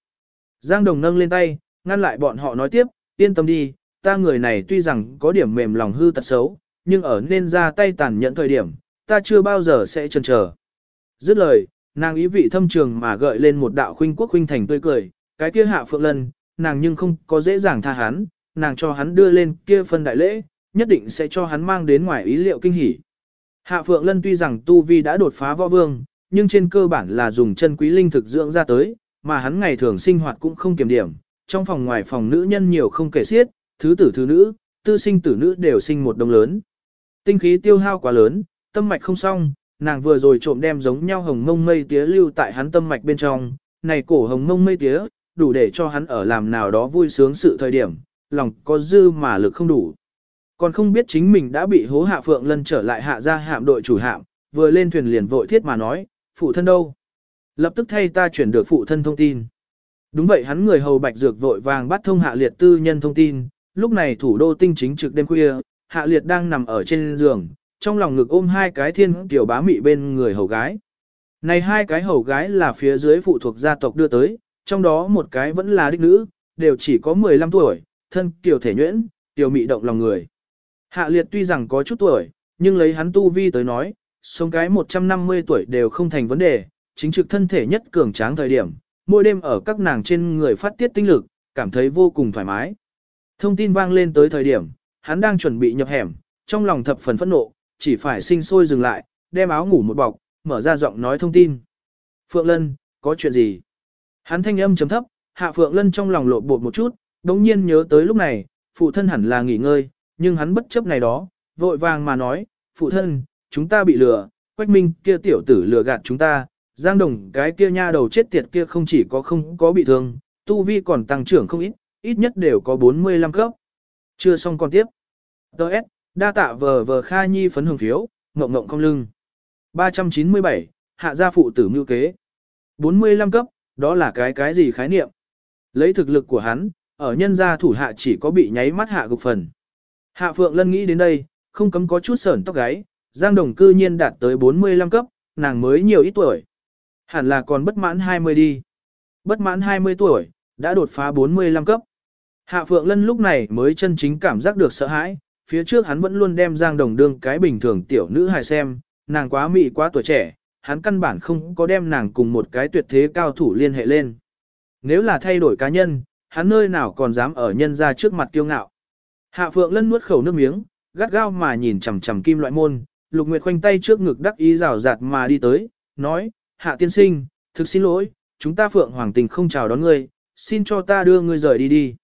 Giang Đồng nâng lên tay, ngăn lại bọn họ nói tiếp, yên tâm đi, ta người này tuy rằng có điểm mềm lòng hư tật xấu, nhưng ở nên ra tay tàn nhẫn thời điểm, ta chưa bao giờ sẽ chần chờ. Dứt lời, nàng ý vị thâm trường mà gợi lên một đạo khuynh quốc khuynh thành tươi cười, cái kia hạ phượng lân, nàng nhưng không có dễ dàng tha hắn, nàng cho hắn đưa lên kia phân đại lễ, nhất định sẽ cho hắn mang đến ngoài ý liệu kinh hỉ. Hạ phượng lân tuy rằng tu vi đã đột phá võ vương, nhưng trên cơ bản là dùng chân quý linh thực dưỡng ra tới, mà hắn ngày thường sinh hoạt cũng không kiểm điểm, trong phòng ngoài phòng nữ nhân nhiều không kể xiết, thứ tử thứ nữ, tư sinh tử nữ đều sinh một đồng lớn. Tinh khí tiêu hao quá lớn, tâm mạch không xong, nàng vừa rồi trộm đem giống nhau hồng mông mây tía lưu tại hắn tâm mạch bên trong, này cổ hồng mông mây tía, đủ để cho hắn ở làm nào đó vui sướng sự thời điểm, lòng có dư mà lực không đủ. Còn không biết chính mình đã bị hố hạ phượng lân trở lại hạ ra hạm đội chủ hạm, vừa lên thuyền liền vội thiết mà nói, phụ thân đâu? Lập tức thay ta chuyển được phụ thân thông tin. Đúng vậy hắn người hầu bạch dược vội vàng bắt thông hạ liệt tư nhân thông tin, lúc này thủ đô tinh chính trực đêm khuya, hạ liệt đang nằm ở trên giường, trong lòng ngực ôm hai cái thiên tiểu bá mị bên người hầu gái. Này hai cái hầu gái là phía dưới phụ thuộc gia tộc đưa tới, trong đó một cái vẫn là đích nữ, đều chỉ có 15 tuổi, thân kiều thể nhuyễn, tiểu mị động lòng người. Hạ liệt tuy rằng có chút tuổi, nhưng lấy hắn tu vi tới nói, sống cái 150 tuổi đều không thành vấn đề, chính trực thân thể nhất cường tráng thời điểm, mỗi đêm ở các nàng trên người phát tiết tinh lực, cảm thấy vô cùng thoải mái. Thông tin vang lên tới thời điểm, hắn đang chuẩn bị nhập hẻm, trong lòng thập phần phẫn nộ, chỉ phải sinh sôi dừng lại, đem áo ngủ một bọc, mở ra giọng nói thông tin. Phượng Lân, có chuyện gì? Hắn thanh âm chấm thấp, hạ Phượng Lân trong lòng lộ bột một chút, đồng nhiên nhớ tới lúc này, phụ thân hẳn là nghỉ ngơi, nhưng hắn bất chấp này đó, vội vàng mà nói, phụ thân, chúng ta bị lừa, Quách Minh kia tiểu tử lừa gạt chúng ta, Giang Đồng cái kia nha đầu chết tiệt kia không chỉ có không có bị thương, tu vi còn tăng trưởng không ít, ít nhất đều có 45 cấp. Chưa xong còn tiếp. Đợt, đa tạ vờ vờ Kha Nhi phấn hưởng phiếu, ngộng ngộng không lưng. 397, hạ gia phụ tử mưu kế. 45 cấp, đó là cái cái gì khái niệm? Lấy thực lực của hắn, ở nhân gia thủ hạ chỉ có bị nháy mắt hạ gục phần. Hạ Phượng Lân nghĩ đến đây, không cấm có chút sởn tóc gáy, Giang Đồng cư nhiên đạt tới 45 cấp, nàng mới nhiều ít tuổi. Hẳn là còn bất mãn 20 đi. Bất mãn 20 tuổi, đã đột phá 45 cấp. Hạ Phượng Lân lúc này mới chân chính cảm giác được sợ hãi, phía trước hắn vẫn luôn đem Giang Đồng đương cái bình thường tiểu nữ hài xem, nàng quá mị quá tuổi trẻ, hắn căn bản không có đem nàng cùng một cái tuyệt thế cao thủ liên hệ lên. Nếu là thay đổi cá nhân, hắn nơi nào còn dám ở nhân ra trước mặt kiêu ngạo. Hạ Phượng Lân nuốt khẩu nước miếng, gắt gao mà nhìn chằm chằm kim loại môn, Lục Nguyệt khoanh tay trước ngực đắc ý rào rạt mà đi tới, nói, Hạ tiên sinh, thực xin lỗi, chúng ta Phượng Hoàng Tình không chào đón ngươi, xin cho ta đưa ngươi rời đi đi.